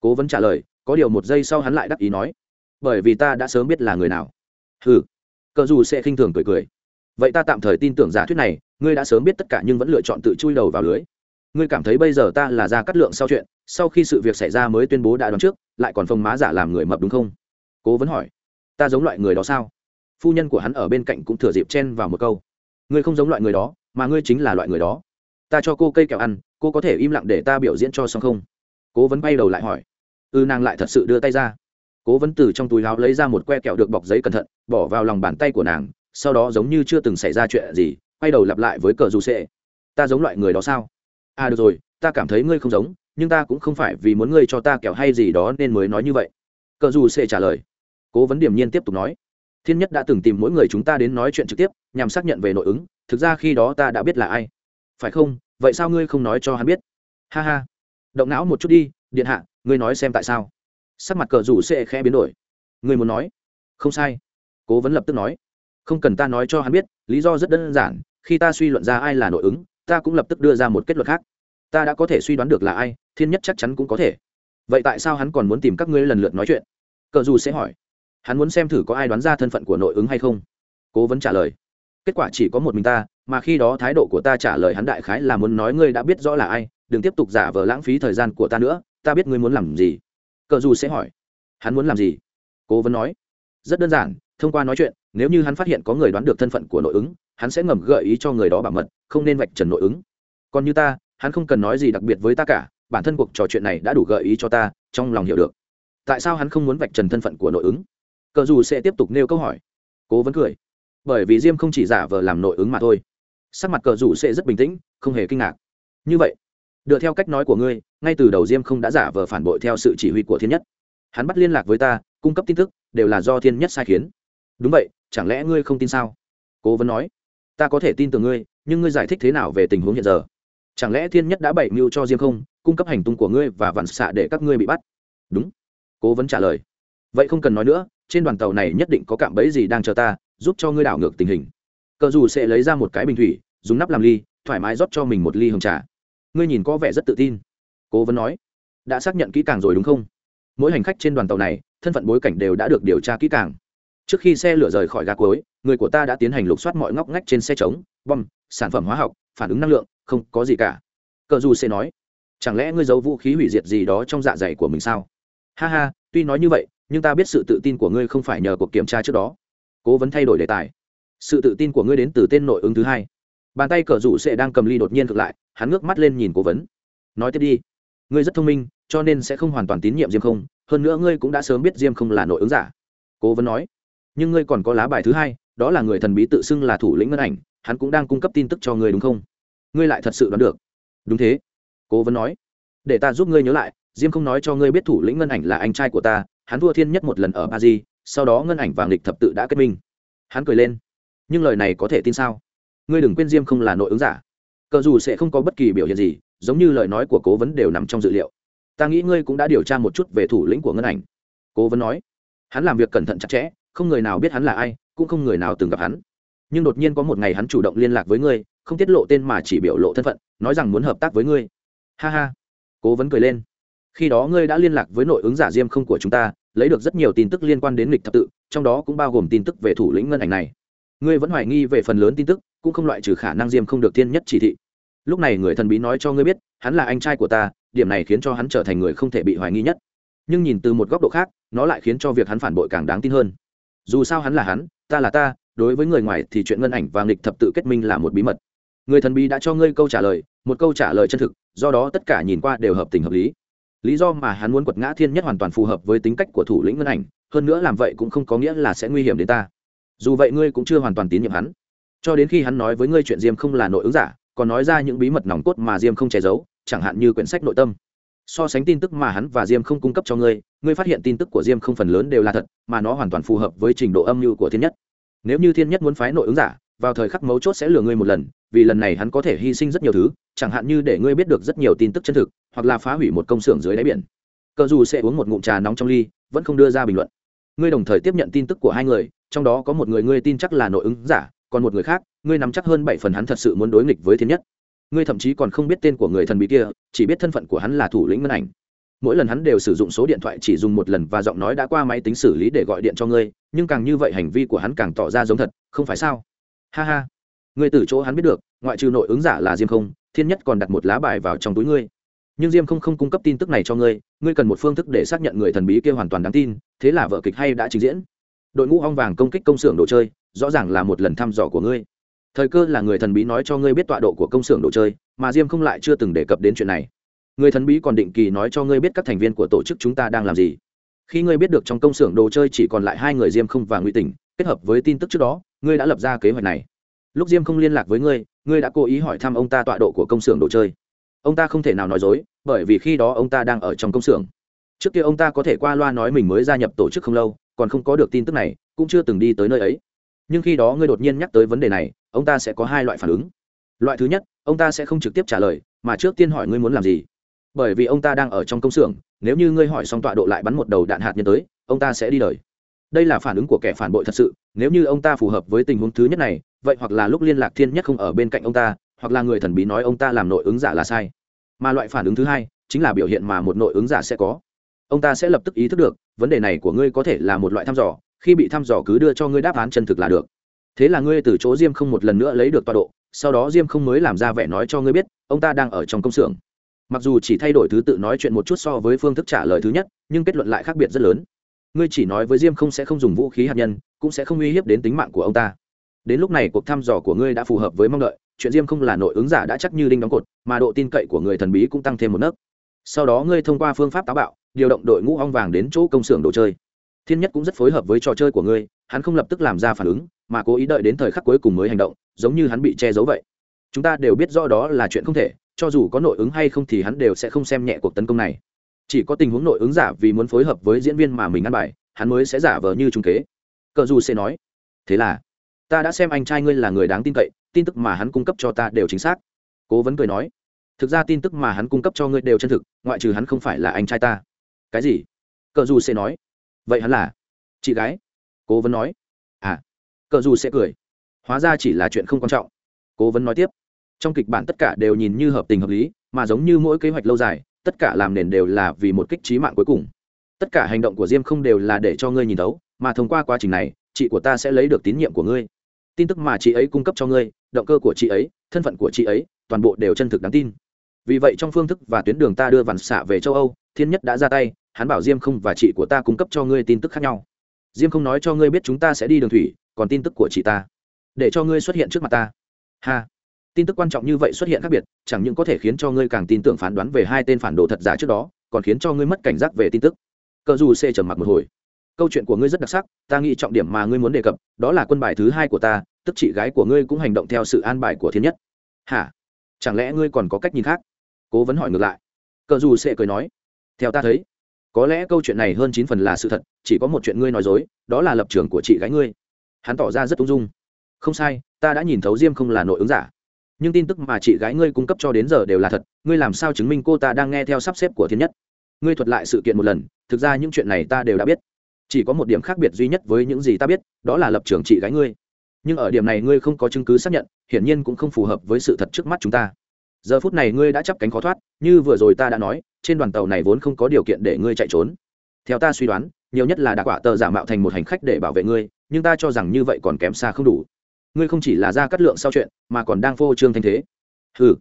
Cố vấn trả lời, có điều một giây sau hắn lại đáp ý nói. Bởi vì ta đã sớm biết là người nào ừ cờ dù sẽ khinh thường cười cười. Vậy ta tạm thời tin tưởng giả thuyết này ngươi đã sớm biết tất cả nhưng vẫn lựa chọn tự chui đầu vào lưới. Ngươi cảm thấy bây giờ ta là ra cắt lượng sau chuyện sau khi sự việc xảy ra mới tuyên bố đã đoán trước lại còn phông má giả làm người mập đúng không? Cố vấn hỏi. Ta giống loại người đó sao? Phu nhân của hắn ở bên cạnh cũng thừa dịp chen vào một câu. Ngươi không giống loại người đó mà ngươi chính là loại người đó. Ta cho cô cây kẹo ăn cô có thể im lặng để ta biểu diễn cho xong không? Cố vấn bay đầu lại hỏi. Ư ừ, nàng lại thật sự đưa tay ra cố vấn từ trong túi láo lấy ra một que kẹo được bọc giấy cẩn thận, bỏ vào lòng bàn tay của nàng, sau đó giống như chưa từng xảy ra chuyện gì, quay đầu lặp lại với cờ dù sệ. Ta giống loại người đó sao? À được rồi, ta cảm thấy ngươi không giống, nhưng ta cũng không phải vì muốn ngươi cho ta kẹo hay gì đó nên mới nói như vậy. Cờ dù sệ trả lời. Cố vấn điểm nhiên tiếp tục nói. Thiên nhất đã từng tìm mỗi người chúng ta đến nói chuyện trực tiếp, nhằm xác nhận về nội ứng, thực ra khi đó ta đã biết là ai. Phải không? Vậy sao ngươi không nói cho hắn biết? Ha ha. Động não một chút đi, điện hạ, ngươi nói xem tại sao sắc mặt cờ rủ sẽ khẽ biến đổi. Người muốn nói? Không sai. Cố vấn lập tức nói. Không cần ta nói cho hắn biết, lý do rất đơn giản, khi ta suy luận ra ai là nội ứng, ta cũng lập tức đưa ra một kết luận khác. Ta đã có thể suy đoán được là ai, thiên nhất chắc chắn cũng có thể. Vậy tại sao hắn còn muốn tìm các ngươi lần lượt nói chuyện? Cờ dù sẽ hỏi. Hắn muốn xem thử có ai đoán ra thân phận của nội ứng hay không. Cố vấn trả lời. Kết quả chỉ có một mình ta, mà khi đó thái độ của ta trả lời hắn đại khái là muốn nói ngươi đã biết rõ là ai, đừng tiếp tục giả vờ lãng phí thời gian của ta nữa, ta biết ngươi muốn làm gì cờ dù sẽ hỏi, hắn muốn làm gì? Cố vấn nói, rất đơn giản, thông qua nói chuyện, nếu như hắn phát hiện có người đoán được thân phận của nội ứng, hắn sẽ ngầm gợi ý cho người đó bảo mật, không nên vạch trần nội ứng. Còn như ta, hắn không cần nói gì đặc biệt với ta cả, bản thân cuộc trò chuyện này đã đủ gợi ý cho ta, trong lòng hiểu được. Tại sao hắn không muốn vạch trần thân phận của nội ứng? Cờ dù sẽ tiếp tục nêu câu hỏi. Cố vấn cười, bởi vì diêm không chỉ giả vờ làm nội ứng mà thôi. Sắc mặt cờ dù sẽ rất bình tĩnh, không hề kinh ngạc. Như vậy dựa theo cách nói của ngươi, ngay từ đầu diêm không đã giả vờ phản bội theo sự chỉ huy của thiên nhất. Hắn bắt liên lạc với ta, cung cấp tin tức, đều là do thiên nhất sai khiến. Đúng vậy, chẳng lẽ ngươi không tin sao? Cố vấn nói. Ta có thể tin tưởng ngươi, nhưng ngươi giải thích thế nào về tình huống hiện giờ? Chẳng lẽ thiên nhất đã bày mưu cho diêm không, cung cấp hành tung của ngươi và vặn xạ để các ngươi bị bắt? Đúng. Cố vấn trả lời. Vậy không cần nói nữa, trên đoàn tàu này nhất định có cạm bẫy gì đang chờ ta, giúp cho ngươi đảo ngược tình hình. Cờ dù sẽ lấy ra một cái bình thủy, dùng nắp làm ly, thoải mái rót cho mình một ly hồng trà ngươi nhìn có vẻ rất tự tin. Cố vấn nói, đã xác nhận kỹ càng rồi đúng không? Mỗi hành khách trên đoàn tàu này, thân phận bối cảnh đều đã được điều tra kỹ càng. Trước khi xe lửa rời khỏi gà cuối, người của ta đã tiến hành lục soát mọi ngóc ngách trên xe trống, bom, sản phẩm hóa học, phản ứng năng lượng, không có gì cả. Cờ du sẽ nói, chẳng lẽ ngươi giấu vũ khí hủy diệt gì đó trong dạ dày của mình sao? Ha ha, tuy nói như vậy, nhưng ta biết sự tự tin của ngươi không phải nhờ cuộc kiểm tra trước đó. Cố vấn thay đổi đề tài. Sự tự tin của ngươi đến từ tên nội ứng thứ hai bàn tay cờ rủ sẽ đang cầm ly đột nhiên ngược lại hắn ngước mắt lên nhìn cố vấn. Nói tiếp đi. Ngươi rất thông minh cho nên sẽ không hoàn toàn tín nhiệm diêm không hơn nữa ngươi cũng đã sớm biết diêm không là nội ứng giả. Cố vấn nói. Nhưng ngươi còn có lá bài thứ hai đó là người thần bí tự xưng là thủ lĩnh ngân ảnh hắn cũng đang cung cấp tin tức cho ngươi đúng không? Ngươi lại thật sự đoán được. Đúng thế. Cố vấn nói. Để ta giúp ngươi nhớ lại diêm không nói cho ngươi biết thủ lĩnh ngân ảnh là anh trai của ta hắn thua thiên nhất một lần ở Ba Di, sau đó ngân ảnh và nghịch thập tự đã kết minh. Hắn cười lên. Nhưng lời này có thể tin sao? Ngươi đừng quên diêm không là nội ứng giả. Cờ dù sẽ không có bất kỳ biểu hiện gì, giống như lời nói của cố vấn đều nằm trong dự liệu. Ta nghĩ ngươi cũng đã điều tra một chút về thủ lĩnh của ngân ảnh. Cố vấn nói. Hắn làm việc cẩn thận chặt chẽ, không người nào biết hắn là ai, cũng không người nào từng gặp hắn. Nhưng đột nhiên có một ngày hắn chủ động liên lạc với ngươi, không tiết lộ tên mà chỉ biểu lộ thân phận, nói rằng muốn hợp tác với ngươi. Ha ha. Cố vấn cười lên. Khi đó ngươi đã liên lạc với nội ứng giả diêm không của chúng ta, lấy được rất nhiều tin tức liên quan đến lịch thập tự, trong đó cũng bao gồm tin tức về thủ lĩnh ngân ảnh này. Ngươi vẫn hoài nghi về phần lớn tin tức cũng không loại trừ khả năng diêm không được thiên nhất chỉ thị. Lúc này người thần bí nói cho ngươi biết, hắn là anh trai của ta, điểm này khiến cho hắn trở thành người không thể bị hoài nghi nhất. Nhưng nhìn từ một góc độ khác, nó lại khiến cho việc hắn phản bội càng đáng tin hơn. Dù sao hắn là hắn, ta là ta, đối với người ngoài thì chuyện ngân ảnh và nghịch thập tự kết minh là một bí mật. Người thần bí đã cho ngươi câu trả lời, một câu trả lời chân thực, do đó tất cả nhìn qua đều hợp tình hợp lý. Lý do mà hắn muốn quật ngã thiên nhất hoàn toàn phù hợp với tính cách của thủ lĩnh ngân ảnh, hơn nữa làm vậy cũng không có nghĩa là sẽ nguy hiểm đến ta. Dù vậy ngươi cũng chưa hoàn toàn tín nhiệm hắn cho đến khi hắn nói với ngươi chuyện diêm không là nội ứng giả, còn nói ra những bí mật nòng cốt mà diêm không che giấu, chẳng hạn như quyển sách nội tâm. So sánh tin tức mà hắn và diêm không cung cấp cho ngươi ngươi phát hiện tin tức của diêm không phần lớn đều là thật, mà nó hoàn toàn phù hợp với trình độ âm mưu của thiên nhất. Nếu như thiên nhất muốn phái nội ứng giả, vào thời khắc mấu chốt sẽ lừa ngươi một lần, vì lần này hắn có thể hy sinh rất nhiều thứ, chẳng hạn như để ngươi biết được rất nhiều tin tức chân thực, hoặc là phá hủy một công xưởng dưới đáy biển. Cờ dù sẽ uống một ngụm trà nóng trong ly, vẫn không đưa ra bình luận. Ngươi đồng thời tiếp nhận tin tức của hai người, trong đó có một người ngươi tin chắc là nội ứng giả còn một người khác, ngươi nắm chắc hơn bảy phần hắn thật sự muốn đối nghịch với thiên nhất. Ngươi thậm chí còn không biết tên của người thần bí kia, chỉ biết thân phận của hắn là thủ lĩnh ngân ảnh. Mỗi lần hắn đều sử dụng số điện thoại chỉ dùng một lần và giọng nói đã qua máy tính xử lý để gọi điện cho ngươi, nhưng càng như vậy hành vi của hắn càng tỏ ra giống thật, không phải sao? Ha ha. Ngươi từ chỗ hắn biết được, ngoại trừ nội ứng giả là diêm không, thiên nhất còn đặt một lá bài vào trong túi ngươi. Nhưng diêm không không cung cấp tin tức này cho ngươi ngươi cần một phương thức để xác nhận người thần bí kia hoàn toàn đáng tin, thế là vợ kịch hay đã trình diễn. Đội ngũ hong vàng công kích công xưởng đồ chơi rõ ràng là một lần thăm dò của ngươi. Thời cơ là người thần bí nói cho ngươi biết tọa độ của công xưởng đồ chơi, mà diêm không lại chưa từng đề cập đến chuyện này. Người thần bí còn định kỳ nói cho ngươi biết các thành viên của tổ chức chúng ta đang làm gì. Khi ngươi biết được trong công xưởng đồ chơi chỉ còn lại hai người diêm không và ngụy tỉnh, kết hợp với tin tức trước đó, ngươi đã lập ra kế hoạch này. Lúc diêm không liên lạc với ngươi ngươi đã cố ý hỏi thăm ông ta tọa độ của công xưởng đồ chơi. Ông ta không thể nào nói dối, bởi vì khi đó ông ta đang ở trong công xưởng. Trước kia ông ta có thể qua loa nói mình mới gia nhập tổ chức không lâu, còn không có được tin tức này, cũng chưa từng đi tới nơi ấy nhưng khi đó ngươi đột nhiên nhắc tới vấn đề này, ông ta sẽ có hai loại phản ứng. Loại thứ nhất, ông ta sẽ không trực tiếp trả lời, mà trước tiên hỏi ngươi muốn làm gì. Bởi vì ông ta đang ở trong công xưởng, nếu như ngươi hỏi xong tọa độ lại bắn một đầu đạn hạt nhân tới, ông ta sẽ đi đời. Đây là phản ứng của kẻ phản bội thật sự, nếu như ông ta phù hợp với tình huống thứ nhất này, vậy hoặc là lúc liên lạc thiên nhất không ở bên cạnh ông ta, hoặc là người thần bí nói ông ta làm nội ứng giả là sai. Mà loại phản ứng thứ hai, chính là biểu hiện mà một nội ứng giả sẽ có. Ông ta sẽ lập tức ý thức được, vấn đề này của ngươi có thể là một loại thăm dò khi bị thăm dò cứ đưa cho ngươi đáp án chân thực là được. Thế là ngươi từ chỗ diêm không một lần nữa lấy được tọa độ, sau đó diêm không mới làm ra vẻ nói cho ngươi biết, ông ta đang ở trong công xưởng. Mặc dù chỉ thay đổi thứ tự nói chuyện một chút so với phương thức trả lời thứ nhất, nhưng kết luận lại khác biệt rất lớn. Ngươi chỉ nói với diêm không sẽ không dùng vũ khí hạt nhân, cũng sẽ không uy hiếp đến tính mạng của ông ta. Đến lúc này cuộc thăm dò của ngươi đã phù hợp với mong đợi, chuyện diêm không là nội ứng giả đã chắc như đinh đóng cột, mà độ tin cậy của người thần bí cũng tăng thêm một nấc. Sau đó ngươi thông qua phương pháp táo bạo, điều động đội ngũ ong vàng đến chỗ công xưởng đồ chơi thiên nhất cũng rất phối hợp với trò chơi của ngươi, hắn không lập tức làm ra phản ứng, mà cố ý đợi đến thời khắc cuối cùng mới hành động, giống như hắn bị che giấu vậy. Chúng ta đều biết rõ đó là chuyện không thể, cho dù có nội ứng hay không thì hắn đều sẽ không xem nhẹ cuộc tấn công này. Chỉ có tình huống nội ứng giả vì muốn phối hợp với diễn viên mà mình ăn bài, hắn mới sẽ giả vờ như trung kế. Cờ dù sẽ nói, thế là, ta đã xem anh trai ngươi là người đáng tin cậy, tin tức mà hắn cung cấp cho ta đều chính xác. Cố vấn cười nói, thực ra tin tức mà hắn cung cấp cho ngươi đều chân thực, ngoại trừ hắn không phải là anh trai ta. Cái gì? Cờ dù sẽ nói vậy hắn là chị gái? Cố vấn nói. À cờ dù sẽ cười. Hóa ra chỉ là chuyện không quan trọng. Cố vấn nói tiếp. Trong kịch bản tất cả đều nhìn như hợp tình hợp lý, mà giống như mỗi kế hoạch lâu dài, tất cả làm nền đều là vì một kích trí mạng cuối cùng. Tất cả hành động của diêm không đều là để cho ngươi nhìn thấu, mà thông qua quá trình này, chị của ta sẽ lấy được tín nhiệm của ngươi. Tin tức mà chị ấy cung cấp cho ngươi, động cơ của chị ấy, thân phận của chị ấy, toàn bộ đều chân thực đáng tin. Vì vậy trong phương thức và tuyến đường ta đưa vằn xạ về châu âu, thiên nhất đã ra tay hắn bảo diêm không và chị của ta cung cấp cho ngươi tin tức khác nhau. Diêm không nói cho ngươi biết chúng ta sẽ đi đường thủy, còn tin tức của chị ta. Để cho ngươi xuất hiện trước mặt ta. Ha. Tin tức quan trọng như vậy xuất hiện khác biệt, chẳng những có thể khiến cho ngươi càng tin tưởng phán đoán về hai tên phản đồ thật giả trước đó, còn khiến cho ngươi mất cảnh giác về tin tức. Cờ dù xê trầm mặc một hồi. Câu chuyện của ngươi rất đặc sắc, ta nghĩ trọng điểm mà ngươi muốn đề cập, đó là quân bài thứ hai của ta, tức chị gái của ngươi cũng hành động theo sự an bài của thiên nhất. Hả? Chẳng lẽ ngươi còn có cách nhìn khác? Cố vấn hỏi ngược lại. Cờ dù xê cười nói. Theo ta thấy có lẽ câu chuyện này hơn chín phần là sự thật, chỉ có một chuyện ngươi nói dối, đó là lập trường của chị gái ngươi. Hắn tỏ ra rất ung dung. Không sai, ta đã nhìn thấu diêm không là nội ứng giả. Nhưng tin tức mà chị gái ngươi cung cấp cho đến giờ đều là thật, ngươi làm sao chứng minh cô ta đang nghe theo sắp xếp của thiên nhất? Ngươi thuật lại sự kiện một lần, thực ra những chuyện này ta đều đã biết. Chỉ có một điểm khác biệt duy nhất với những gì ta biết, đó là lập trường chị gái ngươi. Nhưng ở điểm này ngươi không có chứng cứ xác nhận, hiển nhiên cũng không phù hợp với sự thật trước mắt chúng ta giờ phút này ngươi đã chấp cánh khó thoát, như vừa rồi ta đã nói, trên đoàn tàu này vốn không có điều kiện để ngươi chạy trốn. Theo ta suy đoán, nhiều nhất là đã quả tờ giả mạo thành một hành khách để bảo vệ ngươi, nhưng ta cho rằng như vậy còn kém xa không đủ. Ngươi không chỉ là ra cắt lượng sau chuyện, mà còn đang phô trương thanh thế. Ừ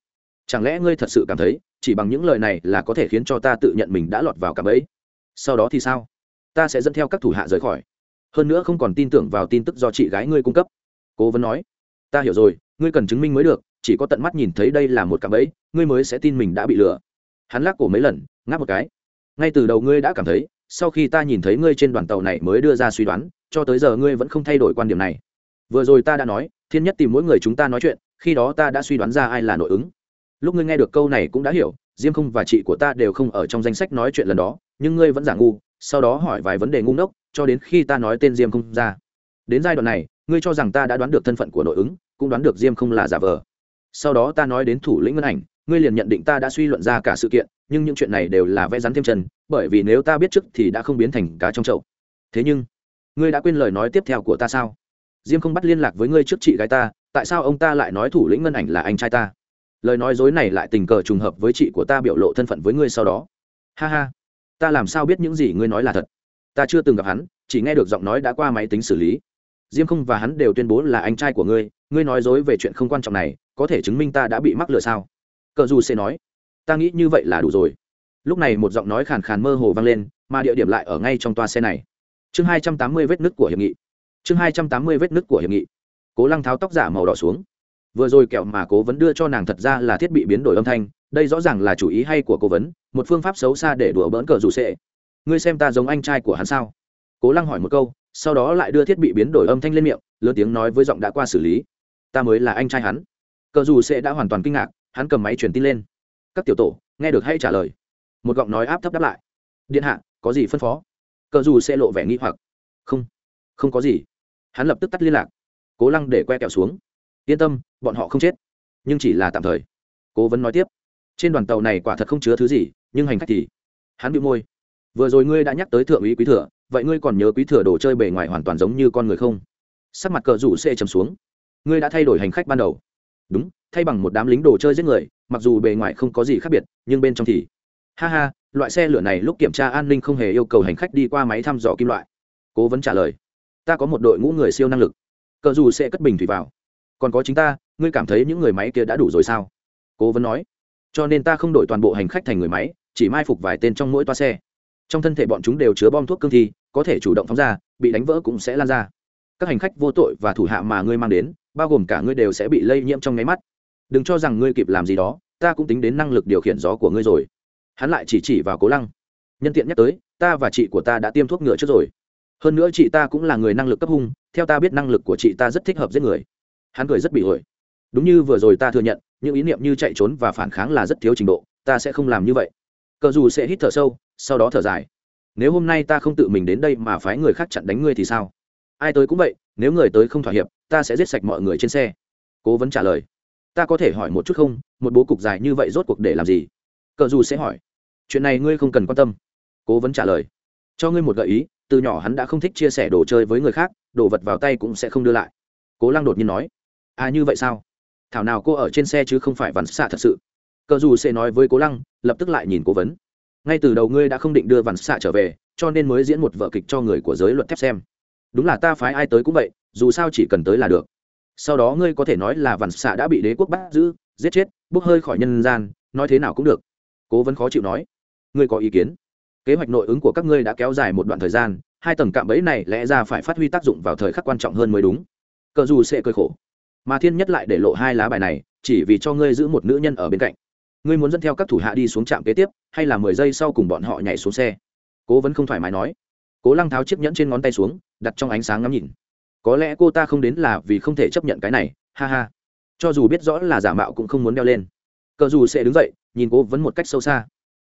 chẳng lẽ ngươi thật sự cảm thấy, chỉ bằng những lời này là có thể khiến cho ta tự nhận mình đã lọt vào cảm ấy sau đó thì sao? Ta sẽ dẫn theo các thủ hạ rời khỏi. Hơn nữa không còn tin tưởng vào tin tức do chị gái ngươi cung cấp. Cố vấn nói. Ta hiểu rồi, ngươi cần chứng minh mới được chỉ có tận mắt nhìn thấy đây là một cạm bẫy, ngươi mới sẽ tin mình đã bị lừa. Hắn lắc cổ mấy lần, ngáp một cái. Ngay từ đầu ngươi đã cảm thấy, sau khi ta nhìn thấy ngươi trên đoàn tàu này mới đưa ra suy đoán, cho tới giờ ngươi vẫn không thay đổi quan điểm này. Vừa rồi ta đã nói, thiên nhất tìm mỗi người chúng ta nói chuyện, khi đó ta đã suy đoán ra ai là nội ứng. Lúc ngươi nghe được câu này cũng đã hiểu, diêm không và chị của ta đều không ở trong danh sách nói chuyện lần đó, nhưng ngươi vẫn giả ngu, sau đó hỏi vài vấn đề ngu ngốc, cho đến khi ta nói tên diêm không ra. Đến giai đoạn này, ngươi cho rằng ta đã đoán được thân phận của nội ứng, cũng đoán được diêm không là giả vờ sau đó ta nói đến thủ lĩnh ngân ảnh, ngươi liền nhận định ta đã suy luận ra cả sự kiện, nhưng những chuyện này đều là vẽ rắn thêm chân, bởi vì nếu ta biết trước thì đã không biến thành cá trong chậu. Thế nhưng, ngươi đã quên lời nói tiếp theo của ta sao? Diêm không bắt liên lạc với ngươi trước chị gái ta, tại sao ông ta lại nói thủ lĩnh ngân ảnh là anh trai ta? Lời nói dối này lại tình cờ trùng hợp với chị của ta biểu lộ thân phận với ngươi sau đó. Ha ha, ta làm sao biết những gì ngươi nói là thật? Ta chưa từng gặp hắn, chỉ nghe được giọng nói đã qua máy tính xử lý. Diêm không và hắn đều tuyên bố là anh trai của ngươi ngươi nói dối về chuyện không quan trọng này có thể chứng minh ta đã bị mắc lừa sao? Cờ dù sẽ nói. Ta nghĩ như vậy là đủ rồi. Lúc này một giọng nói khàn khàn mơ hồ vang lên, mà địa điểm lại ở ngay trong toa xe này. Chương hai trăm tám mươi vết nứt của hiệp nghị. Chương hai trăm tám mươi vết nứt của hiệp nghị. Cố lăng tháo tóc giả màu đỏ xuống. Vừa rồi kẹo mà cố vấn đưa cho nàng thật ra là thiết bị biến đổi âm thanh, đây rõ ràng là chủ ý hay của cố vấn, một phương pháp xấu xa để đùa bỡn cờ dù sệ ngươi xem ta giống anh trai của hắn sao? Cố lăng hỏi một câu, sau đó lại đưa thiết bị biến đổi âm thanh lên miệng, lớn tiếng nói với giọng đã qua xử lý. Ta mới là anh trai hắn cờ dù sẽ đã hoàn toàn kinh ngạc, hắn cầm máy truyền tin lên. Các tiểu tổ, nghe được hay trả lời. Một giọng nói áp thấp đáp lại. Điện hạ, có gì phân phó? Cờ dù sẽ lộ vẻ nghi hoặc. Không không có gì. Hắn lập tức tắt liên lạc. Cố lăng để que kẹo xuống. Yên tâm, bọn họ không chết, nhưng chỉ là tạm thời. Cố vấn nói tiếp. Trên đoàn tàu này quả thật không chứa thứ gì, nhưng hành khách thì hắn bị môi. Vừa rồi ngươi đã nhắc tới thượng úy quý thừa, vậy ngươi còn nhớ quý thừa đồ chơi bề ngoài hoàn toàn giống như con người không? Sắc mặt cờ rủ xê chầm xuống. Ngươi đã thay đổi hành khách ban đầu đúng, thay bằng một đám lính đồ chơi giết người, mặc dù bề ngoài không có gì khác biệt, nhưng bên trong thì ha ha, loại xe lửa này lúc kiểm tra an ninh không hề yêu cầu hành khách đi qua máy thăm dò kim loại. Cố vấn trả lời. Ta có một đội ngũ người siêu năng lực. Cờ dù sẽ cất bình thủy vào. Còn có chính ta, ngươi cảm thấy những người máy kia đã đủ rồi sao? Cố vấn nói. Cho nên ta không đổi toàn bộ hành khách thành người máy, chỉ mai phục vài tên trong mỗi toa xe. Trong thân thể bọn chúng đều chứa bom thuốc cương thi, có thể chủ động phóng ra, bị đánh vỡ cũng sẽ lan ra. Các hành khách vô tội và thủ hạ mà ngươi mang đến bao gồm cả ngươi đều sẽ bị lây nhiễm trong nháy mắt. Đừng cho rằng ngươi kịp làm gì đó, ta cũng tính đến năng lực điều khiển gió của ngươi rồi. Hắn lại chỉ chỉ vào cố lăng. Nhân tiện nhắc tới, ta và chị của ta đã tiêm thuốc ngựa trước rồi. Hơn nữa chị ta cũng là người năng lực cấp hung, theo ta biết năng lực của chị ta rất thích hợp giết người. Hắn cười rất bị ổi. Đúng như vừa rồi ta thừa nhận, những ý niệm như chạy trốn và phản kháng là rất thiếu trình độ, ta sẽ không làm như vậy. Cờ dù sẽ hít thở sâu, sau đó thở dài. Nếu hôm nay ta không tự mình đến đây mà phái người khác chặn đánh ngươi thì sao? Ai tới cũng vậy, nếu người tới không thỏa hiệp, ta sẽ giết sạch mọi người trên xe. Cố vấn trả lời. Ta có thể hỏi một chút không, một bố cục dài như vậy rốt cuộc để làm gì? Cờ dù sẽ hỏi. Chuyện này ngươi không cần quan tâm. Cố vấn trả lời. Cho ngươi một gợi ý, từ nhỏ hắn đã không thích chia sẻ đồ chơi với người khác, đồ vật vào tay cũng sẽ không đưa lại. Cố lăng đột nhiên nói. À như vậy sao? Thảo nào cô ở trên xe chứ không phải vằn xạ thật sự. Cờ dù sẽ nói với cố lăng, lập tức lại nhìn cố vấn. Ngay từ đầu ngươi đã không định đưa vằn xạ trở về, cho nên mới diễn một vở kịch cho người của giới luật thép xem đúng là ta phái ai tới cũng vậy, dù sao chỉ cần tới là được. Sau đó ngươi có thể nói là vằn xạ đã bị đế quốc bắt giữ, giết chết, bốc hơi khỏi nhân gian, nói thế nào cũng được. Cố vấn khó chịu nói, ngươi có ý kiến? Kế hoạch nội ứng của các ngươi đã kéo dài một đoạn thời gian, hai tầng cạm bẫy này lẽ ra phải phát huy tác dụng vào thời khắc quan trọng hơn mới đúng. Cờ dù sẽ cơi khổ. Mà thiên nhất lại để lộ hai lá bài này, chỉ vì cho ngươi giữ một nữ nhân ở bên cạnh. Ngươi muốn dẫn theo các thủ hạ đi xuống trạm kế tiếp, hay là mười giây sau cùng bọn họ nhảy xuống xe? Cố vẫn không thoải mái nói. Cố lăng tháo chiếc nhẫn trên ngón tay xuống đặt trong ánh sáng ngắm nhìn. Có lẽ cô ta không đến là vì không thể chấp nhận cái này, ha ha. Cho dù biết rõ là giả mạo cũng không muốn đeo lên. Cờ dù sẽ đứng dậy, nhìn cố vẫn một cách sâu xa.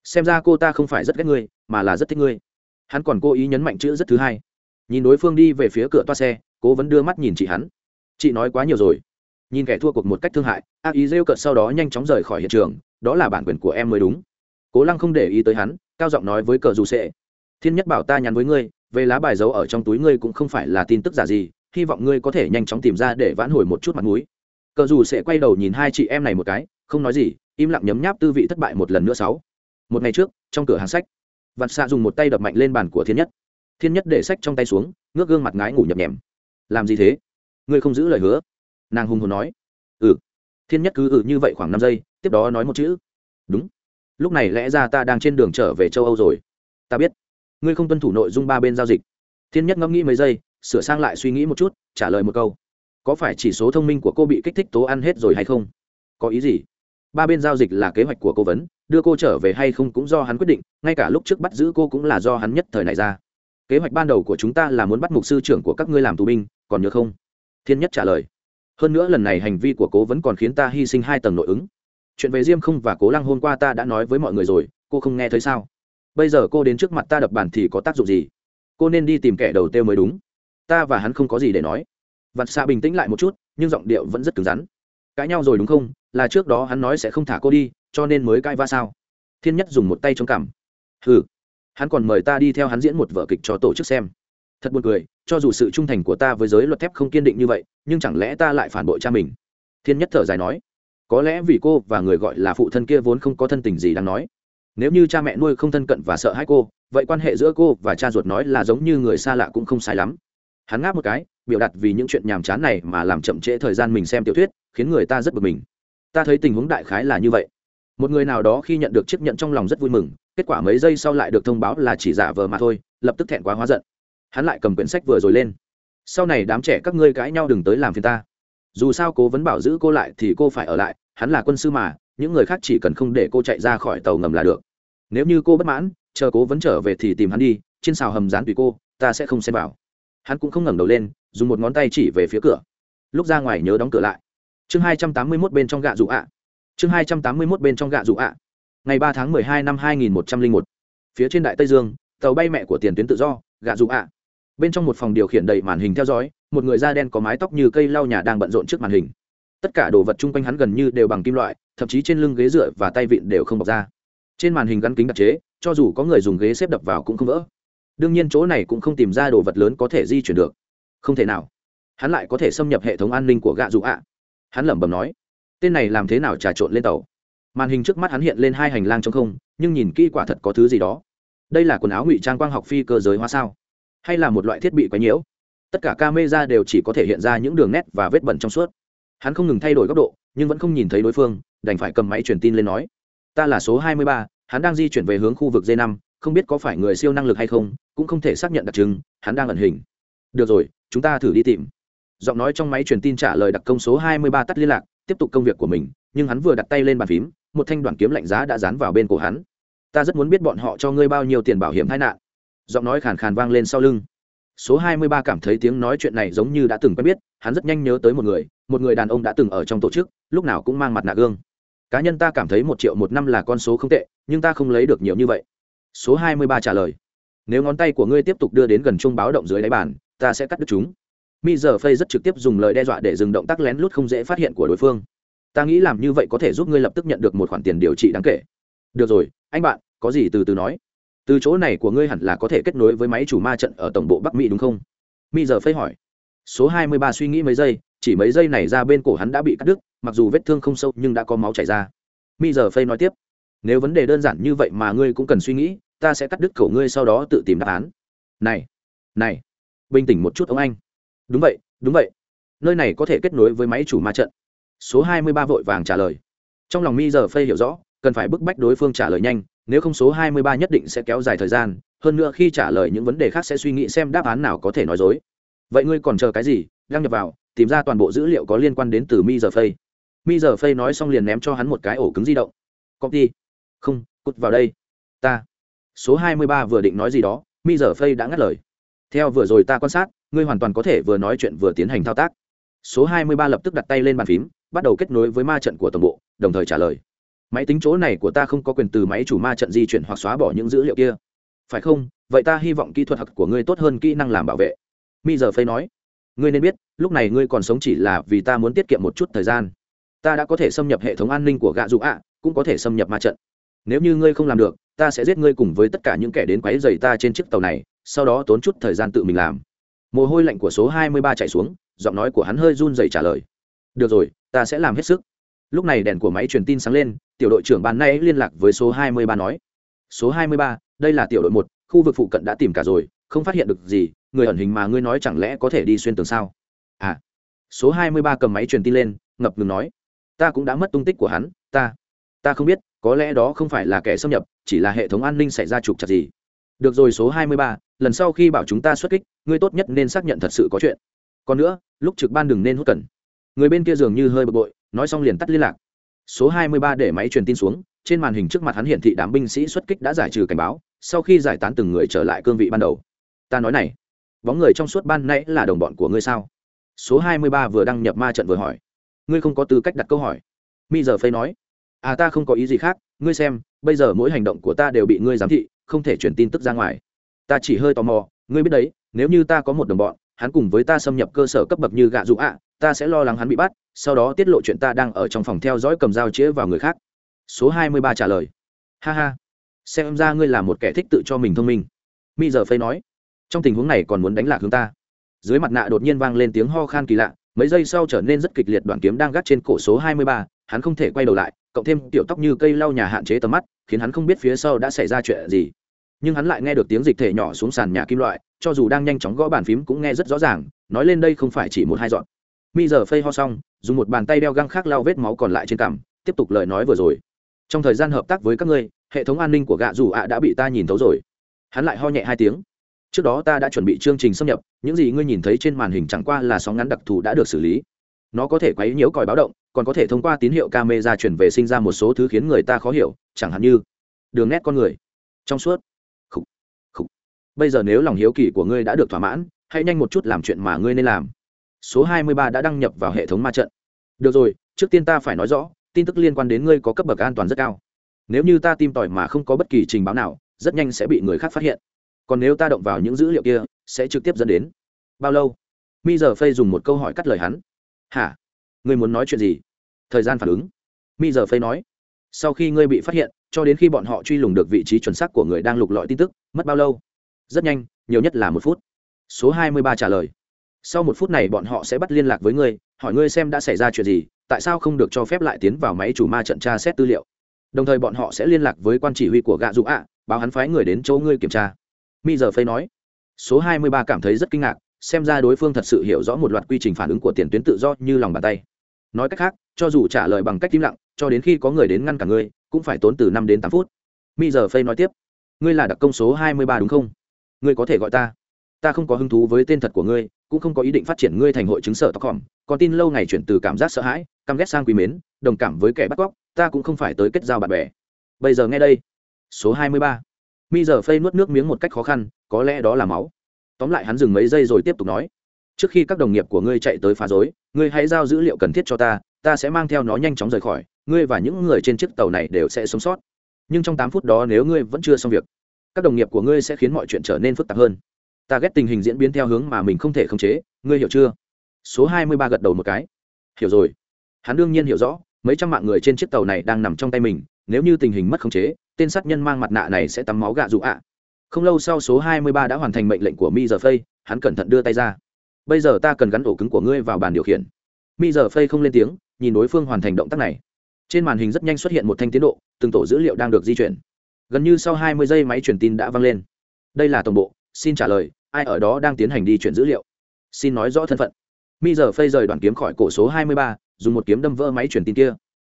Xem ra cô ta không phải rất ghét ngươi mà là rất thích ngươi hắn còn cố ý nhấn mạnh chữ rất thứ hai. Nhìn đối phương đi về phía cửa toa xe cố vẫn đưa mắt nhìn chị hắn. Chị nói quá nhiều rồi. Nhìn kẻ thua cuộc một cách thương hại ác ý rêu cợt sau đó nhanh chóng rời khỏi hiện trường, đó là bản quyền của em mới đúng. Cố lăng không để ý tới hắn, cao giọng nói với cờ dù sệ thiên nhất bảo ta nhắn với ngươi về lá bài giấu ở trong túi ngươi cũng không phải là tin tức giả gì, hy vọng ngươi có thể nhanh chóng tìm ra để vãn hồi một chút mặt mũi. Cờ dù sẽ quay đầu nhìn hai chị em này một cái, không nói gì, im lặng nhấm nháp tư vị thất bại một lần nữa sáu. Một ngày trước, trong cửa hàng sách vặt xạ dùng một tay đập mạnh lên bàn của thiên nhất. Thiên nhất để sách trong tay xuống, ngước gương mặt ngái ngủ nhập nhèm. Làm gì thế? Ngươi không giữ lời hứa? Nàng hùng hồn nói. Ừ. Thiên nhất cứ ừ như vậy khoảng năm giây, tiếp đó nói một chữ. Đúng. Lúc này lẽ ra ta đang trên đường trở về châu âu rồi. Ta biết ngươi không tuân thủ nội dung ba bên giao dịch. Thiên nhất ngẫm nghĩ mấy giây, sửa sang lại suy nghĩ một chút, trả lời một câu. Có phải chỉ số thông minh của cô bị kích thích tố ăn hết rồi hay không? Có ý gì? Ba bên giao dịch là kế hoạch của cố vấn, đưa cô trở về hay không cũng do hắn quyết định, ngay cả lúc trước bắt giữ cô cũng là do hắn nhất thời này ra. Kế hoạch ban đầu của chúng ta là muốn bắt mục sư trưởng của các ngươi làm tù binh, còn nhớ không? Thiên nhất trả lời. Hơn nữa lần này hành vi của cố vẫn còn khiến ta hy sinh hai tầng nội ứng. Chuyện về diêm không và cố lăng hôm qua ta đã nói với mọi người rồi, cô không nghe thấy sao? Bây giờ cô đến trước mặt ta đập bàn thì có tác dụng gì? Cô nên đi tìm kẻ đầu têu mới đúng. Ta và hắn không có gì để nói. Vặt xạ bình tĩnh lại một chút, nhưng giọng điệu vẫn rất cứng rắn. Cãi nhau rồi đúng không? Là trước đó hắn nói sẽ không thả cô đi, cho nên mới cãi va sao? Thiên nhất dùng một tay chống cằm. Hừ. Hắn còn mời ta đi theo hắn diễn một vở kịch cho tổ chức xem. Thật buồn cười, cho dù sự trung thành của ta với giới luật thép không kiên định như vậy, nhưng chẳng lẽ ta lại phản bội cha mình? Thiên nhất thở dài nói. Có lẽ vì cô và người gọi là phụ thân kia vốn không có thân tình gì đáng nói nếu như cha mẹ nuôi không thân cận và sợ hãi cô, vậy quan hệ giữa cô và cha ruột nói là giống như người xa lạ cũng không sai lắm. Hắn ngáp một cái, biểu đặt vì những chuyện nhàm chán này mà làm chậm trễ thời gian mình xem tiểu thuyết, khiến người ta rất bực mình. Ta thấy tình huống đại khái là như vậy. Một người nào đó khi nhận được chiếc nhận trong lòng rất vui mừng, kết quả mấy giây sau lại được thông báo là chỉ giả vờ mà thôi, lập tức thẹn quá hóa giận. Hắn lại cầm quyển sách vừa rồi lên. Sau này đám trẻ các ngươi cãi nhau đừng tới làm phiền ta. Dù sao cố vấn bảo giữ cô lại thì cô phải ở lại, hắn là quân sư mà những người khác chỉ cần không để cô chạy ra khỏi tàu ngầm là được. Nếu như cô bất mãn, chờ cố vẫn trở về thì tìm hắn đi, trên xào hầm dán tùy cô, ta sẽ không xem vào. Hắn cũng không ngẩng đầu lên, dùng một ngón tay chỉ về phía cửa. Lúc ra ngoài nhớ đóng cửa lại. Chương hai trăm tám mươi mốt bên trong gạ dụ ạ. Chương hai trăm tám mươi mốt bên trong gạ dụ ạ. Ngày ba tháng mười hai năm hai nghìn một trăm linh một. Phía trên đại tây dương, tàu bay mẹ của tiền tuyến tự do, gạ dụ ạ. Bên trong một phòng điều khiển đầy màn hình theo dõi, một người da đen có mái tóc như cây lau nhà đang bận rộn trước màn hình tất cả đồ vật chung quanh hắn gần như đều bằng kim loại, thậm chí trên lưng ghế dựa và tay vịn đều không bọc ra. Trên màn hình gắn kính đặc chế, cho dù có người dùng ghế xếp đập vào cũng không vỡ. Đương nhiên chỗ này cũng không tìm ra đồ vật lớn có thể di chuyển được. Không thể nào. Hắn lại có thể xâm nhập hệ thống an ninh của gạ dụ ạ. Hắn lẩm bẩm nói, tên này làm thế nào trà trộn lên tàu? Màn hình trước mắt hắn hiện lên hai hành lang trong không, nhưng nhìn kỹ quả thật có thứ gì đó. Đây là quần áo ngụy trang quang học phi cơ giới hóa sao? Hay là một loại thiết bị quái nhiễu? Tất cả camera đều chỉ có thể hiện ra những đường nét và vết bẩn trong suốt hắn không ngừng thay đổi góc độ nhưng vẫn không nhìn thấy đối phương đành phải cầm máy truyền tin lên nói. Ta là số 23, hắn đang di chuyển về hướng khu vực d 5 không biết có phải người siêu năng lực hay không cũng không thể xác nhận đặc trưng, hắn đang ẩn hình. Được rồi chúng ta thử đi tìm. Giọng nói trong máy truyền tin trả lời đặc công số 23 tắt liên lạc tiếp tục công việc của mình nhưng hắn vừa đặt tay lên bàn phím một thanh đoàn kiếm lạnh giá đã dán vào bên cổ hắn. Ta rất muốn biết bọn họ cho ngươi bao nhiêu tiền bảo hiểm tai nạn. Giọng nói khàn khàn vang lên sau lưng số 23 cảm thấy tiếng nói chuyện này giống như đã từng quen biết, hắn rất nhanh nhớ tới một người một người đàn ông đã từng ở trong tổ chức, lúc nào cũng mang mặt nạ gương. Cá nhân ta cảm thấy một triệu một năm là con số không tệ, nhưng ta không lấy được nhiều như vậy. Số 23 trả lời. Nếu ngón tay của ngươi tiếp tục đưa đến gần chuông báo động dưới đáy bàn, ta sẽ cắt đứt chúng. Mi giờ phây rất trực tiếp dùng lời đe dọa để dừng động tác lén lút không dễ phát hiện của đối phương. Ta nghĩ làm như vậy có thể giúp ngươi lập tức nhận được một khoản tiền điều trị đáng kể. Được rồi, anh bạn, có gì từ từ nói từ chỗ này của ngươi hẳn là có thể kết nối với máy chủ ma trận ở tổng bộ bắc mỹ đúng không? Mi giờ phây hỏi. Số 23 suy nghĩ mấy giây, chỉ mấy giây này ra bên cổ hắn đã bị cắt đứt, mặc dù vết thương không sâu nhưng đã có máu chảy ra. Mi giờ phây nói tiếp. Nếu vấn đề đơn giản như vậy mà ngươi cũng cần suy nghĩ, ta sẽ cắt đứt cổ ngươi sau đó tự tìm đáp án. Này này, bình tĩnh một chút ông anh. Đúng vậy đúng vậy. Nơi này có thể kết nối với máy chủ ma trận. Số 23 vội vàng trả lời. Trong lòng mi giờ phây hiểu rõ, cần phải bức bách đối phương trả lời nhanh nếu không số 23 nhất định sẽ kéo dài thời gian, hơn nữa khi trả lời những vấn đề khác sẽ suy nghĩ xem đáp án nào có thể nói dối. Vậy ngươi còn chờ cái gì? Đăng nhập vào, tìm ra toàn bộ dữ liệu có liên quan đến từ mi giờ phây. Mi giờ phây nói xong liền ném cho hắn một cái ổ cứng di động. Copy. Không, cút vào đây. Ta. Số 23 vừa định nói gì đó, mi giờ phây đã ngắt lời. Theo vừa rồi ta quan sát, ngươi hoàn toàn có thể vừa nói chuyện vừa tiến hành thao tác. Số 23 lập tức đặt tay lên bàn phím, bắt đầu kết nối với ma trận của tổng bộ, đồng thời trả lời máy tính chỗ này của ta không có quyền từ máy chủ ma trận di chuyển hoặc xóa bỏ những dữ liệu kia. Phải không? Vậy ta hy vọng kỹ thuật học của ngươi tốt hơn kỹ năng làm bảo vệ. Mi giờ phây nói. Ngươi nên biết, lúc này ngươi còn sống chỉ là vì ta muốn tiết kiệm một chút thời gian. Ta đã có thể xâm nhập hệ thống an ninh của gạ dụ ạ, cũng có thể xâm nhập ma trận. Nếu như ngươi không làm được, ta sẽ giết ngươi cùng với tất cả những kẻ đến quấy rầy ta trên chiếc tàu này, sau đó tốn chút thời gian tự mình làm. Mồ hôi lạnh của số 23 chạy xuống, giọng nói của hắn hơi run rẩy trả lời. Được rồi, ta sẽ làm hết sức. Lúc này đèn của máy truyền tin sáng lên tiểu đội trưởng ban nay liên lạc với số 23 nói. Số 23, đây là tiểu đội một khu vực phụ cận đã tìm cả rồi không phát hiện được gì người ẩn hình mà ngươi nói chẳng lẽ có thể đi xuyên tường sao? À. Số 23 cầm máy truyền tin lên ngập ngừng nói. Ta cũng đã mất tung tích của hắn ta ta không biết có lẽ đó không phải là kẻ xâm nhập chỉ là hệ thống an ninh xảy ra trục chặt gì. Được rồi số 23, lần sau khi bảo chúng ta xuất kích ngươi tốt nhất nên xác nhận thật sự có chuyện. Còn nữa lúc trực ban đừng nên hút cần. Người bên kia dường như hơi bực bội nói xong liền tắt liên lạc số 23 để máy truyền tin xuống, trên màn hình trước mặt hắn hiển thị đám binh sĩ xuất kích đã giải trừ cảnh báo, sau khi giải tán từng người trở lại cương vị ban đầu. Ta nói này, bóng người trong suốt ban nãy là đồng bọn của ngươi sao? Số 23 vừa đăng nhập ma trận vừa hỏi. Ngươi không có tư cách đặt câu hỏi. Mi giờ phây nói. À ta không có ý gì khác, ngươi xem, bây giờ mỗi hành động của ta đều bị ngươi giám thị, không thể truyền tin tức ra ngoài. Ta chỉ hơi tò mò, ngươi biết đấy, nếu như ta có một đồng bọn, hắn cùng với ta xâm nhập cơ sở cấp bậc như gạ dụ ạ, ta sẽ lo lắng hắn bị bắt sau đó tiết lộ chuyện ta đang ở trong phòng theo dõi cầm dao chĩa vào người khác. Số 23 trả lời. Ha ha. Xem ra ngươi là một kẻ thích tự cho mình thông minh. Mi giờ phây nói. Trong tình huống này còn muốn đánh lạc hướng ta. Dưới mặt nạ đột nhiên vang lên tiếng ho khan kỳ lạ mấy giây sau trở nên rất kịch liệt đoạn kiếm đang gắt trên cổ số 23, hắn không thể quay đầu lại cộng thêm tiểu tóc như cây lau nhà hạn chế tầm mắt khiến hắn không biết phía sau đã xảy ra chuyện gì. Nhưng hắn lại nghe được tiếng dịch thể nhỏ xuống sàn nhà kim loại cho dù đang nhanh chóng gõ bàn phím cũng nghe rất rõ ràng nói lên đây không phải chỉ một hai dọn mi giờ phây ho xong dùng một bàn tay đeo găng khác lau vết máu còn lại trên cằm tiếp tục lời nói vừa rồi. Trong thời gian hợp tác với các ngươi hệ thống an ninh của gạ dù ạ đã bị ta nhìn thấu rồi. Hắn lại ho nhẹ hai tiếng. Trước đó ta đã chuẩn bị chương trình xâm nhập những gì ngươi nhìn thấy trên màn hình chẳng qua là sóng ngắn đặc thù đã được xử lý. Nó có thể quấy nhiễu còi báo động còn có thể thông qua tín hiệu camera chuyển về sinh ra một số thứ khiến người ta khó hiểu chẳng hạn như đường nét con người. Trong suốt khủ, khủ. bây giờ nếu lòng hiếu kỳ của ngươi đã được thỏa mãn hãy nhanh một chút làm chuyện mà ngươi nên làm số 23 đã đăng nhập vào hệ thống ma trận. Được rồi, trước tiên ta phải nói rõ, tin tức liên quan đến ngươi có cấp bậc an toàn rất cao. Nếu như ta tìm tòi mà không có bất kỳ trình báo nào, rất nhanh sẽ bị người khác phát hiện. Còn nếu ta động vào những dữ liệu kia, sẽ trực tiếp dẫn đến. Bao lâu? Mi giờ phây dùng một câu hỏi cắt lời hắn. Hả? Ngươi muốn nói chuyện gì? Thời gian phản ứng. Mi giờ phây nói. Sau khi ngươi bị phát hiện, cho đến khi bọn họ truy lùng được vị trí chuẩn xác của người đang lục lọi tin tức, mất bao lâu? Rất nhanh, nhiều nhất là một phút. Số hai mươi ba trả lời sau một phút này bọn họ sẽ bắt liên lạc với ngươi, hỏi ngươi xem đã xảy ra chuyện gì, tại sao không được cho phép lại tiến vào máy chủ ma trận tra xét tư liệu. Đồng thời bọn họ sẽ liên lạc với quan chỉ huy của gạ dụ ạ, báo hắn phái người đến chỗ ngươi kiểm tra. Mi giờ phây nói. Số hai mươi ba cảm thấy rất kinh ngạc, xem ra đối phương thật sự hiểu rõ một loạt quy trình phản ứng của tiền tuyến tự do như lòng bàn tay. Nói cách khác, cho dù trả lời bằng cách im lặng, cho đến khi có người đến ngăn cả ngươi, cũng phải tốn từ năm đến tám phút. Mi giờ phây nói tiếp. Ngươi là đặc công số hai mươi ba đúng không? Ngươi có thể gọi ta. Ta không có hứng thú với tên thật của ngươi cũng không có ý định phát triển ngươi thành hội chứng sở tóc hòm. Còn tin lâu ngày chuyển từ cảm giác sợ hãi, căm ghét sang quý mến, đồng cảm với kẻ bắt cóc, ta cũng không phải tới kết giao bạn bè. Bây giờ nghe đây. Số hai mươi ba. Mi giờ phây nuốt nước miếng một cách khó khăn, có lẽ đó là máu. Tóm lại hắn dừng mấy giây rồi tiếp tục nói. Trước khi các đồng nghiệp của ngươi chạy tới phá rối, ngươi hãy giao dữ liệu cần thiết cho ta ta sẽ mang theo nó nhanh chóng rời khỏi. Ngươi và những người trên chiếc tàu này đều sẽ sống sót. Nhưng trong tám phút đó nếu ngươi vẫn chưa xong việc, các đồng nghiệp của ngươi sẽ khiến mọi chuyện trở nên phức tạp hơn ta ghét tình hình diễn biến theo hướng mà mình không thể khống chế, ngươi hiểu chưa? Số hai mươi ba gật đầu một cái. Hiểu rồi. Hắn đương nhiên hiểu rõ, mấy trăm mạng người trên chiếc tàu này đang nằm trong tay mình, nếu như tình hình mất khống chế, tên sát nhân mang mặt nạ này sẽ tắm máu gạ dụ ạ. Không lâu sau số hai mươi ba đã hoàn thành mệnh lệnh của mi giờ phây, hắn cẩn thận đưa tay ra. Bây giờ ta cần gắn ổ cứng của ngươi vào bàn điều khiển. Mi giờ phây không lên tiếng, nhìn đối phương hoàn thành động tác này. Trên màn hình rất nhanh xuất hiện một thanh tiến độ, từng tổ dữ liệu đang được di chuyển. Gần như sau hai mươi giây máy truyền tin đã vang lên. Đây là tổng bộ xin trả lời, ai ở đó đang tiến hành đi chuyển dữ liệu? Xin nói rõ thân phận. Mi giờ phây rời đoàn kiếm khỏi cổ số hai mươi ba, dùng một kiếm đâm vỡ máy truyền tin kia.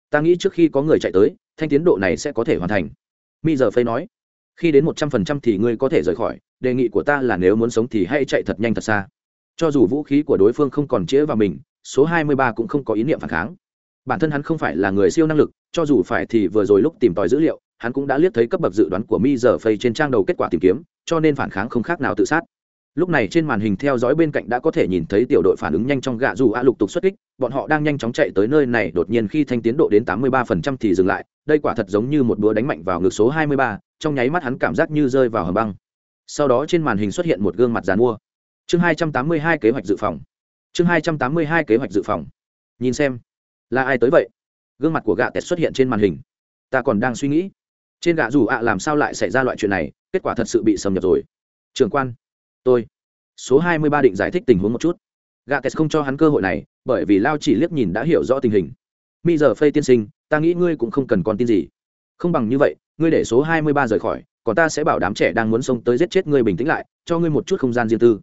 Ta nghĩ trước khi có người chạy tới, thanh tiến độ này sẽ có thể hoàn thành. Mi giờ phây nói. Khi đến một trăm phần trăm thì ngươi có thể rời khỏi, đề nghị của ta là nếu muốn sống thì hãy chạy thật nhanh thật xa. Cho dù vũ khí của đối phương không còn chĩa vào mình, số hai mươi ba cũng không có ý niệm phản kháng. Bản thân hắn không phải là người siêu năng lực, cho dù phải thì vừa rồi lúc tìm tòi dữ liệu hắn cũng đã liếc thấy cấp bậc dự đoán của mi giờ phây trên trang đầu kết quả tìm kiếm, cho nên phản kháng không khác nào tự sát. Lúc này trên màn hình theo dõi bên cạnh đã có thể nhìn thấy tiểu đội phản ứng nhanh trong gạ dù a lục tục xuất kích, bọn họ đang nhanh chóng chạy tới nơi này, đột nhiên khi thanh tiến độ đến tám mươi ba phần trăm thì dừng lại, đây quả thật giống như một búa đánh mạnh vào ngực số hai mươi ba, trong nháy mắt hắn cảm giác như rơi vào hầm băng. Sau đó trên màn hình xuất hiện một gương mặt dàn mua. Chương hai trăm tám mươi hai kế hoạch dự phòng. Chương hai trăm tám mươi hai kế hoạch dự phòng. Nhìn xem, là ai tới vậy? Gương mặt của gạ tẹt xuất hiện trên màn hình. Ta còn đang suy nghĩ trên gạ dù ạ làm sao lại xảy ra loại chuyện này, kết quả thật sự bị xâm nhập rồi. Trường quan, tôi, số hai mươi ba định giải thích tình huống một chút. Gạ tes không cho hắn cơ hội này, bởi vì lao chỉ liếc nhìn đã hiểu rõ tình hình. Mi giờ phây tiên sinh, ta nghĩ ngươi cũng không cần con tin gì. Không bằng như vậy, ngươi để số hai mươi ba rời khỏi, còn ta sẽ bảo đám trẻ đang muốn xông tới giết chết ngươi bình tĩnh lại, cho ngươi một chút không gian riêng tư.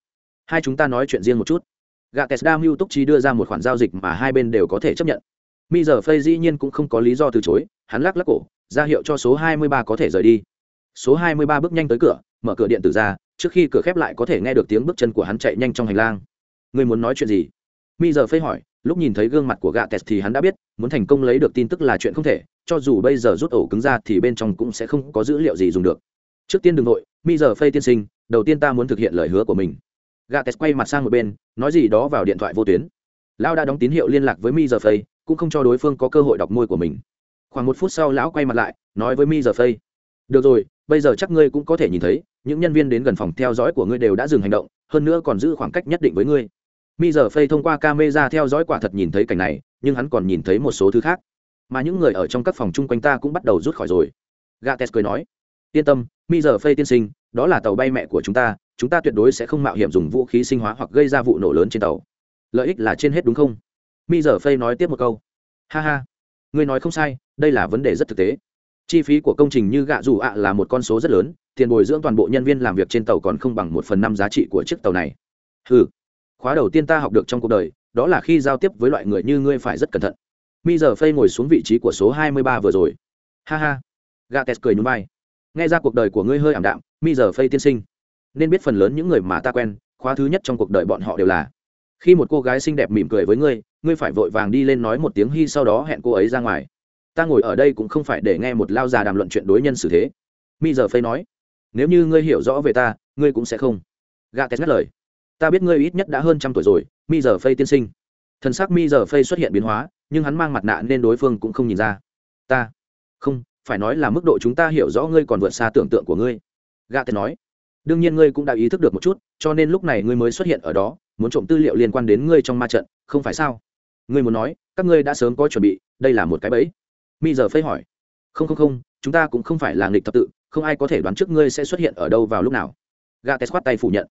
Hai chúng ta nói chuyện riêng một chút. Gạ tes đam mưu túc chi đưa ra một khoản giao dịch mà hai bên đều có thể chấp nhận. Mi giờ phây dĩ nhiên cũng không có lý do từ chối, hắn lắc lắc cổ ra hiệu cho số hai mươi ba có thể rời đi. Số hai mươi ba bước nhanh tới cửa, mở cửa điện tử ra, trước khi cửa khép lại có thể nghe được tiếng bước chân của hắn chạy nhanh trong hành lang. Người muốn nói chuyện gì? Mi giờ phây hỏi, lúc nhìn thấy gương mặt của gạ tes thì hắn đã biết, muốn thành công lấy được tin tức là chuyện không thể, cho dù bây giờ rút ổ cứng ra thì bên trong cũng sẽ không có dữ liệu gì dùng được. Trước tiên đừng nội mi giờ phây tiên sinh, đầu tiên ta muốn thực hiện lời hứa của mình. Gạ tes quay mặt sang một bên, nói gì đó vào điện thoại vô tuyến. Lao đã đóng tín hiệu liên lạc với mi giờ phây cũng không cho đối phương có cơ hội đọc môi của mình khoảng một phút sau lão quay mặt lại, nói với mi giờ phây, được rồi, bây giờ chắc ngươi cũng có thể nhìn thấy, những nhân viên đến gần phòng theo dõi của ngươi đều đã dừng hành động, hơn nữa còn giữ khoảng cách nhất định với ngươi. Mi giờ phây thông qua camera theo dõi quả thật nhìn thấy cảnh này, nhưng hắn còn nhìn thấy một số thứ khác. Mà những người ở trong các phòng chung quanh ta cũng bắt đầu rút khỏi rồi. Gates cười nói, yên tâm, mi giờ phây tiên sinh, đó là tàu bay mẹ của chúng ta chúng ta tuyệt đối sẽ không mạo hiểm dùng vũ khí sinh hóa hoặc gây ra vụ nổ lớn trên tàu. Lợi ích là trên hết đúng không? Mi giờ phây nói tiếp một câu, ha ha ngươi nói không sai, đây là vấn đề rất thực tế. Chi phí của công trình như gạ dù ạ là một con số rất lớn, tiền bồi dưỡng toàn bộ nhân viên làm việc trên tàu còn không bằng một phần năm giá trị của chiếc tàu này. Ừ khóa đầu tiên ta học được trong cuộc đời, đó là khi giao tiếp với loại người như ngươi phải rất cẩn thận. Mi giờ phây ngồi xuống vị trí của số hai mươi ba vừa rồi. Ha ha. Gates cười nhún vai nghe ra cuộc đời của ngươi hơi ảm đạm, mi giờ phây tiên sinh. Nên biết phần lớn những người mà ta quen, khóa thứ nhất trong cuộc đời bọn họ đều là khi một cô gái xinh đẹp mỉm cười với ngươi ngươi phải vội vàng đi lên nói một tiếng hy sau đó hẹn cô ấy ra ngoài. Ta ngồi ở đây cũng không phải để nghe một lao già đàm luận chuyện đối nhân xử thế. Mi giờ phây nói, nếu như ngươi hiểu rõ về ta, ngươi cũng sẽ không. Gà tét ngắt lời, ta biết ngươi ít nhất đã hơn trăm tuổi rồi, mi giờ phây tiên sinh. Thần sắc mi giờ phây xuất hiện biến hóa, nhưng hắn mang mặt nạ nên đối phương cũng không nhìn ra. Ta, không, phải nói là mức độ chúng ta hiểu rõ ngươi còn vượt xa tưởng tượng của ngươi. Gà tét nói, đương nhiên ngươi cũng đã ý thức được một chút, cho nên lúc này ngươi mới xuất hiện ở đó muốn trộm tư liệu liên quan đến ngươi trong ma trận, không phải sao? Ngươi muốn nói, các ngươi đã sớm có chuẩn bị, đây là một cái bẫy. Mi giờ phây hỏi. Không không không, chúng ta cũng không phải là nghịch thập tự, không ai có thể đoán trước ngươi sẽ xuất hiện ở đâu vào lúc nào. Gates khoát tay phủ nhận.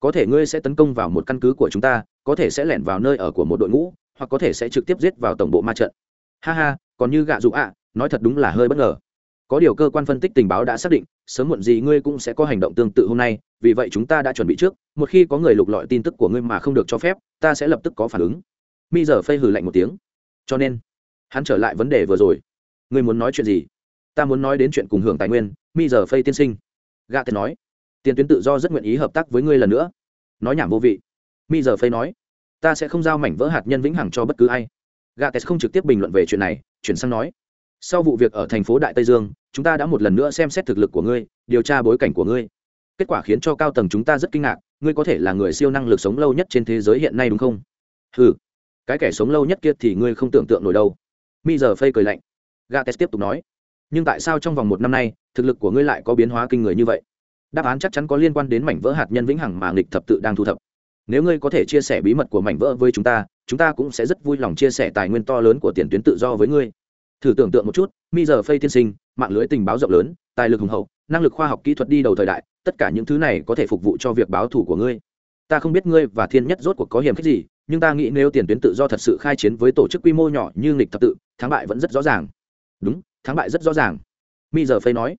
Có thể ngươi sẽ tấn công vào một căn cứ của chúng ta, có thể sẽ lẻn vào nơi ở của một đội ngũ, hoặc có thể sẽ trực tiếp giết vào tổng bộ ma trận. Ha ha, còn như gạ dụ ạ, nói thật đúng là hơi bất ngờ có điều cơ quan phân tích tình báo đã xác định, sớm muộn gì ngươi cũng sẽ có hành động tương tự hôm nay, vì vậy chúng ta đã chuẩn bị trước, một khi có người lục lọi tin tức của ngươi mà không được cho phép, ta sẽ lập tức có phản ứng. Mi giờ phây hừ lạnh một tiếng. Cho nên, hắn trở lại vấn đề vừa rồi. Ngươi muốn nói chuyện gì? Ta muốn nói đến chuyện cùng hưởng tài nguyên, mi giờ phây tiên sinh. Gạ tết nói. Tiền tuyến tự do rất nguyện ý hợp tác với ngươi lần nữa. Nói nhảm vô vị. Mi giờ phây nói. Ta sẽ không giao mảnh vỡ hạt nhân vĩnh hằng cho bất cứ ai. Gạ tết không trực tiếp bình luận về chuyện này, chuyển sang nói sau vụ việc ở thành phố đại tây dương, chúng ta đã một lần nữa xem xét thực lực của ngươi, điều tra bối cảnh của ngươi. Kết quả khiến cho cao tầng chúng ta rất kinh ngạc, ngươi có thể là người siêu năng lực sống lâu nhất trên thế giới hiện nay đúng không? Ừ cái kẻ sống lâu nhất kia thì ngươi không tưởng tượng nổi đâu. Mi giờ phây cười lạnh. Gates tiếp tục nói. Nhưng tại sao trong vòng một năm nay, thực lực của ngươi lại có biến hóa kinh người như vậy? Đáp án chắc chắn có liên quan đến mảnh vỡ hạt nhân vĩnh hằng mà nghịch thập tự đang thu thập. Nếu ngươi có thể chia sẻ bí mật của mảnh vỡ với chúng ta chúng ta cũng sẽ rất vui lòng chia sẻ tài nguyên to lớn của tiền tuyến tự do với ngươi thử tưởng tượng một chút, mi giờ phây tiên sinh, mạng lưới tình báo rộng lớn, tài lực hùng hậu, năng lực khoa học kỹ thuật đi đầu thời đại, tất cả những thứ này có thể phục vụ cho việc báo thủ của ngươi. Ta không biết ngươi và thiên nhất rốt cuộc có hiểm khích gì, nhưng ta nghĩ nếu tiền tuyến tự do thật sự khai chiến với tổ chức quy mô nhỏ như nghịch thập tự, thắng bại vẫn rất rõ ràng. Đúng, thắng bại rất rõ ràng. Mi giờ phây nói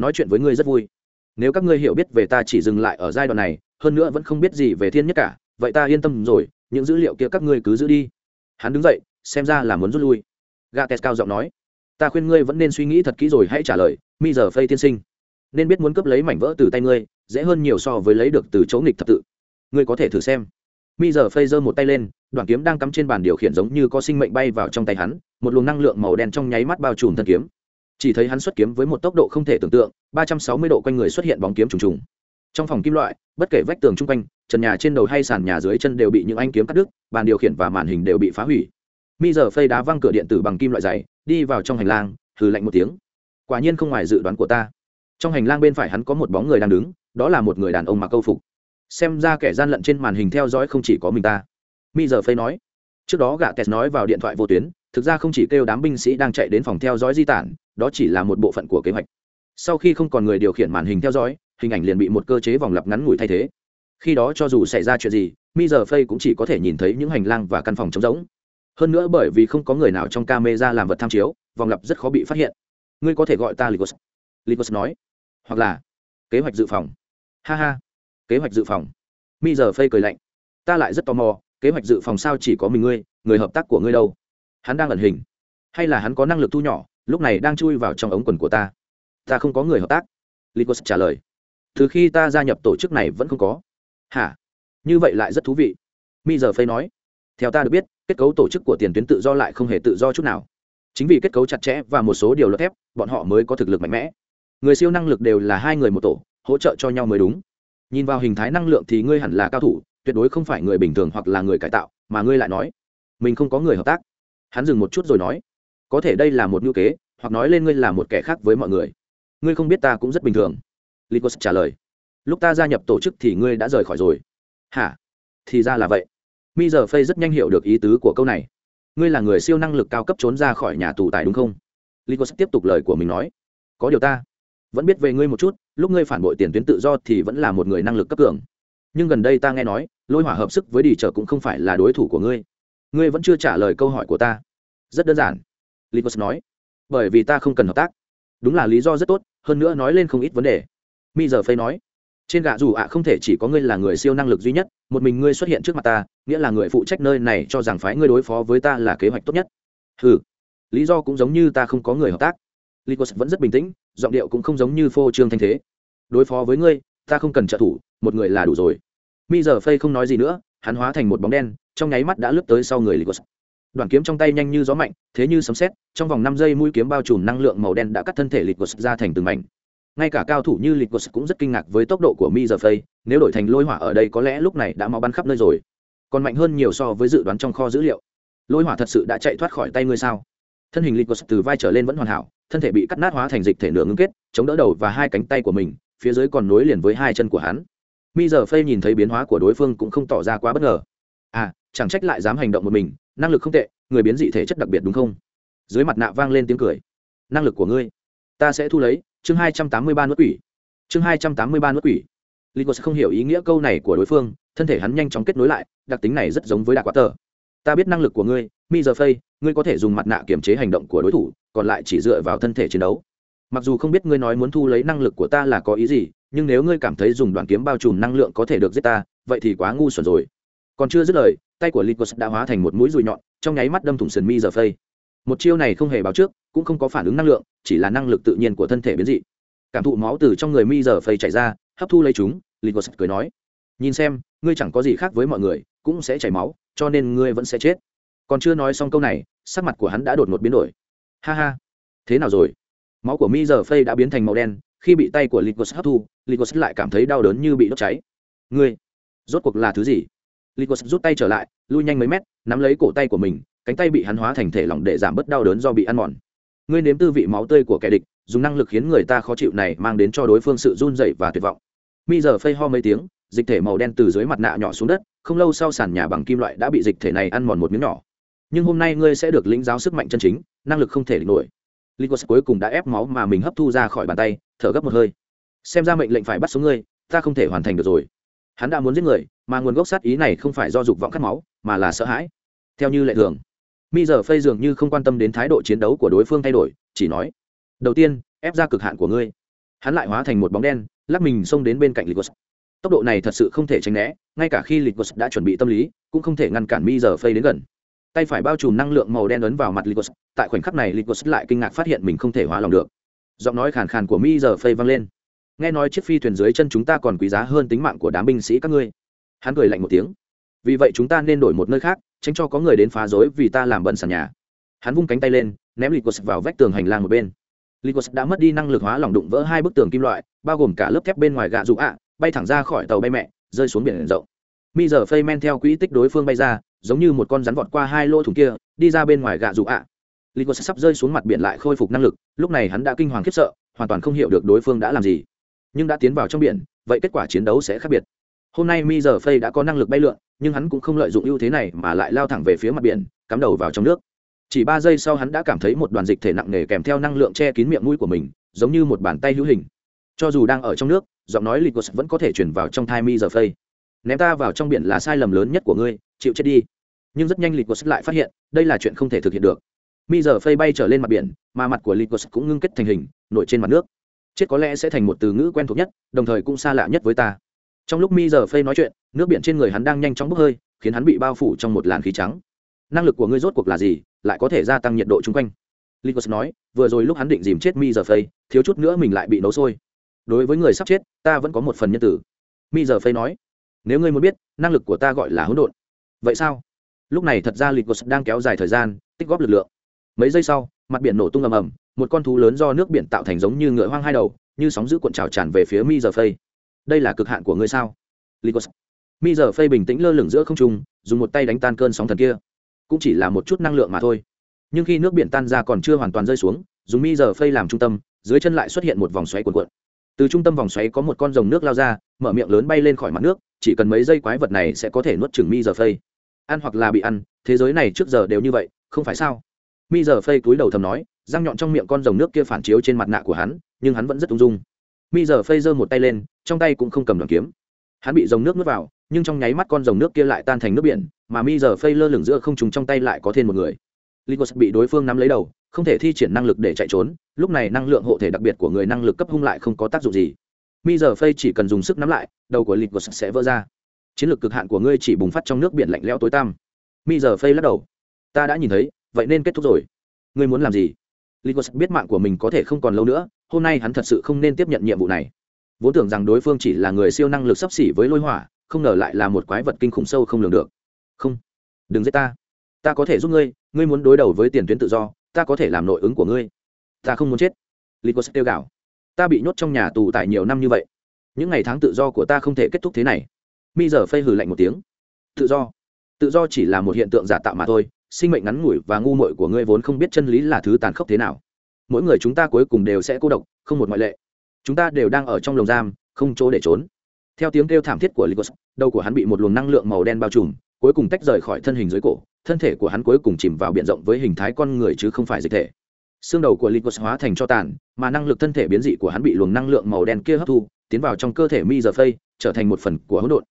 nói chuyện với ngươi rất vui. Nếu các ngươi hiểu biết về ta chỉ dừng lại ở giai đoạn này, hơn nữa vẫn không biết gì về thiên nhất cả, vậy ta yên tâm rồi, những dữ liệu kia các ngươi cứ giữ đi. Hắn đứng dậy, xem ra là muốn rút lui gates cao giọng nói, ta khuyên ngươi vẫn nên suy nghĩ thật kỹ rồi hãy trả lời, mi giờ phây tiên sinh, nên biết muốn cướp lấy mảnh vỡ từ tay ngươi, dễ hơn nhiều so với lấy được từ chỗ nghịch thập tự. Ngươi có thể thử xem. Mi giờ phây giơ một tay lên, đoạn kiếm đang cắm trên bàn điều khiển giống như có sinh mệnh bay vào trong tay hắn, một luồng năng lượng màu đen trong nháy mắt bao trùm thân kiếm. Chỉ thấy hắn xuất kiếm với một tốc độ không thể tưởng tượng, ba trăm sáu mươi độ quanh người xuất hiện bóng kiếm trùng trùng. Trong phòng kim loại, bất kể vách tường chung quanh, trần nhà trên đầu hay sàn nhà dưới chân đều bị những anh kiếm cắt đứt, bàn điều khiển và màn hình đều bị phá hủy mi giờ phây đá văng cửa điện tử bằng kim loại dày, đi vào trong hành lang, hừ lạnh một tiếng. Quả nhiên không ngoài dự đoán của ta. Trong hành lang bên phải hắn có một bóng người đang đứng, đó là một người đàn ông mặc câu phục. Xem ra kẻ gian lận trên màn hình theo dõi không chỉ có mình ta. Mi giờ phây nói. Trước đó gạ tes nói vào điện thoại vô tuyến, thực ra không chỉ kêu đám binh sĩ đang chạy đến phòng theo dõi di tản, đó chỉ là một bộ phận của kế hoạch. Sau khi không còn người điều khiển màn hình theo dõi, hình ảnh liền bị một cơ chế vòng lặp ngắn ngủi thay thế. Khi đó cho dù xảy ra chuyện gì, mi giờ phây cũng chỉ có thể nhìn thấy những hành lang và căn phòng trống rỗng hơn nữa bởi vì không có người nào trong camera làm vật tham chiếu, vòng lặp rất khó bị phát hiện. Ngươi có thể gọi ta lycos lycos nói. Hoặc là, kế hoạch dự phòng. Ha ha. Kế hoạch dự phòng. Mi giờ phây cười lạnh. Ta lại rất tò mò, kế hoạch dự phòng sao chỉ có mình ngươi, người hợp tác của ngươi đâu? Hắn đang ẩn hình. Hay là hắn có năng lực thu nhỏ, lúc này đang chui vào trong ống quần của ta? Ta không có người hợp tác. Lycos trả lời. Từ khi ta gia nhập tổ chức này vẫn không có. Hả? Như vậy lại rất thú vị. Mi giờ phây nói theo ta được biết, kết cấu tổ chức của tiền tuyến tự do lại không hề tự do chút nào. Chính vì kết cấu chặt chẽ và một số điều luật thép, bọn họ mới có thực lực mạnh mẽ. Người siêu năng lực đều là hai người một tổ, hỗ trợ cho nhau mới đúng. Nhìn vào hình thái năng lượng thì ngươi hẳn là cao thủ, tuyệt đối không phải người bình thường hoặc là người cải tạo, mà ngươi lại nói, mình không có người hợp tác. Hắn dừng một chút rồi nói, có thể đây là một ngữ kế, hoặc nói lên ngươi là một kẻ khác với mọi người. Ngươi không biết ta cũng rất bình thường. Lycos trả lời, lúc ta gia nhập tổ chức thì ngươi đã rời khỏi rồi. Hả? Thì ra là vậy mi giờ phây rất nhanh hiểu được ý tứ của câu này. Ngươi là người siêu năng lực cao cấp trốn ra khỏi nhà tù tài đúng không? Lycos tiếp tục lời của mình nói. Có điều ta vẫn biết về ngươi một chút, lúc ngươi phản bội tiền tuyến tự do thì vẫn là một người năng lực cấp cường. Nhưng gần đây ta nghe nói, lôi hỏa hợp sức với đi trở cũng không phải là đối thủ của ngươi. Ngươi vẫn chưa trả lời câu hỏi của ta. Rất đơn giản, Lycos nói. Bởi vì ta không cần hợp tác. Đúng là lý do rất tốt, hơn nữa nói lên không ít vấn đề. Mi giờ phây nói trên gạ dù ạ không thể chỉ có ngươi là người siêu năng lực duy nhất, một mình ngươi xuất hiện trước mặt ta, nghĩa là người phụ trách nơi này cho rằng phái ngươi đối phó với ta là kế hoạch tốt nhất. Ừ lý do cũng giống như ta không có người hợp tác. Lycos vẫn rất bình tĩnh, giọng điệu cũng không giống như phô trương thanh thế. Đối phó với ngươi, ta không cần trợ thủ, một người là đủ rồi. Mi giờ phây không nói gì nữa, hắn hóa thành một bóng đen, trong nháy mắt đã lướt tới sau người lycos. Đoàn kiếm trong tay nhanh như gió mạnh, thế như sấm sét, trong vòng năm giây mũi kiếm bao trùm năng lượng màu đen đã cắt thân thể lycos ra thành từng mảnh ngay cả cao thủ như lịch cũng rất kinh ngạc với tốc độ của mi giờ phây, nếu đổi thành lôi hỏa ở đây có lẽ lúc này đã máu bắn khắp nơi rồi. Còn mạnh hơn nhiều so với dự đoán trong kho dữ liệu. Lôi hỏa thật sự đã chạy thoát khỏi tay ngươi sao? Thân hình lịch từ vai trở lên vẫn hoàn hảo, thân thể bị cắt nát hóa thành dịch thể nửa ngưng kết, chống đỡ đầu và hai cánh tay của mình, phía dưới còn nối liền với hai chân của hắn. Mi giờ phây nhìn thấy biến hóa của đối phương cũng không tỏ ra quá bất ngờ. À chẳng trách lại dám hành động một mình, năng lực không tệ, người biến dị thể chất đặc biệt đúng không? Dưới mặt nạ vang lên tiếng cười. Năng lực của ngươi, ta sẽ thu lấy chương hai trăm tám mươi ba nuốt quỷ. Chương hai trăm tám mươi ba nuốt quỷ. Lico sẽ không hiểu ý nghĩa câu này của đối phương, thân thể hắn nhanh chóng kết nối lại, đặc tính này rất giống với đạc quả tờ. Ta biết năng lực của ngươi, mi giờ phây, ngươi có thể dùng mặt nạ kiểm chế hành động của đối thủ, còn lại chỉ dựa vào thân thể chiến đấu. Mặc dù không biết ngươi nói muốn thu lấy năng lực của ta là có ý gì, nhưng nếu ngươi cảm thấy dùng đoạn kiếm bao trùm năng lượng có thể được giết ta, vậy thì quá ngu xuẩn rồi. Còn chưa dứt lời, tay của Lycos đã hóa thành một mũi dùi nhọn, trong nháy mắt đâm thủng sườn mi giờ phây. Một chiêu này không hề báo trước cũng không có phản ứng năng lượng, chỉ là năng lực tự nhiên của thân thể biến dị. Cảm thụ máu từ trong người mi giờ phây chảy ra, hấp thu lấy chúng Lycos cười nói, nhìn xem, ngươi chẳng có gì khác với mọi người, cũng sẽ chảy máu, cho nên ngươi vẫn sẽ chết. Còn chưa nói xong câu này, sắc mặt của hắn đã đột ngột biến đổi. Ha ha, thế nào rồi? Máu của mi giờ phây đã biến thành màu đen, khi bị tay của Lycos hấp thu Lycos lại cảm thấy đau đớn như bị đốt cháy. Ngươi, rốt cuộc là thứ gì? Lycos rút tay trở lại, lui nhanh mấy mét, nắm lấy cổ tay của mình, cánh tay bị hắn hóa thành thể lỏng để giảm bớt đau đớn do bị ăn mòn ngươi nếm tư vị máu tươi của kẻ địch, dùng năng lực khiến người ta khó chịu này mang đến cho đối phương sự run dậy và tuyệt vọng. Mi giờ phây ho mấy tiếng, dịch thể màu đen từ dưới mặt nạ nhỏ xuống đất, không lâu sau sàn nhà bằng kim loại đã bị dịch thể này ăn mòn một miếng nhỏ. Nhưng hôm nay ngươi sẽ được lĩnh giáo sức mạnh chân chính, năng lực không thể địch nổi. Lycos cuối cùng đã ép máu mà mình hấp thu ra khỏi bàn tay, thở gấp một hơi. Xem ra mệnh lệnh phải bắt sống ngươi, ta không thể hoàn thành được rồi. Hắn đã muốn giết người, mà nguồn gốc sát ý này không phải do dục vọng cắt máu, mà là sợ hãi. Theo như lệ thường mi giờ phây dường như không quan tâm đến thái độ chiến đấu của đối phương thay đổi, chỉ nói, đầu tiên, ép ra cực hạn của ngươi. Hắn lại hóa thành một bóng đen, lắc mình xông đến bên cạnh Lycos. tốc độ này thật sự không thể tránh né, ngay cả khi Lycos đã chuẩn bị tâm lý, cũng không thể ngăn cản mi giờ phây đến gần. Tay phải bao trùm năng lượng màu đen ấn vào mặt Lycos. tại khoảnh khắc này Lycos lại kinh ngạc phát hiện mình không thể hóa lòng được. Giọng nói khàn khàn của mi giờ phây vang lên. Nghe nói chiếc phi thuyền dưới chân chúng ta còn quý giá hơn tính mạng của đám binh sĩ các ngươi. Hắn cười lạnh một tiếng. Vì vậy chúng ta nên đổi một nơi khác tránh cho có người đến phá rối vì ta làm bận sàn nhà. Hắn vung cánh tay lên, ném Lycos vào vách tường hành lang một bên. Lycos đã mất đi năng lực hóa lỏng đụng vỡ hai bức tường kim loại, bao gồm cả lớp thép bên ngoài gạ dụ ạ, bay thẳng ra khỏi tàu bay mẹ, rơi xuống biển rộng. Mi giờ phây men theo quỹ tích đối phương bay ra, giống như một con rắn vọt qua hai lỗ thủng kia, đi ra bên ngoài gạ dụ ạ. À. Lycos sắp rơi xuống mặt biển lại khôi phục năng lực, lúc này hắn đã kinh hoàng khiếp sợ, hoàn toàn không hiểu được đối phương đã làm gì. Nhưng đã tiến vào trong biển, vậy kết quả chiến đấu sẽ khác biệt hôm nay mi giờ phây đã có năng lực bay lượn, nhưng hắn cũng không lợi dụng ưu thế này mà lại lao thẳng về phía mặt biển, cắm đầu vào trong nước. Chỉ ba giây sau hắn đã cảm thấy một đoàn dịch thể nặng nề kèm theo năng lượng che kín miệng mũi của mình, giống như một bàn tay hữu hình. Cho dù đang ở trong nước, giọng nói lịch vẫn có thể chuyển vào trong thai mi giờ phây. Ném ta vào trong biển là sai lầm lớn nhất của ngươi, chịu chết đi. Nhưng rất nhanh lịch lại phát hiện, đây là chuyện không thể thực hiện được. Mi giờ phây bay trở lên mặt biển, mà mặt của lịch cũng ngưng kết thành hình, nổi trên mặt nước. Chết có lẽ sẽ thành một từ ngữ quen thuộc nhất, đồng thời cũng xa lạ nhất với ta trong lúc mi giờ phây nói chuyện, nước biển trên người hắn đang nhanh chóng bốc hơi, khiến hắn bị bao phủ trong một làn khí trắng. Năng lực của ngươi rốt cuộc là gì, lại có thể gia tăng nhiệt độ chung quanh? Lycos nói, vừa rồi lúc hắn định dìm chết mi giờ phây, thiếu chút nữa mình lại bị nấu sôi. Đối với người sắp chết, ta vẫn có một phần nhân tử. Mi giờ phây nói, nếu ngươi muốn biết, năng lực của ta gọi là hỗn độn. Vậy sao? Lúc này thật ra Lycos đang kéo dài thời gian, tích góp lực lượng. Mấy giây sau, mặt biển nổ tung ầm ầm, một con thú lớn do nước biển tạo thành giống như ngựa hoang hai đầu, như sóng giữ cuộn trào tràn về phía mi giờ phây đây là cực hạn của ngươi sao? Lycos. mi giờ phây bình tĩnh lơ lửng giữa không trung, dùng một tay đánh tan cơn sóng thần kia. Cũng chỉ là một chút năng lượng mà thôi. Nhưng khi nước biển tan ra còn chưa hoàn toàn rơi xuống, dùng mi giờ phây làm trung tâm, dưới chân lại xuất hiện một vòng xoáy cuộn cuộn. Từ trung tâm vòng xoáy có một con rồng nước lao ra, mở miệng lớn bay lên khỏi mặt nước, chỉ cần mấy giây quái vật này sẽ có thể nuốt chừng mi giờ phây. Ăn hoặc là bị ăn, thế giới này trước giờ đều như vậy, không phải sao? Mi giờ phây cúi đầu thầm nói, răng nhọn trong miệng con rồng nước kia phản chiếu trên mặt nạ của hắn, nhưng hắn vẫn rất ung dung mi giờ phây giơ một tay lên trong tay cũng không cầm đoàn kiếm. Hắn bị dòng nước nuốt vào nhưng trong nháy mắt con dòng nước kia lại tan thành nước biển mà mi giờ phây lơ lửng giữa không trùng trong tay lại có thêm một người. Lycos bị đối phương nắm lấy đầu không thể thi triển năng lực để chạy trốn lúc này năng lượng hộ thể đặc biệt của người năng lực cấp hung lại không có tác dụng gì. Mi giờ phây chỉ cần dùng sức nắm lại đầu của Lycos sẽ vỡ ra. Chiến lược cực hạn của ngươi chỉ bùng phát trong nước biển lạnh lẽo tối tăm. Mi giờ phây lắc đầu. Ta đã nhìn thấy vậy nên kết thúc rồi. Ngươi muốn làm gì? Ligos biết mạng của mình có thể không còn lâu nữa, hôm nay hắn thật sự không nên tiếp nhận nhiệm vụ này. Vốn tưởng rằng đối phương chỉ là người siêu năng lực sắp xỉ với lôi hỏa, không ngờ lại là một quái vật kinh khủng sâu không lường được. Không, đừng giết ta, ta có thể giúp ngươi, ngươi muốn đối đầu với tiền tuyến tự do, ta có thể làm nội ứng của ngươi. Ta không muốn chết. Ligos kêu gào. Ta bị nhốt trong nhà tù tại nhiều năm như vậy, những ngày tháng tự do của ta không thể kết thúc thế này. Mi giờ phây hừ lạnh một tiếng. Tự do, tự do chỉ là một hiện tượng giả tạo mà thôi, sinh mệnh ngắn ngủi và ngu muội của ngươi vốn không biết chân lý là thứ tàn khốc thế nào mỗi người chúng ta cuối cùng đều sẽ cô độc không một ngoại lệ. Chúng ta đều đang ở trong lồng giam không chỗ để trốn. Theo tiếng kêu thảm thiết của Lycos, đầu của hắn bị một luồng năng lượng màu đen bao trùm cuối cùng tách rời khỏi thân hình dưới cổ thân thể của hắn cuối cùng chìm vào biển rộng với hình thái con người chứ không phải dịch thể. Xương đầu của Lycos hóa thành cho tàn mà năng lực thân thể biến dị của hắn bị luồng năng lượng màu đen kia hấp thu tiến vào trong cơ thể mi giờ phây trở thành một phần của hỗn độn.